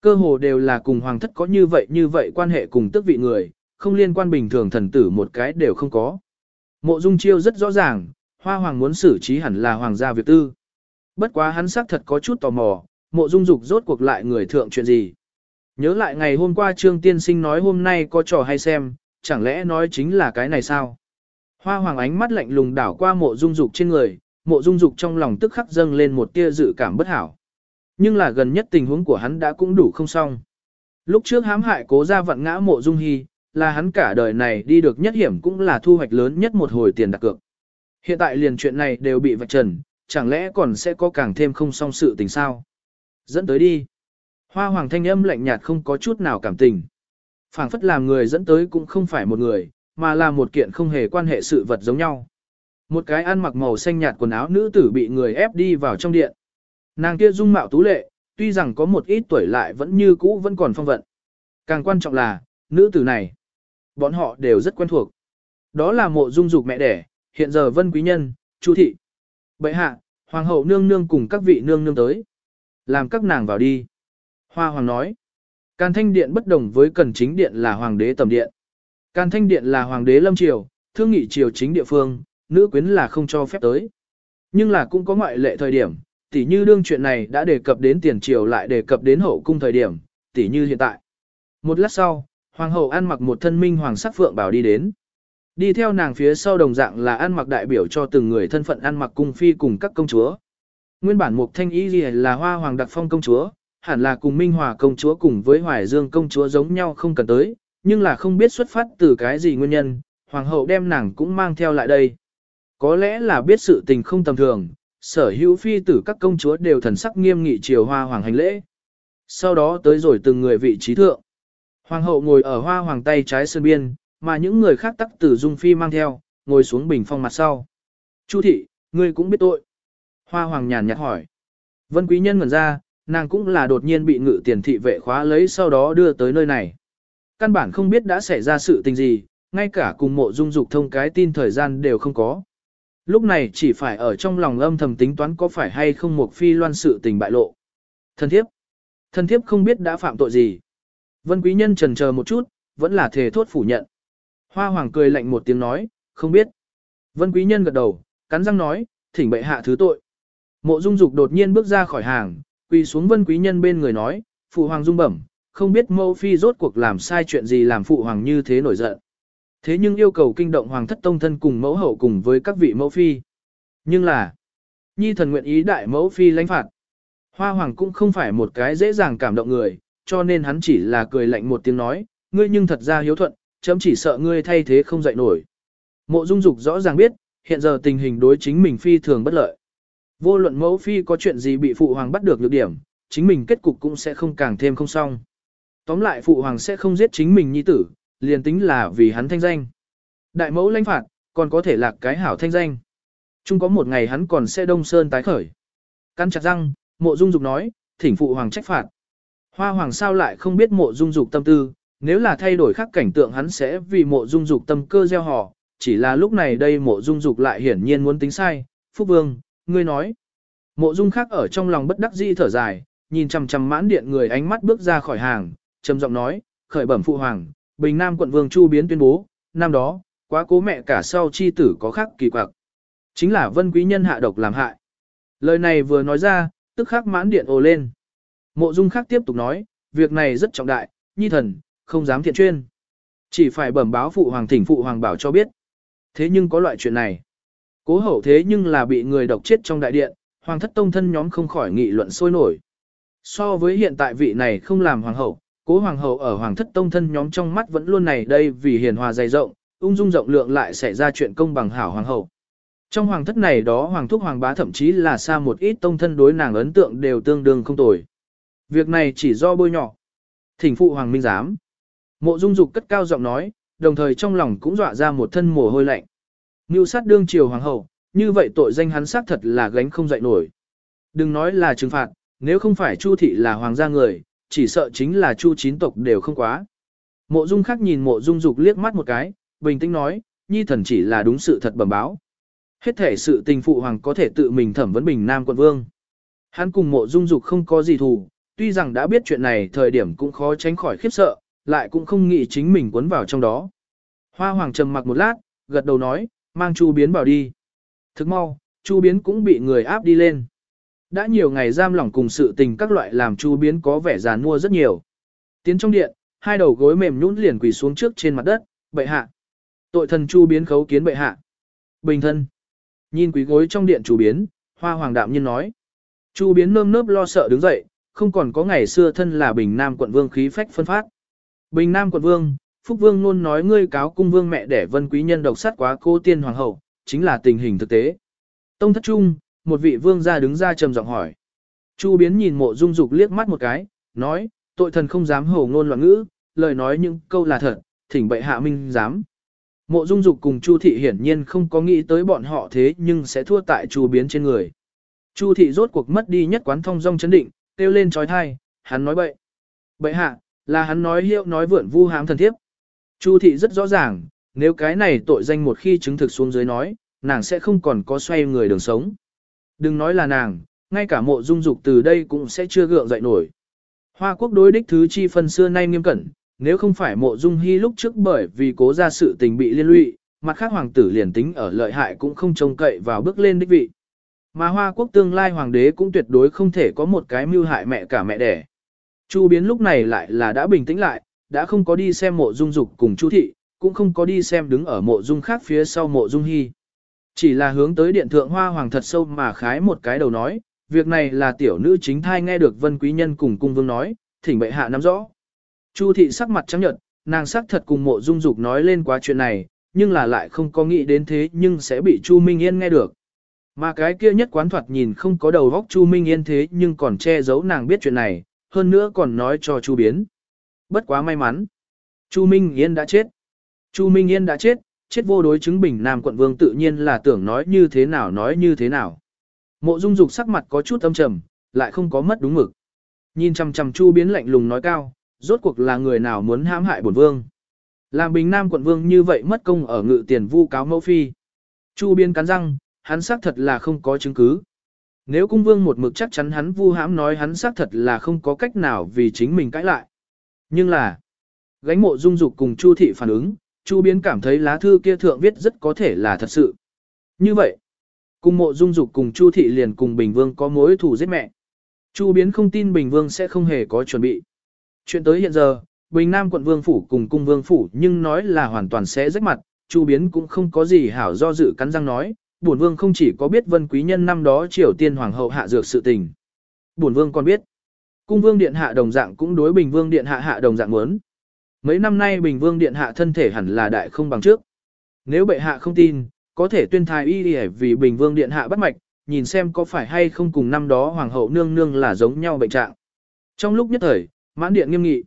Speaker 1: Cơ hồ đều là cùng hoàng thất có như vậy như vậy quan hệ cùng tức vị người, không liên quan bình thường thần tử một cái đều không có. Mộ Dung Chiêu rất rõ ràng, Hoa Hoàng muốn xử trí hẳn là hoàng gia việc tư. Bất quá hắn xác thật có chút tò mò, Mộ Dung Dục rốt cuộc lại người thượng chuyện gì. Nhớ lại ngày hôm qua Trương Tiên Sinh nói hôm nay có trò hay xem, chẳng lẽ nói chính là cái này sao? Hoa Hoàng ánh mắt lạnh lùng đảo qua Mộ Dung Dục trên người, mộ dung dục trong lòng tức khắc dâng lên một tia dự cảm bất hảo. Nhưng là gần nhất tình huống của hắn đã cũng đủ không xong. Lúc trước hãm hại cố ra vặn ngã mộ dung hy, là hắn cả đời này đi được nhất hiểm cũng là thu hoạch lớn nhất một hồi tiền đặt cược. Hiện tại liền chuyện này đều bị vạch trần, chẳng lẽ còn sẽ có càng thêm không song sự tình sao? Dẫn tới đi. Hoa hoàng thanh âm lạnh nhạt không có chút nào cảm tình. phảng phất làm người dẫn tới cũng không phải một người, mà là một kiện không hề quan hệ sự vật giống nhau. Một cái ăn mặc màu xanh nhạt quần áo nữ tử bị người ép đi vào trong điện. Nàng kia dung mạo tú lệ, tuy rằng có một ít tuổi lại vẫn như cũ vẫn còn phong vận. Càng quan trọng là, nữ tử này, bọn họ đều rất quen thuộc. Đó là mộ dung dục mẹ đẻ, hiện giờ vân quý nhân, chu thị. Bệ hạ, hoàng hậu nương nương cùng các vị nương nương tới. Làm các nàng vào đi. Hoa hoàng nói. Càn thanh điện bất đồng với cần chính điện là hoàng đế tầm điện. Càn thanh điện là hoàng đế lâm triều, thương nghị triều chính địa phương, nữ quyến là không cho phép tới. Nhưng là cũng có ngoại lệ thời điểm, tỉ như đương chuyện này đã đề cập đến tiền triều lại đề cập đến hậu cung thời điểm, tỉ như hiện tại. Một lát sau, hoàng hậu ăn mặc một thân minh hoàng sắc phượng bảo đi đến. Đi theo nàng phía sau đồng dạng là ăn mặc đại biểu cho từng người thân phận ăn mặc cung phi cùng các công chúa. Nguyên bản Mục Thanh ý gì là hoa hoàng đặc phong công chúa, hẳn là cùng Minh Hòa công chúa cùng với Hoài Dương công chúa giống nhau không cần tới, nhưng là không biết xuất phát từ cái gì nguyên nhân, hoàng hậu đem nàng cũng mang theo lại đây. Có lẽ là biết sự tình không tầm thường, sở hữu phi tử các công chúa đều thần sắc nghiêm nghị chiều hoa hoàng hành lễ. Sau đó tới rồi từng người vị trí thượng. Hoàng hậu ngồi ở hoa hoàng tay trái sơn biên, mà những người khác tắc tử dung phi mang theo, ngồi xuống bình phong mặt sau. Chu thị, ngươi cũng biết tội. Hoa hoàng nhàn nhạt hỏi. Vân quý nhân ngẩn ra, nàng cũng là đột nhiên bị ngự tiền thị vệ khóa lấy sau đó đưa tới nơi này. Căn bản không biết đã xảy ra sự tình gì, ngay cả cùng mộ dung dục thông cái tin thời gian đều không có. Lúc này chỉ phải ở trong lòng âm thầm tính toán có phải hay không một phi loan sự tình bại lộ. Thân thiếp. Thân thiếp không biết đã phạm tội gì. Vân quý nhân trần chờ một chút, vẫn là thề thốt phủ nhận. Hoa hoàng cười lạnh một tiếng nói, không biết. Vân quý nhân gật đầu, cắn răng nói, thỉnh bệ hạ thứ tội. Mộ dung dục đột nhiên bước ra khỏi hàng, quỳ xuống vân quý nhân bên người nói, phụ hoàng dung bẩm, không biết mẫu phi rốt cuộc làm sai chuyện gì làm phụ hoàng như thế nổi giận. Thế nhưng yêu cầu kinh động hoàng thất tông thân cùng mẫu hậu cùng với các vị mẫu phi. Nhưng là, nhi thần nguyện ý đại mẫu phi lãnh phạt. Hoa hoàng cũng không phải một cái dễ dàng cảm động người, cho nên hắn chỉ là cười lạnh một tiếng nói, ngươi nhưng thật ra hiếu thuận, chấm chỉ sợ ngươi thay thế không dậy nổi. Mộ dung dục rõ ràng biết, hiện giờ tình hình đối chính mình phi thường bất lợi. Vô luận mẫu phi có chuyện gì bị phụ hoàng bắt được lược điểm, chính mình kết cục cũng sẽ không càng thêm không xong. Tóm lại phụ hoàng sẽ không giết chính mình nhi tử, liền tính là vì hắn thanh danh. Đại mẫu lãnh phạt, còn có thể lạc cái hảo thanh danh. Chung có một ngày hắn còn sẽ đông sơn tái khởi. Căn chặt răng, mộ dung dục nói, thỉnh phụ hoàng trách phạt. Hoa hoàng sao lại không biết mộ dung dục tâm tư, nếu là thay đổi khác cảnh tượng hắn sẽ vì mộ dung dục tâm cơ gieo họ, chỉ là lúc này đây mộ dung dục lại hiển nhiên muốn tính sai. Phúc vương, ngươi nói. Mộ dung khác ở trong lòng bất đắc dĩ thở dài, nhìn chằm chằm mãn điện người ánh mắt bước ra khỏi hàng, trầm giọng nói, khởi bẩm phụ hoàng, Bình Nam quận vương Chu Biến tuyên bố, năm đó, quá cố mẹ cả sau chi tử có khác kỳ quặc. Chính là vân quý nhân hạ độc làm hại. Lời này vừa nói ra, tức khắc mãn điện ồ lên. Mộ dung khác tiếp tục nói, việc này rất trọng đại, nhi thần, không dám thiện chuyên. Chỉ phải bẩm báo phụ hoàng thỉnh phụ hoàng bảo cho biết. Thế nhưng có loại chuyện này. Cố hậu thế nhưng là bị người độc chết trong đại điện, hoàng thất tông thân nhóm không khỏi nghị luận sôi nổi. So với hiện tại vị này không làm hoàng hậu, cố hoàng hậu ở hoàng thất tông thân nhóm trong mắt vẫn luôn này đây vì hiền hòa dày rộng, ung dung rộng lượng lại xảy ra chuyện công bằng hảo hoàng hậu. Trong hoàng thất này đó hoàng thúc hoàng bá thậm chí là xa một ít tông thân đối nàng ấn tượng đều tương đương không tồi. Việc này chỉ do bôi nhỏ. Thỉnh phụ hoàng minh giám. Mộ dung dục cất cao giọng nói, đồng thời trong lòng cũng dọa ra một thân mồ hôi lạnh. Ngưu sát đương triều hoàng hậu, như vậy tội danh hắn xác thật là gánh không dậy nổi. Đừng nói là trừng phạt, nếu không phải Chu thị là hoàng gia người, chỉ sợ chính là Chu chín tộc đều không quá. Mộ Dung khác nhìn Mộ Dung Dục liếc mắt một cái, bình tĩnh nói, nhi thần chỉ là đúng sự thật bẩm báo. Hết thể sự tình phụ hoàng có thể tự mình thẩm vấn bình Nam quận vương. Hắn cùng Mộ Dung Dục không có gì thù, tuy rằng đã biết chuyện này thời điểm cũng khó tránh khỏi khiếp sợ, lại cũng không nghĩ chính mình cuốn vào trong đó. Hoa hoàng trầm mặc một lát, gật đầu nói, mang Chu Biến vào đi. Thức mau, Chu Biến cũng bị người áp đi lên. Đã nhiều ngày giam lỏng cùng sự tình các loại làm Chu Biến có vẻ giàn mua rất nhiều. Tiến trong điện, hai đầu gối mềm nhũn liền quỳ xuống trước trên mặt đất, bệ hạ. Tội thần Chu Biến khấu kiến bệ hạ. Bình thân. Nhìn quý gối trong điện Chu Biến, hoa hoàng đạm nhiên nói. Chu Biến nơm nớp lo sợ đứng dậy, không còn có ngày xưa thân là Bình Nam quận vương khí phách phân phát. Bình Nam quận vương, Phúc Vương luôn nói ngươi cáo cung vương mẹ đẻ vân quý nhân độc sát quá cô tiên hoàng hậu, chính là tình hình thực tế. Tông thất trung, một vị vương gia đứng ra trầm giọng hỏi. Chu biến nhìn mộ dung dục liếc mắt một cái, nói, tội thần không dám hổ ngôn loạn ngữ, lời nói những câu là thật, thỉnh bệ hạ minh dám. Mộ dung dục cùng Chu thị hiển nhiên không có nghĩ tới bọn họ thế nhưng sẽ thua tại Chu biến trên người. Chu thị rốt cuộc mất đi nhất quán thông dong chấn định, kêu lên trói thai, hắn nói bậy. Bậy hạ, là hắn nói hiệu nói vượn vu hám thần thiếp. Chu thị rất rõ ràng, nếu cái này tội danh một khi chứng thực xuống dưới nói, nàng sẽ không còn có xoay người đường sống. Đừng nói là nàng, ngay cả mộ dung dục từ đây cũng sẽ chưa gượng dậy nổi. Hoa quốc đối đích thứ chi phân xưa nay nghiêm cẩn, nếu không phải mộ dung hy lúc trước bởi vì cố ra sự tình bị liên lụy, mặt khác hoàng tử liền tính ở lợi hại cũng không trông cậy vào bước lên đích vị. Mà Hoa quốc tương lai hoàng đế cũng tuyệt đối không thể có một cái mưu hại mẹ cả mẹ đẻ. Chu biến lúc này lại là đã bình tĩnh lại, đã không có đi xem mộ dung dục cùng Chu thị, cũng không có đi xem đứng ở mộ dung khác phía sau mộ dung hy. Chỉ là hướng tới điện thượng hoa hoàng thật sâu mà khái một cái đầu nói, việc này là tiểu nữ chính thai nghe được vân quý nhân cùng cung vương nói, thỉnh bệ hạ nắm rõ. Chu thị sắc mặt trắng nhợt, nàng sắc thật cùng mộ dung dục nói lên quá chuyện này, nhưng là lại không có nghĩ đến thế nhưng sẽ bị Chu Minh Yên nghe được. Mà cái kia nhất quán thoạt nhìn không có đầu góc Chu Minh Yên thế nhưng còn che giấu nàng biết chuyện này, hơn nữa còn nói cho Chu Biến. Bất quá may mắn. Chu Minh Yên đã chết. Chu Minh Yên đã chết, chết vô đối chứng bình Nam quận vương tự nhiên là tưởng nói như thế nào nói như thế nào. Mộ Dung Dục sắc mặt có chút âm trầm, lại không có mất đúng mực. Nhìn chằm chằm Chu Biến lạnh lùng nói cao, rốt cuộc là người nào muốn hãm hại bổn vương. Làm bình Nam quận vương như vậy mất công ở ngự tiền vu cáo mẫu phi. Chu Biến cắn răng, hắn xác thật là không có chứng cứ. Nếu cung vương một mực chắc chắn hắn vu hãm nói hắn xác thật là không có cách nào vì chính mình cãi lại. Nhưng là, gánh mộ dung dục cùng Chu thị phản ứng, Chu Biến cảm thấy lá thư kia thượng viết rất có thể là thật sự. Như vậy, cùng mộ dung dục cùng Chu thị liền cùng Bình Vương có mối thù giết mẹ. Chu Biến không tin Bình Vương sẽ không hề có chuẩn bị. Chuyện tới hiện giờ, Bình Nam quận Vương phủ cùng cung Vương phủ nhưng nói là hoàn toàn sẽ rách mặt, Chu Biến cũng không có gì hảo do dự cắn răng nói, bổn vương không chỉ có biết Vân Quý Nhân năm đó Triều Tiên hoàng hậu hạ dược sự tình. Bổn vương còn biết, cung vương điện hạ đồng dạng cũng đối Bình Vương điện hạ hạ đồng dạng muốn. Mấy năm nay Bình Vương điện hạ thân thể hẳn là đại không bằng trước. Nếu bệ hạ không tin, có thể tuyên thái y đi vì Bình Vương điện hạ bắt mạch, nhìn xem có phải hay không cùng năm đó hoàng hậu nương nương là giống nhau bệnh trạng. Trong lúc nhất thời, mãn điện nghiêm nghị.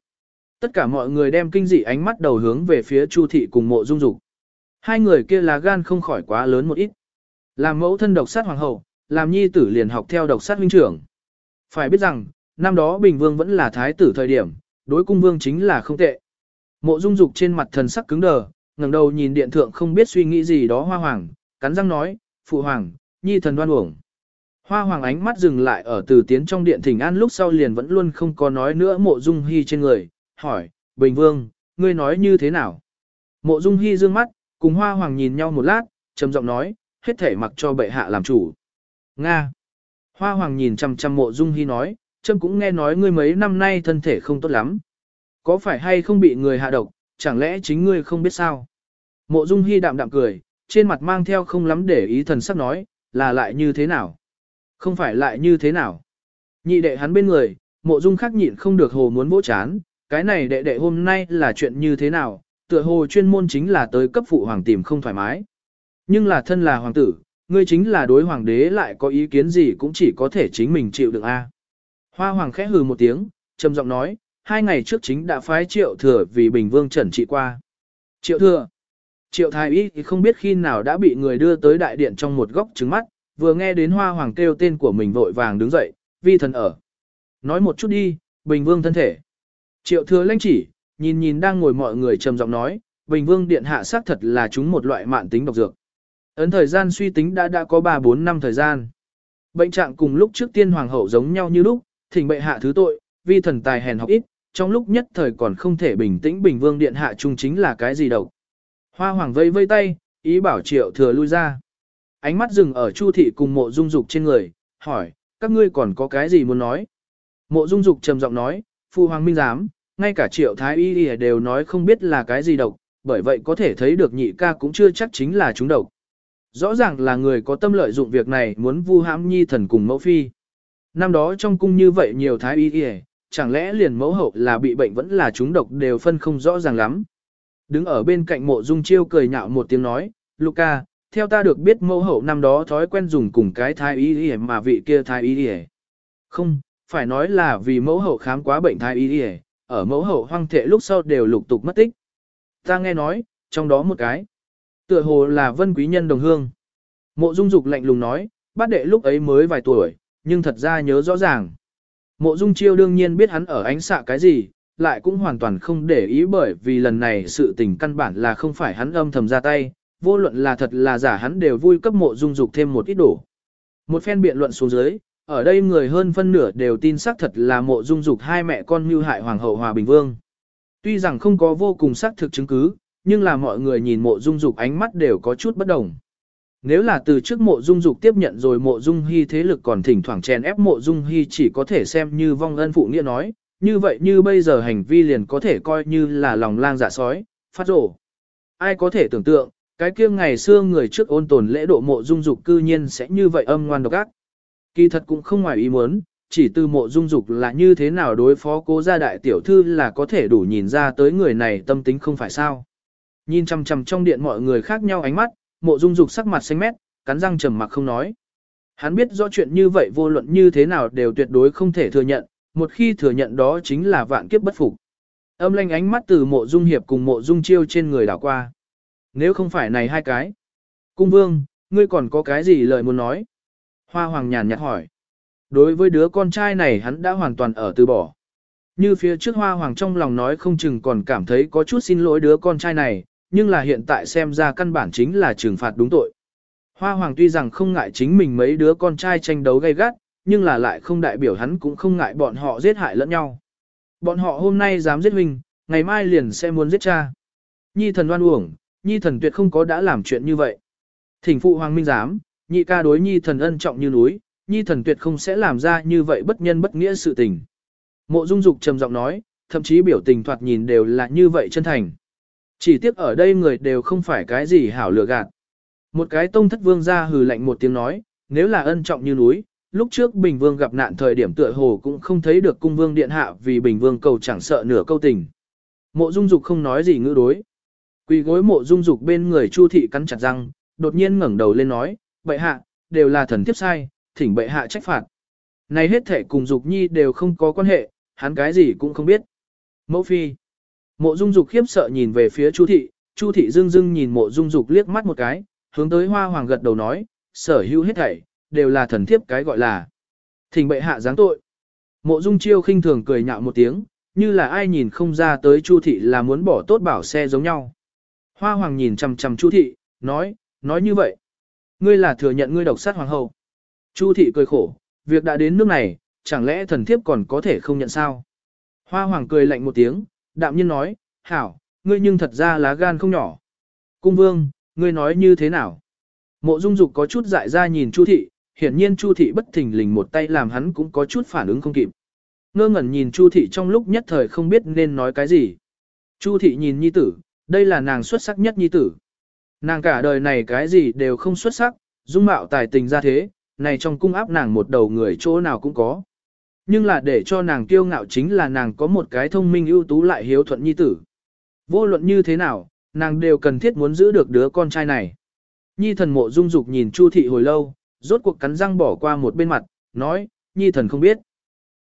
Speaker 1: Tất cả mọi người đem kinh dị ánh mắt đầu hướng về phía Chu thị cùng Mộ Dung Dục. Hai người kia là gan không khỏi quá lớn một ít. Làm mẫu thân độc sát hoàng hậu, làm nhi tử liền học theo độc sát huynh trưởng. Phải biết rằng, năm đó Bình Vương vẫn là thái tử thời điểm, đối cung vương chính là không tệ. Mộ Dung Dục trên mặt thần sắc cứng đờ, ngẩng đầu nhìn điện thượng không biết suy nghĩ gì đó Hoa Hoàng, cắn răng nói, "Phụ hoàng, nhi thần đoan uổng." Hoa Hoàng ánh mắt dừng lại ở từ tiến trong điện thỉnh an lúc sau liền vẫn luôn không có nói nữa Mộ Dung Hi trên người, hỏi, "Bình Vương, ngươi nói như thế nào?" Mộ Dung Hi dương mắt, cùng Hoa Hoàng nhìn nhau một lát, trầm giọng nói, "Hết thể mặc cho bệ hạ làm chủ." Nga. Hoa Hoàng nhìn chăm chăm Mộ Dung Hi nói, "Trâm cũng nghe nói ngươi mấy năm nay thân thể không tốt lắm." Có phải hay không bị người hạ độc, chẳng lẽ chính ngươi không biết sao? Mộ Dung Hi đạm đạm cười, trên mặt mang theo không lắm để ý thần sắc nói, là lại như thế nào? Không phải lại như thế nào? Nhị đệ hắn bên người, mộ Dung khắc nhịn không được hồ muốn vỗ chán, cái này đệ đệ hôm nay là chuyện như thế nào? Tựa hồ chuyên môn chính là tới cấp phụ hoàng tìm không thoải mái. Nhưng là thân là hoàng tử, ngươi chính là đối hoàng đế lại có ý kiến gì cũng chỉ có thể chính mình chịu đựng a. Hoa hoàng khẽ hừ một tiếng, trầm giọng nói, hai ngày trước chính đã phái triệu thừa vì Bình Vương trần trị qua. Triệu thừa. Triệu thái y thì không biết khi nào đã bị người đưa tới đại điện trong một góc trứng mắt, vừa nghe đến hoa hoàng kêu tên của mình vội vàng đứng dậy, vi thần ở. Nói một chút đi, Bình Vương thân thể. Triệu thừa lãnh chỉ, nhìn nhìn đang ngồi mọi người trầm giọng nói, Bình Vương điện hạ xác thật là chúng một loại mạn tính độc dược. Ấn thời gian suy tính đã đã có 3-4 năm thời gian. Bệnh trạng cùng lúc trước tiên hoàng hậu giống nhau như lúc, thỉnh bệ hạ thứ tội, vi thần tài hèn học ít, trong lúc nhất thời còn không thể bình tĩnh Bình Vương Điện Hạ trung chính là cái gì đâu. Hoa Hoàng vây vây tay, ý bảo triệu thừa lui ra. Ánh mắt dừng ở Chu Thị cùng mộ dung dục trên người, hỏi, các ngươi còn có cái gì muốn nói? Mộ dung dục trầm giọng nói, Phu Hoàng Minh Giám, ngay cả triệu thái y đều nói không biết là cái gì độc, bởi vậy có thể thấy được nhị ca cũng chưa chắc chính là chúng độc. Rõ ràng là người có tâm lợi dụng việc này muốn vu hãm nhi thần cùng mẫu phi. Năm đó trong cung như vậy nhiều thái y y, chẳng lẽ liền mẫu hậu là bị bệnh vẫn là chúng độc đều phân không rõ ràng lắm. Đứng ở bên cạnh mộ dung chiêu cười nhạo một tiếng nói, Luca, theo ta được biết mẫu hậu năm đó thói quen dùng cùng cái thái y y mà vị kia thái y y. Không, phải nói là vì mẫu hậu khám quá bệnh thái y y, ở mẫu hậu hoang thệ lúc sau đều lục tục mất tích. Ta nghe nói, trong đó một cái, tựa hồ là vân quý nhân đồng hương. Mộ dung dục lạnh lùng nói, bát đệ lúc ấy mới vài tuổi, nhưng thật ra nhớ rõ ràng. Mộ Dung Chiêu đương nhiên biết hắn ở ánh xạ cái gì, lại cũng hoàn toàn không để ý bởi vì lần này sự tình căn bản là không phải hắn âm thầm ra tay, vô luận là thật là giả hắn đều vui cấp mộ dung dục thêm một ít đổ. Một phen biện luận xuống dưới, ở đây người hơn phân nửa đều tin xác thật là mộ dung dục hai mẹ con mưu hại hoàng hậu hòa bình vương. Tuy rằng không có vô cùng xác thực chứng cứ, nhưng là mọi người nhìn mộ dung dục ánh mắt đều có chút bất đồng. Nếu là từ trước mộ dung dục tiếp nhận rồi mộ dung hy thế lực còn thỉnh thoảng chèn ép mộ dung hy chỉ có thể xem như vong ân phụ nghĩa nói, như vậy như bây giờ hành vi liền có thể coi như là lòng lang dạ sói, phát rổ. Ai có thể tưởng tượng, cái kia ngày xưa người trước ôn tồn lễ độ mộ dung dục cư nhiên sẽ như vậy âm ngoan độc ác. Kỳ thật cũng không ngoài ý muốn, chỉ từ mộ dung dục là như thế nào đối phó cố gia đại tiểu thư là có thể đủ nhìn ra tới người này tâm tính không phải sao. Nhìn chằm chằm trong điện mọi người khác nhau ánh mắt, mộ dung dục sắc mặt xanh mét, cắn răng trầm mặc không nói. Hắn biết rõ chuyện như vậy vô luận như thế nào đều tuyệt đối không thể thừa nhận, một khi thừa nhận đó chính là vạn kiếp bất phục. Âm lanh ánh mắt từ mộ dung hiệp cùng mộ dung chiêu trên người đảo qua. Nếu không phải này hai cái. Cung vương, ngươi còn có cái gì lời muốn nói? Hoa hoàng nhàn nhạt hỏi. Đối với đứa con trai này hắn đã hoàn toàn ở từ bỏ. Như phía trước hoa hoàng trong lòng nói không chừng còn cảm thấy có chút xin lỗi đứa con trai này, nhưng là hiện tại xem ra căn bản chính là trừng phạt đúng tội. Hoa hoàng tuy rằng không ngại chính mình mấy đứa con trai tranh đấu gay gắt, nhưng là lại không đại biểu hắn cũng không ngại bọn họ giết hại lẫn nhau. Bọn họ hôm nay dám giết huynh, ngày mai liền sẽ muốn giết cha. Nhi thần đoan uổng, nhi thần tuyệt không có đã làm chuyện như vậy. Thỉnh phụ hoàng minh dám, nhị ca đối nhi thần ân trọng như núi, nhi thần tuyệt không sẽ làm ra như vậy bất nhân bất nghĩa sự tình. Mộ Dung Dục trầm giọng nói, thậm chí biểu tình thoạt nhìn đều là như vậy chân thành. Chỉ tiếc ở đây người đều không phải cái gì hảo lừa gạt. Một cái tông thất vương ra hừ lạnh một tiếng nói, nếu là ân trọng như núi, lúc trước Bình Vương gặp nạn thời điểm tựa hồ cũng không thấy được cung vương điện hạ vì Bình Vương cầu chẳng sợ nửa câu tình. Mộ Dung Dục không nói gì ngữ đối. Quỳ gối Mộ Dung Dục bên người Chu thị cắn chặt răng, đột nhiên ngẩng đầu lên nói, "Bệ hạ, đều là thần tiếp sai, thỉnh bệ hạ trách phạt." Này hết thể cùng Dục Nhi đều không có quan hệ, hắn cái gì cũng không biết. Mẫu phi. Mộ Dung Dục khiếp sợ nhìn về phía Chu thị, Chu thị dưng dưng nhìn Mộ Dung Dục liếc mắt một cái, hướng tới Hoa Hoàng gật đầu nói, sở hữu hết thảy đều là thần thiếp cái gọi là thỉnh bệ hạ giáng tội. Mộ Dung Chiêu khinh thường cười nhạo một tiếng, như là ai nhìn không ra tới Chu thị là muốn bỏ tốt bảo xe giống nhau. Hoa Hoàng nhìn chằm chằm Chu thị, nói, nói như vậy, ngươi là thừa nhận ngươi độc sát hoàng hậu. Chu thị cười khổ, việc đã đến nước này, chẳng lẽ thần thiếp còn có thể không nhận sao? Hoa Hoàng cười lạnh một tiếng, đạm nhiên nói, hảo, ngươi nhưng thật ra lá gan không nhỏ. Cung vương, ngươi nói như thế nào? Mộ Dung Dục có chút dại ra nhìn Chu thị, hiển nhiên Chu thị bất thình lình một tay làm hắn cũng có chút phản ứng không kịp. Ngơ ngẩn nhìn Chu thị trong lúc nhất thời không biết nên nói cái gì. Chu thị nhìn nhi tử, đây là nàng xuất sắc nhất nhi tử. Nàng cả đời này cái gì đều không xuất sắc, dung mạo tài tình ra thế, này trong cung áp nàng một đầu người chỗ nào cũng có. Nhưng là để cho nàng kiêu ngạo chính là nàng có một cái thông minh ưu tú lại hiếu thuận nhi tử. Vô luận như thế nào, nàng đều cần thiết muốn giữ được đứa con trai này. Nhi thần mộ dung dục nhìn Chu thị hồi lâu, rốt cuộc cắn răng bỏ qua một bên mặt, nói, nhi thần không biết.